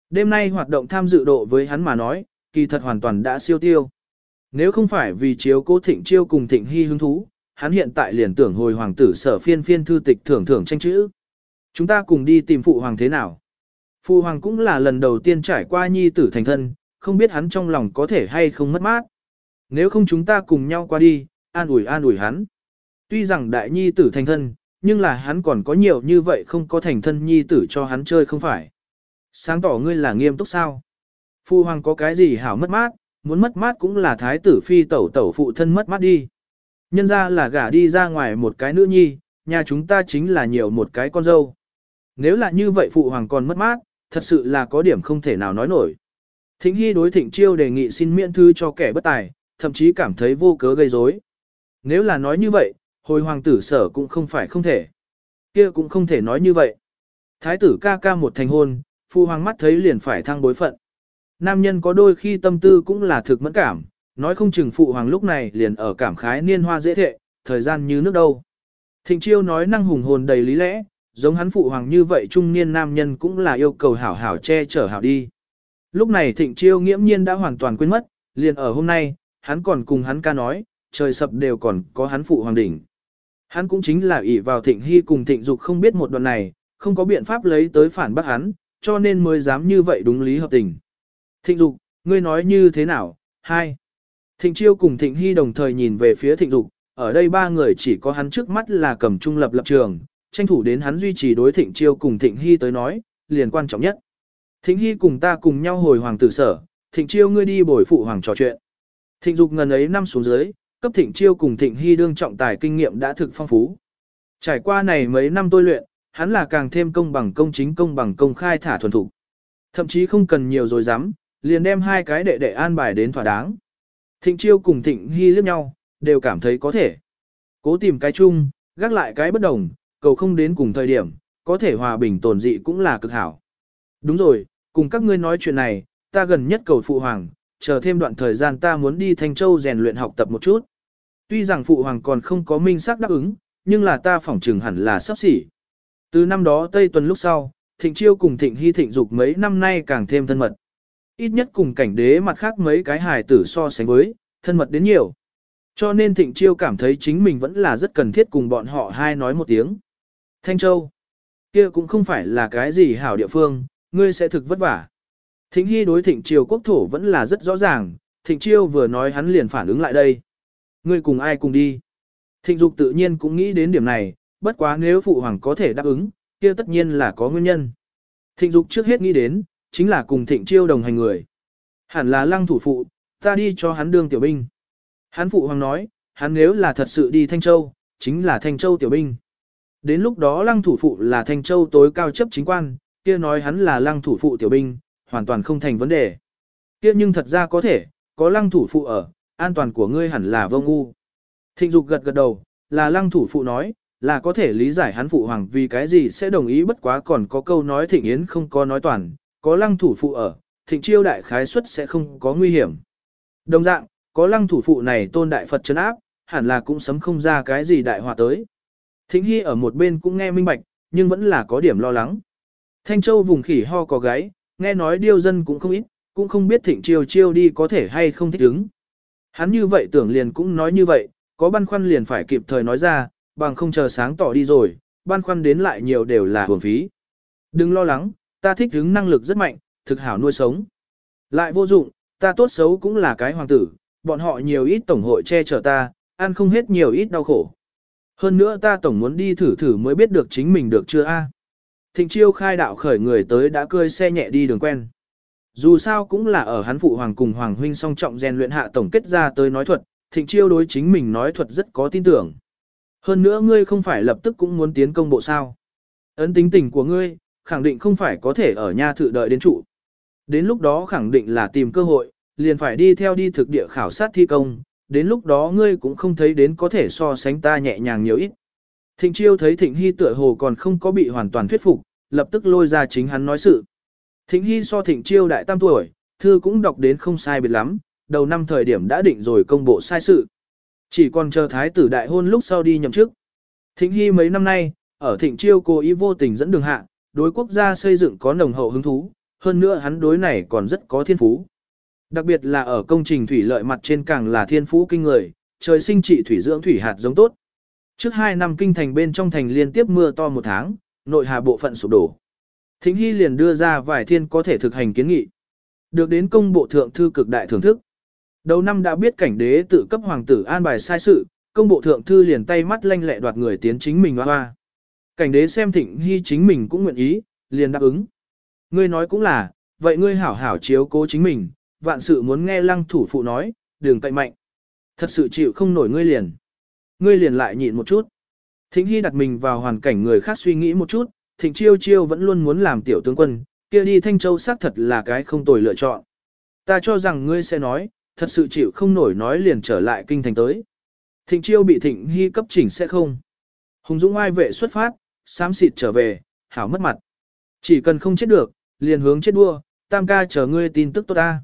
A: Đêm nay hoạt động tham dự độ với hắn mà nói, kỳ thật hoàn toàn đã siêu tiêu. Nếu không phải vì chiếu cố Thịnh Chiêu cùng Thịnh Hy hứng thú, hắn hiện tại liền tưởng hồi hoàng tử sở phiên phiên thư tịch thưởng thưởng tranh chữ. Chúng ta cùng đi tìm phụ hoàng thế nào? Phụ hoàng cũng là lần đầu tiên trải qua nhi tử thành thân, không biết hắn trong lòng có thể hay không mất mát. Nếu không chúng ta cùng nhau qua đi, an ủi an ủi hắn. Tuy rằng đại nhi tử thành thân, nhưng là hắn còn có nhiều như vậy không có thành thân nhi tử cho hắn chơi không phải. Sáng tỏ ngươi là nghiêm túc sao? Phu hoàng có cái gì hảo mất mát, muốn mất mát cũng là thái tử phi tẩu tẩu phụ thân mất mát đi. Nhân ra là gả đi ra ngoài một cái nữ nhi, nhà chúng ta chính là nhiều một cái con dâu. Nếu là như vậy phụ hoàng còn mất mát, thật sự là có điểm không thể nào nói nổi. Thịnh Hy đối Thịnh Chiêu đề nghị xin miễn thư cho kẻ bất tài, thậm chí cảm thấy vô cớ gây rối. Nếu là nói như vậy, hồi hoàng tử sở cũng không phải không thể. kia cũng không thể nói như vậy. Thái tử ca ca một thành hôn, phụ hoàng mắt thấy liền phải thăng bối phận. Nam nhân có đôi khi tâm tư cũng là thực mẫn cảm, nói không chừng phụ hoàng lúc này liền ở cảm khái niên hoa dễ thệ, thời gian như nước đâu. Thịnh chiêu nói năng hùng hồn đầy lý lẽ, giống hắn phụ hoàng như vậy trung niên nam nhân cũng là yêu cầu hảo hảo che chở hảo đi. Lúc này thịnh chiêu nghiễm nhiên đã hoàn toàn quên mất, liền ở hôm nay, hắn còn cùng hắn ca nói, trời sập đều còn có hắn phụ hoàng đỉnh. Hắn cũng chính là ỷ vào thịnh hy cùng thịnh dục không biết một đoạn này, không có biện pháp lấy tới phản bác hắn, cho nên mới dám như vậy đúng lý hợp tình. Thịnh dục, ngươi nói như thế nào? Hai. Thịnh chiêu cùng thịnh hy đồng thời nhìn về phía thịnh dục, ở đây ba người chỉ có hắn trước mắt là cầm trung lập lập trường, tranh thủ đến hắn duy trì đối thịnh chiêu cùng thịnh hy tới nói, liền quan trọng nhất. Thịnh hy cùng ta cùng nhau hồi hoàng tử sở, thịnh chiêu ngươi đi bồi phụ hoàng trò chuyện. Thịnh dục ngần ấy năm xuống dưới, cấp thịnh chiêu cùng thịnh hy đương trọng tài kinh nghiệm đã thực phong phú. Trải qua này mấy năm tôi luyện, hắn là càng thêm công bằng công chính công bằng công khai thả thuần thủ. Thậm chí không cần nhiều rồi dám, liền đem hai cái đệ đệ an bài đến thỏa đáng. Thịnh chiêu cùng thịnh hy liếc nhau, đều cảm thấy có thể. Cố tìm cái chung, gác lại cái bất đồng, cầu không đến cùng thời điểm, có thể hòa bình tồn dị cũng là cực hảo. Đúng rồi, cùng các ngươi nói chuyện này, ta gần nhất cầu phụ hoàng, chờ thêm đoạn thời gian ta muốn đi Thanh Châu rèn luyện học tập một chút. Tuy rằng phụ hoàng còn không có minh xác đáp ứng, nhưng là ta phỏng trừng hẳn là sắp xỉ. Từ năm đó Tây tuần lúc sau, Thịnh Chiêu cùng Thịnh Hy Thịnh Dục mấy năm nay càng thêm thân mật. Ít nhất cùng cảnh đế mặt khác mấy cái hài tử so sánh với, thân mật đến nhiều. Cho nên Thịnh Chiêu cảm thấy chính mình vẫn là rất cần thiết cùng bọn họ hai nói một tiếng. Thanh Châu, kia cũng không phải là cái gì hảo địa phương, ngươi sẽ thực vất vả. Thịnh Hy đối Thịnh Chiêu quốc thổ vẫn là rất rõ ràng, Thịnh Chiêu vừa nói hắn liền phản ứng lại đây. Ngươi cùng ai cùng đi? Thịnh Dục tự nhiên cũng nghĩ đến điểm này, bất quá nếu phụ hoàng có thể đáp ứng, kia tất nhiên là có nguyên nhân. Thịnh Dục trước hết nghĩ đến, chính là cùng Thịnh Chiêu đồng hành người. Hẳn là lăng thủ phụ, ta đi cho hắn đương tiểu binh. Hắn phụ hoàng nói, hắn nếu là thật sự đi Thanh Châu, chính là Thanh Châu tiểu binh. Đến lúc đó lăng thủ phụ là Thanh Châu tối cao chấp chính quan, kia nói hắn là lăng thủ phụ tiểu binh, hoàn toàn không thành vấn đề. Kia nhưng thật ra có thể, có lăng thủ phụ ở, an toàn của ngươi hẳn là vô ngu. Thịnh dục gật gật đầu, là lăng thủ phụ nói, là có thể lý giải hắn phụ hoàng vì cái gì sẽ đồng ý bất quá còn có câu nói thịnh yến không có nói toàn, có lăng thủ phụ ở, thịnh chiêu đại khái suất sẽ không có nguy hiểm. Đồng dạng, có lăng thủ phụ này tôn đại Phật chấn áp, hẳn là cũng sấm không ra cái gì đại họa tới. Thịnh Hy ở một bên cũng nghe minh bạch, nhưng vẫn là có điểm lo lắng. Thanh Châu vùng khỉ ho có gáy, nghe nói điêu dân cũng không ít, cũng không biết thịnh chiêu chiêu đi có thể hay không thích ứng. Hắn như vậy tưởng liền cũng nói như vậy, có băn khoăn liền phải kịp thời nói ra, bằng không chờ sáng tỏ đi rồi, băn khoăn đến lại nhiều đều là hưởng phí. Đừng lo lắng, ta thích hứng năng lực rất mạnh, thực hảo nuôi sống. Lại vô dụng, ta tốt xấu cũng là cái hoàng tử, bọn họ nhiều ít tổng hội che chở ta, ăn không hết nhiều ít đau khổ. Hơn nữa ta tổng muốn đi thử thử mới biết được chính mình được chưa a. Thịnh chiêu khai đạo khởi người tới đã cơi xe nhẹ đi đường quen. Dù sao cũng là ở hắn phụ hoàng cùng hoàng huynh song trọng rèn luyện hạ tổng kết ra tới nói thuật, thịnh chiêu đối chính mình nói thuật rất có tin tưởng. Hơn nữa ngươi không phải lập tức cũng muốn tiến công bộ sao. Ấn tính tình của ngươi, khẳng định không phải có thể ở nha thự đợi đến trụ. Đến lúc đó khẳng định là tìm cơ hội, liền phải đi theo đi thực địa khảo sát thi công, đến lúc đó ngươi cũng không thấy đến có thể so sánh ta nhẹ nhàng nhiều ít. Thịnh chiêu thấy thịnh hy tựa hồ còn không có bị hoàn toàn thuyết phục, lập tức lôi ra chính hắn nói sự. Thịnh hy so thịnh chiêu đại tam tuổi, thư cũng đọc đến không sai biệt lắm, đầu năm thời điểm đã định rồi công bộ sai sự. Chỉ còn chờ thái tử đại hôn lúc sau đi nhậm chức. Thịnh hy mấy năm nay, ở thịnh chiêu cố ý vô tình dẫn đường hạ, đối quốc gia xây dựng có nồng hậu hứng thú, hơn nữa hắn đối này còn rất có thiên phú. Đặc biệt là ở công trình thủy lợi mặt trên càng là thiên phú kinh người, trời sinh trị thủy dưỡng thủy hạt giống tốt. Trước hai năm kinh thành bên trong thành liên tiếp mưa to một tháng, nội hà bộ phận sụp đổ. Thính Hy liền đưa ra vài thiên có thể thực hành kiến nghị. Được đến công bộ thượng thư cực đại thưởng thức. Đầu năm đã biết cảnh đế tự cấp hoàng tử an bài sai sự, công bộ thượng thư liền tay mắt lanh lẹ đoạt người tiến chính mình hoa hoa. Cảnh đế xem thịnh hy chính mình cũng nguyện ý, liền đáp ứng. Ngươi nói cũng là, vậy ngươi hảo hảo chiếu cố chính mình, vạn sự muốn nghe lăng thủ phụ nói, đường cậy mạnh. Thật sự chịu không nổi ngươi liền. Ngươi liền lại nhịn một chút. Thịnh Hy đặt mình vào hoàn cảnh người khác suy nghĩ một chút, Thịnh Chiêu Chiêu vẫn luôn muốn làm tiểu tướng quân, kia đi Thanh Châu xác thật là cái không tồi lựa chọn. Ta cho rằng ngươi sẽ nói, thật sự chịu không nổi nói liền trở lại kinh thành tới. Thịnh Chiêu bị Thịnh Hy cấp chỉnh sẽ không. Hùng Dũng ai vệ xuất phát, xám xịt trở về, hảo mất mặt. Chỉ cần không chết được, liền hướng chết đua, tam ca chờ ngươi tin tức tốt ta.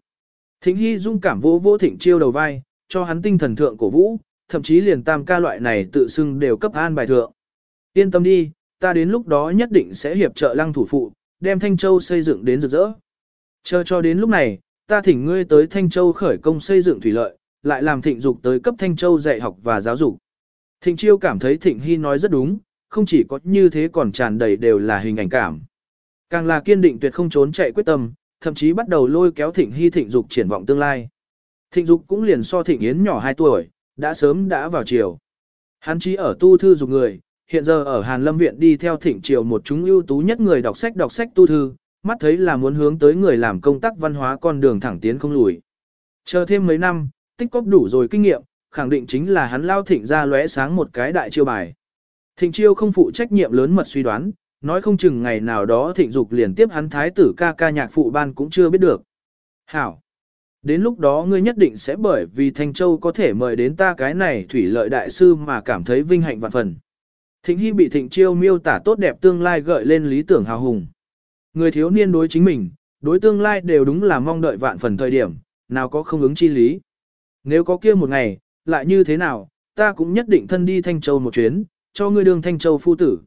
A: Thịnh Hy dung cảm vỗ vỗ Thịnh Chiêu đầu vai, cho hắn tinh thần thượng cổ vũ, thậm chí liền tam ca loại này tự xưng đều cấp an bài thượng. Yên tâm đi, ta đến lúc đó nhất định sẽ hiệp trợ lăng thủ phụ, đem Thanh Châu xây dựng đến rực rỡ. Chờ cho đến lúc này, ta thỉnh ngươi tới Thanh Châu khởi công xây dựng thủy lợi, lại làm thịnh dục tới cấp Thanh Châu dạy học và giáo dục. Thịnh Chiêu cảm thấy Thịnh Hy nói rất đúng, không chỉ có như thế còn tràn đầy đều là hình ảnh cảm. Càng là kiên định tuyệt không trốn chạy quyết tâm, thậm chí bắt đầu lôi kéo Thịnh Hy Thịnh Dục triển vọng tương lai. Thịnh Dục cũng liền so Thịnh Yến nhỏ 2 tuổi, đã sớm đã vào chiều. Hắn chỉ ở tu thư dục người, hiện giờ ở Hàn Lâm Viện đi theo Thịnh Triều một chúng ưu tú nhất người đọc sách đọc sách tu thư, mắt thấy là muốn hướng tới người làm công tác văn hóa con đường thẳng tiến không lùi. Chờ thêm mấy năm, tích cóp đủ rồi kinh nghiệm, khẳng định chính là hắn lao thịnh ra lóe sáng một cái đại chiêu bài. Thịnh chiêu không phụ trách nhiệm lớn mật suy đoán, nói không chừng ngày nào đó thịnh dục liền tiếp hắn thái tử ca ca nhạc phụ ban cũng chưa biết được. Hảo! Đến lúc đó ngươi nhất định sẽ bởi vì Thanh Châu có thể mời đến ta cái này thủy lợi đại sư mà cảm thấy vinh hạnh vạn phần. Thịnh Hy bị Thịnh Chiêu miêu tả tốt đẹp tương lai gợi lên lý tưởng hào hùng. Người thiếu niên đối chính mình, đối tương lai đều đúng là mong đợi vạn phần thời điểm, nào có không ứng chi lý. Nếu có kia một ngày, lại như thế nào, ta cũng nhất định thân đi Thanh Châu một chuyến, cho ngươi đường Thanh Châu phu tử.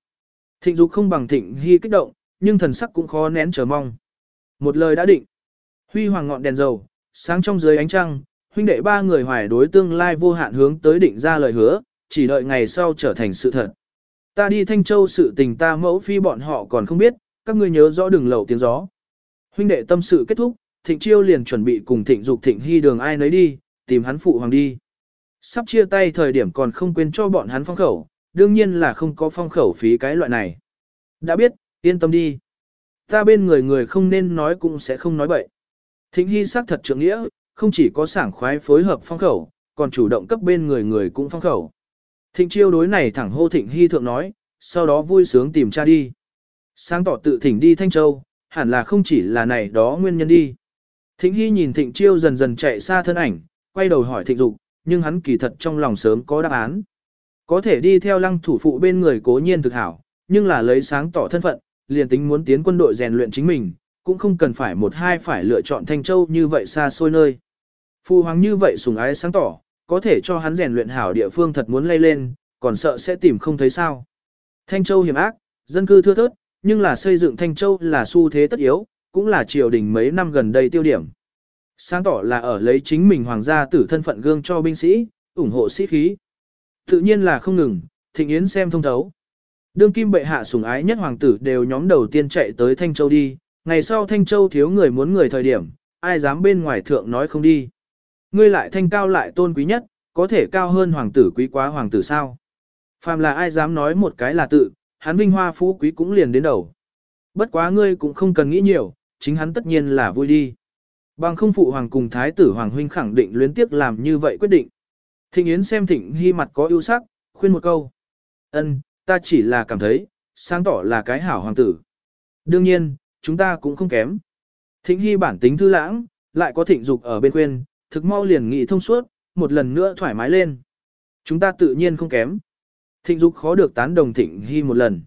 A: Thịnh Dục không bằng Thịnh Hy kích động, nhưng thần sắc cũng khó nén chờ mong. Một lời đã định. Huy hoàng ngọn đèn dầu, sáng trong dưới ánh trăng, huynh đệ ba người hoài đối tương lai vô hạn hướng tới định ra lời hứa, chỉ đợi ngày sau trở thành sự thật. Ta đi Thanh Châu sự tình ta mẫu phi bọn họ còn không biết, các ngươi nhớ rõ đừng lậu tiếng gió. Huynh đệ tâm sự kết thúc, Thịnh Chiêu liền chuẩn bị cùng Thịnh Dục Thịnh Hy đường ai nấy đi, tìm hắn phụ hoàng đi. Sắp chia tay thời điểm còn không quên cho bọn hắn phong khẩu, đương nhiên là không có phong khẩu phí cái loại này. Đã biết, yên tâm đi. Ta bên người người không nên nói cũng sẽ không nói bậy. Thịnh Hy xác thật trưởng nghĩa, không chỉ có sảng khoái phối hợp phong khẩu, còn chủ động cấp bên người người cũng phong khẩu. Thịnh chiêu đối này thẳng hô Thịnh Hy thượng nói, sau đó vui sướng tìm cha đi. Sáng tỏ tự thỉnh đi Thanh Châu, hẳn là không chỉ là này đó nguyên nhân đi. Thịnh Hy nhìn Thịnh chiêu dần dần chạy xa thân ảnh, quay đầu hỏi Thịnh Dục, nhưng hắn kỳ thật trong lòng sớm có đáp án. Có thể đi theo lăng thủ phụ bên người cố nhiên thực hảo, nhưng là lấy sáng tỏ thân phận, liền tính muốn tiến quân đội rèn luyện chính mình, cũng không cần phải một hai phải lựa chọn Thanh Châu như vậy xa xôi nơi. Phu hoàng như vậy sùng ái sáng tỏ, có thể cho hắn rèn luyện hảo địa phương thật muốn lay lên, còn sợ sẽ tìm không thấy sao. Thanh Châu hiểm ác, dân cư thưa thớt, nhưng là xây dựng Thanh Châu là xu thế tất yếu, cũng là triều đình mấy năm gần đây tiêu điểm. Sáng tỏ là ở lấy chính mình hoàng gia tử thân phận gương cho binh sĩ, ủng hộ sĩ khí. Tự nhiên là không ngừng, thịnh yến xem thông thấu. Đương kim bệ hạ sủng ái nhất hoàng tử đều nhóm đầu tiên chạy tới Thanh Châu đi, ngày sau Thanh Châu thiếu người muốn người thời điểm, ai dám bên ngoài thượng nói không đi. Ngươi lại thanh cao lại tôn quý nhất, có thể cao hơn hoàng tử quý quá hoàng tử sao. Phàm là ai dám nói một cái là tự, hắn vinh hoa phú quý cũng liền đến đầu. Bất quá ngươi cũng không cần nghĩ nhiều, chính hắn tất nhiên là vui đi. Bằng không phụ hoàng cùng thái tử hoàng huynh khẳng định luyến tiếc làm như vậy quyết định. Thịnh Yến xem Thịnh Hy mặt có ưu sắc, khuyên một câu. Ân, ta chỉ là cảm thấy, sáng tỏ là cái hảo hoàng tử. Đương nhiên, chúng ta cũng không kém. Thịnh Hy bản tính thư lãng, lại có thịnh dục ở bên khuyên, thực mau liền nghị thông suốt, một lần nữa thoải mái lên. Chúng ta tự nhiên không kém. Thịnh dục khó được tán đồng Thịnh Hy một lần.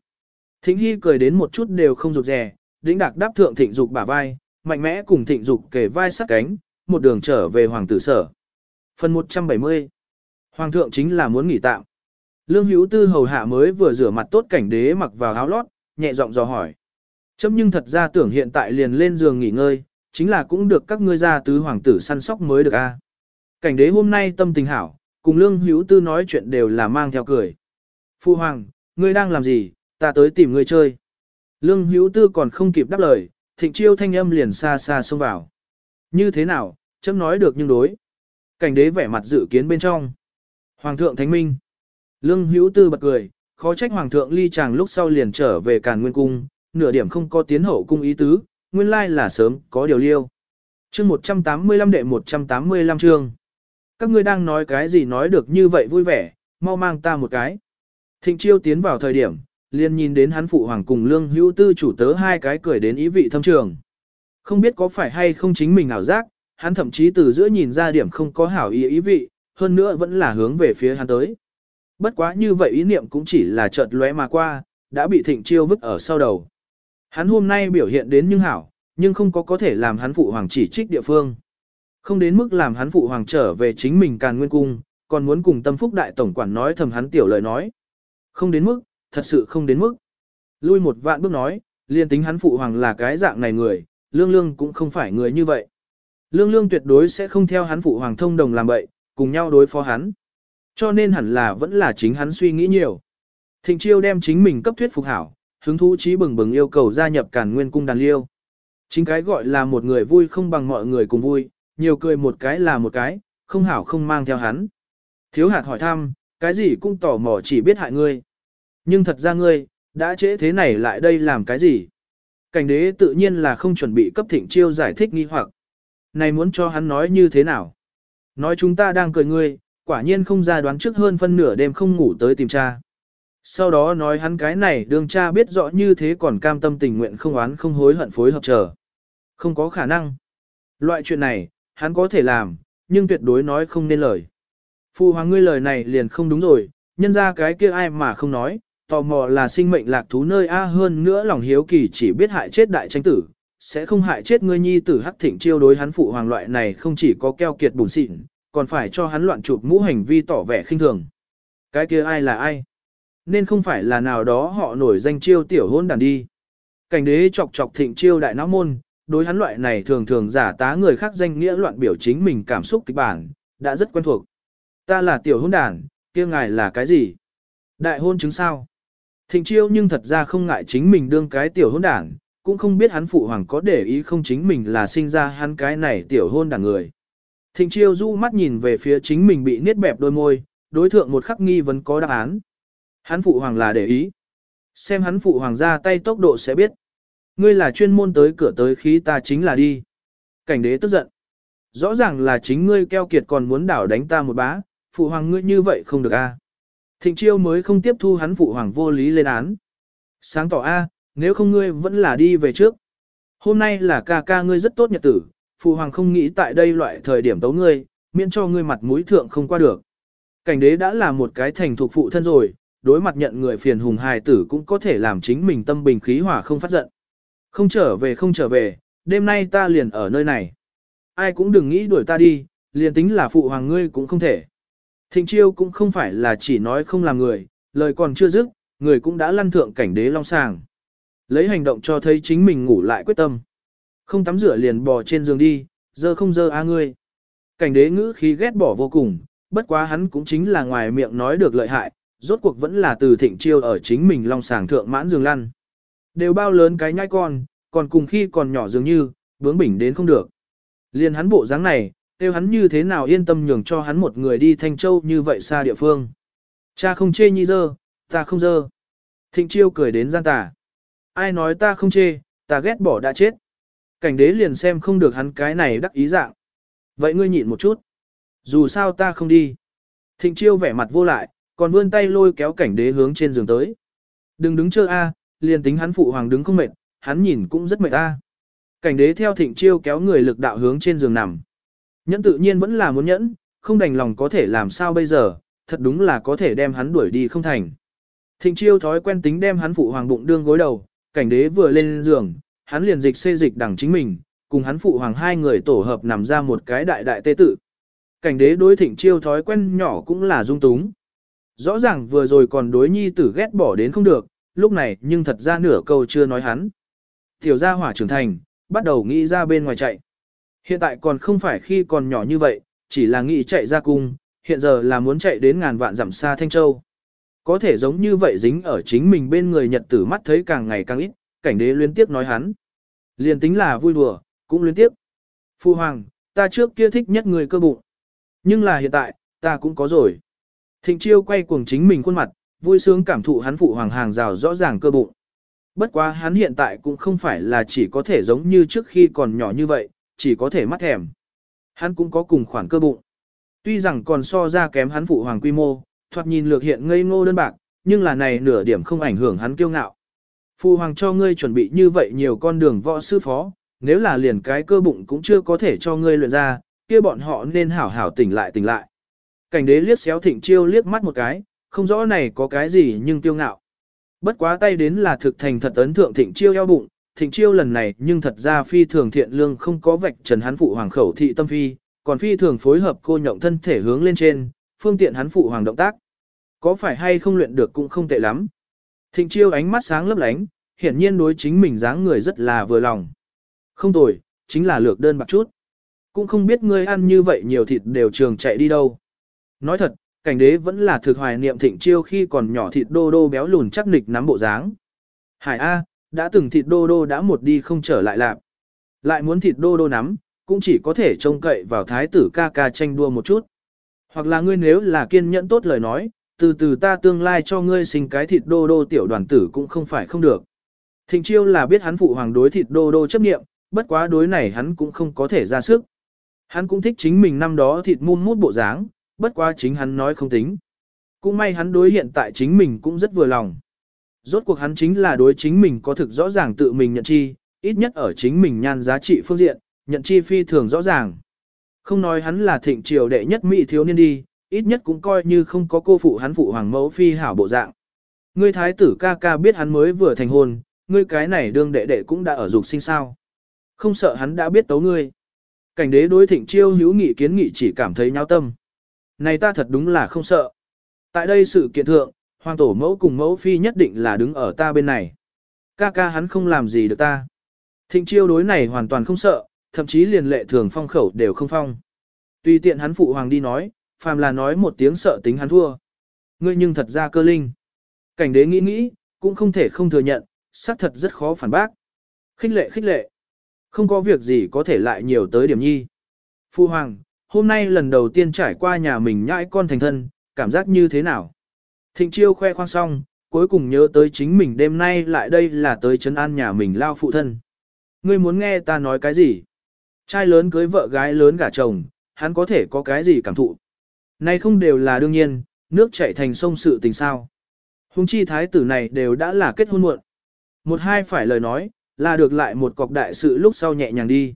A: Thịnh Hy cười đến một chút đều không rụt rè, đĩnh đạc đáp thượng Thịnh dục bả vai, mạnh mẽ cùng Thịnh dục kề vai sát cánh, một đường trở về hoàng tử sở. Phần 170 Hoàng thượng chính là muốn nghỉ tạm. Lương hữu tư hầu hạ mới vừa rửa mặt tốt cảnh đế mặc vào áo lót, nhẹ giọng dò hỏi. Chấm nhưng thật ra tưởng hiện tại liền lên giường nghỉ ngơi, chính là cũng được các ngươi gia tứ hoàng tử săn sóc mới được a. Cảnh đế hôm nay tâm tình hảo, cùng lương hữu tư nói chuyện đều là mang theo cười. Phu hoàng, ngươi đang làm gì, ta tới tìm ngươi chơi. Lương hữu tư còn không kịp đáp lời, thịnh chiêu thanh âm liền xa xa xông vào. Như thế nào, chấm nói được nhưng đối. Cảnh đế vẻ mặt dự kiến bên trong. Hoàng thượng thánh minh. Lương hữu tư bật cười, khó trách hoàng thượng ly chàng lúc sau liền trở về càn nguyên cung, nửa điểm không có tiến hậu cung ý tứ, nguyên lai là sớm, có điều liêu. chương 185 đệ 185 chương. Các ngươi đang nói cái gì nói được như vậy vui vẻ, mau mang ta một cái. Thịnh chiêu tiến vào thời điểm, liền nhìn đến hắn phụ hoàng cùng lương hữu tư chủ tớ hai cái cười đến ý vị thâm trường. Không biết có phải hay không chính mình ảo giác, hắn thậm chí từ giữa nhìn ra điểm không có hảo ý ý vị, hơn nữa vẫn là hướng về phía hắn tới. Bất quá như vậy ý niệm cũng chỉ là chợt lóe mà qua, đã bị thịnh chiêu vứt ở sau đầu. Hắn hôm nay biểu hiện đến nhưng hảo, nhưng không có có thể làm hắn phụ hoàng chỉ trích địa phương. Không đến mức làm hắn phụ hoàng trở về chính mình càn nguyên cung, còn muốn cùng tâm phúc đại tổng quản nói thầm hắn tiểu lời nói. Không đến mức, thật sự không đến mức. Lui một vạn bước nói, liên tính hắn phụ hoàng là cái dạng này người, lương lương cũng không phải người như vậy. Lương lương tuyệt đối sẽ không theo hắn phụ hoàng thông đồng làm vậy cùng nhau đối phó hắn. Cho nên hẳn là vẫn là chính hắn suy nghĩ nhiều. Thịnh chiêu đem chính mình cấp thuyết phục hảo, hứng thú trí bừng bừng yêu cầu gia nhập cản nguyên cung đàn liêu. Chính cái gọi là một người vui không bằng mọi người cùng vui, nhiều cười một cái là một cái, không hảo không mang theo hắn. Thiếu hạt hỏi thăm, cái gì cũng tỏ mò chỉ biết hại ngươi. Nhưng thật ra ngươi, đã trễ thế này lại đây làm cái gì? Cảnh đế tự nhiên là không chuẩn bị cấp thịnh chiêu giải thích nghi hoặc. Này muốn cho hắn nói như thế nào? Nói chúng ta đang cười ngươi, quả nhiên không ra đoán trước hơn phân nửa đêm không ngủ tới tìm cha. Sau đó nói hắn cái này đường cha biết rõ như thế còn cam tâm tình nguyện không oán không hối hận phối hợp chờ. Không có khả năng. Loại chuyện này, hắn có thể làm, nhưng tuyệt đối nói không nên lời. Phu hoàng ngươi lời này liền không đúng rồi, nhân ra cái kia ai mà không nói, tò mò là sinh mệnh lạc thú nơi A hơn nữa lòng hiếu kỳ chỉ biết hại chết đại tranh tử, sẽ không hại chết ngươi nhi tử hắc thịnh chiêu đối hắn phụ hoàng loại này không chỉ có keo kiệt bùn xịn, còn phải cho hắn loạn chụp mũ hành vi tỏ vẻ khinh thường. Cái kia ai là ai? Nên không phải là nào đó họ nổi danh chiêu tiểu hôn đàn đi. Cảnh đế chọc chọc thịnh chiêu đại não môn, đối hắn loại này thường thường giả tá người khác danh nghĩa loạn biểu chính mình cảm xúc kịch bản, đã rất quen thuộc. Ta là tiểu hôn đàn, kia ngài là cái gì? Đại hôn chứng sao? Thịnh chiêu nhưng thật ra không ngại chính mình đương cái tiểu hôn đàn, cũng không biết hắn phụ hoàng có để ý không chính mình là sinh ra hắn cái này tiểu hôn đàn người. Thịnh chiêu du mắt nhìn về phía chính mình bị niết bẹp đôi môi, đối thượng một khắc nghi vẫn có đáp án. Hắn phụ hoàng là để ý. Xem hắn phụ hoàng ra tay tốc độ sẽ biết. Ngươi là chuyên môn tới cửa tới khí ta chính là đi. Cảnh đế tức giận. Rõ ràng là chính ngươi keo kiệt còn muốn đảo đánh ta một bá, phụ hoàng ngươi như vậy không được a. Thịnh chiêu mới không tiếp thu hắn phụ hoàng vô lý lên án. Sáng tỏ a, nếu không ngươi vẫn là đi về trước. Hôm nay là ca ca ngươi rất tốt nhật tử, phụ hoàng không nghĩ tại đây loại thời điểm tấu ngươi, miễn cho ngươi mặt mũi thượng không qua được. Cảnh đế đã là một cái thành thuộc phụ thân rồi, đối mặt nhận người phiền hùng hài tử cũng có thể làm chính mình tâm bình khí hỏa không phát giận. Không trở về không trở về, đêm nay ta liền ở nơi này. Ai cũng đừng nghĩ đuổi ta đi, liền tính là phụ hoàng ngươi cũng không thể. Thịnh chiêu cũng không phải là chỉ nói không làm người, lời còn chưa dứt, người cũng đã lăn thượng cảnh đế long sàng. Lấy hành động cho thấy chính mình ngủ lại quyết tâm. Không tắm rửa liền bò trên giường đi, dơ không dơ a ngươi. Cảnh đế ngữ khí ghét bỏ vô cùng, bất quá hắn cũng chính là ngoài miệng nói được lợi hại, rốt cuộc vẫn là từ thịnh chiêu ở chính mình long sàng thượng mãn giường lăn. Đều bao lớn cái nhai con, còn cùng khi còn nhỏ dường như, bướng bỉnh đến không được. Liền hắn bộ dáng này, tiêu hắn như thế nào yên tâm nhường cho hắn một người đi Thanh Châu như vậy xa địa phương. Cha không chê nhi dơ, ta không dơ. Thịnh chiêu cười đến gian tà. Ai nói ta không chê, ta ghét bỏ đã chết. Cảnh đế liền xem không được hắn cái này đắc ý dạng. Vậy ngươi nhịn một chút. Dù sao ta không đi. Thịnh chiêu vẻ mặt vô lại, còn vươn tay lôi kéo cảnh đế hướng trên giường tới. Đừng đứng chơ a, liền tính hắn phụ hoàng đứng không mệt, hắn nhìn cũng rất mệt a. Cảnh đế theo thịnh chiêu kéo người lực đạo hướng trên giường nằm. Nhẫn tự nhiên vẫn là muốn nhẫn, không đành lòng có thể làm sao bây giờ, thật đúng là có thể đem hắn đuổi đi không thành. Thịnh chiêu thói quen tính đem hắn phụ hoàng bụng đương gối đầu, cảnh đế vừa lên giường, hắn liền dịch xê dịch đằng chính mình, cùng hắn phụ hoàng hai người tổ hợp nằm ra một cái đại đại tê tự. Cảnh đế đối thịnh chiêu thói quen nhỏ cũng là dung túng. Rõ ràng vừa rồi còn đối nhi tử ghét bỏ đến không được, lúc này nhưng thật ra nửa câu chưa nói hắn. Tiểu gia hỏa trưởng thành, bắt đầu nghĩ ra bên ngoài chạy. Hiện tại còn không phải khi còn nhỏ như vậy, chỉ là nghĩ chạy ra cung, hiện giờ là muốn chạy đến ngàn vạn dặm xa Thanh Châu. Có thể giống như vậy dính ở chính mình bên người nhật tử mắt thấy càng ngày càng ít, cảnh đế liên tiếp nói hắn. Liền tính là vui đùa, cũng liên tiếp. Phu hoàng, ta trước kia thích nhất người cơ bụng. Nhưng là hiện tại, ta cũng có rồi. Thịnh chiêu quay cuồng chính mình khuôn mặt, vui sướng cảm thụ hắn phụ hoàng hàng rào rõ ràng cơ bụng. Bất quá hắn hiện tại cũng không phải là chỉ có thể giống như trước khi còn nhỏ như vậy, chỉ có thể mắt thèm. Hắn cũng có cùng khoản cơ bụng. Tuy rằng còn so ra kém hắn phụ hoàng quy mô, thoạt nhìn lược hiện ngây ngô đơn bạc, nhưng là này nửa điểm không ảnh hưởng hắn kiêu ngạo. Phu hoàng cho ngươi chuẩn bị như vậy nhiều con đường võ sư phó, nếu là liền cái cơ bụng cũng chưa có thể cho ngươi luyện ra, kia bọn họ nên hảo hảo tỉnh lại tỉnh lại. Cảnh đế liếc xéo thịnh chiêu liếc mắt một cái, không rõ này có cái gì nhưng kiêu ngạo. Bất quá tay đến là thực thành thật ấn thượng thịnh chiêu eo bụng, thịnh chiêu lần này nhưng thật ra phi thường thiện lương không có vạch trần hắn phụ hoàng khẩu thị tâm phi, còn phi thường phối hợp cô nhộng thân thể hướng lên trên, phương tiện hắn phụ hoàng động tác. Có phải hay không luyện được cũng không tệ lắm. Thịnh chiêu ánh mắt sáng lấp lánh, hiển nhiên đối chính mình dáng người rất là vừa lòng. Không tồi, chính là lược đơn bạc chút. Cũng không biết ngươi ăn như vậy nhiều thịt đều trường chạy đi đâu. Nói thật, cảnh đế vẫn là thực hoài niệm thịnh chiêu khi còn nhỏ thịt đô đô béo lùn chắc nịch nắm bộ dáng. Hải A, đã từng thịt đô đô đã một đi không trở lại lạc. Lại muốn thịt đô đô nắm, cũng chỉ có thể trông cậy vào thái tử ca ca tranh đua một chút. Hoặc là ngươi nếu là kiên nhẫn tốt lời nói, từ từ ta tương lai cho ngươi sinh cái thịt đô đô tiểu đoàn tử cũng không phải không được. Thịnh chiêu là biết hắn phụ hoàng đối thịt đô đô chấp nghiệm, bất quá đối này hắn cũng không có thể ra sức. Hắn cũng thích chính mình năm đó thịt muôn mút bộ dáng, bất quá chính hắn nói không tính. Cũng may hắn đối hiện tại chính mình cũng rất vừa lòng. Rốt cuộc hắn chính là đối chính mình có thực rõ ràng tự mình nhận chi, ít nhất ở chính mình nhan giá trị phương diện, nhận chi phi thường rõ ràng. Không nói hắn là thịnh triều đệ nhất mỹ thiếu niên đi, ít nhất cũng coi như không có cô phụ hắn phụ hoàng mẫu phi hảo bộ dạng. Ngươi thái tử ca ca biết hắn mới vừa thành hôn, ngươi cái này đương đệ đệ cũng đã ở dục sinh sao. Không sợ hắn đã biết tấu ngươi. Cảnh đế đối thịnh chiêu hữu nghị kiến nghị chỉ cảm thấy nháo tâm. Này ta thật đúng là không sợ. Tại đây sự kiện thượng, hoàng tổ mẫu cùng mẫu phi nhất định là đứng ở ta bên này. Ca ca hắn không làm gì được ta. Thịnh chiêu đối này hoàn toàn không sợ, thậm chí liền lệ thường phong khẩu đều không phong. Tùy tiện hắn phụ hoàng đi nói, phàm là nói một tiếng sợ tính hắn thua. Ngươi nhưng thật ra cơ linh. Cảnh đế nghĩ nghĩ, cũng không thể không thừa nhận, xác thật rất khó phản bác. Khích lệ khích lệ. Không có việc gì có thể lại nhiều tới điểm nhi. Phu hoàng, hôm nay lần đầu tiên trải qua nhà mình nhãi con thành thân, cảm giác như thế nào? Thịnh chiêu khoe khoang xong, cuối cùng nhớ tới chính mình đêm nay lại đây là tới trấn an nhà mình lao phụ thân. Ngươi muốn nghe ta nói cái gì? Trai lớn cưới vợ gái lớn gả chồng, hắn có thể có cái gì cảm thụ? Này không đều là đương nhiên, nước chảy thành sông sự tình sao. Hùng chi thái tử này đều đã là kết hôn muộn. Một hai phải lời nói, là được lại một cọc đại sự lúc sau nhẹ nhàng đi.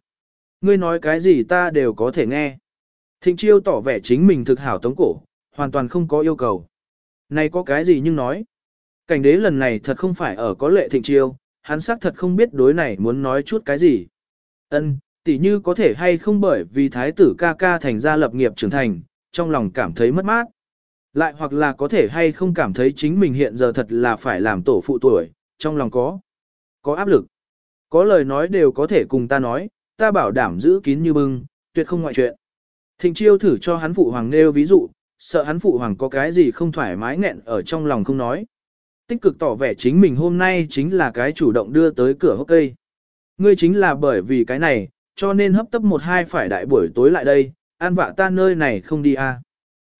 A: Ngươi nói cái gì ta đều có thể nghe. Thịnh chiêu tỏ vẻ chính mình thực hảo tống cổ, hoàn toàn không có yêu cầu. Này có cái gì nhưng nói. Cảnh đế lần này thật không phải ở có lệ thịnh chiêu, hắn xác thật không biết đối này muốn nói chút cái gì. Ân, tỉ như có thể hay không bởi vì thái tử ca ca thành ra lập nghiệp trưởng thành, trong lòng cảm thấy mất mát. Lại hoặc là có thể hay không cảm thấy chính mình hiện giờ thật là phải làm tổ phụ tuổi, trong lòng có, có áp lực. Có lời nói đều có thể cùng ta nói, ta bảo đảm giữ kín như bưng, tuyệt không ngoại chuyện. Thịnh chiêu thử cho hắn phụ hoàng nêu ví dụ, sợ hắn phụ hoàng có cái gì không thoải mái nghẹn ở trong lòng không nói. Tích cực tỏ vẻ chính mình hôm nay chính là cái chủ động đưa tới cửa hốc cây. Ngươi chính là bởi vì cái này, cho nên hấp tấp một hai phải đại buổi tối lại đây, an vạ ta nơi này không đi à.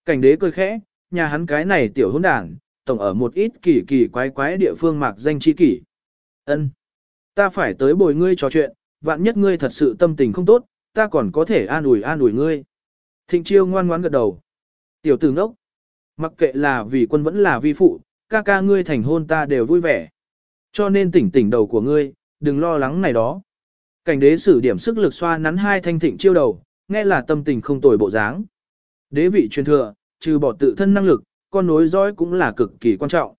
A: Cảnh đế cười khẽ, nhà hắn cái này tiểu hỗn đảng, tổng ở một ít kỳ kỳ quái quái địa phương mạc danh chi kỷ. Ân, Ta phải tới bồi ngươi trò chuyện, vạn nhất ngươi thật sự tâm tình không tốt, ta còn có thể an ủi an ủi ngươi. Thịnh chiêu ngoan ngoãn gật đầu. Tiểu tử ngốc. Mặc kệ là vì quân vẫn là vi phụ, ca ca ngươi thành hôn ta đều vui vẻ. Cho nên tỉnh tỉnh đầu của ngươi, đừng lo lắng này đó. Cảnh đế sử điểm sức lực xoa nắn hai thanh thịnh chiêu đầu, nghe là tâm tình không tồi bộ dáng. Đế vị truyền thừa, trừ bỏ tự thân năng lực, con nối dõi cũng là cực kỳ quan trọng.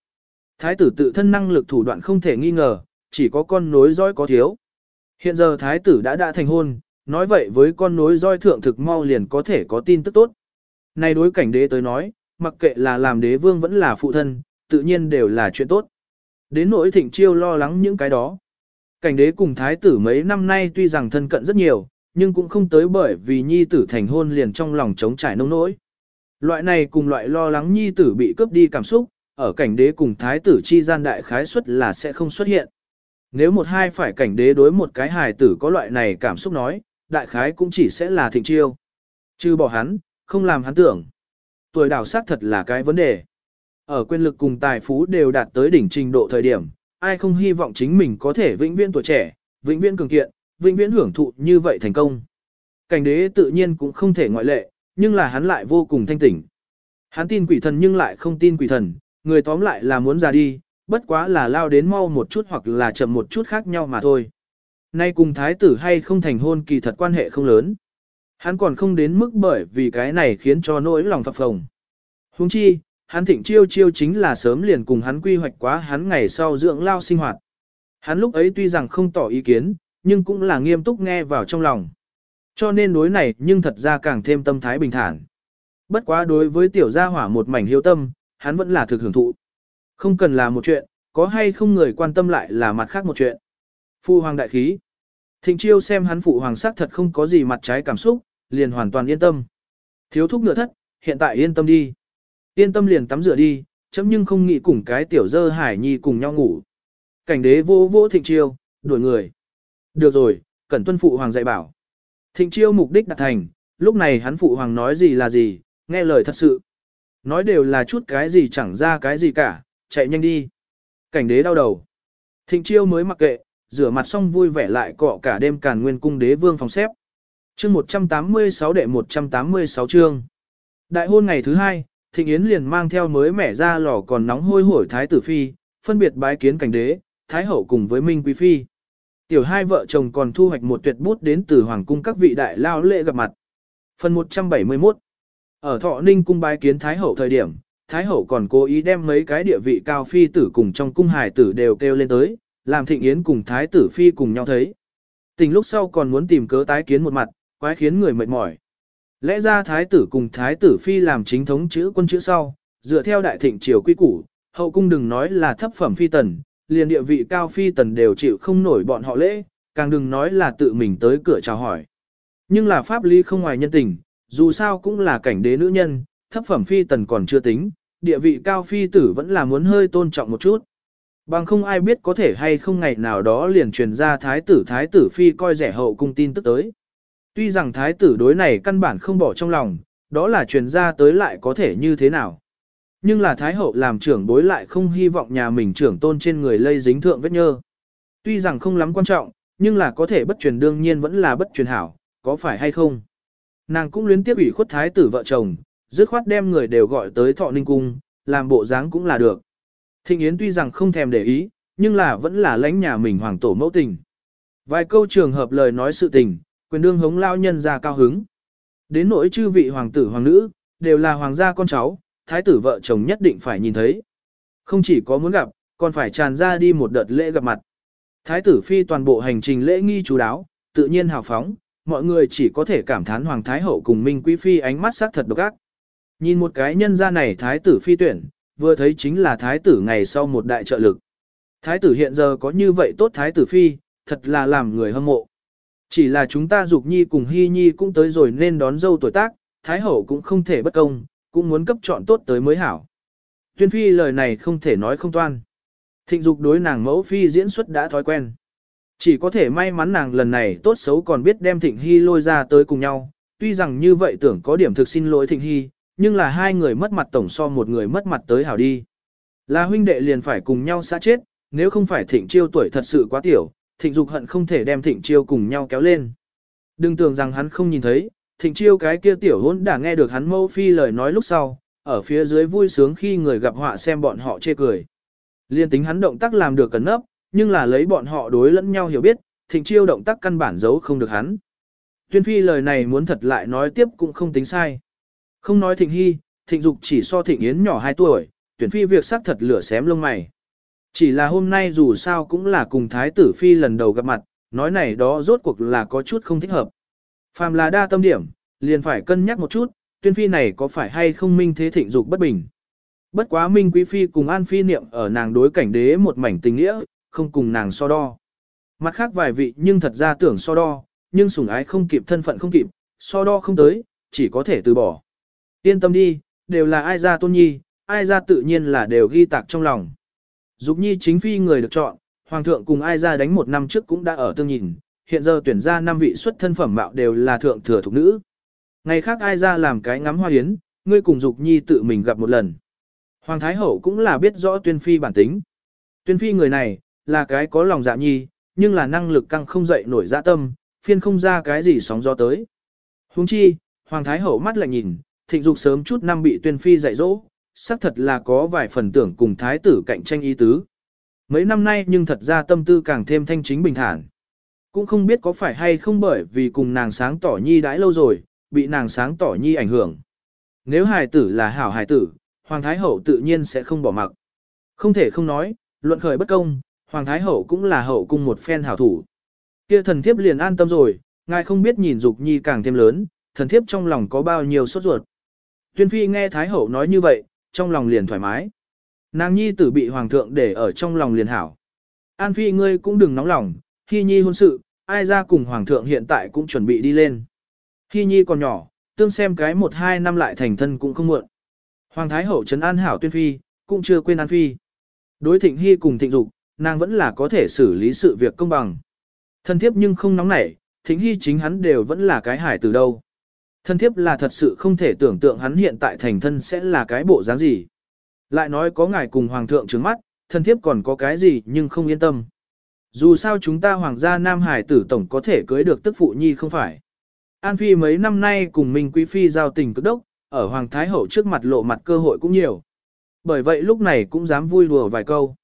A: Thái tử tự thân năng lực thủ đoạn không thể nghi ngờ, chỉ có con nối dõi có thiếu. Hiện giờ thái tử đã đã thành hôn, nói vậy với con nối dõi thượng thực mau liền có thể có tin tức tốt. Này đối cảnh đế tới nói, mặc kệ là làm đế vương vẫn là phụ thân, tự nhiên đều là chuyện tốt. Đến nỗi thịnh chiêu lo lắng những cái đó. Cảnh đế cùng thái tử mấy năm nay tuy rằng thân cận rất nhiều, nhưng cũng không tới bởi vì nhi tử thành hôn liền trong lòng chống trải nông nỗi. Loại này cùng loại lo lắng nhi tử bị cướp đi cảm xúc, ở cảnh đế cùng thái tử chi gian đại khái suất là sẽ không xuất hiện. Nếu một hai phải cảnh đế đối một cái hài tử có loại này cảm xúc nói, đại khái cũng chỉ sẽ là thịnh chiêu. Chứ bỏ hắn, không làm hắn tưởng. Tuổi đảo xác thật là cái vấn đề. Ở quyền lực cùng tài phú đều đạt tới đỉnh trình độ thời điểm, ai không hy vọng chính mình có thể vĩnh viễn tuổi trẻ, vĩnh viễn cường kiện, vĩnh viễn hưởng thụ như vậy thành công. Cảnh đế tự nhiên cũng không thể ngoại lệ, nhưng là hắn lại vô cùng thanh tỉnh. Hắn tin quỷ thần nhưng lại không tin quỷ thần, người tóm lại là muốn ra đi, bất quá là lao đến mau một chút hoặc là chậm một chút khác nhau mà thôi. Nay cùng thái tử hay không thành hôn kỳ thật quan hệ không lớn. Hắn còn không đến mức bởi vì cái này khiến cho nỗi lòng phập phồng. Huống chi, hắn thịnh chiêu chiêu chính là sớm liền cùng hắn quy hoạch quá hắn ngày sau dưỡng lao sinh hoạt. Hắn lúc ấy tuy rằng không tỏ ý kiến, nhưng cũng là nghiêm túc nghe vào trong lòng. Cho nên đối này nhưng thật ra càng thêm tâm thái bình thản. Bất quá đối với tiểu gia hỏa một mảnh hiếu tâm, hắn vẫn là thực hưởng thụ. Không cần là một chuyện, có hay không người quan tâm lại là mặt khác một chuyện. Phu hoàng đại khí. Thịnh chiêu xem hắn phụ hoàng sắc thật không có gì mặt trái cảm xúc, liền hoàn toàn yên tâm. Thiếu thúc nửa thất, hiện tại yên tâm đi. Yên tâm liền tắm rửa đi, chấm nhưng không nghĩ cùng cái tiểu dơ hải nhi cùng nhau ngủ. Cảnh đế vô vô thịnh chiêu, đuổi người. Được rồi, cẩn tuân phụ hoàng dạy bảo. Thịnh chiêu mục đích đạt thành, lúc này hắn phụ hoàng nói gì là gì, nghe lời thật sự. Nói đều là chút cái gì chẳng ra cái gì cả, chạy nhanh đi. Cảnh đế đau đầu. Thịnh chiêu mới mặc kệ, rửa mặt xong vui vẻ lại cọ cả đêm càn nguyên cung đế vương phòng xếp. Chương 186 đệ 186 chương. Đại hôn ngày thứ hai, Thịnh Yến liền mang theo mới mẻ ra lò còn nóng hôi hổi thái tử phi, phân biệt bái kiến cảnh đế, thái hậu cùng với Minh quý phi. Tiểu hai vợ chồng còn thu hoạch một tuyệt bút đến từ hoàng cung các vị đại lao lệ gặp mặt. Phần 171 Ở Thọ Ninh cung bái kiến thái hậu thời điểm, thái hậu còn cố ý đem mấy cái địa vị cao phi tử cùng trong cung hải tử đều kêu lên tới, làm Thịnh Yến cùng thái tử phi cùng nhau thấy. Tình lúc sau còn muốn tìm cớ tái kiến một mặt, quái khiến người mệt mỏi. Lẽ ra thái tử cùng thái tử phi làm chính thống chữ quân chữ sau, dựa theo đại thịnh triều quy củ, hậu cung đừng nói là thấp phẩm phi tần, liền địa vị cao phi tần đều chịu không nổi bọn họ lễ, càng đừng nói là tự mình tới cửa chào hỏi. Nhưng là pháp lý không ngoài nhân tình, dù sao cũng là cảnh đế nữ nhân, thấp phẩm phi tần còn chưa tính, địa vị cao phi tử vẫn là muốn hơi tôn trọng một chút. Bằng không ai biết có thể hay không ngày nào đó liền truyền ra thái tử thái tử phi coi rẻ hậu cung tin tức tới. Tuy rằng thái tử đối này căn bản không bỏ trong lòng, đó là truyền ra tới lại có thể như thế nào. Nhưng là thái hậu làm trưởng bối lại không hy vọng nhà mình trưởng tôn trên người lây dính thượng vết nhơ. Tuy rằng không lắm quan trọng, nhưng là có thể bất truyền đương nhiên vẫn là bất truyền hảo, có phải hay không? Nàng cũng luyến tiếp ủy khuất thái tử vợ chồng, dứt khoát đem người đều gọi tới thọ ninh cung, làm bộ dáng cũng là được. Thịnh Yến tuy rằng không thèm để ý, nhưng là vẫn là lãnh nhà mình hoàng tổ mẫu tình. Vài câu trường hợp lời nói sự tình, quyền đương hống lao nhân ra cao hứng. Đến nỗi chư vị hoàng tử hoàng nữ, đều là hoàng gia con cháu, thái tử vợ chồng nhất định phải nhìn thấy. Không chỉ có muốn gặp, còn phải tràn ra đi một đợt lễ gặp mặt. Thái tử phi toàn bộ hành trình lễ nghi chú đáo, tự nhiên hào phóng, mọi người chỉ có thể cảm thán hoàng thái hậu cùng minh quý phi ánh mắt sắc thật độc ác. Nhìn một cái nhân gia này thái tử phi tuyển, vừa thấy chính là thái tử ngày sau một đại trợ lực. Thái tử hiện giờ có như vậy tốt thái tử phi, thật là làm người hâm mộ. Chỉ là chúng ta dục nhi cùng hy nhi cũng tới rồi nên đón dâu tuổi tác, thái hậu cũng không thể bất công, cũng muốn cấp chọn tốt tới mới hảo. Tuyên phi lời này không thể nói không toan. Thịnh dục đối nàng mẫu phi diễn xuất đã thói quen. Chỉ có thể may mắn nàng lần này tốt xấu còn biết đem thịnh hy lôi ra tới cùng nhau, tuy rằng như vậy tưởng có điểm thực xin lỗi thịnh hy, nhưng là hai người mất mặt tổng so một người mất mặt tới hảo đi. Là huynh đệ liền phải cùng nhau xã chết, nếu không phải thịnh chiêu tuổi thật sự quá tiểu, thịnh dục hận không thể đem thịnh chiêu cùng nhau kéo lên. Đừng tưởng rằng hắn không nhìn thấy, thịnh chiêu cái kia tiểu hôn đã nghe được hắn mâu phi lời nói lúc sau, ở phía dưới vui sướng khi người gặp họa xem bọn họ chê cười. Liên tính hắn động tác làm được cẩn nấp, nhưng là lấy bọn họ đối lẫn nhau hiểu biết, thịnh chiêu động tác căn bản giấu không được hắn. Tuyên phi lời này muốn thật lại nói tiếp cũng không tính sai. Không nói thịnh hy, thịnh dục chỉ so thịnh yến nhỏ 2 tuổi, tuyển phi việc sắc thật lửa xém lông mày. Chỉ là hôm nay dù sao cũng là cùng thái tử phi lần đầu gặp mặt, nói này đó rốt cuộc là có chút không thích hợp. Phàm là đa tâm điểm, liền phải cân nhắc một chút, tuyên phi này có phải hay không minh thế thịnh dục bất bình. Bất quá minh quý phi cùng an phi niệm ở nàng đối cảnh đế một mảnh tình nghĩa, không cùng nàng so đo. Mặt khác vài vị nhưng thật ra tưởng so đo, nhưng sủng ái không kịp thân phận không kịp, so đo không tới, chỉ có thể từ bỏ. Yên tâm đi, đều là ai ra tôn nhi, ai ra tự nhiên là đều ghi tạc trong lòng. Dục nhi chính phi người được chọn, hoàng thượng cùng ai ra đánh một năm trước cũng đã ở tương nhìn, hiện giờ tuyển ra năm vị xuất thân phẩm mạo đều là thượng thừa thuộc nữ. Ngày khác ai ra làm cái ngắm hoa hiến, ngươi cùng dục nhi tự mình gặp một lần. Hoàng Thái Hậu cũng là biết rõ tuyên phi bản tính. Tuyên phi người này, là cái có lòng dạ nhi, nhưng là năng lực căng không dậy nổi dạ tâm, phiên không ra cái gì sóng gió tới. Huống chi, Hoàng Thái Hậu mắt lại nhìn, thịnh dục sớm chút năm bị tuyên phi dạy dỗ, xác thật là có vài phần tưởng cùng thái tử cạnh tranh ý tứ. Mấy năm nay nhưng thật ra tâm tư càng thêm thanh chính bình thản. Cũng không biết có phải hay không bởi vì cùng nàng sáng tỏ nhi đãi lâu rồi, bị nàng sáng tỏ nhi ảnh hưởng. Nếu hài tử là hảo hài tử, Hoàng Thái Hậu tự nhiên sẽ không bỏ mặc. Không thể không nói, luận khởi bất công, Hoàng Thái Hậu cũng là hậu cung một phen hảo thủ. Kia thần thiếp liền an tâm rồi, ngài không biết nhìn dục nhi càng thêm lớn, thần thiếp trong lòng có bao nhiêu sốt ruột. Tuyên Phi nghe Thái Hậu nói như vậy, trong lòng liền thoải mái. Nàng nhi tử bị hoàng thượng để ở trong lòng liền hảo. An phi ngươi cũng đừng nóng lòng, Hy nhi hôn sự, ai ra cùng hoàng thượng hiện tại cũng chuẩn bị đi lên. Hy nhi còn nhỏ, tương xem cái một hai năm lại thành thân cũng không muộn. Hoàng thái hậu trấn an hảo tuyên phi, cũng chưa quên an phi. Đối thịnh hy cùng thịnh dục, nàng vẫn là có thể xử lý sự việc công bằng. Thân thiếp nhưng không nóng nảy, thịnh hy chính hắn đều vẫn là cái hải từ đâu. Thân thiếp là thật sự không thể tưởng tượng hắn hiện tại thành thân sẽ là cái bộ dáng gì. Lại nói có ngài cùng hoàng thượng trứng mắt, thân thiếp còn có cái gì nhưng không yên tâm. Dù sao chúng ta hoàng gia Nam Hải tử tổng có thể cưới được tức phụ nhi không phải. An Phi mấy năm nay cùng Minh Quý Phi giao tình cực đốc, ở Hoàng Thái Hậu trước mặt lộ mặt cơ hội cũng nhiều. Bởi vậy lúc này cũng dám vui đùa vài câu.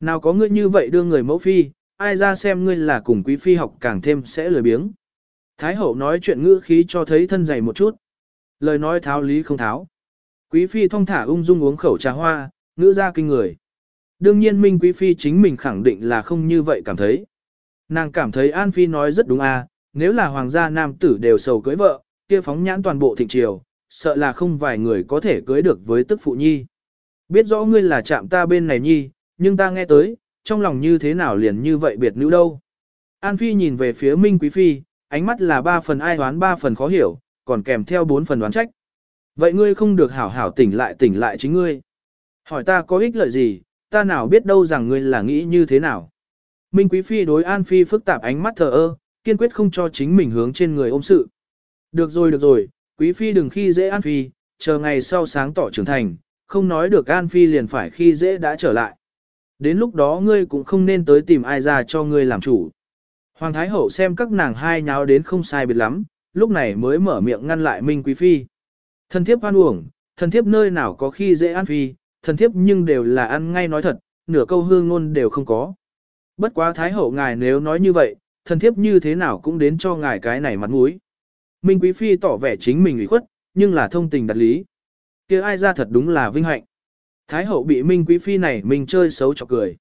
A: Nào có ngươi như vậy đưa người mẫu phi, ai ra xem ngươi là cùng quý phi học càng thêm sẽ lười biếng. Thái hậu nói chuyện ngữ khí cho thấy thân dày một chút. Lời nói tháo lý không tháo. Quý phi thong thả ung dung uống khẩu trà hoa, ngữ ra kinh người. Đương nhiên Minh Quý Phi chính mình khẳng định là không như vậy cảm thấy. Nàng cảm thấy An Phi nói rất đúng à, nếu là hoàng gia nam tử đều sầu cưới vợ, kia phóng nhãn toàn bộ thịnh triều, sợ là không vài người có thể cưới được với tức phụ nhi. Biết rõ ngươi là chạm ta bên này nhi, nhưng ta nghe tới, trong lòng như thế nào liền như vậy biệt nữ đâu. An Phi nhìn về phía Minh Quý Phi, ánh mắt là ba phần ai đoán ba phần khó hiểu, còn kèm theo bốn phần đoán trách. Vậy ngươi không được hảo hảo tỉnh lại tỉnh lại chính ngươi. Hỏi ta có ích lợi gì, ta nào biết đâu rằng ngươi là nghĩ như thế nào. Minh Quý Phi đối An Phi phức tạp ánh mắt thờ ơ, kiên quyết không cho chính mình hướng trên người ôm sự. Được rồi được rồi, Quý Phi đừng khi dễ An Phi, chờ ngày sau sáng tỏ trưởng thành, không nói được An Phi liền phải khi dễ đã trở lại. Đến lúc đó ngươi cũng không nên tới tìm ai ra cho ngươi làm chủ. Hoàng Thái Hậu xem các nàng hai nháo đến không sai biệt lắm, lúc này mới mở miệng ngăn lại Minh Quý Phi. Thần thiếp hoan uổng, thần thiếp nơi nào có khi dễ ăn Phi, thần thiếp nhưng đều là ăn ngay nói thật, nửa câu hương ngôn đều không có. Bất quá Thái Hậu ngài nếu nói như vậy, thần thiếp như thế nào cũng đến cho ngài cái này mặt mũi. Minh Quý Phi tỏ vẻ chính mình ủy khuất, nhưng là thông tình đặt lý. kia ai ra thật đúng là vinh hạnh. Thái hậu bị Minh Quý Phi này mình chơi xấu cho cười.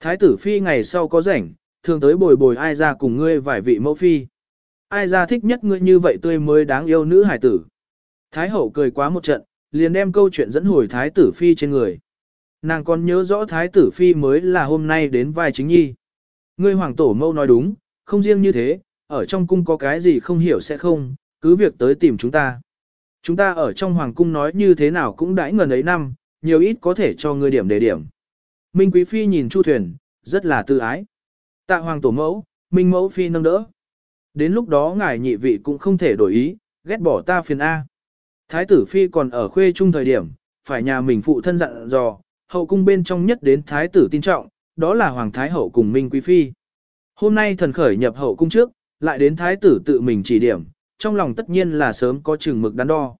A: Thái tử Phi ngày sau có rảnh, thường tới bồi bồi ai ra cùng ngươi vài vị mẫu phi. Ai ra thích nhất ngươi như vậy tươi mới đáng yêu nữ hải tử. Thái hậu cười quá một trận, liền đem câu chuyện dẫn hồi Thái tử Phi trên người. Nàng còn nhớ rõ Thái tử Phi mới là hôm nay đến vai chính nhi. Ngươi hoàng tổ mâu nói đúng, không riêng như thế, ở trong cung có cái gì không hiểu sẽ không, cứ việc tới tìm chúng ta. Chúng ta ở trong hoàng cung nói như thế nào cũng đãi ngần ấy năm, nhiều ít có thể cho ngươi điểm để điểm. Minh Quý Phi nhìn Chu Thuyền, rất là tự ái. Tạ hoàng tổ mẫu, Minh mẫu Phi nâng đỡ. Đến lúc đó ngài nhị vị cũng không thể đổi ý, ghét bỏ ta phiền A. Thái tử Phi còn ở khuê trung thời điểm, phải nhà mình phụ thân dặn dò, hậu cung bên trong nhất đến Thái tử tin trọng, đó là Hoàng Thái Hậu cùng Minh Quý Phi. Hôm nay thần khởi nhập hậu cung trước, lại đến Thái tử tự mình chỉ điểm, trong lòng tất nhiên là sớm có chừng mực đắn đo.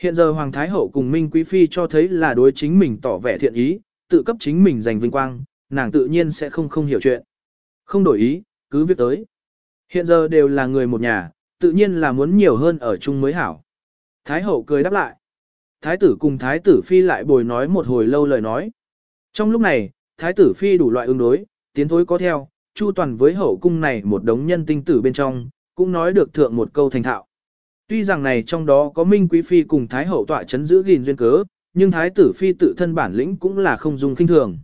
A: Hiện giờ Hoàng Thái Hậu cùng Minh Quý Phi cho thấy là đối chính mình tỏ vẻ thiện ý, tự cấp chính mình giành vinh quang, nàng tự nhiên sẽ không không hiểu chuyện. Không đổi ý, cứ việc tới. Hiện giờ đều là người một nhà, tự nhiên là muốn nhiều hơn ở chung mới hảo. Thái Hậu cười đáp lại. Thái tử cùng Thái tử Phi lại bồi nói một hồi lâu lời nói. Trong lúc này, Thái tử Phi đủ loại ứng đối, tiến thối có theo, chu toàn với hậu cung này một đống nhân tinh tử bên trong, cũng nói được thượng một câu thành thạo. Tuy rằng này trong đó có Minh Quý Phi cùng Thái Hậu tọa chấn giữ gìn duyên cớ, nhưng Thái tử Phi tự thân bản lĩnh cũng là không dùng kinh thường.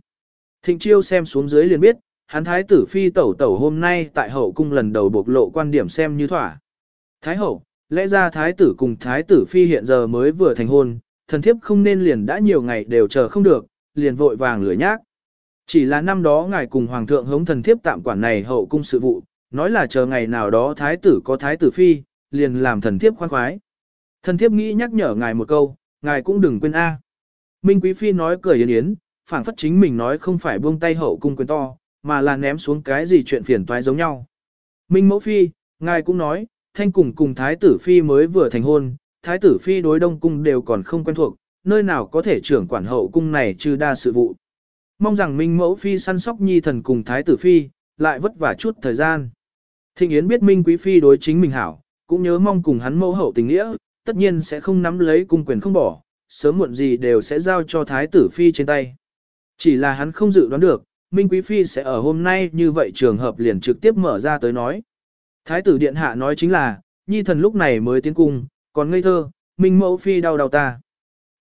A: Thịnh chiêu xem xuống dưới liền biết, hắn Thái tử Phi tẩu tẩu hôm nay tại hậu cung lần đầu bộc lộ quan điểm xem như thỏa. Thái Hậu, lẽ ra Thái tử cùng Thái tử Phi hiện giờ mới vừa thành hôn, thần thiếp không nên liền đã nhiều ngày đều chờ không được, liền vội vàng lửa nhác. Chỉ là năm đó ngài cùng Hoàng thượng hống thần thiếp tạm quản này hậu cung sự vụ, nói là chờ ngày nào đó Thái tử có Thái tử Phi, liền làm thần thiếp khoan khoái. Thần thiếp nghĩ nhắc nhở ngài một câu, ngài cũng đừng quên A. Minh Quý Phi nói cười yến yến, phảng phất chính mình nói không phải buông tay hậu cung quyền to, mà là ném xuống cái gì chuyện phiền toái giống nhau. Minh Mẫu Phi, ngài cũng nói, thanh cùng cùng Thái tử Phi mới vừa thành hôn, Thái tử Phi đối đông cung đều còn không quen thuộc, nơi nào có thể trưởng quản hậu cung này trừ đa sự vụ. Mong rằng Minh Mẫu Phi săn sóc nhi thần cùng Thái tử Phi, lại vất vả chút thời gian. Thịnh Yến biết Minh Quý Phi đối chính mình hảo, cũng nhớ mong cùng hắn mẫu hậu tình nghĩa, tất nhiên sẽ không nắm lấy cung quyền không bỏ, sớm muộn gì đều sẽ giao cho Thái tử Phi trên tay. Chỉ là hắn không dự đoán được, Minh Quý Phi sẽ ở hôm nay như vậy trường hợp liền trực tiếp mở ra tới nói. Thái tử Điện Hạ nói chính là, nhi thần lúc này mới tiến cung, còn ngây thơ, Minh Mẫu Phi đau đầu ta.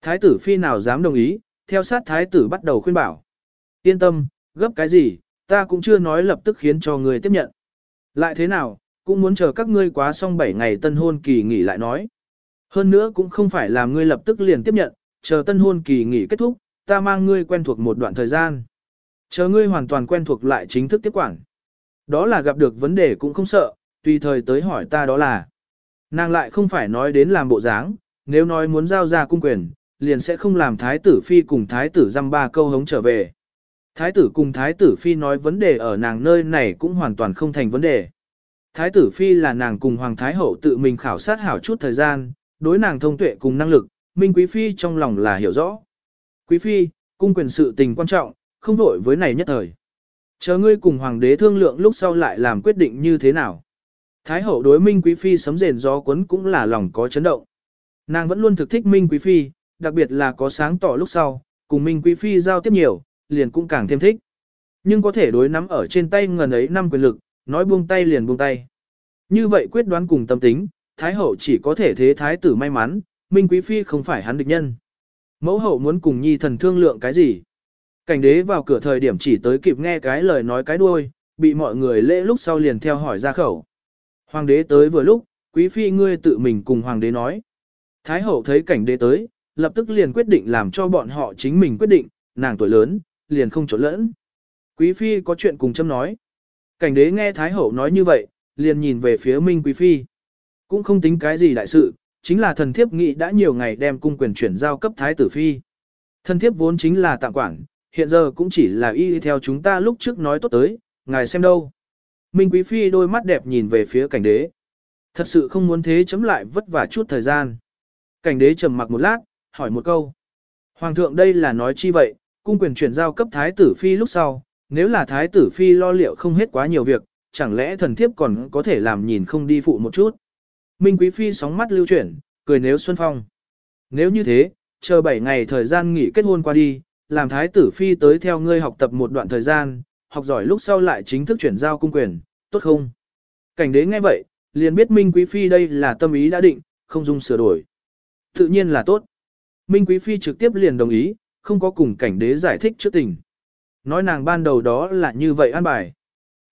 A: Thái tử Phi nào dám đồng ý, theo sát thái tử bắt đầu khuyên bảo. Yên tâm, gấp cái gì, ta cũng chưa nói lập tức khiến cho người tiếp nhận. Lại thế nào, cũng muốn chờ các ngươi quá xong 7 ngày tân hôn kỳ nghỉ lại nói. Hơn nữa cũng không phải là ngươi lập tức liền tiếp nhận, chờ tân hôn kỳ nghỉ kết thúc, ta mang ngươi quen thuộc một đoạn thời gian. Chờ ngươi hoàn toàn quen thuộc lại chính thức tiếp quản. Đó là gặp được vấn đề cũng không sợ, tùy thời tới hỏi ta đó là. Nàng lại không phải nói đến làm bộ dáng, nếu nói muốn giao ra cung quyền, liền sẽ không làm thái tử phi cùng thái tử dăm ba câu hống trở về. Thái tử cùng thái tử phi nói vấn đề ở nàng nơi này cũng hoàn toàn không thành vấn đề. Thái tử phi là nàng cùng hoàng thái hậu tự mình khảo sát hảo chút thời gian, đối nàng thông tuệ cùng năng lực, minh quý phi trong lòng là hiểu rõ. Quý phi, cung quyền sự tình quan trọng, không vội với này nhất thời. Chờ ngươi cùng hoàng đế thương lượng lúc sau lại làm quyết định như thế nào. Thái hậu đối minh quý phi sấm rền gió cuốn cũng là lòng có chấn động. Nàng vẫn luôn thực thích minh quý phi, đặc biệt là có sáng tỏ lúc sau, cùng minh quý phi giao tiếp nhiều, liền cũng càng thêm thích. Nhưng có thể đối nắm ở trên tay ngần ấy năm quyền lực, nói buông tay liền buông tay. Như vậy quyết đoán cùng tâm tính, Thái hậu chỉ có thể thế thái tử may mắn, Minh Quý Phi không phải hắn địch nhân. Mẫu hậu muốn cùng nhi thần thương lượng cái gì? Cảnh đế vào cửa thời điểm chỉ tới kịp nghe cái lời nói cái đuôi, bị mọi người lễ lúc sau liền theo hỏi ra khẩu. Hoàng đế tới vừa lúc, Quý Phi ngươi tự mình cùng Hoàng đế nói. Thái hậu thấy cảnh đế tới, lập tức liền quyết định làm cho bọn họ chính mình quyết định, nàng tuổi lớn, liền không trộn lẫn. Quý Phi có chuyện cùng châm nói. Cảnh đế nghe Thái hậu nói như vậy, liền nhìn về phía Minh Quý Phi. Cũng không tính cái gì đại sự, chính là thần thiếp nghị đã nhiều ngày đem cung quyền chuyển giao cấp thái tử phi. Thần thiếp vốn chính là tạm quản, hiện giờ cũng chỉ là y theo chúng ta lúc trước nói tốt tới, ngài xem đâu. Minh Quý Phi đôi mắt đẹp nhìn về phía cảnh đế. Thật sự không muốn thế chấm lại vất vả chút thời gian. Cảnh đế trầm mặc một lát, hỏi một câu. Hoàng thượng đây là nói chi vậy, cung quyền chuyển giao cấp thái tử phi lúc sau, nếu là thái tử phi lo liệu không hết quá nhiều việc, chẳng lẽ thần thiếp còn có thể làm nhìn không đi phụ một chút. Minh Quý Phi sóng mắt lưu chuyển, cười nếu Xuân Phong. Nếu như thế, chờ 7 ngày thời gian nghỉ kết hôn qua đi, làm thái tử Phi tới theo ngươi học tập một đoạn thời gian, học giỏi lúc sau lại chính thức chuyển giao cung quyền, tốt không? Cảnh đế nghe vậy, liền biết Minh Quý Phi đây là tâm ý đã định, không dung sửa đổi. Tự nhiên là tốt. Minh Quý Phi trực tiếp liền đồng ý, không có cùng cảnh đế giải thích trước tình. Nói nàng ban đầu đó là như vậy an bài.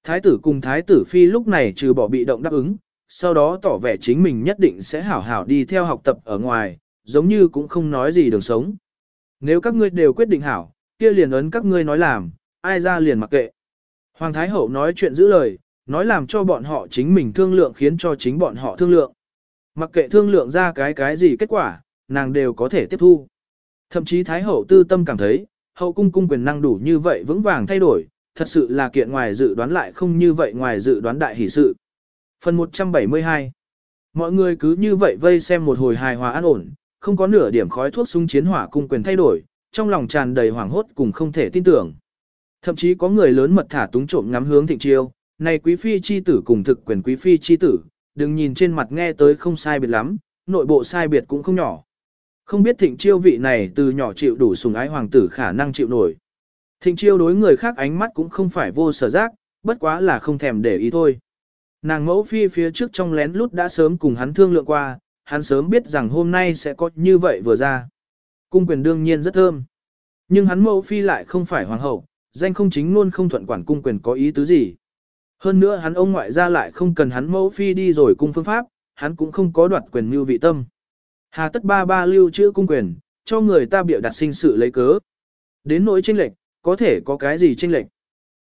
A: Thái tử cùng thái tử Phi lúc này trừ bỏ bị động đáp ứng, sau đó tỏ vẻ chính mình nhất định sẽ hảo hảo đi theo học tập ở ngoài, giống như cũng không nói gì đường sống. Nếu các ngươi đều quyết định hảo, kia liền ấn các ngươi nói làm, ai ra liền mặc kệ. Hoàng Thái Hậu nói chuyện giữ lời, nói làm cho bọn họ chính mình thương lượng khiến cho chính bọn họ thương lượng. Mặc kệ thương lượng ra cái cái gì kết quả, nàng đều có thể tiếp thu. Thậm chí Thái Hậu tư tâm cảm thấy, hậu cung cung quyền năng đủ như vậy vững vàng thay đổi, thật sự là kiện ngoài dự đoán lại không như vậy ngoài dự đoán đại hỷ sự. Phần 172 Mọi người cứ như vậy vây xem một hồi hài hòa an ổn, không có nửa điểm khói thuốc súng chiến hỏa cung quyền thay đổi, trong lòng tràn đầy hoảng hốt cùng không thể tin tưởng. Thậm chí có người lớn mật thả túng trộm ngắm hướng thịnh chiêu, này quý phi chi tử cùng thực quyền quý phi chi tử, đừng nhìn trên mặt nghe tới không sai biệt lắm, nội bộ sai biệt cũng không nhỏ. Không biết thịnh chiêu vị này từ nhỏ chịu đủ sùng ái hoàng tử khả năng chịu nổi. Thịnh chiêu đối người khác ánh mắt cũng không phải vô sở giác, bất quá là không thèm để ý thôi. Nàng mẫu phi phía trước trong lén lút đã sớm cùng hắn thương lượng qua, hắn sớm biết rằng hôm nay sẽ có như vậy vừa ra. Cung quyền đương nhiên rất thơm. Nhưng hắn mẫu phi lại không phải hoàng hậu, danh không chính luôn không thuận quản cung quyền có ý tứ gì. Hơn nữa hắn ông ngoại gia lại không cần hắn mẫu phi đi rồi cung phương pháp, hắn cũng không có đoạt quyền mưu vị tâm. Hà tất ba ba lưu trữ cung quyền, cho người ta biểu đặt sinh sự lấy cớ. Đến nỗi tranh lệch, có thể có cái gì tranh lệch.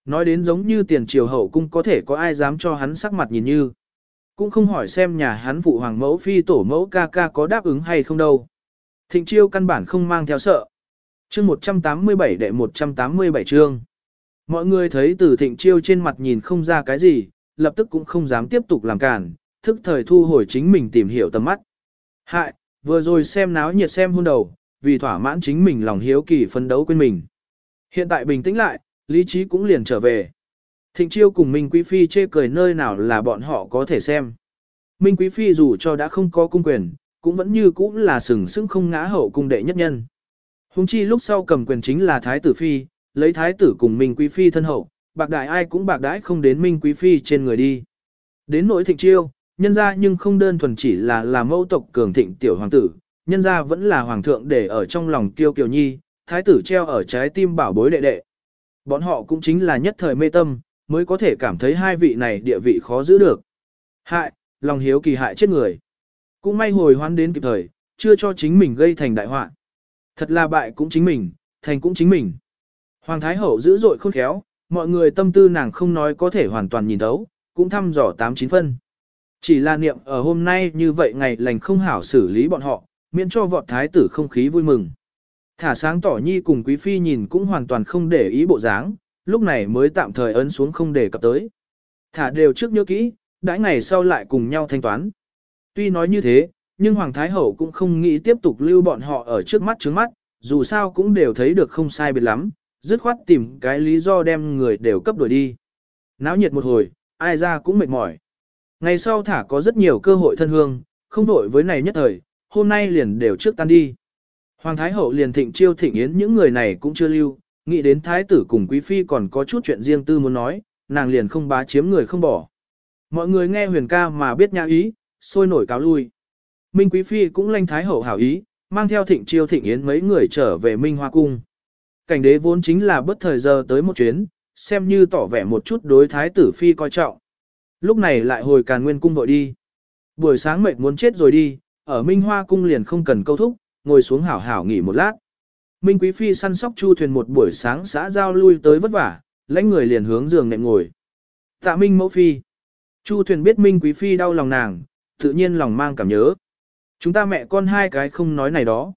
A: Nói đến giống như tiền triều hậu cung có thể có ai dám cho hắn sắc mặt nhìn như. Cũng không hỏi xem nhà hắn phụ hoàng mẫu phi tổ mẫu ca ca có đáp ứng hay không đâu. Thịnh chiêu căn bản không mang theo sợ. chương 187 đệ 187 chương. Mọi người thấy từ thịnh chiêu trên mặt nhìn không ra cái gì, lập tức cũng không dám tiếp tục làm cản, thức thời thu hồi chính mình tìm hiểu tầm mắt. Hại, vừa rồi xem náo nhiệt xem hôn đầu, vì thỏa mãn chính mình lòng hiếu kỳ phấn đấu quên mình. Hiện tại bình tĩnh lại, lý trí cũng liền trở về. Thịnh chiêu cùng Minh Quý Phi chê cười nơi nào là bọn họ có thể xem. Minh Quý Phi dù cho đã không có cung quyền, cũng vẫn như cũ là sừng sững không ngã hậu cung đệ nhất nhân. Hùng chi lúc sau cầm quyền chính là Thái tử Phi, lấy Thái tử cùng Minh Quý Phi thân hậu, bạc đại ai cũng bạc đãi không đến Minh Quý Phi trên người đi. Đến nỗi thịnh chiêu, nhân ra nhưng không đơn thuần chỉ là là mẫu tộc cường thịnh tiểu hoàng tử, nhân ra vẫn là hoàng thượng để ở trong lòng kiêu kiều nhi, thái tử treo ở trái tim bảo bối đệ đệ. Bọn họ cũng chính là nhất thời mê tâm, mới có thể cảm thấy hai vị này địa vị khó giữ được. Hại, lòng hiếu kỳ hại chết người. Cũng may hồi hoán đến kịp thời, chưa cho chính mình gây thành đại họa. Thật là bại cũng chính mình, thành cũng chính mình. Hoàng Thái Hậu dữ dội khôn khéo, mọi người tâm tư nàng không nói có thể hoàn toàn nhìn thấu, cũng thăm dò tám chín phân. Chỉ là niệm ở hôm nay như vậy ngày lành không hảo xử lý bọn họ, miễn cho vọt thái tử không khí vui mừng. Thả sáng tỏ nhi cùng quý phi nhìn cũng hoàn toàn không để ý bộ dáng, lúc này mới tạm thời ấn xuống không để cập tới. Thả đều trước nhớ kỹ, đãi ngày sau lại cùng nhau thanh toán. Tuy nói như thế, nhưng Hoàng Thái Hậu cũng không nghĩ tiếp tục lưu bọn họ ở trước mắt trước mắt, dù sao cũng đều thấy được không sai biệt lắm, dứt khoát tìm cái lý do đem người đều cấp đuổi đi. Náo nhiệt một hồi, ai ra cũng mệt mỏi. Ngày sau thả có rất nhiều cơ hội thân hương, không đổi với này nhất thời, hôm nay liền đều trước tan đi. Hoàng Thái Hậu liền thịnh chiêu thịnh yến những người này cũng chưa lưu, nghĩ đến Thái tử cùng Quý Phi còn có chút chuyện riêng tư muốn nói, nàng liền không bá chiếm người không bỏ. Mọi người nghe huyền ca mà biết nhã ý, sôi nổi cáo lui. Minh Quý Phi cũng lanh Thái Hậu hảo ý, mang theo thịnh chiêu thịnh yến mấy người trở về Minh Hoa Cung. Cảnh đế vốn chính là bất thời giờ tới một chuyến, xem như tỏ vẻ một chút đối Thái tử Phi coi trọng. Lúc này lại hồi càn nguyên cung vội đi. Buổi sáng mệt muốn chết rồi đi, ở Minh Hoa cung liền không cần câu thúc, ngồi xuống hảo hảo nghỉ một lát. Minh Quý Phi săn sóc chu thuyền một buổi sáng xã giao lui tới vất vả, lãnh người liền hướng giường nệm ngồi. Tạ Minh mẫu phi. Chu thuyền biết Minh Quý Phi đau lòng nàng, tự nhiên lòng mang cảm nhớ. Chúng ta mẹ con hai cái không nói này đó.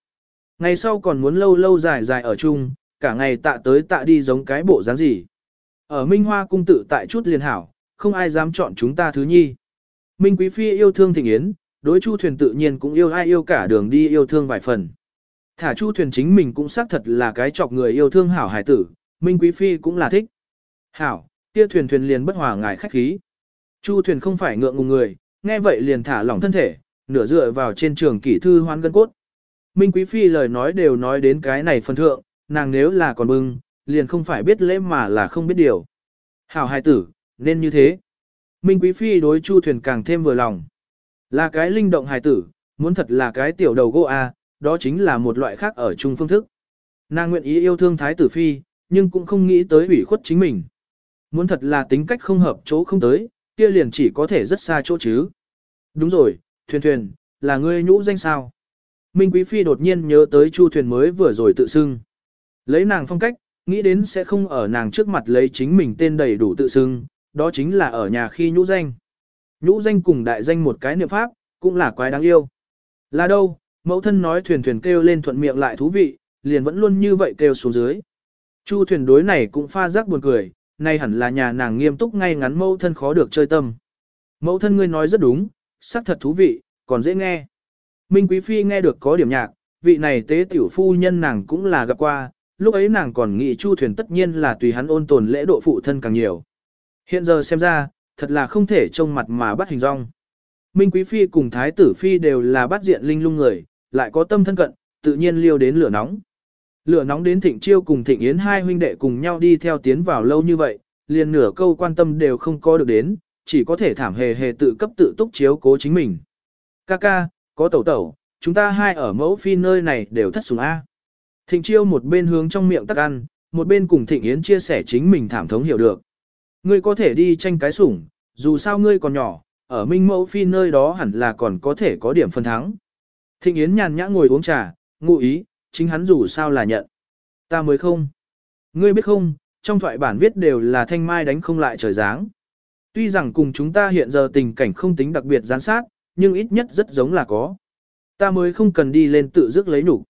A: Ngày sau còn muốn lâu lâu dài dài ở chung, cả ngày tạ tới tạ đi giống cái bộ dáng gì. Ở Minh Hoa cung tự tại chút liền hảo, không ai dám chọn chúng ta thứ nhi. Minh Quý Phi yêu thương Thịnh Yến, đối Chu Thuyền tự nhiên cũng yêu ai yêu cả đường đi yêu thương vài phần. Thả Chu Thuyền chính mình cũng xác thật là cái chọc người yêu thương hảo hải tử, Minh Quý Phi cũng là thích. Hảo, kia Thuyền Thuyền liền bất hòa ngài khách khí. Chu Thuyền không phải ngượng ngùng người, nghe vậy liền thả lỏng thân thể, nửa dựa vào trên trường kỷ thư hoan gân cốt. Minh Quý Phi lời nói đều nói đến cái này phần thượng, nàng nếu là còn bưng, liền không phải biết lễ mà là không biết điều. Hảo hài tử, nên như thế. Minh Quý Phi đối Chu Thuyền càng thêm vừa lòng. Là cái linh động hài tử, muốn thật là cái tiểu đầu gỗ A, đó chính là một loại khác ở chung phương thức. Nàng nguyện ý yêu thương Thái tử Phi, nhưng cũng không nghĩ tới ủy khuất chính mình. Muốn thật là tính cách không hợp chỗ không tới, kia liền chỉ có thể rất xa chỗ chứ. Đúng rồi, Thuyền Thuyền, là ngươi nhũ danh sao? Minh Quý Phi đột nhiên nhớ tới Chu Thuyền mới vừa rồi tự xưng. Lấy nàng phong cách, nghĩ đến sẽ không ở nàng trước mặt lấy chính mình tên đầy đủ tự xưng, đó chính là ở nhà khi nhũ danh. Nhũ danh cùng đại danh một cái niệm pháp, cũng là quái đáng yêu. Là đâu, mẫu thân nói thuyền thuyền kêu lên thuận miệng lại thú vị, liền vẫn luôn như vậy kêu xuống dưới. Chu thuyền đối này cũng pha rắc buồn cười, nay hẳn là nhà nàng nghiêm túc ngay ngắn mẫu thân khó được chơi tâm. Mẫu thân ngươi nói rất đúng, sắc thật thú vị, còn dễ nghe. Minh Quý Phi nghe được có điểm nhạc, vị này tế tiểu phu nhân nàng cũng là gặp qua, lúc ấy nàng còn nghĩ Chu Thuyền tất nhiên là tùy hắn ôn tồn lễ độ phụ thân càng nhiều. Hiện giờ xem ra, thật là không thể trông mặt mà bắt hình rong. Minh Quý Phi cùng Thái tử Phi đều là bắt diện linh lung người, lại có tâm thân cận, tự nhiên liêu đến lửa nóng. Lửa nóng đến Thịnh Chiêu cùng Thịnh Yến hai huynh đệ cùng nhau đi theo tiến vào lâu như vậy, liền nửa câu quan tâm đều không có được đến, chỉ có thể thảm hề hề tự cấp tự túc chiếu cố chính mình. Ca ca, có tẩu tẩu, chúng ta hai ở mẫu phi nơi này đều thất sủng A. Thịnh Chiêu một bên hướng trong miệng tắc ăn, một bên cùng Thịnh Yến chia sẻ chính mình thảm thống hiểu được. Ngươi có thể đi tranh cái sủng, dù sao ngươi còn nhỏ, ở Minh Mẫu Phi nơi đó hẳn là còn có thể có điểm phân thắng. Thịnh Yến nhàn nhã ngồi uống trà, ngụ ý, chính hắn dù sao là nhận. Ta mới không. Ngươi biết không, trong thoại bản viết đều là thanh mai đánh không lại trời dáng. Tuy rằng cùng chúng ta hiện giờ tình cảnh không tính đặc biệt gián sát, nhưng ít nhất rất giống là có. Ta mới không cần đi lên tự dứt lấy nhục.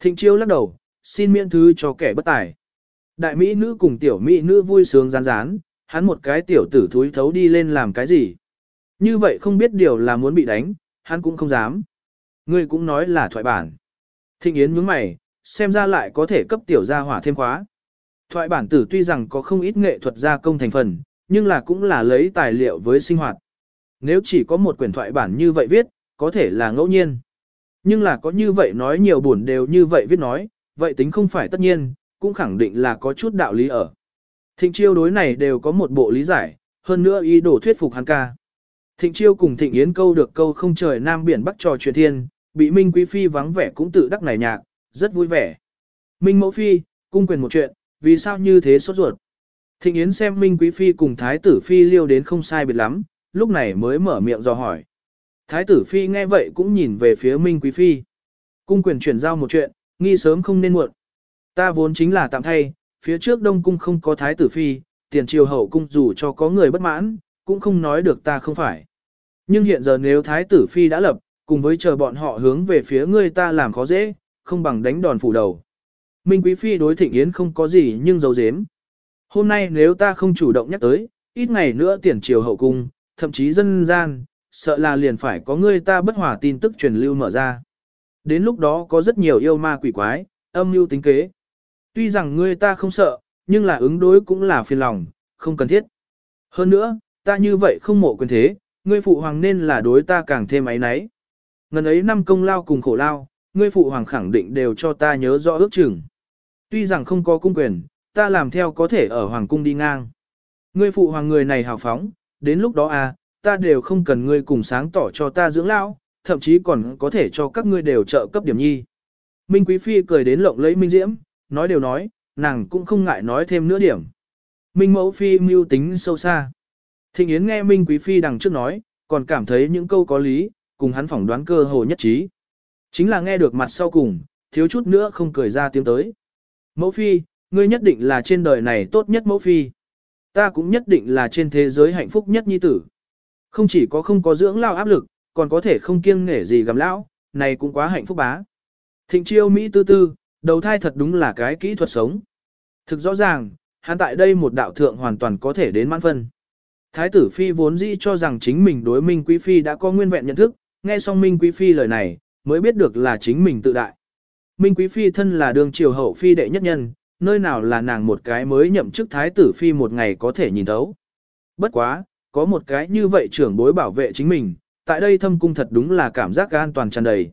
A: Thịnh chiêu lắc đầu, xin miễn thứ cho kẻ bất tài. Đại mỹ nữ cùng tiểu mỹ nữ vui sướng rán rán, hắn một cái tiểu tử thúi thấu đi lên làm cái gì. Như vậy không biết điều là muốn bị đánh, hắn cũng không dám. Ngươi cũng nói là thoại bản. Thịnh Yến nhướng mày, xem ra lại có thể cấp tiểu gia hỏa thêm khóa. Thoại bản tử tuy rằng có không ít nghệ thuật gia công thành phần, nhưng là cũng là lấy tài liệu với sinh hoạt. Nếu chỉ có một quyển thoại bản như vậy viết, có thể là ngẫu nhiên. Nhưng là có như vậy nói nhiều buồn đều như vậy viết nói, vậy tính không phải tất nhiên, cũng khẳng định là có chút đạo lý ở. Thịnh chiêu đối này đều có một bộ lý giải, hơn nữa ý đồ thuyết phục hắn ca. Thịnh chiêu cùng thịnh yến câu được câu không trời nam biển bắc trò chuyện thiên, bị Minh Quý Phi vắng vẻ cũng tự đắc nảy nhạc, rất vui vẻ. Minh mẫu phi, cung quyền một chuyện, vì sao như thế sốt ruột. Thịnh Yến xem Minh Quý Phi cùng Thái tử Phi liêu đến không sai biệt lắm, lúc này mới mở miệng dò hỏi. Thái tử Phi nghe vậy cũng nhìn về phía Minh Quý Phi. Cung quyền chuyển giao một chuyện, nghi sớm không nên muộn. Ta vốn chính là tạm thay, phía trước Đông Cung không có Thái tử Phi, tiền triều hậu cung dù cho có người bất mãn, cũng không nói được ta không phải. Nhưng hiện giờ nếu Thái tử Phi đã lập, cùng với chờ bọn họ hướng về phía ngươi ta làm khó dễ, không bằng đánh đòn phủ đầu. Minh Quý Phi đối Thịnh Yến không có gì nhưng dấu dếm. Hôm nay nếu ta không chủ động nhắc tới, ít ngày nữa tiền triều hậu cung, thậm chí dân gian, sợ là liền phải có người ta bất hòa tin tức truyền lưu mở ra. Đến lúc đó có rất nhiều yêu ma quỷ quái, âm mưu tính kế. Tuy rằng ngươi ta không sợ, nhưng là ứng đối cũng là phiền lòng, không cần thiết. Hơn nữa, ta như vậy không mộ quyền thế, ngươi phụ hoàng nên là đối ta càng thêm ấy nấy. Ngần ấy năm công lao cùng khổ lao, ngươi phụ hoàng khẳng định đều cho ta nhớ rõ ước chừng. Tuy rằng không có cung quyền, ta làm theo có thể ở hoàng cung đi ngang. Ngươi phụ hoàng người này hào phóng, đến lúc đó à, ta đều không cần ngươi cùng sáng tỏ cho ta dưỡng lão, thậm chí còn có thể cho các ngươi đều trợ cấp điểm nhi. Minh Quý Phi cười đến lộng lẫy Minh Diễm, nói đều nói, nàng cũng không ngại nói thêm nữa điểm. Minh Mẫu Phi mưu tính sâu xa. Thịnh Yến nghe Minh Quý Phi đằng trước nói, còn cảm thấy những câu có lý, cùng hắn phỏng đoán cơ hồ nhất trí. Chính là nghe được mặt sau cùng, thiếu chút nữa không cười ra tiếng tới. Mẫu Phi, ngươi nhất định là trên đời này tốt nhất mẫu phi. Ta cũng nhất định là trên thế giới hạnh phúc nhất nhi tử. Không chỉ có không có dưỡng lao áp lực, còn có thể không kiêng nể gì gặm lão, này cũng quá hạnh phúc bá. Thịnh chiêu Mỹ tư tư, đầu thai thật đúng là cái kỹ thuật sống. Thực rõ ràng, hắn tại đây một đạo thượng hoàn toàn có thể đến mãn phân. Thái tử Phi vốn dĩ cho rằng chính mình đối Minh Quý Phi đã có nguyên vẹn nhận thức, nghe xong Minh Quý Phi lời này, mới biết được là chính mình tự đại. Minh Quý Phi thân là đường triều hậu phi đệ nhất nhân, nơi nào là nàng một cái mới nhậm chức thái tử phi một ngày có thể nhìn thấu. Bất quá, có một cái như vậy trưởng bối bảo vệ chính mình, tại đây thâm cung thật đúng là cảm giác an toàn tràn đầy.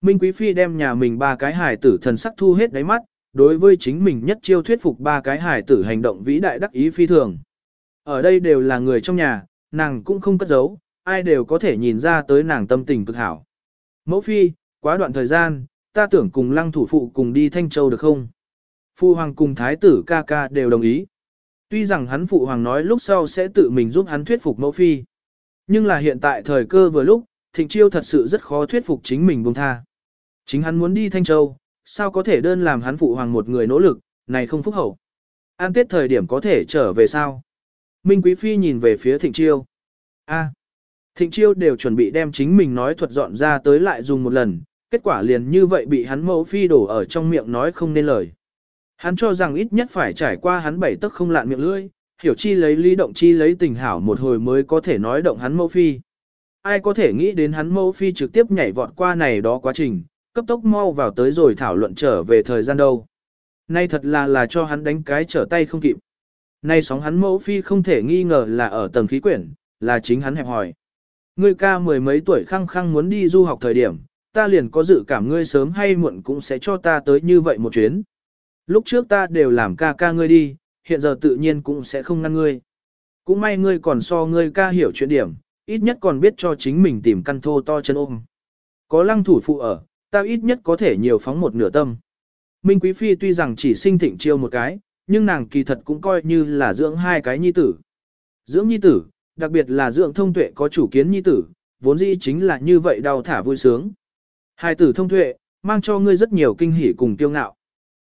A: Minh Quý Phi đem nhà mình ba cái hài tử thần sắc thu hết đáy mắt, đối với chính mình nhất chiêu thuyết phục ba cái hài tử hành động vĩ đại đắc ý phi thường. Ở đây đều là người trong nhà, nàng cũng không cất giấu, ai đều có thể nhìn ra tới nàng tâm tình cực hảo. Mẫu Phi, quá đoạn thời gian, ta tưởng cùng lăng thủ phụ cùng đi Thanh Châu được không? Phu hoàng cùng thái tử ca ca đều đồng ý. Tuy rằng hắn phụ hoàng nói lúc sau sẽ tự mình giúp hắn thuyết phục mẫu phi. Nhưng là hiện tại thời cơ vừa lúc, thịnh chiêu thật sự rất khó thuyết phục chính mình buông tha. Chính hắn muốn đi Thanh Châu, sao có thể đơn làm hắn phụ hoàng một người nỗ lực, này không phúc hậu. An tiết thời điểm có thể trở về sao? Minh Quý Phi nhìn về phía thịnh chiêu. a thịnh chiêu đều chuẩn bị đem chính mình nói thuật dọn ra tới lại dùng một lần, kết quả liền như vậy bị hắn mẫu phi đổ ở trong miệng nói không nên lời. Hắn cho rằng ít nhất phải trải qua hắn bảy tức không lạn miệng lưỡi, hiểu chi lấy lý động chi lấy tình hảo một hồi mới có thể nói động hắn mẫu phi. Ai có thể nghĩ đến hắn mẫu phi trực tiếp nhảy vọt qua này đó quá trình, cấp tốc mau vào tới rồi thảo luận trở về thời gian đâu. Nay thật là là cho hắn đánh cái trở tay không kịp. Nay sóng hắn mẫu phi không thể nghi ngờ là ở tầng khí quyển, là chính hắn hẹp hỏi. Ngươi ca mười mấy tuổi khăng khăng muốn đi du học thời điểm, ta liền có dự cảm ngươi sớm hay muộn cũng sẽ cho ta tới như vậy một chuyến. Lúc trước ta đều làm ca ca ngươi đi, hiện giờ tự nhiên cũng sẽ không ngăn ngươi. Cũng may ngươi còn so ngươi ca hiểu chuyện điểm, ít nhất còn biết cho chính mình tìm căn thô to chân ôm. Có lăng thủ phụ ở, ta ít nhất có thể nhiều phóng một nửa tâm. Minh Quý Phi tuy rằng chỉ sinh thịnh chiêu một cái, nhưng nàng kỳ thật cũng coi như là dưỡng hai cái nhi tử. Dưỡng nhi tử, đặc biệt là dưỡng thông tuệ có chủ kiến nhi tử, vốn dĩ chính là như vậy đau thả vui sướng. Hai tử thông tuệ, mang cho ngươi rất nhiều kinh hỉ cùng tiêu ngạo.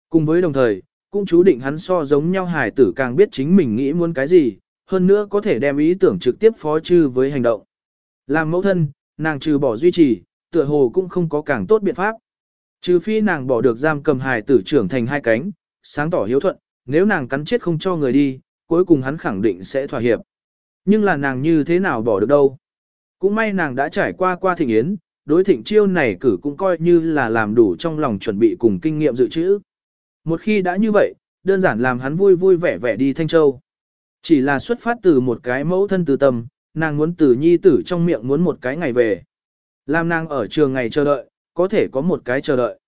A: Cùng với đồng thời, cũng chú định hắn so giống nhau hài tử càng biết chính mình nghĩ muốn cái gì, hơn nữa có thể đem ý tưởng trực tiếp phó chư với hành động. Làm mẫu thân, nàng trừ bỏ duy trì, tựa hồ cũng không có càng tốt biện pháp. Trừ phi nàng bỏ được giam cầm hài tử trưởng thành hai cánh, sáng tỏ hiếu thuận, nếu nàng cắn chết không cho người đi, cuối cùng hắn khẳng định sẽ thỏa hiệp. Nhưng là nàng như thế nào bỏ được đâu. Cũng may nàng đã trải qua qua thịnh yến, đối thịnh chiêu này cử cũng coi như là làm đủ trong lòng chuẩn bị cùng kinh nghiệm dự trữ. Một khi đã như vậy, đơn giản làm hắn vui vui vẻ vẻ đi Thanh Châu. Chỉ là xuất phát từ một cái mẫu thân từ tâm, nàng muốn từ nhi tử trong miệng muốn một cái ngày về. Làm nàng ở trường ngày chờ đợi, có thể có một cái chờ đợi.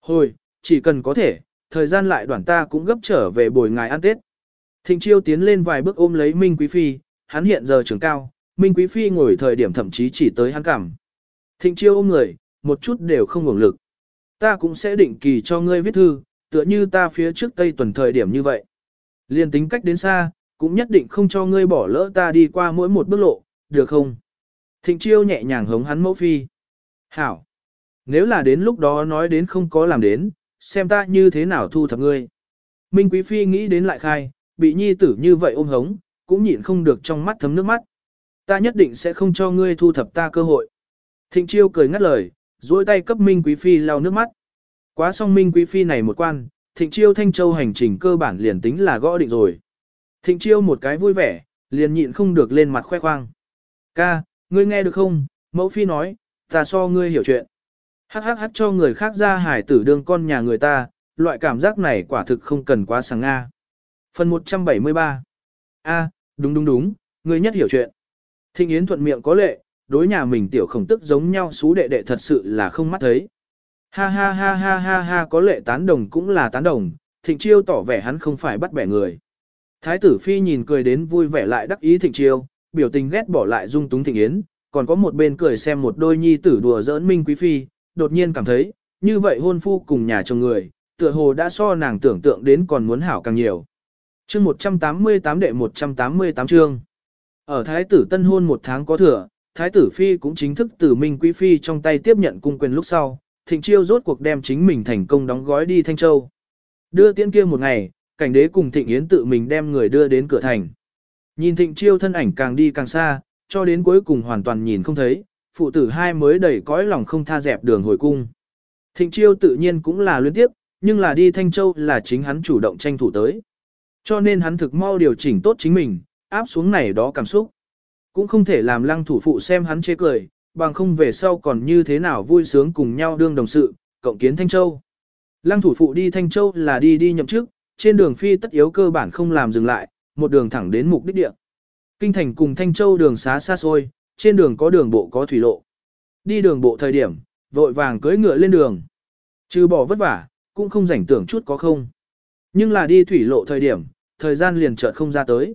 A: Hồi, chỉ cần có thể, thời gian lại đoạn ta cũng gấp trở về bồi ngài ăn Tết. Thịnh chiêu tiến lên vài bước ôm lấy Minh Quý Phi, hắn hiện giờ trưởng cao, Minh Quý Phi ngồi thời điểm thậm chí chỉ tới hắn cảm. Thịnh chiêu ôm người, một chút đều không ngủng lực. Ta cũng sẽ định kỳ cho ngươi viết thư, tựa như ta phía trước tây tuần thời điểm như vậy. Liên tính cách đến xa, cũng nhất định không cho ngươi bỏ lỡ ta đi qua mỗi một bước lộ, được không? Thịnh chiêu nhẹ nhàng hống hắn mẫu phi. Hảo! Nếu là đến lúc đó nói đến không có làm đến, xem ta như thế nào thu thập ngươi. Minh Quý Phi nghĩ đến lại khai, bị nhi tử như vậy ôm hống, cũng nhịn không được trong mắt thấm nước mắt. Ta nhất định sẽ không cho ngươi thu thập ta cơ hội. Thịnh chiêu cười ngắt lời, duỗi tay cấp Minh Quý Phi lau nước mắt. Quá xong Minh Quý Phi này một quan, thịnh chiêu thanh châu hành trình cơ bản liền tính là gõ định rồi. Thịnh chiêu một cái vui vẻ, liền nhịn không được lên mặt khoe khoang. Ca, ngươi nghe được không? Mẫu Phi nói, ta so ngươi hiểu chuyện. Hắc hắc hắc cho người khác ra hải tử đương con nhà người ta, loại cảm giác này quả thực không cần quá sáng Nga. Phần 173 A, đúng đúng đúng, người nhất hiểu chuyện. Thịnh Yến thuận miệng có lệ, đối nhà mình tiểu khổng tức giống nhau xú đệ đệ thật sự là không mắt thấy. Ha ha ha ha ha ha có lệ tán đồng cũng là tán đồng, thịnh chiêu tỏ vẻ hắn không phải bắt bẻ người. Thái tử phi nhìn cười đến vui vẻ lại đắc ý thịnh chiêu, biểu tình ghét bỏ lại dung túng thịnh yến, còn có một bên cười xem một đôi nhi tử đùa giỡn minh quý phi, đột nhiên cảm thấy, như vậy hôn phu cùng nhà chồng người, tựa hồ đã so nàng tưởng tượng đến còn muốn hảo càng nhiều. chương 188 đệ 188 chương. Ở thái tử tân hôn một tháng có thừa, thái tử phi cũng chính thức từ minh quý phi trong tay tiếp nhận cung quyền lúc sau, thịnh chiêu rốt cuộc đem chính mình thành công đóng gói đi Thanh Châu. Đưa tiễn kia một ngày, cảnh đế cùng thịnh yến tự mình đem người đưa đến cửa thành. Nhìn thịnh chiêu thân ảnh càng đi càng xa, cho đến cuối cùng hoàn toàn nhìn không thấy, phụ tử hai mới đầy cõi lòng không tha dẹp đường hồi cung. Thịnh chiêu tự nhiên cũng là luyến tiếp, nhưng là đi Thanh Châu là chính hắn chủ động tranh thủ tới. Cho nên hắn thực mau điều chỉnh tốt chính mình, áp xuống này đó cảm xúc. Cũng không thể làm lăng thủ phụ xem hắn chê cười, bằng không về sau còn như thế nào vui sướng cùng nhau đương đồng sự, cộng kiến Thanh Châu. Lăng thủ phụ đi Thanh Châu là đi đi nhậm chức, trên đường phi tất yếu cơ bản không làm dừng lại, một đường thẳng đến mục đích địa. Kinh thành cùng Thanh Châu đường xá xa xôi, trên đường có đường bộ có thủy lộ. Đi đường bộ thời điểm, vội vàng cưỡi ngựa lên đường. Trừ bỏ vất vả, cũng không rảnh tưởng chút có không. Nhưng là đi thủy lộ thời điểm, thời gian liền chợt không ra tới.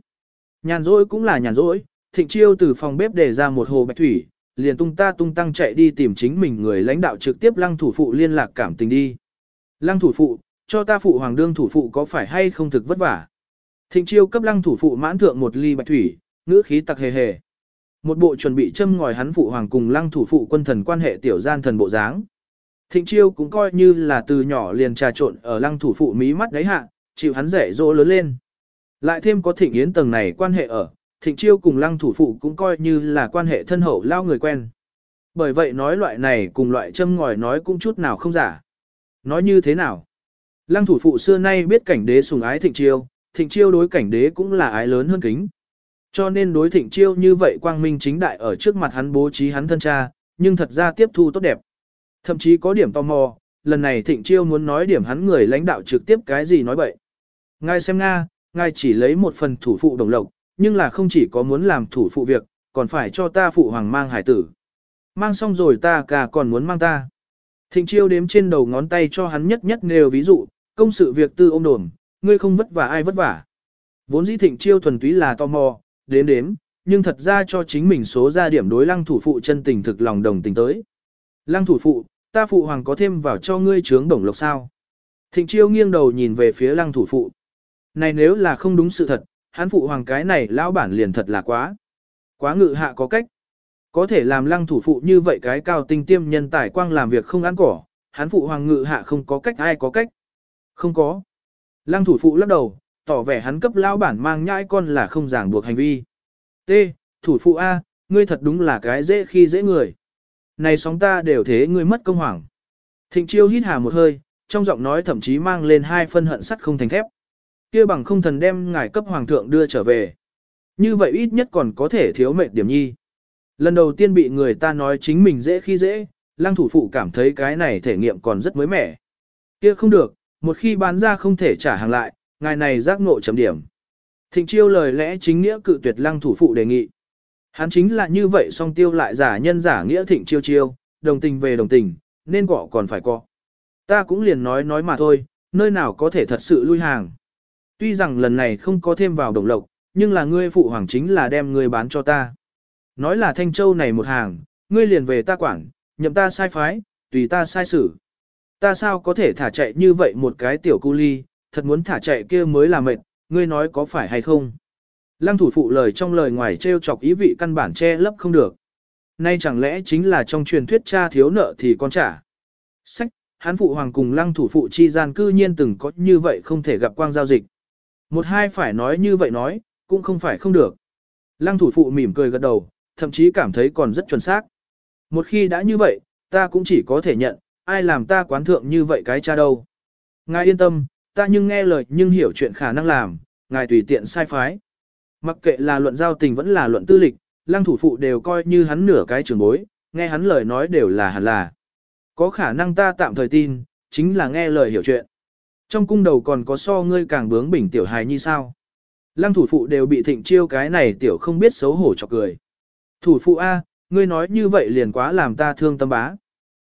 A: Nhàn rỗi cũng là nhàn rỗi, thịnh chiêu từ phòng bếp để ra một hồ bạch thủy, liền tung ta tung tăng chạy đi tìm chính mình người lãnh đạo trực tiếp lăng thủ phụ liên lạc cảm tình đi. Lăng thủ phụ, cho ta phụ hoàng đương thủ phụ có phải hay không thực vất vả. Thịnh chiêu cấp lăng thủ phụ mãn thượng một ly bạch thủy, ngữ khí tặc hề hề. Một bộ chuẩn bị châm ngòi hắn phụ hoàng cùng lăng thủ phụ quân thần quan hệ tiểu gian thần bộ dáng. Thịnh chiêu cũng coi như là từ nhỏ liền trà trộn ở lăng thủ phụ mí mắt đáy hạ, chịu hắn rẻ dỗ lớn lên. Lại thêm có thịnh yến tầng này quan hệ ở, thịnh chiêu cùng lăng thủ phụ cũng coi như là quan hệ thân hậu lao người quen. Bởi vậy nói loại này cùng loại châm ngòi nói cũng chút nào không giả. Nói như thế nào? Lăng thủ phụ xưa nay biết cảnh đế sùng ái thịnh chiêu, thịnh chiêu đối cảnh đế cũng là ái lớn hơn kính. Cho nên đối thịnh chiêu như vậy quang minh chính đại ở trước mặt hắn bố trí hắn thân cha, nhưng thật ra tiếp thu tốt đẹp. Thậm chí có điểm tò mò, lần này thịnh chiêu muốn nói điểm hắn người lãnh đạo trực tiếp cái gì nói bậy. Ngài xem Nga, ngài chỉ lấy một phần thủ phụ đồng lộc, nhưng là không chỉ có muốn làm thủ phụ việc, còn phải cho ta phụ hoàng mang hải tử. Mang xong rồi ta cả còn muốn mang ta. Thịnh chiêu đếm trên đầu ngón tay cho hắn nhất nhất nêu ví dụ, công sự việc tư ôm đồn, ngươi không vất vả ai vất vả. Vốn dĩ thịnh chiêu thuần túy là tò mò, đếm đếm, nhưng thật ra cho chính mình số ra điểm đối lăng thủ phụ chân tình thực lòng đồng tình tới. Lăng thủ phụ, ta phụ hoàng có thêm vào cho ngươi trướng đồng lộc sao. Thịnh chiêu nghiêng đầu nhìn về phía lăng thủ phụ. Này nếu là không đúng sự thật, hắn phụ hoàng cái này lão bản liền thật là quá. Quá ngự hạ có cách. Có thể làm lăng thủ phụ như vậy cái cao tinh tiêm nhân tài quang làm việc không ăn cỏ, hắn phụ hoàng ngự hạ không có cách ai có cách. Không có. Lăng thủ phụ lắc đầu, tỏ vẻ hắn cấp lao bản mang nhãi con là không ràng buộc hành vi. T. Thủ phụ A, ngươi thật đúng là cái dễ khi dễ người. Này sóng ta đều thế ngươi mất công hoảng. Thịnh chiêu hít hà một hơi, trong giọng nói thậm chí mang lên hai phân hận sắt không thành thép kia bằng không thần đem ngài cấp hoàng thượng đưa trở về. Như vậy ít nhất còn có thể thiếu mệt điểm nhi. Lần đầu tiên bị người ta nói chính mình dễ khi dễ, lăng thủ phụ cảm thấy cái này thể nghiệm còn rất mới mẻ. Kia không được, một khi bán ra không thể trả hàng lại, ngài này giác ngộ chấm điểm. Thịnh chiêu lời lẽ chính nghĩa cự tuyệt lăng thủ phụ đề nghị. Hắn chính là như vậy song tiêu lại giả nhân giả nghĩa thịnh chiêu chiêu, đồng tình về đồng tình, nên cọ còn phải cọ. Ta cũng liền nói nói mà thôi, nơi nào có thể thật sự lui hàng. Tuy rằng lần này không có thêm vào đồng lộc, nhưng là ngươi phụ hoàng chính là đem ngươi bán cho ta. Nói là Thanh Châu này một hàng, ngươi liền về ta quản, nhậm ta sai phái, tùy ta sai xử. Ta sao có thể thả chạy như vậy một cái tiểu cu ly, thật muốn thả chạy kia mới là mệt, ngươi nói có phải hay không? Lăng thủ phụ lời trong lời ngoài trêu chọc ý vị căn bản che lấp không được. Nay chẳng lẽ chính là trong truyền thuyết cha thiếu nợ thì con trả. Sách, hán phụ hoàng cùng lăng thủ phụ chi gian cư nhiên từng có như vậy không thể gặp quang giao dịch. Một hai phải nói như vậy nói, cũng không phải không được. Lăng thủ phụ mỉm cười gật đầu, thậm chí cảm thấy còn rất chuẩn xác. Một khi đã như vậy, ta cũng chỉ có thể nhận, ai làm ta quán thượng như vậy cái cha đâu. Ngài yên tâm, ta nhưng nghe lời nhưng hiểu chuyện khả năng làm, ngài tùy tiện sai phái. Mặc kệ là luận giao tình vẫn là luận tư lịch, lăng thủ phụ đều coi như hắn nửa cái trường bối, nghe hắn lời nói đều là hẳn là. Có khả năng ta tạm thời tin, chính là nghe lời hiểu chuyện. Trong cung đầu còn có so ngươi càng bướng bỉnh tiểu hài như sao. Lăng thủ phụ đều bị thịnh chiêu cái này tiểu không biết xấu hổ chọc cười. Thủ phụ A, ngươi nói như vậy liền quá làm ta thương tâm bá.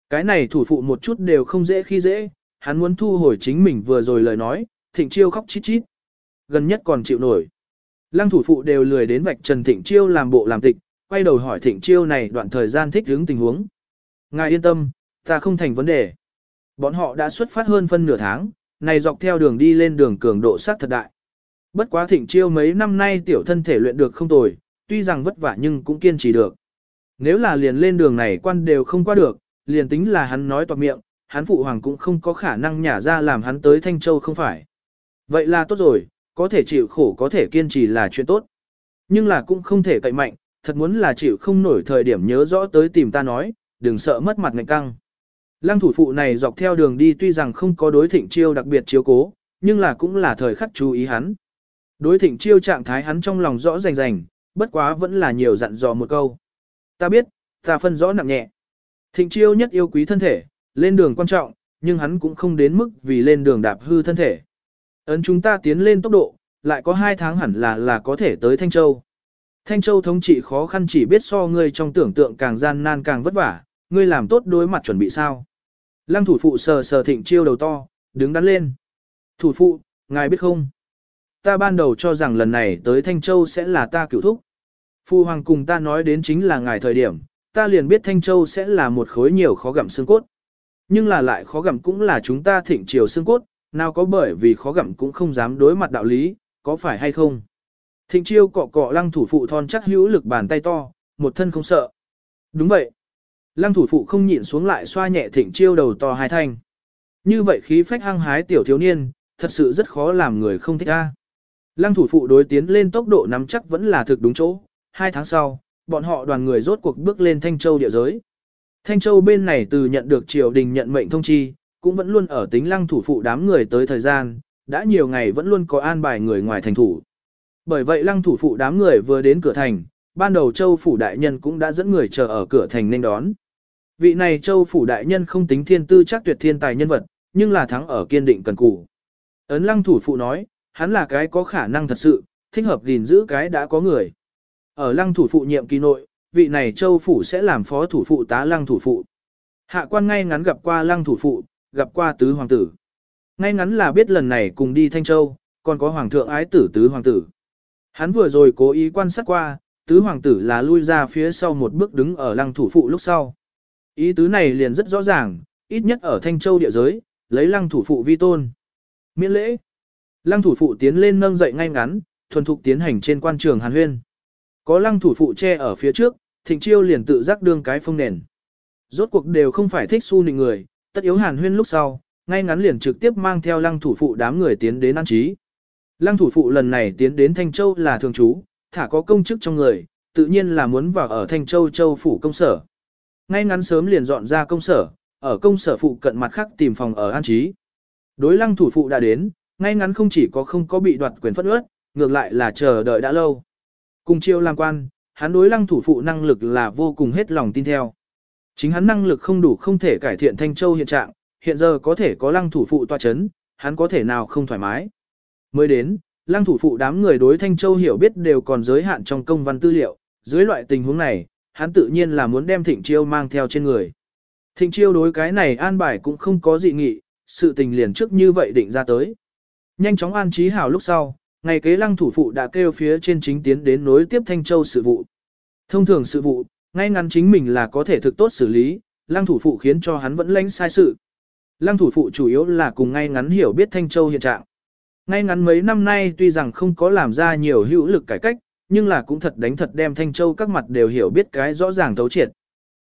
A: Cái này thủ phụ một chút đều không dễ khi dễ, hắn muốn thu hồi chính mình vừa rồi lời nói, thịnh chiêu khóc chít chít. Gần nhất còn chịu nổi. Lăng thủ phụ đều lười đến vạch Trần Thịnh Chiêu làm bộ làm tịch, quay đầu hỏi Thịnh Chiêu này đoạn thời gian thích hướng tình huống. Ngài yên tâm, ta không thành vấn đề. Bọn họ đã xuất phát hơn phân nửa tháng, này dọc theo đường đi lên đường cường độ sát thật đại. Bất quá Thịnh Chiêu mấy năm nay tiểu thân thể luyện được không tồi, tuy rằng vất vả nhưng cũng kiên trì được. Nếu là liền lên đường này quan đều không qua được, liền tính là hắn nói toạc miệng, hắn phụ hoàng cũng không có khả năng nhả ra làm hắn tới Thanh Châu không phải. Vậy là tốt rồi, có thể chịu khổ có thể kiên trì là chuyện tốt. Nhưng là cũng không thể cậy mạnh, thật muốn là chịu không nổi thời điểm nhớ rõ tới tìm ta nói, đừng sợ mất mặt ngạnh căng. Lăng thủ phụ này dọc theo đường đi tuy rằng không có đối thịnh chiêu đặc biệt chiếu cố, nhưng là cũng là thời khắc chú ý hắn. Đối thịnh chiêu trạng thái hắn trong lòng rõ rành rành, bất quá vẫn là nhiều dặn dò một câu. Ta biết, ta phân rõ nặng nhẹ. Thịnh chiêu nhất yêu quý thân thể, lên đường quan trọng, nhưng hắn cũng không đến mức vì lên đường đạp hư thân thể. Ấn chúng ta tiến lên tốc độ, lại có hai tháng hẳn là là có thể tới Thanh Châu. Thanh Châu thống trị khó khăn chỉ biết so ngươi trong tưởng tượng càng gian nan càng vất vả, ngươi làm tốt đối mặt chuẩn bị sao. Lăng thủ phụ sờ sờ thịnh chiêu đầu to, đứng đắn lên. Thủ phụ, ngài biết không? Ta ban đầu cho rằng lần này tới Thanh Châu sẽ là ta cựu thúc. Phu hoàng cùng ta nói đến chính là ngài thời điểm, ta liền biết Thanh Châu sẽ là một khối nhiều khó gặm xương cốt. Nhưng là lại khó gặm cũng là chúng ta thịnh triều xương cốt, nào có bởi vì khó gặm cũng không dám đối mặt đạo lý, có phải hay không? Thịnh chiêu cọ cọ lăng thủ phụ thon chắc hữu lực bàn tay to, một thân không sợ. Đúng vậy. Lăng thủ phụ không nhịn xuống lại xoa nhẹ thịnh chiêu đầu to hai thanh. Như vậy khí phách hăng hái tiểu thiếu niên, thật sự rất khó làm người không thích a. Lăng thủ phụ đối tiến lên tốc độ nắm chắc vẫn là thực đúng chỗ. Hai tháng sau, bọn họ đoàn người rốt cuộc bước lên Thanh Châu địa giới. Thanh Châu bên này từ nhận được triều đình nhận mệnh thông chi, cũng vẫn luôn ở tính lăng thủ phụ đám người tới thời gian, đã nhiều ngày vẫn luôn có an bài người ngoài thành thủ. Bởi vậy lăng thủ phụ đám người vừa đến cửa thành, ban đầu châu phủ đại nhân cũng đã dẫn người chờ ở cửa thành nên đón. Vị này châu phủ đại nhân không tính thiên tư chắc tuyệt thiên tài nhân vật, nhưng là thắng ở kiên định cần cù. Ấn lăng thủ phụ nói, hắn là cái có khả năng thật sự, thích hợp gìn giữ cái đã có người. Ở lăng thủ phụ nhiệm kỳ nội, vị này châu phủ sẽ làm phó thủ phụ tá lăng thủ phụ. Hạ quan ngay ngắn gặp qua lăng thủ phụ, gặp qua tứ hoàng tử. Ngay ngắn là biết lần này cùng đi Thanh Châu, còn có hoàng thượng ái tử tứ hoàng tử. Hắn vừa rồi cố ý quan sát qua, tứ hoàng tử là lui ra phía sau một bước đứng ở lăng thủ phụ lúc sau. Ý tứ này liền rất rõ ràng, ít nhất ở Thanh Châu địa giới, lấy lăng thủ phụ vi tôn. Miễn lễ. Lăng thủ phụ tiến lên nâng dậy ngay ngắn, thuần thục tiến hành trên quan trường Hàn Huyên. Có lăng thủ phụ che ở phía trước, thịnh chiêu liền tự giác đương cái phong nền. Rốt cuộc đều không phải thích su nịnh người, tất yếu hàn huyên lúc sau, ngay ngắn liền trực tiếp mang theo lăng thủ phụ đám người tiến đến an trí. Lăng thủ phụ lần này tiến đến Thanh Châu là thường trú, thả có công chức trong người, tự nhiên là muốn vào ở Thanh Châu Châu phủ công sở. Ngay ngắn sớm liền dọn ra công sở, ở công sở phụ cận mặt khác tìm phòng ở an trí. Đối lăng thủ phụ đã đến, ngay ngắn không chỉ có không có bị đoạt quyền phất ước, ngược lại là chờ đợi đã lâu. Cùng chiêu làm quan, hắn đối lăng thủ phụ năng lực là vô cùng hết lòng tin theo. Chính hắn năng lực không đủ không thể cải thiện Thanh Châu hiện trạng, hiện giờ có thể có lăng thủ phụ tòa chấn, hắn có thể nào không thoải mái. Mới đến, lăng thủ phụ đám người đối Thanh Châu hiểu biết đều còn giới hạn trong công văn tư liệu, dưới loại tình huống này, hắn tự nhiên là muốn đem Thịnh Chiêu mang theo trên người. Thịnh Chiêu đối cái này an bài cũng không có dị nghị, sự tình liền trước như vậy định ra tới. Nhanh chóng an trí hảo lúc sau, ngày kế lăng thủ phụ đã kêu phía trên chính tiến đến nối tiếp Thanh Châu sự vụ. Thông thường sự vụ, ngay ngắn chính mình là có thể thực tốt xử lý, lăng thủ phụ khiến cho hắn vẫn lãnh sai sự. Lăng thủ phụ chủ yếu là cùng ngay ngắn hiểu biết Thanh Châu hiện trạng. Ngay ngắn mấy năm nay tuy rằng không có làm ra nhiều hữu lực cải cách, nhưng là cũng thật đánh thật đem Thanh Châu các mặt đều hiểu biết cái rõ ràng thấu triệt.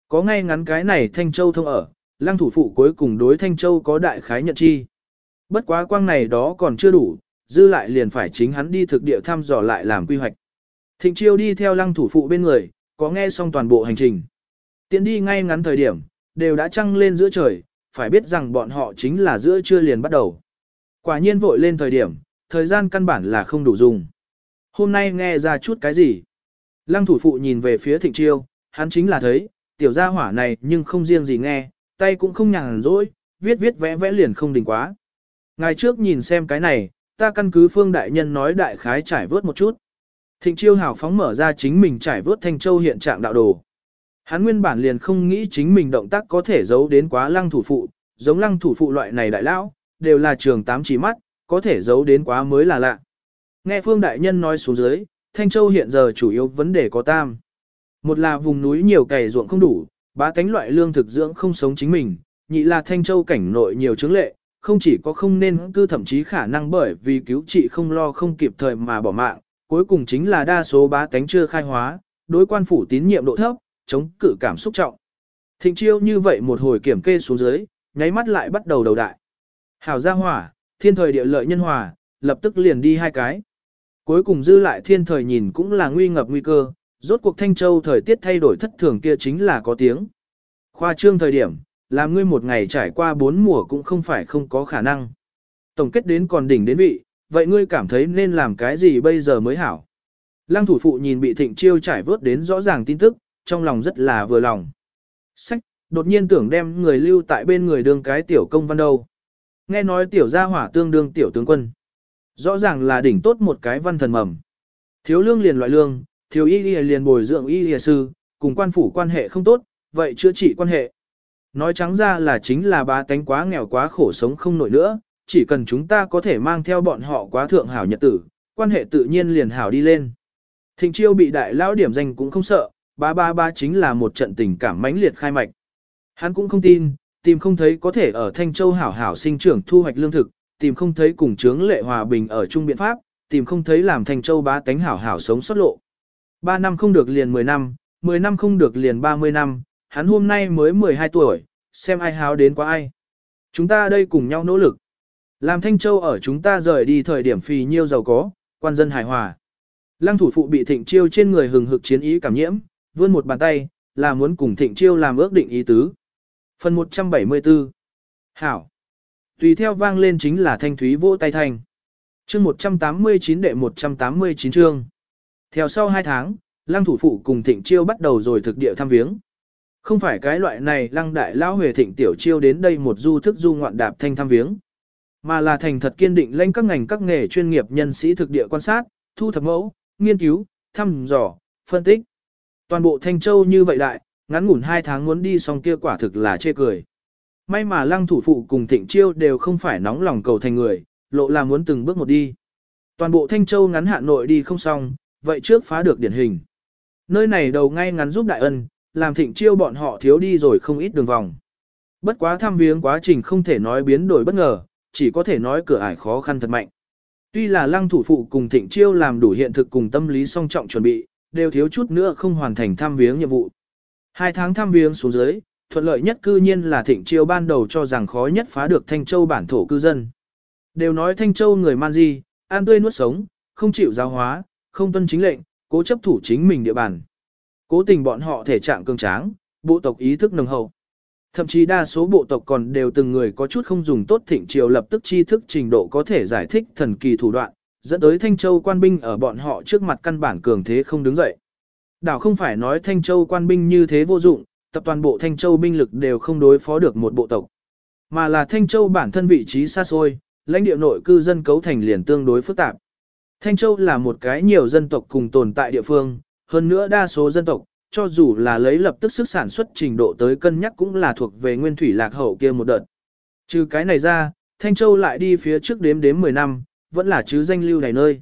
A: Có ngay ngắn cái này Thanh Châu thông ở, lăng thủ phụ cuối cùng đối Thanh Châu có đại khái nhận chi. Bất quá quang này đó còn chưa đủ, dư lại liền phải chính hắn đi thực địa thăm dò lại làm quy hoạch. Thịnh chiêu đi theo lăng thủ phụ bên người, có nghe xong toàn bộ hành trình. Tiến đi ngay ngắn thời điểm, đều đã trăng lên giữa trời, phải biết rằng bọn họ chính là giữa trưa liền bắt đầu. Quả nhiên vội lên thời điểm, thời gian căn bản là không đủ dùng. Hôm nay nghe ra chút cái gì? Lăng thủ phụ nhìn về phía thịnh chiêu, hắn chính là thấy, tiểu gia hỏa này nhưng không riêng gì nghe, tay cũng không nhàn rỗi, viết viết vẽ vẽ liền không đình quá. Ngày trước nhìn xem cái này, ta căn cứ phương đại nhân nói đại khái trải vớt một chút. Thịnh chiêu hào phóng mở ra chính mình trải vớt thanh châu hiện trạng đạo đồ. Hắn nguyên bản liền không nghĩ chính mình động tác có thể giấu đến quá lăng thủ phụ, giống lăng thủ phụ loại này đại lão, đều là trường tám chỉ mắt, có thể giấu đến quá mới là lạ. Nghe phương đại nhân nói xuống dưới, Thanh Châu hiện giờ chủ yếu vấn đề có tam. Một là vùng núi nhiều cày ruộng không đủ, ba cánh loại lương thực dưỡng không sống chính mình, nhị là Thanh Châu cảnh nội nhiều chứng lệ, không chỉ có không nên cư thậm chí khả năng bởi vì cứu trị không lo không kịp thời mà bỏ mạng, cuối cùng chính là đa số bá tánh chưa khai hóa, đối quan phủ tín nhiệm độ thấp, chống cự cảm xúc trọng. Thịnh chiêu như vậy một hồi kiểm kê xuống dưới, nháy mắt lại bắt đầu đầu đại. Hảo gia hỏa, thiên thời địa lợi nhân hòa, lập tức liền đi hai cái. Cuối cùng dư lại thiên thời nhìn cũng là nguy ngập nguy cơ, rốt cuộc Thanh Châu thời tiết thay đổi thất thường kia chính là có tiếng. Khoa trương thời điểm, làm ngươi một ngày trải qua bốn mùa cũng không phải không có khả năng. Tổng kết đến còn đỉnh đến vị, vậy ngươi cảm thấy nên làm cái gì bây giờ mới hảo? Lăng thủ phụ nhìn bị thịnh chiêu trải vớt đến rõ ràng tin tức, trong lòng rất là vừa lòng. Sách, đột nhiên tưởng đem người lưu tại bên người đương cái tiểu công văn đâu. Nghe nói tiểu gia hỏa tương đương tiểu tướng quân. Rõ ràng là đỉnh tốt một cái văn thần mầm. Thiếu lương liền loại lương, thiếu y liền bồi dưỡng y y sư, cùng quan phủ quan hệ không tốt, vậy chữa trị quan hệ. Nói trắng ra là chính là ba tánh quá nghèo quá khổ sống không nổi nữa, chỉ cần chúng ta có thể mang theo bọn họ quá thượng hảo nhật tử, quan hệ tự nhiên liền hảo đi lên. Thịnh chiêu bị đại lão điểm danh cũng không sợ, ba ba ba chính là một trận tình cảm mãnh liệt khai mạch. Hắn cũng không tin, tìm không thấy có thể ở Thanh Châu hảo hảo sinh trưởng thu hoạch lương thực, tìm không thấy cùng chướng lệ hòa bình ở chung biện pháp, tìm không thấy làm Thanh Châu bá tánh hảo hảo sống xuất lộ. Ba năm không được liền 10 năm, 10 năm không được liền 30 năm, hắn hôm nay mới 12 tuổi, xem ai háo đến quá ai. Chúng ta đây cùng nhau nỗ lực. Làm Thanh Châu ở chúng ta rời đi thời điểm phì nhiêu giàu có, quan dân hài hòa. Lăng thủ phụ bị thịnh chiêu trên người hừng hực chiến ý cảm nhiễm, vươn một bàn tay, là muốn cùng thịnh chiêu làm ước định ý tứ. Phần 174 Hảo Tùy theo vang lên chính là thanh thúy vỗ tay thành chương 189 đệ 189 chương. Theo sau 2 tháng, lăng thủ phụ cùng thịnh chiêu bắt đầu rồi thực địa thăm viếng. Không phải cái loại này lăng đại lão huệ thịnh tiểu chiêu đến đây một du thức du ngoạn đạp thanh tham viếng. Mà là thành thật kiên định lên các ngành các nghề chuyên nghiệp nhân sĩ thực địa quan sát, thu thập mẫu, nghiên cứu, thăm dò, phân tích. Toàn bộ Thanh Châu như vậy đại, ngắn ngủn hai tháng muốn đi xong kia quả thực là chê cười. May mà lăng thủ phụ cùng thịnh chiêu đều không phải nóng lòng cầu thành người, lộ là muốn từng bước một đi. Toàn bộ Thanh Châu ngắn hạn nội đi không xong, vậy trước phá được điển hình. Nơi này đầu ngay ngắn giúp đại ân, làm thịnh chiêu bọn họ thiếu đi rồi không ít đường vòng. Bất quá thăm viếng quá trình không thể nói biến đổi bất ngờ, chỉ có thể nói cửa ải khó khăn thật mạnh. Tuy là lăng thủ phụ cùng thịnh chiêu làm đủ hiện thực cùng tâm lý song trọng chuẩn bị, đều thiếu chút nữa không hoàn thành thăm viếng nhiệm vụ. Hai tháng thăm viếng xuống dưới, thuận lợi nhất cư nhiên là thịnh chiêu ban đầu cho rằng khó nhất phá được Thanh Châu bản thổ cư dân. Đều nói Thanh Châu người man di, ăn tươi nuốt sống, không chịu giáo hóa, không tuân chính lệnh, cố chấp thủ chính mình địa bàn. Cố tình bọn họ thể trạng cường tráng, bộ tộc ý thức nồng hậu. Thậm chí đa số bộ tộc còn đều từng người có chút không dùng tốt thịnh triều lập tức tri thức trình độ có thể giải thích thần kỳ thủ đoạn, dẫn tới Thanh Châu quan binh ở bọn họ trước mặt căn bản cường thế không đứng dậy. Đảo không phải nói Thanh Châu quan binh như thế vô dụng, tập toàn bộ Thanh Châu binh lực đều không đối phó được một bộ tộc. Mà là Thanh Châu bản thân vị trí xa xôi, lãnh địa nội cư dân cấu thành liền tương đối phức tạp. Thanh Châu là một cái nhiều dân tộc cùng tồn tại địa phương, hơn nữa đa số dân tộc, cho dù là lấy lập tức sức sản xuất trình độ tới cân nhắc cũng là thuộc về nguyên thủy lạc hậu kia một đợt. Trừ cái này ra, Thanh Châu lại đi phía trước đếm đếm 10 năm, vẫn là chứ danh lưu này nơi.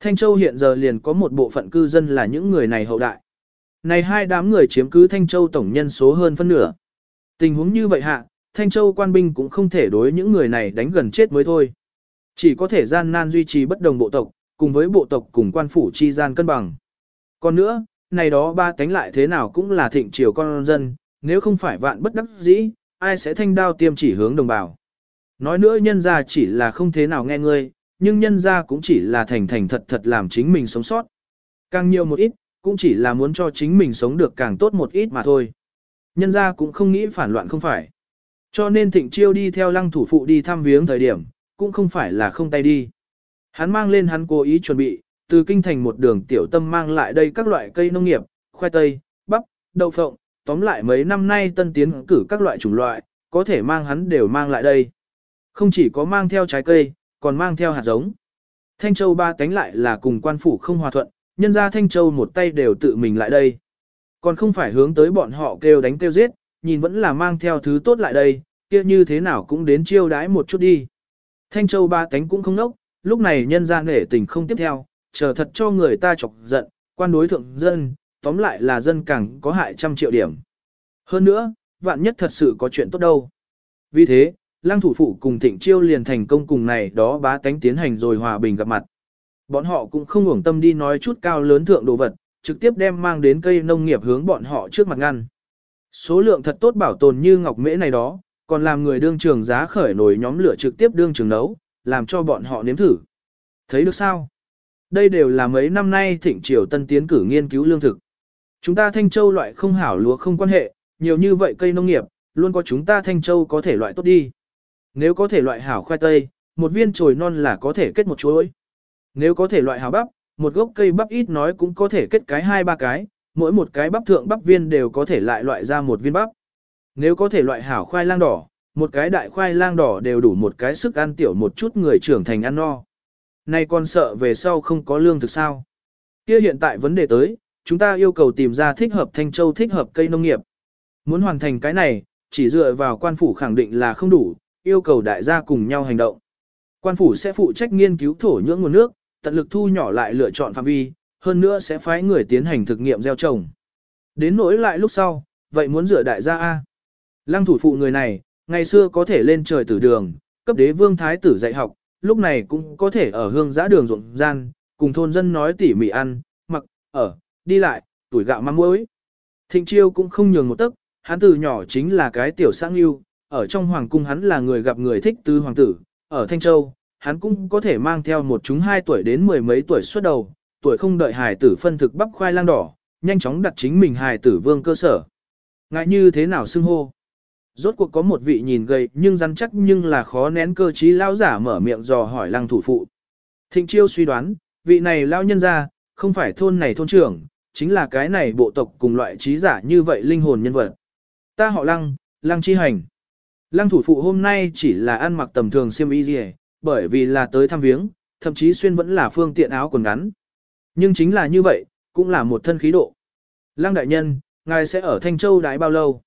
A: Thanh Châu hiện giờ liền có một bộ phận cư dân là những người này hậu đại. Này hai đám người chiếm cứ Thanh Châu tổng nhân số hơn phân nửa. Tình huống như vậy hạ, Thanh Châu quan binh cũng không thể đối những người này đánh gần chết mới thôi. Chỉ có thể gian nan duy trì bất đồng bộ tộc, cùng với bộ tộc cùng quan phủ chi gian cân bằng. Còn nữa, này đó ba cánh lại thế nào cũng là thịnh triều con dân, nếu không phải vạn bất đắc dĩ, ai sẽ thanh đao tiêm chỉ hướng đồng bào. Nói nữa nhân ra chỉ là không thế nào nghe ngươi, nhưng nhân ra cũng chỉ là thành thành thật thật làm chính mình sống sót. Càng nhiều một ít, cũng chỉ là muốn cho chính mình sống được càng tốt một ít mà thôi. Nhân ra cũng không nghĩ phản loạn không phải. Cho nên thịnh chiêu đi theo lăng thủ phụ đi thăm viếng thời điểm, cũng không phải là không tay đi. Hắn mang lên hắn cố ý chuẩn bị, từ kinh thành một đường tiểu tâm mang lại đây các loại cây nông nghiệp, khoai tây, bắp, đậu phộng, tóm lại mấy năm nay tân tiến cử các loại chủng loại, có thể mang hắn đều mang lại đây. Không chỉ có mang theo trái cây, còn mang theo hạt giống. Thanh Châu ba cánh lại là cùng quan phủ không hòa thuận, nhân ra Thanh Châu một tay đều tự mình lại đây. Còn không phải hướng tới bọn họ kêu đánh kêu giết, nhìn vẫn là mang theo thứ tốt lại đây, kia như thế nào cũng đến chiêu đãi một chút đi. Thanh Châu ba cánh cũng không nốc, lúc này nhân ra nể tình không tiếp theo, chờ thật cho người ta chọc giận, quan đối thượng dân, tóm lại là dân càng có hại trăm triệu điểm. Hơn nữa, vạn nhất thật sự có chuyện tốt đâu. Vì thế, lăng thủ phụ cùng thịnh chiêu liền thành công cùng này đó bá tánh tiến hành rồi hòa bình gặp mặt. Bọn họ cũng không hưởng tâm đi nói chút cao lớn thượng đồ vật, trực tiếp đem mang đến cây nông nghiệp hướng bọn họ trước mặt ngăn. Số lượng thật tốt bảo tồn như ngọc mễ này đó, còn làm người đương trường giá khởi nổi nhóm lửa trực tiếp đương trường nấu, làm cho bọn họ nếm thử. Thấy được sao? Đây đều là mấy năm nay thịnh triều tân tiến cử nghiên cứu lương thực. Chúng ta Thanh Châu loại không hảo lúa không quan hệ, nhiều như vậy cây nông nghiệp, luôn có chúng ta Thanh Châu có thể loại tốt đi. Nếu có thể loại hảo khoai tây, một viên chồi non là có thể kết một chuỗi. Nếu có thể loại hảo bắp, một gốc cây bắp ít nói cũng có thể kết cái hai ba cái, mỗi một cái bắp thượng bắp viên đều có thể lại loại ra một viên bắp. Nếu có thể loại hảo khoai lang đỏ, một cái đại khoai lang đỏ đều đủ một cái sức ăn tiểu một chút người trưởng thành ăn no nay còn sợ về sau không có lương thực sao? Kia hiện tại vấn đề tới, chúng ta yêu cầu tìm ra thích hợp Thanh Châu thích hợp cây nông nghiệp. Muốn hoàn thành cái này, chỉ dựa vào quan phủ khẳng định là không đủ, yêu cầu đại gia cùng nhau hành động. Quan phủ sẽ phụ trách nghiên cứu thổ nhưỡng nguồn nước, tận lực thu nhỏ lại lựa chọn phạm vi, hơn nữa sẽ phái người tiến hành thực nghiệm gieo trồng. Đến nỗi lại lúc sau, vậy muốn dựa đại gia A. Lăng thủ phụ người này, ngày xưa có thể lên trời tử đường, cấp đế vương thái tử dạy học, lúc này cũng có thể ở hương giã đường ruộng gian, cùng thôn dân nói tỉ mỉ ăn, mặc, ở, đi lại, tuổi gạo mắm muối. Thịnh chiêu cũng không nhường một tấc, hắn từ nhỏ chính là cái tiểu sang yêu, ở trong hoàng cung hắn là người gặp người thích tứ hoàng tử, ở Thanh Châu, hắn cũng có thể mang theo một chúng hai tuổi đến mười mấy tuổi xuất đầu, tuổi không đợi hài tử phân thực bắp khoai lang đỏ, nhanh chóng đặt chính mình hài tử vương cơ sở. Ngại như thế nào xưng hô? Rốt cuộc có một vị nhìn gầy nhưng rắn chắc nhưng là khó nén cơ trí lao giả mở miệng dò hỏi lăng thủ phụ. Thịnh chiêu suy đoán, vị này lao nhân ra, không phải thôn này thôn trưởng, chính là cái này bộ tộc cùng loại trí giả như vậy linh hồn nhân vật. Ta họ lăng, lăng chi hành. Lăng thủ phụ hôm nay chỉ là ăn mặc tầm thường xiêm y gì, bởi vì là tới thăm viếng, thậm chí xuyên vẫn là phương tiện áo quần ngắn. Nhưng chính là như vậy, cũng là một thân khí độ. Lăng đại nhân, ngài sẽ ở Thanh Châu đái bao lâu?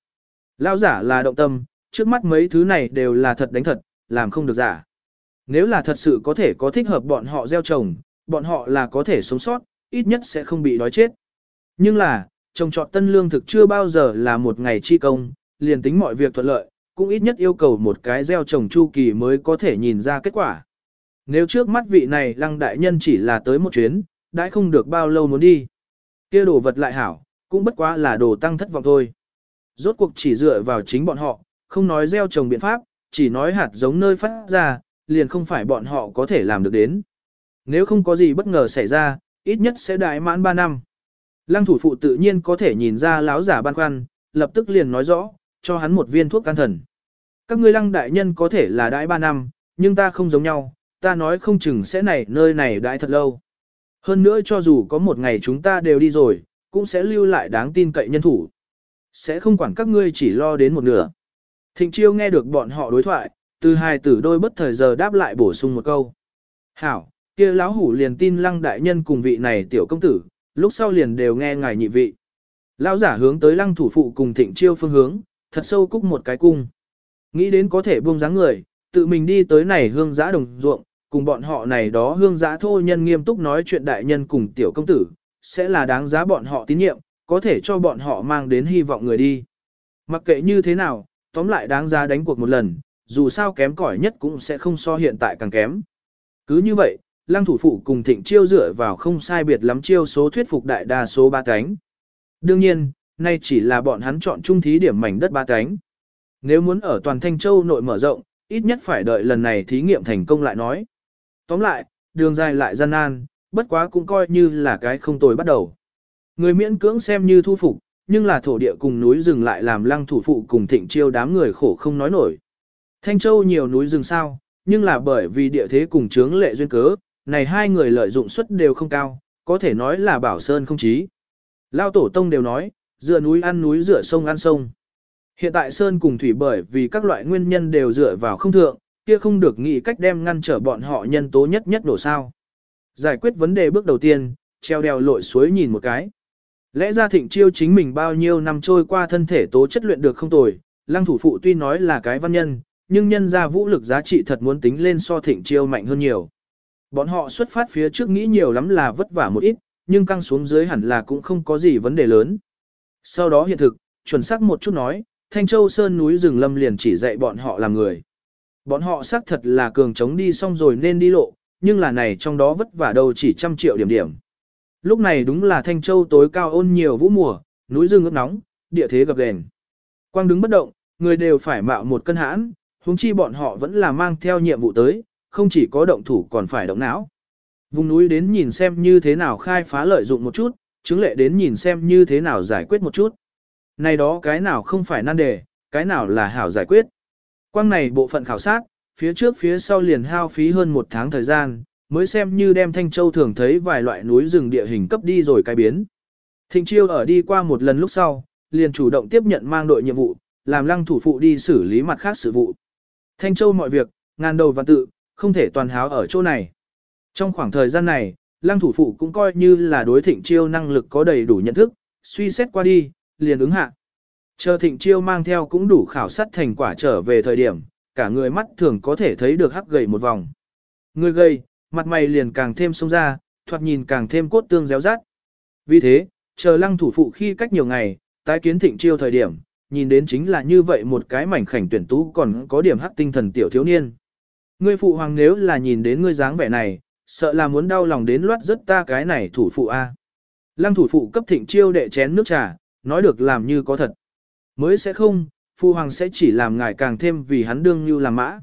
A: Lao giả là động tâm, trước mắt mấy thứ này đều là thật đánh thật, làm không được giả. Nếu là thật sự có thể có thích hợp bọn họ gieo trồng, bọn họ là có thể sống sót, ít nhất sẽ không bị đói chết. Nhưng là, trồng trọt tân lương thực chưa bao giờ là một ngày chi công, liền tính mọi việc thuận lợi, cũng ít nhất yêu cầu một cái gieo trồng chu kỳ mới có thể nhìn ra kết quả. Nếu trước mắt vị này lăng đại nhân chỉ là tới một chuyến, đã không được bao lâu muốn đi. kia đồ vật lại hảo, cũng bất quá là đồ tăng thất vọng thôi. Rốt cuộc chỉ dựa vào chính bọn họ, không nói gieo trồng biện pháp, chỉ nói hạt giống nơi phát ra, liền không phải bọn họ có thể làm được đến. Nếu không có gì bất ngờ xảy ra, ít nhất sẽ đại mãn 3 năm. Lăng thủ phụ tự nhiên có thể nhìn ra láo giả ban khoăn, lập tức liền nói rõ, cho hắn một viên thuốc can thần. Các ngươi lăng đại nhân có thể là đãi 3 năm, nhưng ta không giống nhau, ta nói không chừng sẽ này nơi này đãi thật lâu. Hơn nữa cho dù có một ngày chúng ta đều đi rồi, cũng sẽ lưu lại đáng tin cậy nhân thủ. Sẽ không quản các ngươi chỉ lo đến một nửa. Thịnh chiêu nghe được bọn họ đối thoại, từ hai tử đôi bất thời giờ đáp lại bổ sung một câu. Hảo, kia lão hủ liền tin lăng đại nhân cùng vị này tiểu công tử, lúc sau liền đều nghe ngài nhị vị. Lão giả hướng tới lăng thủ phụ cùng thịnh chiêu phương hướng, thật sâu cúc một cái cung. Nghĩ đến có thể buông dáng người, tự mình đi tới này hương giã đồng ruộng, cùng bọn họ này đó hương giã thô nhân nghiêm túc nói chuyện đại nhân cùng tiểu công tử, sẽ là đáng giá bọn họ tín nhiệm, có thể cho bọn họ mang đến hy vọng người đi. Mặc kệ như thế nào, tóm lại đáng giá đánh cuộc một lần, dù sao kém cỏi nhất cũng sẽ không so hiện tại càng kém. Cứ như vậy, lăng thủ phụ cùng thịnh chiêu dựa vào không sai biệt lắm chiêu số thuyết phục đại đa số ba cánh. Đương nhiên, nay chỉ là bọn hắn chọn trung thí điểm mảnh đất ba cánh. Nếu muốn ở toàn Thanh Châu nội mở rộng, ít nhất phải đợi lần này thí nghiệm thành công lại nói. Tóm lại, đường dài lại gian nan, bất quá cũng coi như là cái không tồi bắt đầu. Người miễn cưỡng xem như thu phục, nhưng là thổ địa cùng núi rừng lại làm lăng thủ phụ cùng thịnh chiêu đám người khổ không nói nổi. Thanh Châu nhiều núi rừng sao, nhưng là bởi vì địa thế cùng chướng lệ duyên cớ, này hai người lợi dụng suất đều không cao, có thể nói là bảo sơn không chí. Lao tổ tông đều nói, dựa núi ăn núi dựa sông ăn sông. Hiện tại sơn cùng thủy bởi vì các loại nguyên nhân đều dựa vào không thượng, kia không được nghĩ cách đem ngăn trở bọn họ nhân tố nhất nhất đổ sao. Giải quyết vấn đề bước đầu tiên, treo đèo lội suối nhìn một cái. Lẽ ra thịnh chiêu chính mình bao nhiêu năm trôi qua thân thể tố chất luyện được không tồi, lăng thủ phụ tuy nói là cái văn nhân, nhưng nhân ra vũ lực giá trị thật muốn tính lên so thịnh chiêu mạnh hơn nhiều. Bọn họ xuất phát phía trước nghĩ nhiều lắm là vất vả một ít, nhưng căng xuống dưới hẳn là cũng không có gì vấn đề lớn. Sau đó hiện thực, chuẩn xác một chút nói, Thanh Châu Sơn núi rừng lâm liền chỉ dạy bọn họ làm người. Bọn họ xác thật là cường chống đi xong rồi nên đi lộ, nhưng là này trong đó vất vả đâu chỉ trăm triệu điểm điểm. Lúc này đúng là Thanh Châu tối cao ôn nhiều vũ mùa, núi rừng ướt nóng, địa thế gập ghềnh. Quang đứng bất động, người đều phải mạo một cân hãn, huống chi bọn họ vẫn là mang theo nhiệm vụ tới, không chỉ có động thủ còn phải động não. Vùng núi đến nhìn xem như thế nào khai phá lợi dụng một chút, chứng lệ đến nhìn xem như thế nào giải quyết một chút. Này đó cái nào không phải nan đề, cái nào là hảo giải quyết. Quang này bộ phận khảo sát, phía trước phía sau liền hao phí hơn một tháng thời gian, mới xem như đem Thanh Châu thường thấy vài loại núi rừng địa hình cấp đi rồi cái biến. Thịnh Chiêu ở đi qua một lần lúc sau, liền chủ động tiếp nhận mang đội nhiệm vụ, làm lăng thủ phụ đi xử lý mặt khác sự vụ. Thanh Châu mọi việc, ngàn đầu và tự, không thể toàn háo ở chỗ này. Trong khoảng thời gian này, lăng thủ phụ cũng coi như là đối thịnh chiêu năng lực có đầy đủ nhận thức, suy xét qua đi, liền ứng hạ. Chờ thịnh chiêu mang theo cũng đủ khảo sát thành quả trở về thời điểm, cả người mắt thường có thể thấy được hắc gầy một vòng. Người gầy, mặt mày liền càng thêm sông ra, thoạt nhìn càng thêm cốt tương réo rát. Vì thế, chờ lăng thủ phụ khi cách nhiều ngày, tái kiến thịnh chiêu thời điểm, nhìn đến chính là như vậy một cái mảnh khảnh tuyển tú còn có điểm hắc tinh thần tiểu thiếu niên. Ngươi phụ hoàng nếu là nhìn đến ngươi dáng vẻ này, sợ là muốn đau lòng đến loát rất ta cái này thủ phụ a. Lăng thủ phụ cấp thịnh chiêu đệ chén nước trà, nói được làm như có thật. Mới sẽ không, phụ hoàng sẽ chỉ làm ngài càng thêm vì hắn đương như làm mã.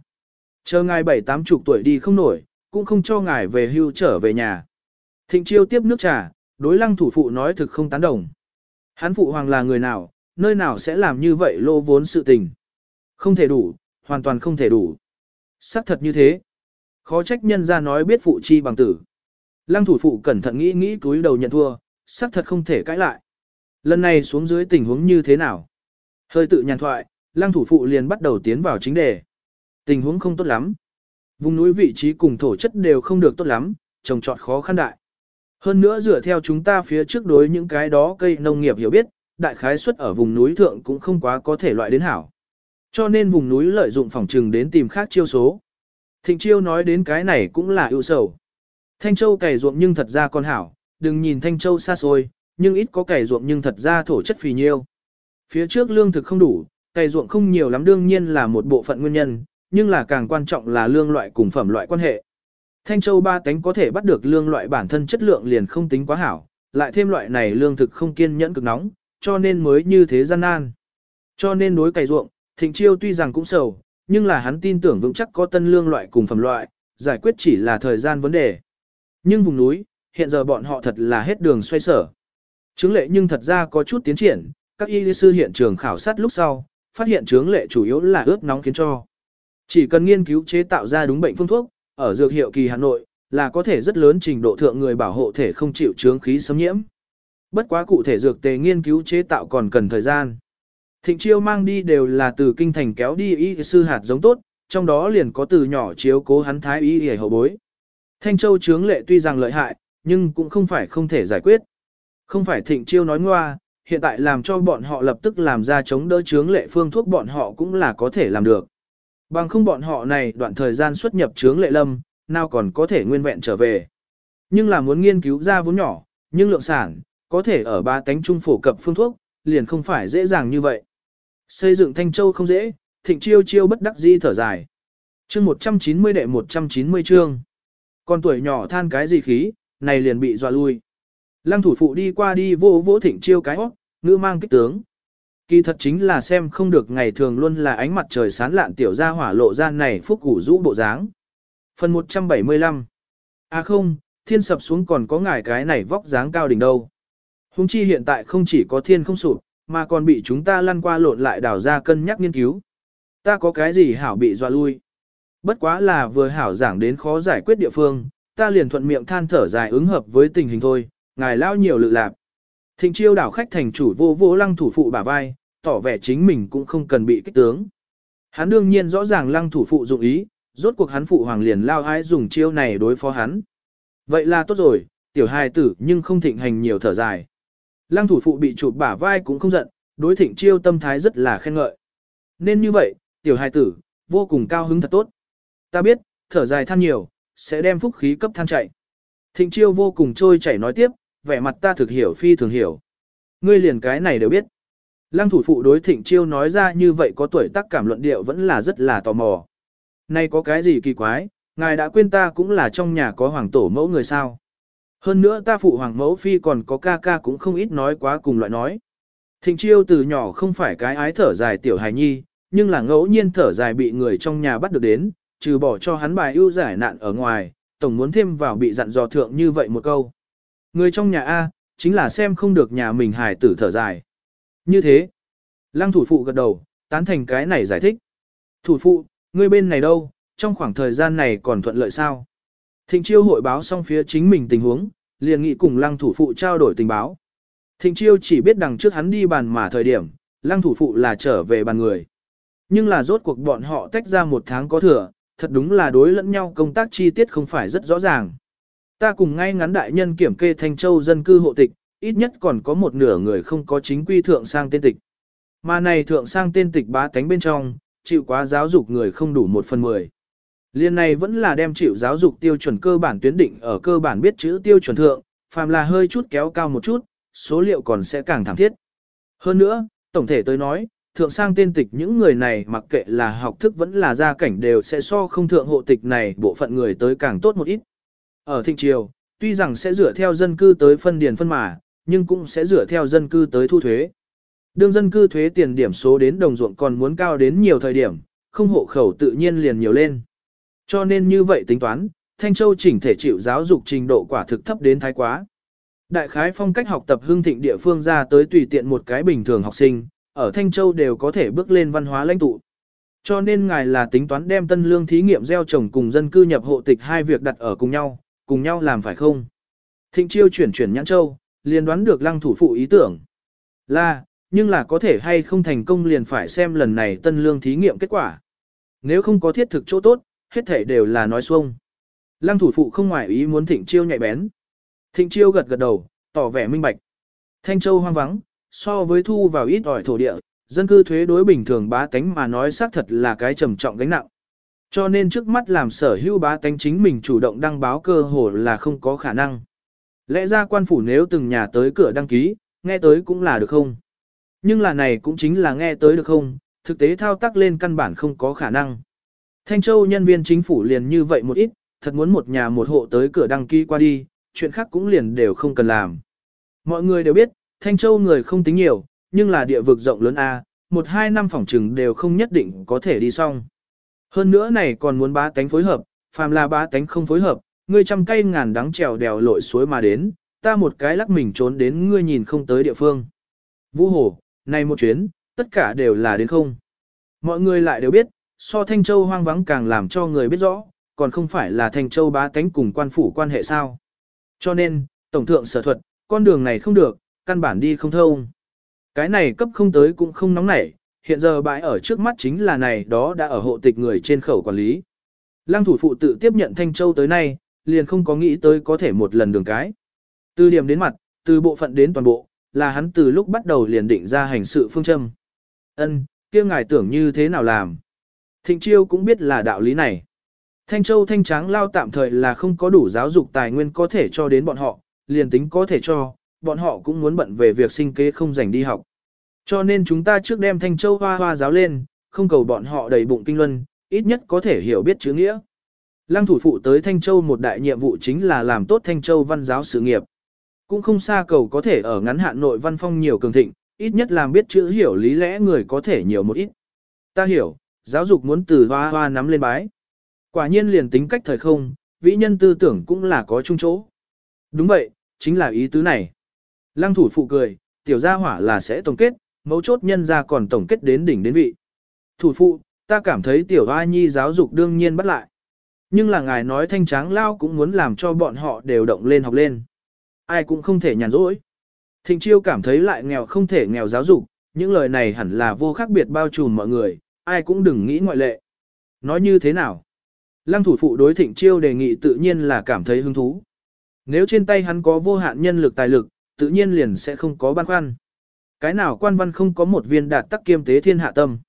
A: Chờ ngài bảy tám chục tuổi đi không nổi, cũng không cho ngài về hưu trở về nhà. Thịnh chiêu tiếp nước trà, đối lăng thủ phụ nói thực không tán đồng. Hắn phụ hoàng là người nào, nơi nào sẽ làm như vậy lô vốn sự tình. Không thể đủ, hoàn toàn không thể đủ. xác thật như thế. Khó trách nhân ra nói biết phụ chi bằng tử. Lăng thủ phụ cẩn thận nghĩ nghĩ túi đầu nhận thua, xác thật không thể cãi lại. Lần này xuống dưới tình huống như thế nào? Hơi tự nhàn thoại, lăng thủ phụ liền bắt đầu tiến vào chính đề. Tình huống không tốt lắm. Vùng núi vị trí cùng thổ chất đều không được tốt lắm, trồng trọt khó khăn đại. Hơn nữa dựa theo chúng ta phía trước đối những cái đó cây nông nghiệp hiểu biết, đại khái suất ở vùng núi thượng cũng không quá có thể loại đến hảo. Cho nên vùng núi lợi dụng phòng trừng đến tìm khác chiêu số. Thịnh chiêu nói đến cái này cũng là ưu sầu. Thanh Châu cày ruộng nhưng thật ra con hảo, đừng nhìn Thanh Châu xa xôi, nhưng ít có cày ruộng nhưng thật ra thổ chất phì nhiêu. Phía trước lương thực không đủ, cày ruộng không nhiều lắm đương nhiên là một bộ phận nguyên nhân, nhưng là càng quan trọng là lương loại cùng phẩm loại quan hệ. Thanh Châu ba tánh có thể bắt được lương loại bản thân chất lượng liền không tính quá hảo, lại thêm loại này lương thực không kiên nhẫn cực nóng, cho nên mới như thế gian nan. Cho nên đối cày ruộng, Thịnh Chiêu tuy rằng cũng sầu, nhưng là hắn tin tưởng vững chắc có tân lương loại cùng phẩm loại, giải quyết chỉ là thời gian vấn đề. Nhưng vùng núi, hiện giờ bọn họ thật là hết đường xoay sở. Chứng lệ nhưng thật ra có chút tiến triển, các y sư hiện trường khảo sát lúc sau, phát hiện chứng lệ chủ yếu là ướt nóng khiến cho. Chỉ cần nghiên cứu chế tạo ra đúng bệnh phương thuốc, ở dược hiệu kỳ Hà Nội, là có thể rất lớn trình độ thượng người bảo hộ thể không chịu chướng khí xâm nhiễm. Bất quá cụ thể dược tề nghiên cứu chế tạo còn cần thời gian. Thịnh chiêu mang đi đều là từ kinh thành kéo đi y sư hạt giống tốt, trong đó liền có từ nhỏ chiếu cố hắn thái y hề hậu bối. Thanh châu chướng lệ tuy rằng lợi hại, nhưng cũng không phải không thể giải quyết. Không phải thịnh chiêu nói ngoa, hiện tại làm cho bọn họ lập tức làm ra chống đỡ chướng lệ phương thuốc bọn họ cũng là có thể làm được. Bằng không bọn họ này đoạn thời gian xuất nhập chướng lệ lâm, nào còn có thể nguyên vẹn trở về. Nhưng là muốn nghiên cứu ra vốn nhỏ, nhưng lượng sản, có thể ở ba tánh trung phổ cập phương thuốc, liền không phải dễ dàng như vậy. Xây dựng Thanh Châu không dễ, thịnh chiêu chiêu bất đắc di thở dài. chương 190 đệ 190 chương. Con tuổi nhỏ than cái gì khí, này liền bị dọa lui. Lăng thủ phụ đi qua đi vô vỗ thịnh chiêu cái hót, ngữ mang kích tướng. Kỳ thật chính là xem không được ngày thường luôn là ánh mặt trời sán lạn tiểu ra hỏa lộ ra này phúc củ rũ bộ dáng. Phần 175 À không, thiên sập xuống còn có ngài cái này vóc dáng cao đỉnh đâu. Hùng chi hiện tại không chỉ có thiên không sụp, mà còn bị chúng ta lăn qua lộn lại đảo ra cân nhắc nghiên cứu. Ta có cái gì hảo bị dọa lui. Bất quá là vừa hảo giảng đến khó giải quyết địa phương, ta liền thuận miệng than thở dài ứng hợp với tình hình thôi, ngài lao nhiều lự lạp. Thịnh chiêu đảo khách thành chủ vô vô lăng thủ phụ bả vai, tỏ vẻ chính mình cũng không cần bị kích tướng. Hắn đương nhiên rõ ràng lăng thủ phụ dụng ý, rốt cuộc hắn phụ hoàng liền lao ai dùng chiêu này đối phó hắn. Vậy là tốt rồi, tiểu hài tử nhưng không thịnh hành nhiều thở dài. Lăng thủ phụ bị chụp bả vai cũng không giận, đối thịnh chiêu tâm thái rất là khen ngợi. Nên như vậy, tiểu hài tử, vô cùng cao hứng thật tốt. Ta biết, thở dài than nhiều, sẽ đem phúc khí cấp than chạy. Thịnh chiêu vô cùng trôi chảy nói tiếp, vẻ mặt ta thực hiểu phi thường hiểu. Ngươi liền cái này đều biết. Lăng thủ phụ đối thịnh chiêu nói ra như vậy có tuổi tác cảm luận điệu vẫn là rất là tò mò. Nay có cái gì kỳ quái, ngài đã quên ta cũng là trong nhà có hoàng tổ mẫu người sao. Hơn nữa ta phụ hoàng mẫu phi còn có ca ca cũng không ít nói quá cùng loại nói. Thịnh chiêu từ nhỏ không phải cái ái thở dài tiểu hài nhi, nhưng là ngẫu nhiên thở dài bị người trong nhà bắt được đến, trừ bỏ cho hắn bài ưu giải nạn ở ngoài, tổng muốn thêm vào bị dặn dò thượng như vậy một câu. Người trong nhà A, chính là xem không được nhà mình hài tử thở dài. Như thế, lăng thủ phụ gật đầu, tán thành cái này giải thích. Thủ phụ, ngươi bên này đâu, trong khoảng thời gian này còn thuận lợi sao? Thịnh chiêu hội báo xong phía chính mình tình huống, liền nghị cùng lăng thủ phụ trao đổi tình báo. Thịnh chiêu chỉ biết đằng trước hắn đi bàn mà thời điểm, lăng thủ phụ là trở về bàn người. Nhưng là rốt cuộc bọn họ tách ra một tháng có thừa, thật đúng là đối lẫn nhau công tác chi tiết không phải rất rõ ràng. Ta cùng ngay ngắn đại nhân kiểm kê Thanh Châu dân cư hộ tịch, ít nhất còn có một nửa người không có chính quy thượng sang tên tịch. Mà này thượng sang tên tịch bá tánh bên trong, chịu quá giáo dục người không đủ một phần mười. Liên này vẫn là đem chịu giáo dục tiêu chuẩn cơ bản tuyến định ở cơ bản biết chữ tiêu chuẩn thượng, phàm là hơi chút kéo cao một chút, số liệu còn sẽ càng thẳng thiết. Hơn nữa, tổng thể tôi nói, thượng sang tên tịch những người này mặc kệ là học thức vẫn là gia cảnh đều sẽ so không thượng hộ tịch này bộ phận người tới càng tốt một ít. Ở thịnh triều, tuy rằng sẽ dựa theo dân cư tới phân điền phân mà, nhưng cũng sẽ dựa theo dân cư tới thu thuế. Đương dân cư thuế tiền điểm số đến đồng ruộng còn muốn cao đến nhiều thời điểm, không hộ khẩu tự nhiên liền nhiều lên. Cho nên như vậy tính toán, Thanh Châu chỉnh thể chịu giáo dục trình độ quả thực thấp đến thái quá. Đại khái phong cách học tập hương thịnh địa phương ra tới tùy tiện một cái bình thường học sinh, ở Thanh Châu đều có thể bước lên văn hóa lãnh tụ. Cho nên ngài là tính toán đem tân lương thí nghiệm gieo trồng cùng dân cư nhập hộ tịch hai việc đặt ở cùng nhau, cùng nhau làm phải không? Thịnh chiêu chuyển chuyển nhãn châu, liền đoán được lăng thủ phụ ý tưởng. Là, nhưng là có thể hay không thành công liền phải xem lần này tân lương thí nghiệm kết quả. Nếu không có thiết thực chỗ tốt, hết thể đều là nói xuông. Lăng thủ phụ không ngoài ý muốn thịnh chiêu nhạy bén. Thịnh chiêu gật gật đầu, tỏ vẻ minh bạch. Thanh châu hoang vắng, so với thu vào ít ỏi thổ địa, dân cư thuế đối bình thường bá tánh mà nói xác thật là cái trầm trọng gánh nặng. Cho nên trước mắt làm sở hữu bá tánh chính mình chủ động đăng báo cơ hồ là không có khả năng. Lẽ ra quan phủ nếu từng nhà tới cửa đăng ký, nghe tới cũng là được không? Nhưng là này cũng chính là nghe tới được không, thực tế thao tác lên căn bản không có khả năng. Thanh Châu nhân viên chính phủ liền như vậy một ít, thật muốn một nhà một hộ tới cửa đăng ký qua đi, chuyện khác cũng liền đều không cần làm. Mọi người đều biết, Thanh Châu người không tính nhiều, nhưng là địa vực rộng lớn A, một hai năm phòng trừng đều không nhất định có thể đi xong. Hơn nữa này còn muốn bá tánh phối hợp, phàm là bá tánh không phối hợp, ngươi trăm cây ngàn đắng trèo đèo lội suối mà đến, ta một cái lắc mình trốn đến ngươi nhìn không tới địa phương. Vũ Hồ, này một chuyến, tất cả đều là đến không. Mọi người lại đều biết, so Thanh Châu hoang vắng càng làm cho người biết rõ, còn không phải là Thanh Châu bá tánh cùng quan phủ quan hệ sao. Cho nên, Tổng thượng sở thuật, con đường này không được, căn bản đi không thông. Cái này cấp không tới cũng không nóng nảy, hiện giờ bãi ở trước mắt chính là này đó đã ở hộ tịch người trên khẩu quản lý. Lăng thủ phụ tự tiếp nhận Thanh Châu tới nay, liền không có nghĩ tới có thể một lần đường cái. Từ điểm đến mặt, từ bộ phận đến toàn bộ, là hắn từ lúc bắt đầu liền định ra hành sự phương châm. Ân, kia ngài tưởng như thế nào làm? Thịnh Chiêu cũng biết là đạo lý này. Thanh Châu Thanh Tráng lao tạm thời là không có đủ giáo dục tài nguyên có thể cho đến bọn họ, liền tính có thể cho, bọn họ cũng muốn bận về việc sinh kế không dành đi học. Cho nên chúng ta trước đem Thanh Châu hoa hoa giáo lên, không cầu bọn họ đầy bụng kinh luân, ít nhất có thể hiểu biết chữ nghĩa. Lăng thủ phụ tới Thanh Châu một đại nhiệm vụ chính là làm tốt Thanh Châu văn giáo sự nghiệp. Cũng không xa cầu có thể ở ngắn hạn nội văn phong nhiều cường thịnh, ít nhất làm biết chữ hiểu lý lẽ người có thể nhiều một ít. Ta hiểu, giáo dục muốn từ hoa hoa nắm lên bái. Quả nhiên liền tính cách thời không, vĩ nhân tư tưởng cũng là có chung chỗ. Đúng vậy, chính là ý tứ này. Lăng thủ phụ cười, tiểu gia hỏa là sẽ tổng kết, mấu chốt nhân ra còn tổng kết đến đỉnh đến vị. Thủ phụ, ta cảm thấy tiểu A nhi giáo dục đương nhiên bắt lại. Nhưng là ngài nói thanh tráng lao cũng muốn làm cho bọn họ đều động lên học lên. Ai cũng không thể nhàn rỗi. Thịnh chiêu cảm thấy lại nghèo không thể nghèo giáo dục, những lời này hẳn là vô khác biệt bao trùm mọi người, ai cũng đừng nghĩ ngoại lệ. Nói như thế nào? Lăng thủ phụ đối thịnh chiêu đề nghị tự nhiên là cảm thấy hứng thú. Nếu trên tay hắn có vô hạn nhân lực tài lực, tự nhiên liền sẽ không có băn khoăn. Cái nào quan văn không có một viên đạt tắc kiêm tế thiên hạ tâm.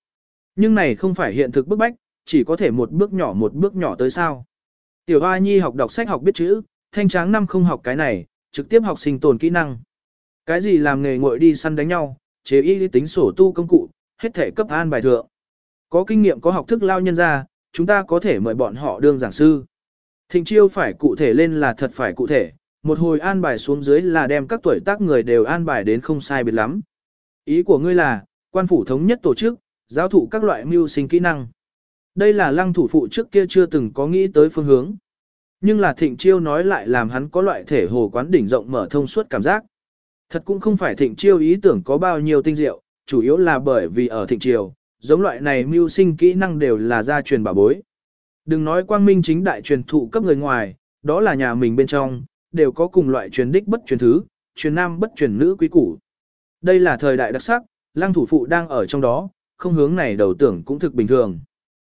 A: Nhưng này không phải hiện thực bức bách, chỉ có thể một bước nhỏ một bước nhỏ tới sao. Tiểu Hoa Nhi học đọc sách học biết chữ, thanh tráng năm không học cái này, trực tiếp học sinh tồn kỹ năng. Cái gì làm nghề ngội đi săn đánh nhau, chế y tính sổ tu công cụ, hết thể cấp an bài thượng. Có kinh nghiệm có học thức lao nhân ra, chúng ta có thể mời bọn họ đương giảng sư. Thịnh chiêu phải cụ thể lên là thật phải cụ thể, một hồi an bài xuống dưới là đem các tuổi tác người đều an bài đến không sai biệt lắm. Ý của ngươi là, quan phủ thống nhất tổ chức, giáo thụ các loại mưu sinh kỹ năng. Đây là lăng thủ phụ trước kia chưa từng có nghĩ tới phương hướng. Nhưng là thịnh chiêu nói lại làm hắn có loại thể hồ quán đỉnh rộng mở thông suốt cảm giác. Thật cũng không phải thịnh chiêu ý tưởng có bao nhiêu tinh diệu, chủ yếu là bởi vì ở thịnh triều, giống loại này mưu sinh kỹ năng đều là gia truyền bảo bối. Đừng nói quang minh chính đại truyền thụ cấp người ngoài, đó là nhà mình bên trong, đều có cùng loại truyền đích bất truyền thứ, truyền nam bất truyền nữ quý củ. Đây là thời đại đặc sắc, lăng thủ phụ đang ở trong đó, không hướng này đầu tưởng cũng thực bình thường.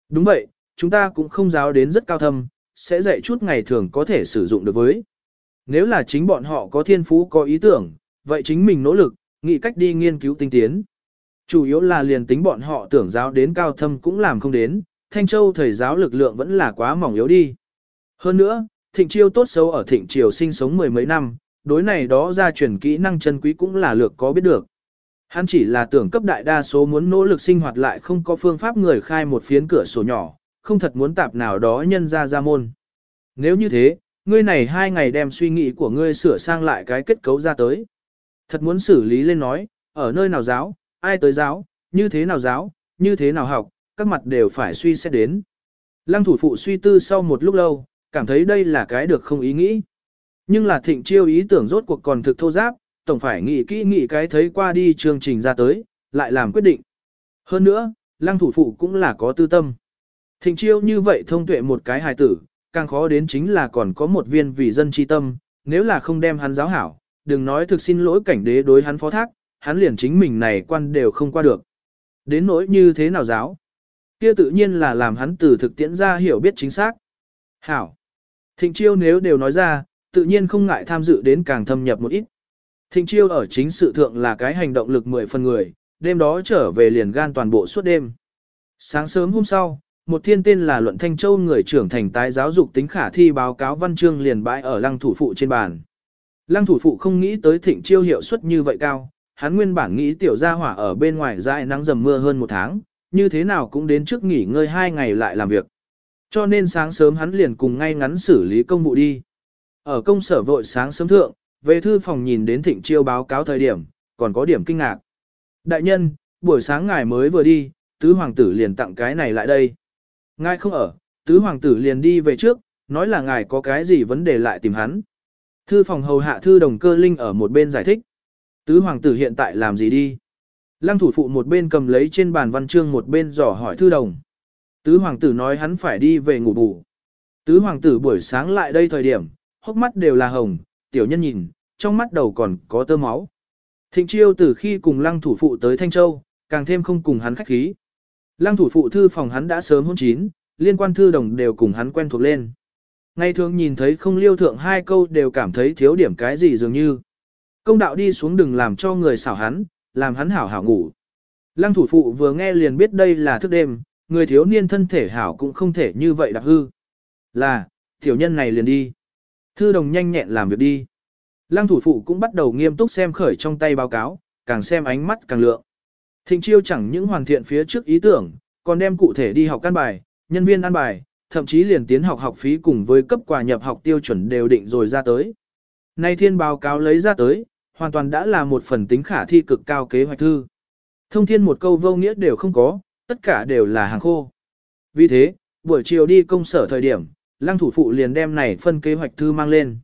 A: Đúng vậy, chúng ta cũng không giáo đến rất cao thâm, sẽ dạy chút ngày thường có thể sử dụng được với. Nếu là chính bọn họ có thiên phú có ý tưởng, vậy chính mình nỗ lực, nghĩ cách đi nghiên cứu tinh tiến. Chủ yếu là liền tính bọn họ tưởng giáo đến cao thâm cũng làm không đến, Thanh Châu thầy giáo lực lượng vẫn là quá mỏng yếu đi. Hơn nữa, thịnh chiêu tốt xấu ở thịnh triều sinh sống mười mấy năm, đối này đó ra truyền kỹ năng chân quý cũng là lược có biết được. Hắn chỉ là tưởng cấp đại đa số muốn nỗ lực sinh hoạt lại không có phương pháp người khai một phiến cửa sổ nhỏ, không thật muốn tạp nào đó nhân ra ra môn. Nếu như thế, ngươi này hai ngày đem suy nghĩ của ngươi sửa sang lại cái kết cấu ra tới. Thật muốn xử lý lên nói, ở nơi nào giáo, ai tới giáo, như thế nào giáo, như thế nào học, các mặt đều phải suy xét đến. Lăng thủ phụ suy tư sau một lúc lâu, cảm thấy đây là cái được không ý nghĩ. Nhưng là thịnh chiêu ý tưởng rốt cuộc còn thực thô giáp, tổng phải nghĩ kỹ nghĩ cái thấy qua đi chương trình ra tới, lại làm quyết định. Hơn nữa, lăng thủ phụ cũng là có tư tâm. Thịnh chiêu như vậy thông tuệ một cái hài tử, càng khó đến chính là còn có một viên vì dân chi tâm, nếu là không đem hắn giáo hảo, đừng nói thực xin lỗi cảnh đế đối hắn phó thác, hắn liền chính mình này quan đều không qua được. Đến nỗi như thế nào giáo? Kia tự nhiên là làm hắn từ thực tiễn ra hiểu biết chính xác. Hảo. Thịnh chiêu nếu đều nói ra, tự nhiên không ngại tham dự đến càng thâm nhập một ít. Thịnh chiêu ở chính sự thượng là cái hành động lực mười phần người, đêm đó trở về liền gan toàn bộ suốt đêm. Sáng sớm hôm sau, một thiên tên là Luận Thanh Châu người trưởng thành tái giáo dục tính khả thi báo cáo văn chương liền bãi ở lăng thủ phụ trên bàn. Lăng thủ phụ không nghĩ tới thịnh chiêu hiệu suất như vậy cao, hắn nguyên bản nghĩ tiểu gia hỏa ở bên ngoài dãi nắng dầm mưa hơn một tháng, như thế nào cũng đến trước nghỉ ngơi hai ngày lại làm việc. Cho nên sáng sớm hắn liền cùng ngay ngắn xử lý công vụ đi. Ở công sở vội sáng sớm thượng, về thư phòng nhìn đến thịnh chiêu báo cáo thời điểm, còn có điểm kinh ngạc. Đại nhân, buổi sáng ngài mới vừa đi, tứ hoàng tử liền tặng cái này lại đây. Ngài không ở, tứ hoàng tử liền đi về trước, nói là ngài có cái gì vấn đề lại tìm hắn. Thư phòng hầu hạ thư đồng cơ linh ở một bên giải thích. Tứ hoàng tử hiện tại làm gì đi? Lăng thủ phụ một bên cầm lấy trên bàn văn chương một bên dò hỏi thư đồng. Tứ hoàng tử nói hắn phải đi về ngủ bù. Tứ hoàng tử buổi sáng lại đây thời điểm, hốc mắt đều là hồng, tiểu nhân nhìn, trong mắt đầu còn có tơ máu. Thịnh chiêu từ khi cùng lăng thủ phụ tới Thanh Châu, càng thêm không cùng hắn khách khí. Lăng thủ phụ thư phòng hắn đã sớm hôn chín, liên quan thư đồng đều cùng hắn quen thuộc lên. Ngày thường nhìn thấy không liêu thượng hai câu đều cảm thấy thiếu điểm cái gì dường như. Công đạo đi xuống đừng làm cho người xảo hắn, làm hắn hảo hảo ngủ. Lăng thủ phụ vừa nghe liền biết đây là thức đêm, người thiếu niên thân thể hảo cũng không thể như vậy đặc hư. Là, tiểu nhân này liền đi. Thư đồng nhanh nhẹn làm việc đi. Lăng thủ phụ cũng bắt đầu nghiêm túc xem khởi trong tay báo cáo, càng xem ánh mắt càng lượng. Thịnh chiêu chẳng những hoàn thiện phía trước ý tưởng, còn đem cụ thể đi học căn bài, nhân viên ăn bài, thậm chí liền tiến học học phí cùng với cấp quà nhập học tiêu chuẩn đều định rồi ra tới. Nay thiên báo cáo lấy ra tới, hoàn toàn đã là một phần tính khả thi cực cao kế hoạch thư. Thông thiên một câu vô nghĩa đều không có, tất cả đều là hàng khô. Vì thế, buổi chiều đi công sở thời điểm, lăng thủ phụ liền đem này phân kế hoạch thư mang lên.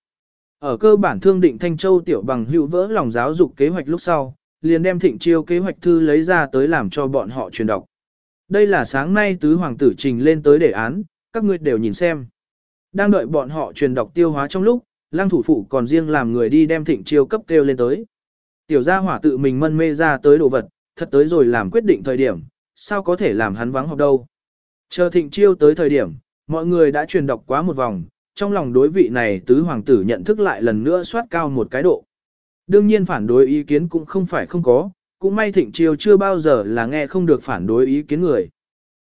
A: Ở cơ bản thương định Thanh Châu tiểu bằng hữu vỡ lòng giáo dục kế hoạch lúc sau, liền đem thịnh chiêu kế hoạch thư lấy ra tới làm cho bọn họ truyền đọc. Đây là sáng nay tứ hoàng tử trình lên tới đề án, các ngươi đều nhìn xem. Đang đợi bọn họ truyền đọc tiêu hóa trong lúc, lăng thủ phụ còn riêng làm người đi đem thịnh chiêu cấp kêu lên tới. Tiểu gia hỏa tự mình mân mê ra tới đồ vật, thật tới rồi làm quyết định thời điểm, sao có thể làm hắn vắng học đâu. Chờ thịnh chiêu tới thời điểm, mọi người đã truyền đọc quá một vòng, trong lòng đối vị này tứ hoàng tử nhận thức lại lần nữa soát cao một cái độ. Đương nhiên phản đối ý kiến cũng không phải không có, cũng may thịnh triều chưa bao giờ là nghe không được phản đối ý kiến người.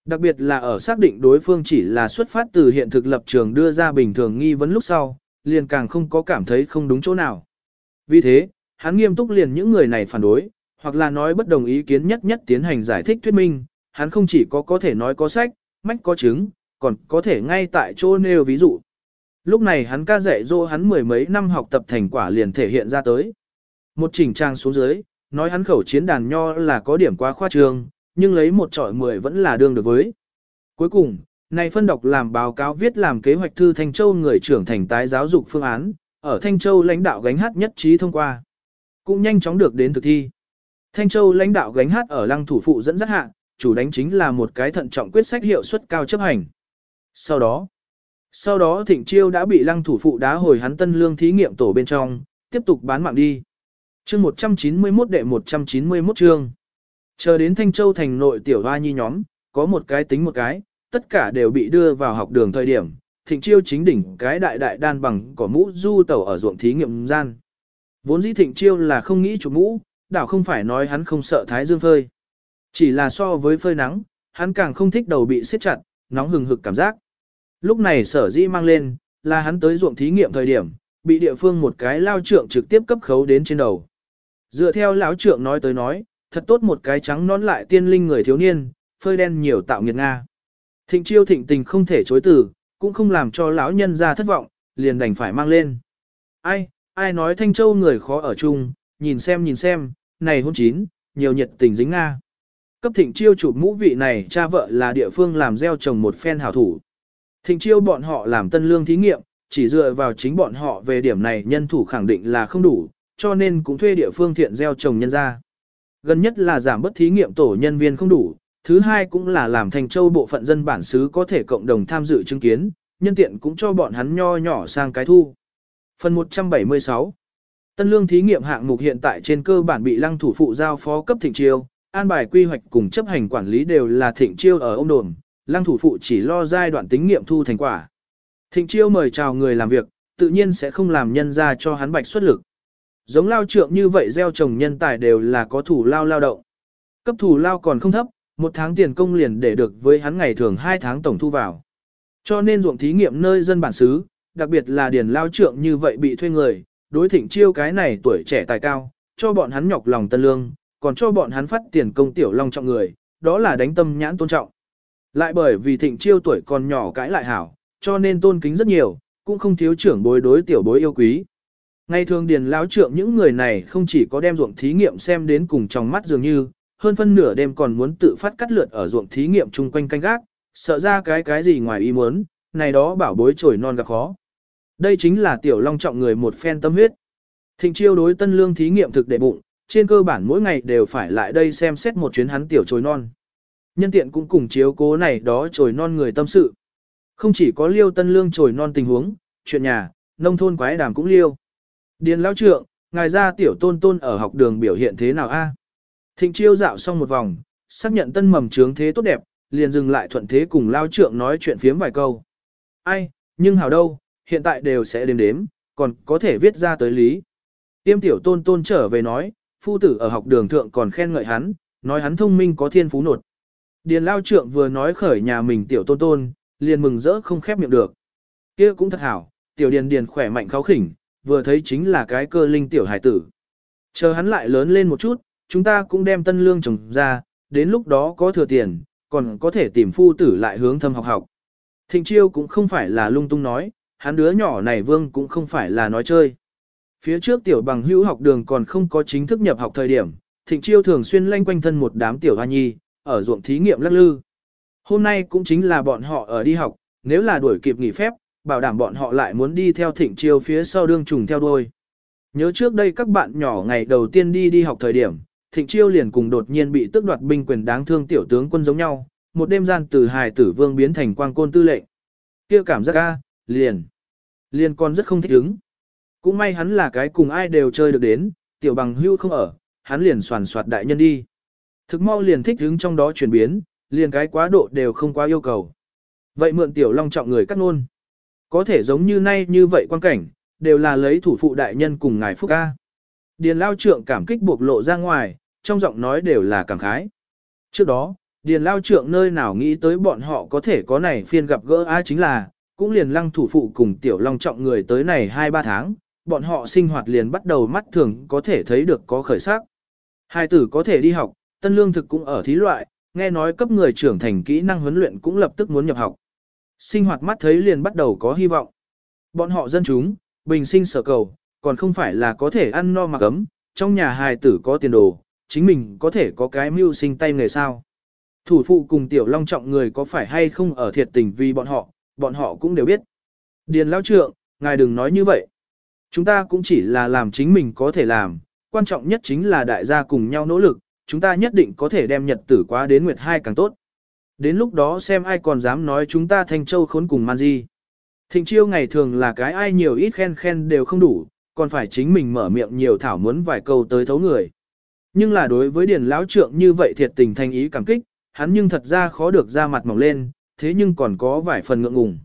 A: Đặc biệt là ở xác định đối phương chỉ là xuất phát từ hiện thực lập trường đưa ra bình thường nghi vấn lúc sau, liền càng không có cảm thấy không đúng chỗ nào. Vì thế, hắn nghiêm túc liền những người này phản đối, hoặc là nói bất đồng ý kiến nhất nhất tiến hành giải thích thuyết minh, hắn không chỉ có có thể nói có sách, mách có chứng, còn có thể ngay tại chỗ nêu ví dụ. Lúc này hắn ca dạy dỗ hắn mười mấy năm học tập thành quả liền thể hiện ra tới. Một chỉnh trang xuống dưới, nói hắn khẩu chiến đàn nho là có điểm quá khoa trương, nhưng lấy một trọi mười vẫn là đương được với. Cuối cùng, này phân đọc làm báo cáo viết làm kế hoạch thư Thanh Châu người trưởng thành tái giáo dục phương án, ở Thanh Châu lãnh đạo gánh hát nhất trí thông qua. Cũng nhanh chóng được đến thực thi. Thanh Châu lãnh đạo gánh hát ở lăng thủ phụ dẫn dắt hạ, chủ đánh chính là một cái thận trọng quyết sách hiệu suất cao chấp hành. Sau đó, sau đó Thịnh Chiêu đã bị lăng thủ phụ đá hồi hắn tân lương thí nghiệm tổ bên trong, tiếp tục bán mạng đi. Chương 191 đệ 191 chương. Chờ đến Thanh Châu thành nội tiểu hoa nhi nhóm, có một cái tính một cái, tất cả đều bị đưa vào học đường thời điểm. Thịnh Chiêu chính đỉnh cái đại đại đan bằng cỏ mũ du tẩu ở ruộng thí nghiệm gian. Vốn dĩ Thịnh Chiêu là không nghĩ chụp mũ, đảo không phải nói hắn không sợ thái dương phơi. Chỉ là so với phơi nắng, hắn càng không thích đầu bị siết chặt, nóng hừng hực cảm giác. Lúc này sở dĩ mang lên, là hắn tới ruộng thí nghiệm thời điểm, bị địa phương một cái lao trượng trực tiếp cấp khấu đến trên đầu. Dựa theo lão trượng nói tới nói, thật tốt một cái trắng nón lại tiên linh người thiếu niên, phơi đen nhiều tạo nghiệt Nga. Thịnh chiêu thịnh tình không thể chối từ, cũng không làm cho lão nhân ra thất vọng, liền đành phải mang lên. Ai, ai nói Thanh Châu người khó ở chung, nhìn xem nhìn xem, này hôn chín, nhiều nhiệt tình dính Nga. Cấp thịnh chiêu chụp mũ vị này cha vợ là địa phương làm gieo trồng một phen hảo thủ. Thịnh chiêu bọn họ làm tân lương thí nghiệm, chỉ dựa vào chính bọn họ về điểm này nhân thủ khẳng định là không đủ, cho nên cũng thuê địa phương thiện gieo trồng nhân ra. Gần nhất là giảm bất thí nghiệm tổ nhân viên không đủ, thứ hai cũng là làm thành châu bộ phận dân bản xứ có thể cộng đồng tham dự chứng kiến, nhân tiện cũng cho bọn hắn nho nhỏ sang cái thu. Phần 176 Tân lương thí nghiệm hạng mục hiện tại trên cơ bản bị lăng thủ phụ giao phó cấp thịnh chiêu, an bài quy hoạch cùng chấp hành quản lý đều là thịnh chiêu ở ông đồn, lăng thủ phụ chỉ lo giai đoạn tính nghiệm thu thành quả. Thịnh chiêu mời chào người làm việc, tự nhiên sẽ không làm nhân ra cho hắn bạch xuất lực. Giống lao trượng như vậy gieo trồng nhân tài đều là có thủ lao lao động. Cấp thủ lao còn không thấp, một tháng tiền công liền để được với hắn ngày thường hai tháng tổng thu vào. Cho nên ruộng thí nghiệm nơi dân bản xứ, đặc biệt là điền lao trượng như vậy bị thuê người, đối thịnh chiêu cái này tuổi trẻ tài cao, cho bọn hắn nhọc lòng tân lương, còn cho bọn hắn phát tiền công tiểu long trọng người, đó là đánh tâm nhãn tôn trọng. Lại bởi vì thịnh chiêu tuổi còn nhỏ cãi lại hảo, cho nên tôn kính rất nhiều, cũng không thiếu trưởng bối đối tiểu bối yêu quý. Ngày thường điền lão trượng những người này không chỉ có đem ruộng thí nghiệm xem đến cùng trong mắt dường như, hơn phân nửa đêm còn muốn tự phát cắt lượt ở ruộng thí nghiệm chung quanh canh gác, sợ ra cái cái gì ngoài ý muốn, này đó bảo bối trồi non gặp khó. Đây chính là tiểu long trọng người một phen tâm huyết. Thịnh chiêu đối tân lương thí nghiệm thực đệ bụng, trên cơ bản mỗi ngày đều phải lại đây xem xét một chuyến hắn tiểu trồi non. Nhân tiện cũng cùng chiếu cố này đó trồi non người tâm sự. Không chỉ có liêu tân lương trồi non tình huống, chuyện nhà, nông thôn quái đàm cũng liêu. Điền lão trượng, ngài ra tiểu tôn tôn ở học đường biểu hiện thế nào a? Thịnh chiêu dạo xong một vòng, xác nhận tân mầm trướng thế tốt đẹp, liền dừng lại thuận thế cùng lao trượng nói chuyện phiếm vài câu. Ai, nhưng hảo đâu, hiện tại đều sẽ đếm đếm, còn có thể viết ra tới lý. Tiêm tiểu tôn tôn trở về nói, phu tử ở học đường thượng còn khen ngợi hắn, nói hắn thông minh có thiên phú nột. Điền lao trượng vừa nói khởi nhà mình tiểu tôn tôn, liền mừng rỡ không khép miệng được. kia cũng thật hảo, tiểu điền điền khỏe mạnh kháo khỉnh, vừa thấy chính là cái cơ linh tiểu hải tử. Chờ hắn lại lớn lên một chút, chúng ta cũng đem tân lương trồng ra, đến lúc đó có thừa tiền, còn có thể tìm phu tử lại hướng thâm học học. Thịnh chiêu cũng không phải là lung tung nói, hắn đứa nhỏ này vương cũng không phải là nói chơi. Phía trước tiểu bằng hữu học đường còn không có chính thức nhập học thời điểm, thịnh chiêu thường xuyên lanh quanh thân một đám tiểu hoa nhi, ở ruộng thí nghiệm lắc lư. Hôm nay cũng chính là bọn họ ở đi học, nếu là đuổi kịp nghỉ phép, bảo đảm bọn họ lại muốn đi theo thịnh chiêu phía sau đương trùng theo đuôi. Nhớ trước đây các bạn nhỏ ngày đầu tiên đi đi học thời điểm, thịnh chiêu liền cùng đột nhiên bị tước đoạt binh quyền đáng thương tiểu tướng quân giống nhau, một đêm gian từ hài tử vương biến thành quang côn tư lệnh. kia cảm giác ca, liền, liền con rất không thích ứng. Cũng may hắn là cái cùng ai đều chơi được đến, tiểu bằng hưu không ở, hắn liền soàn soạt đại nhân đi. Thực mau liền thích ứng trong đó chuyển biến, liền cái quá độ đều không quá yêu cầu. Vậy mượn tiểu long trọng người cắt nôn. Có thể giống như nay như vậy quan cảnh, đều là lấy thủ phụ đại nhân cùng ngài Phúc ca. Điền lao trượng cảm kích buộc lộ ra ngoài, trong giọng nói đều là cảm khái. Trước đó, Điền lao trượng nơi nào nghĩ tới bọn họ có thể có này phiên gặp gỡ ai chính là, cũng liền lăng thủ phụ cùng tiểu long trọng người tới này 2-3 tháng, bọn họ sinh hoạt liền bắt đầu mắt thường có thể thấy được có khởi sắc. Hai tử có thể đi học, tân lương thực cũng ở thí loại, nghe nói cấp người trưởng thành kỹ năng huấn luyện cũng lập tức muốn nhập học. Sinh hoạt mắt thấy liền bắt đầu có hy vọng. Bọn họ dân chúng, bình sinh sở cầu, còn không phải là có thể ăn no mặc ấm, trong nhà hài tử có tiền đồ, chính mình có thể có cái mưu sinh tay nghề sao. Thủ phụ cùng tiểu long trọng người có phải hay không ở thiệt tình vì bọn họ, bọn họ cũng đều biết. Điền lao trượng, ngài đừng nói như vậy. Chúng ta cũng chỉ là làm chính mình có thể làm, quan trọng nhất chính là đại gia cùng nhau nỗ lực, chúng ta nhất định có thể đem nhật tử quá đến nguyệt hai càng tốt. Đến lúc đó xem ai còn dám nói chúng ta thanh châu khốn cùng man di. Thịnh chiêu ngày thường là cái ai nhiều ít khen khen đều không đủ, còn phải chính mình mở miệng nhiều thảo muốn vài câu tới thấu người. Nhưng là đối với điền lão trượng như vậy thiệt tình thanh ý cảm kích, hắn nhưng thật ra khó được ra mặt mỏng lên, thế nhưng còn có vài phần ngượng ngùng.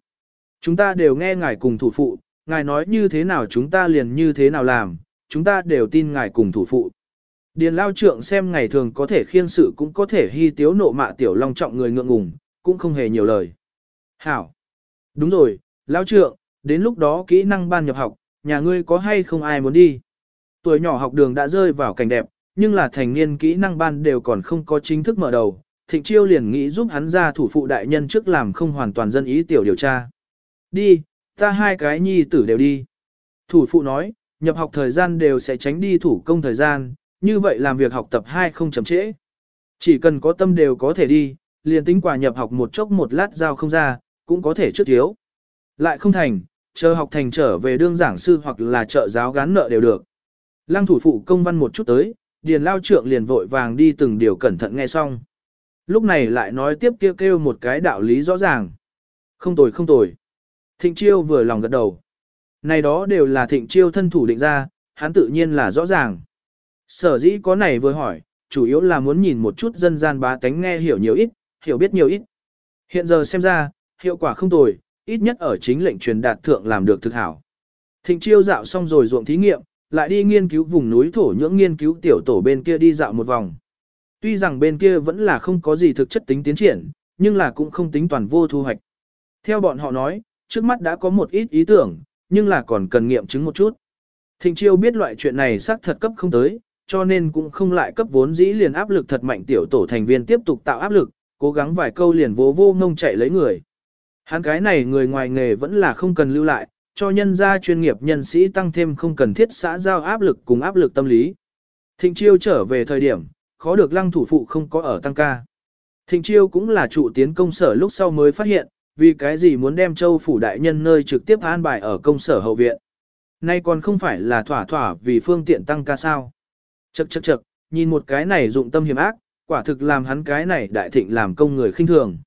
A: Chúng ta đều nghe ngài cùng thủ phụ, ngài nói như thế nào chúng ta liền như thế nào làm, chúng ta đều tin ngài cùng thủ phụ. Điền lao trượng xem ngày thường có thể khiên sự cũng có thể hy tiếu nộ mạ tiểu long trọng người ngượng ngùng, cũng không hề nhiều lời. Hảo! Đúng rồi, lao trượng, đến lúc đó kỹ năng ban nhập học, nhà ngươi có hay không ai muốn đi? Tuổi nhỏ học đường đã rơi vào cảnh đẹp, nhưng là thành niên kỹ năng ban đều còn không có chính thức mở đầu. Thịnh chiêu liền nghĩ giúp hắn ra thủ phụ đại nhân trước làm không hoàn toàn dân ý tiểu điều tra. Đi, ta hai cái nhi tử đều đi. Thủ phụ nói, nhập học thời gian đều sẽ tránh đi thủ công thời gian, như vậy làm việc học tập hai không chậm trễ. Chỉ cần có tâm đều có thể đi, liền tính quả nhập học một chốc một lát giao không ra, cũng có thể trước thiếu. Lại không thành, chờ học thành trở về đương giảng sư hoặc là trợ giáo gán nợ đều được. Lăng thủ phụ công văn một chút tới, điền lao trượng liền vội vàng đi từng điều cẩn thận nghe xong. Lúc này lại nói tiếp kêu kêu một cái đạo lý rõ ràng. Không tồi không tồi. Thịnh chiêu vừa lòng gật đầu. Này đó đều là thịnh chiêu thân thủ định ra, hắn tự nhiên là rõ ràng. Sở dĩ có này vừa hỏi, chủ yếu là muốn nhìn một chút dân gian bá tánh nghe hiểu nhiều ít, hiểu biết nhiều ít. Hiện giờ xem ra, hiệu quả không tồi, ít nhất ở chính lệnh truyền đạt thượng làm được thực hảo. Thịnh chiêu dạo xong rồi ruộng thí nghiệm, lại đi nghiên cứu vùng núi thổ nhưỡng nghiên cứu tiểu tổ bên kia đi dạo một vòng. Tuy rằng bên kia vẫn là không có gì thực chất tính tiến triển, nhưng là cũng không tính toàn vô thu hoạch. Theo bọn họ nói, trước mắt đã có một ít ý tưởng, nhưng là còn cần nghiệm chứng một chút. Thịnh chiêu biết loại chuyện này xác thật cấp không tới, cho nên cũng không lại cấp vốn dĩ liền áp lực thật mạnh tiểu tổ thành viên tiếp tục tạo áp lực, cố gắng vài câu liền vô vô ngông chạy lấy người. Hắn cái này người ngoài nghề vẫn là không cần lưu lại, cho nhân gia chuyên nghiệp nhân sĩ tăng thêm không cần thiết xã giao áp lực cùng áp lực tâm lý. Thịnh chiêu trở về thời điểm, khó được lăng thủ phụ không có ở tăng ca. Thịnh chiêu cũng là trụ tiến công sở lúc sau mới phát hiện, vì cái gì muốn đem châu phủ đại nhân nơi trực tiếp an bài ở công sở hậu viện. Nay còn không phải là thỏa thỏa vì phương tiện tăng ca sao. Chậc chậc chậc, nhìn một cái này dụng tâm hiểm ác, quả thực làm hắn cái này đại thịnh làm công người khinh thường.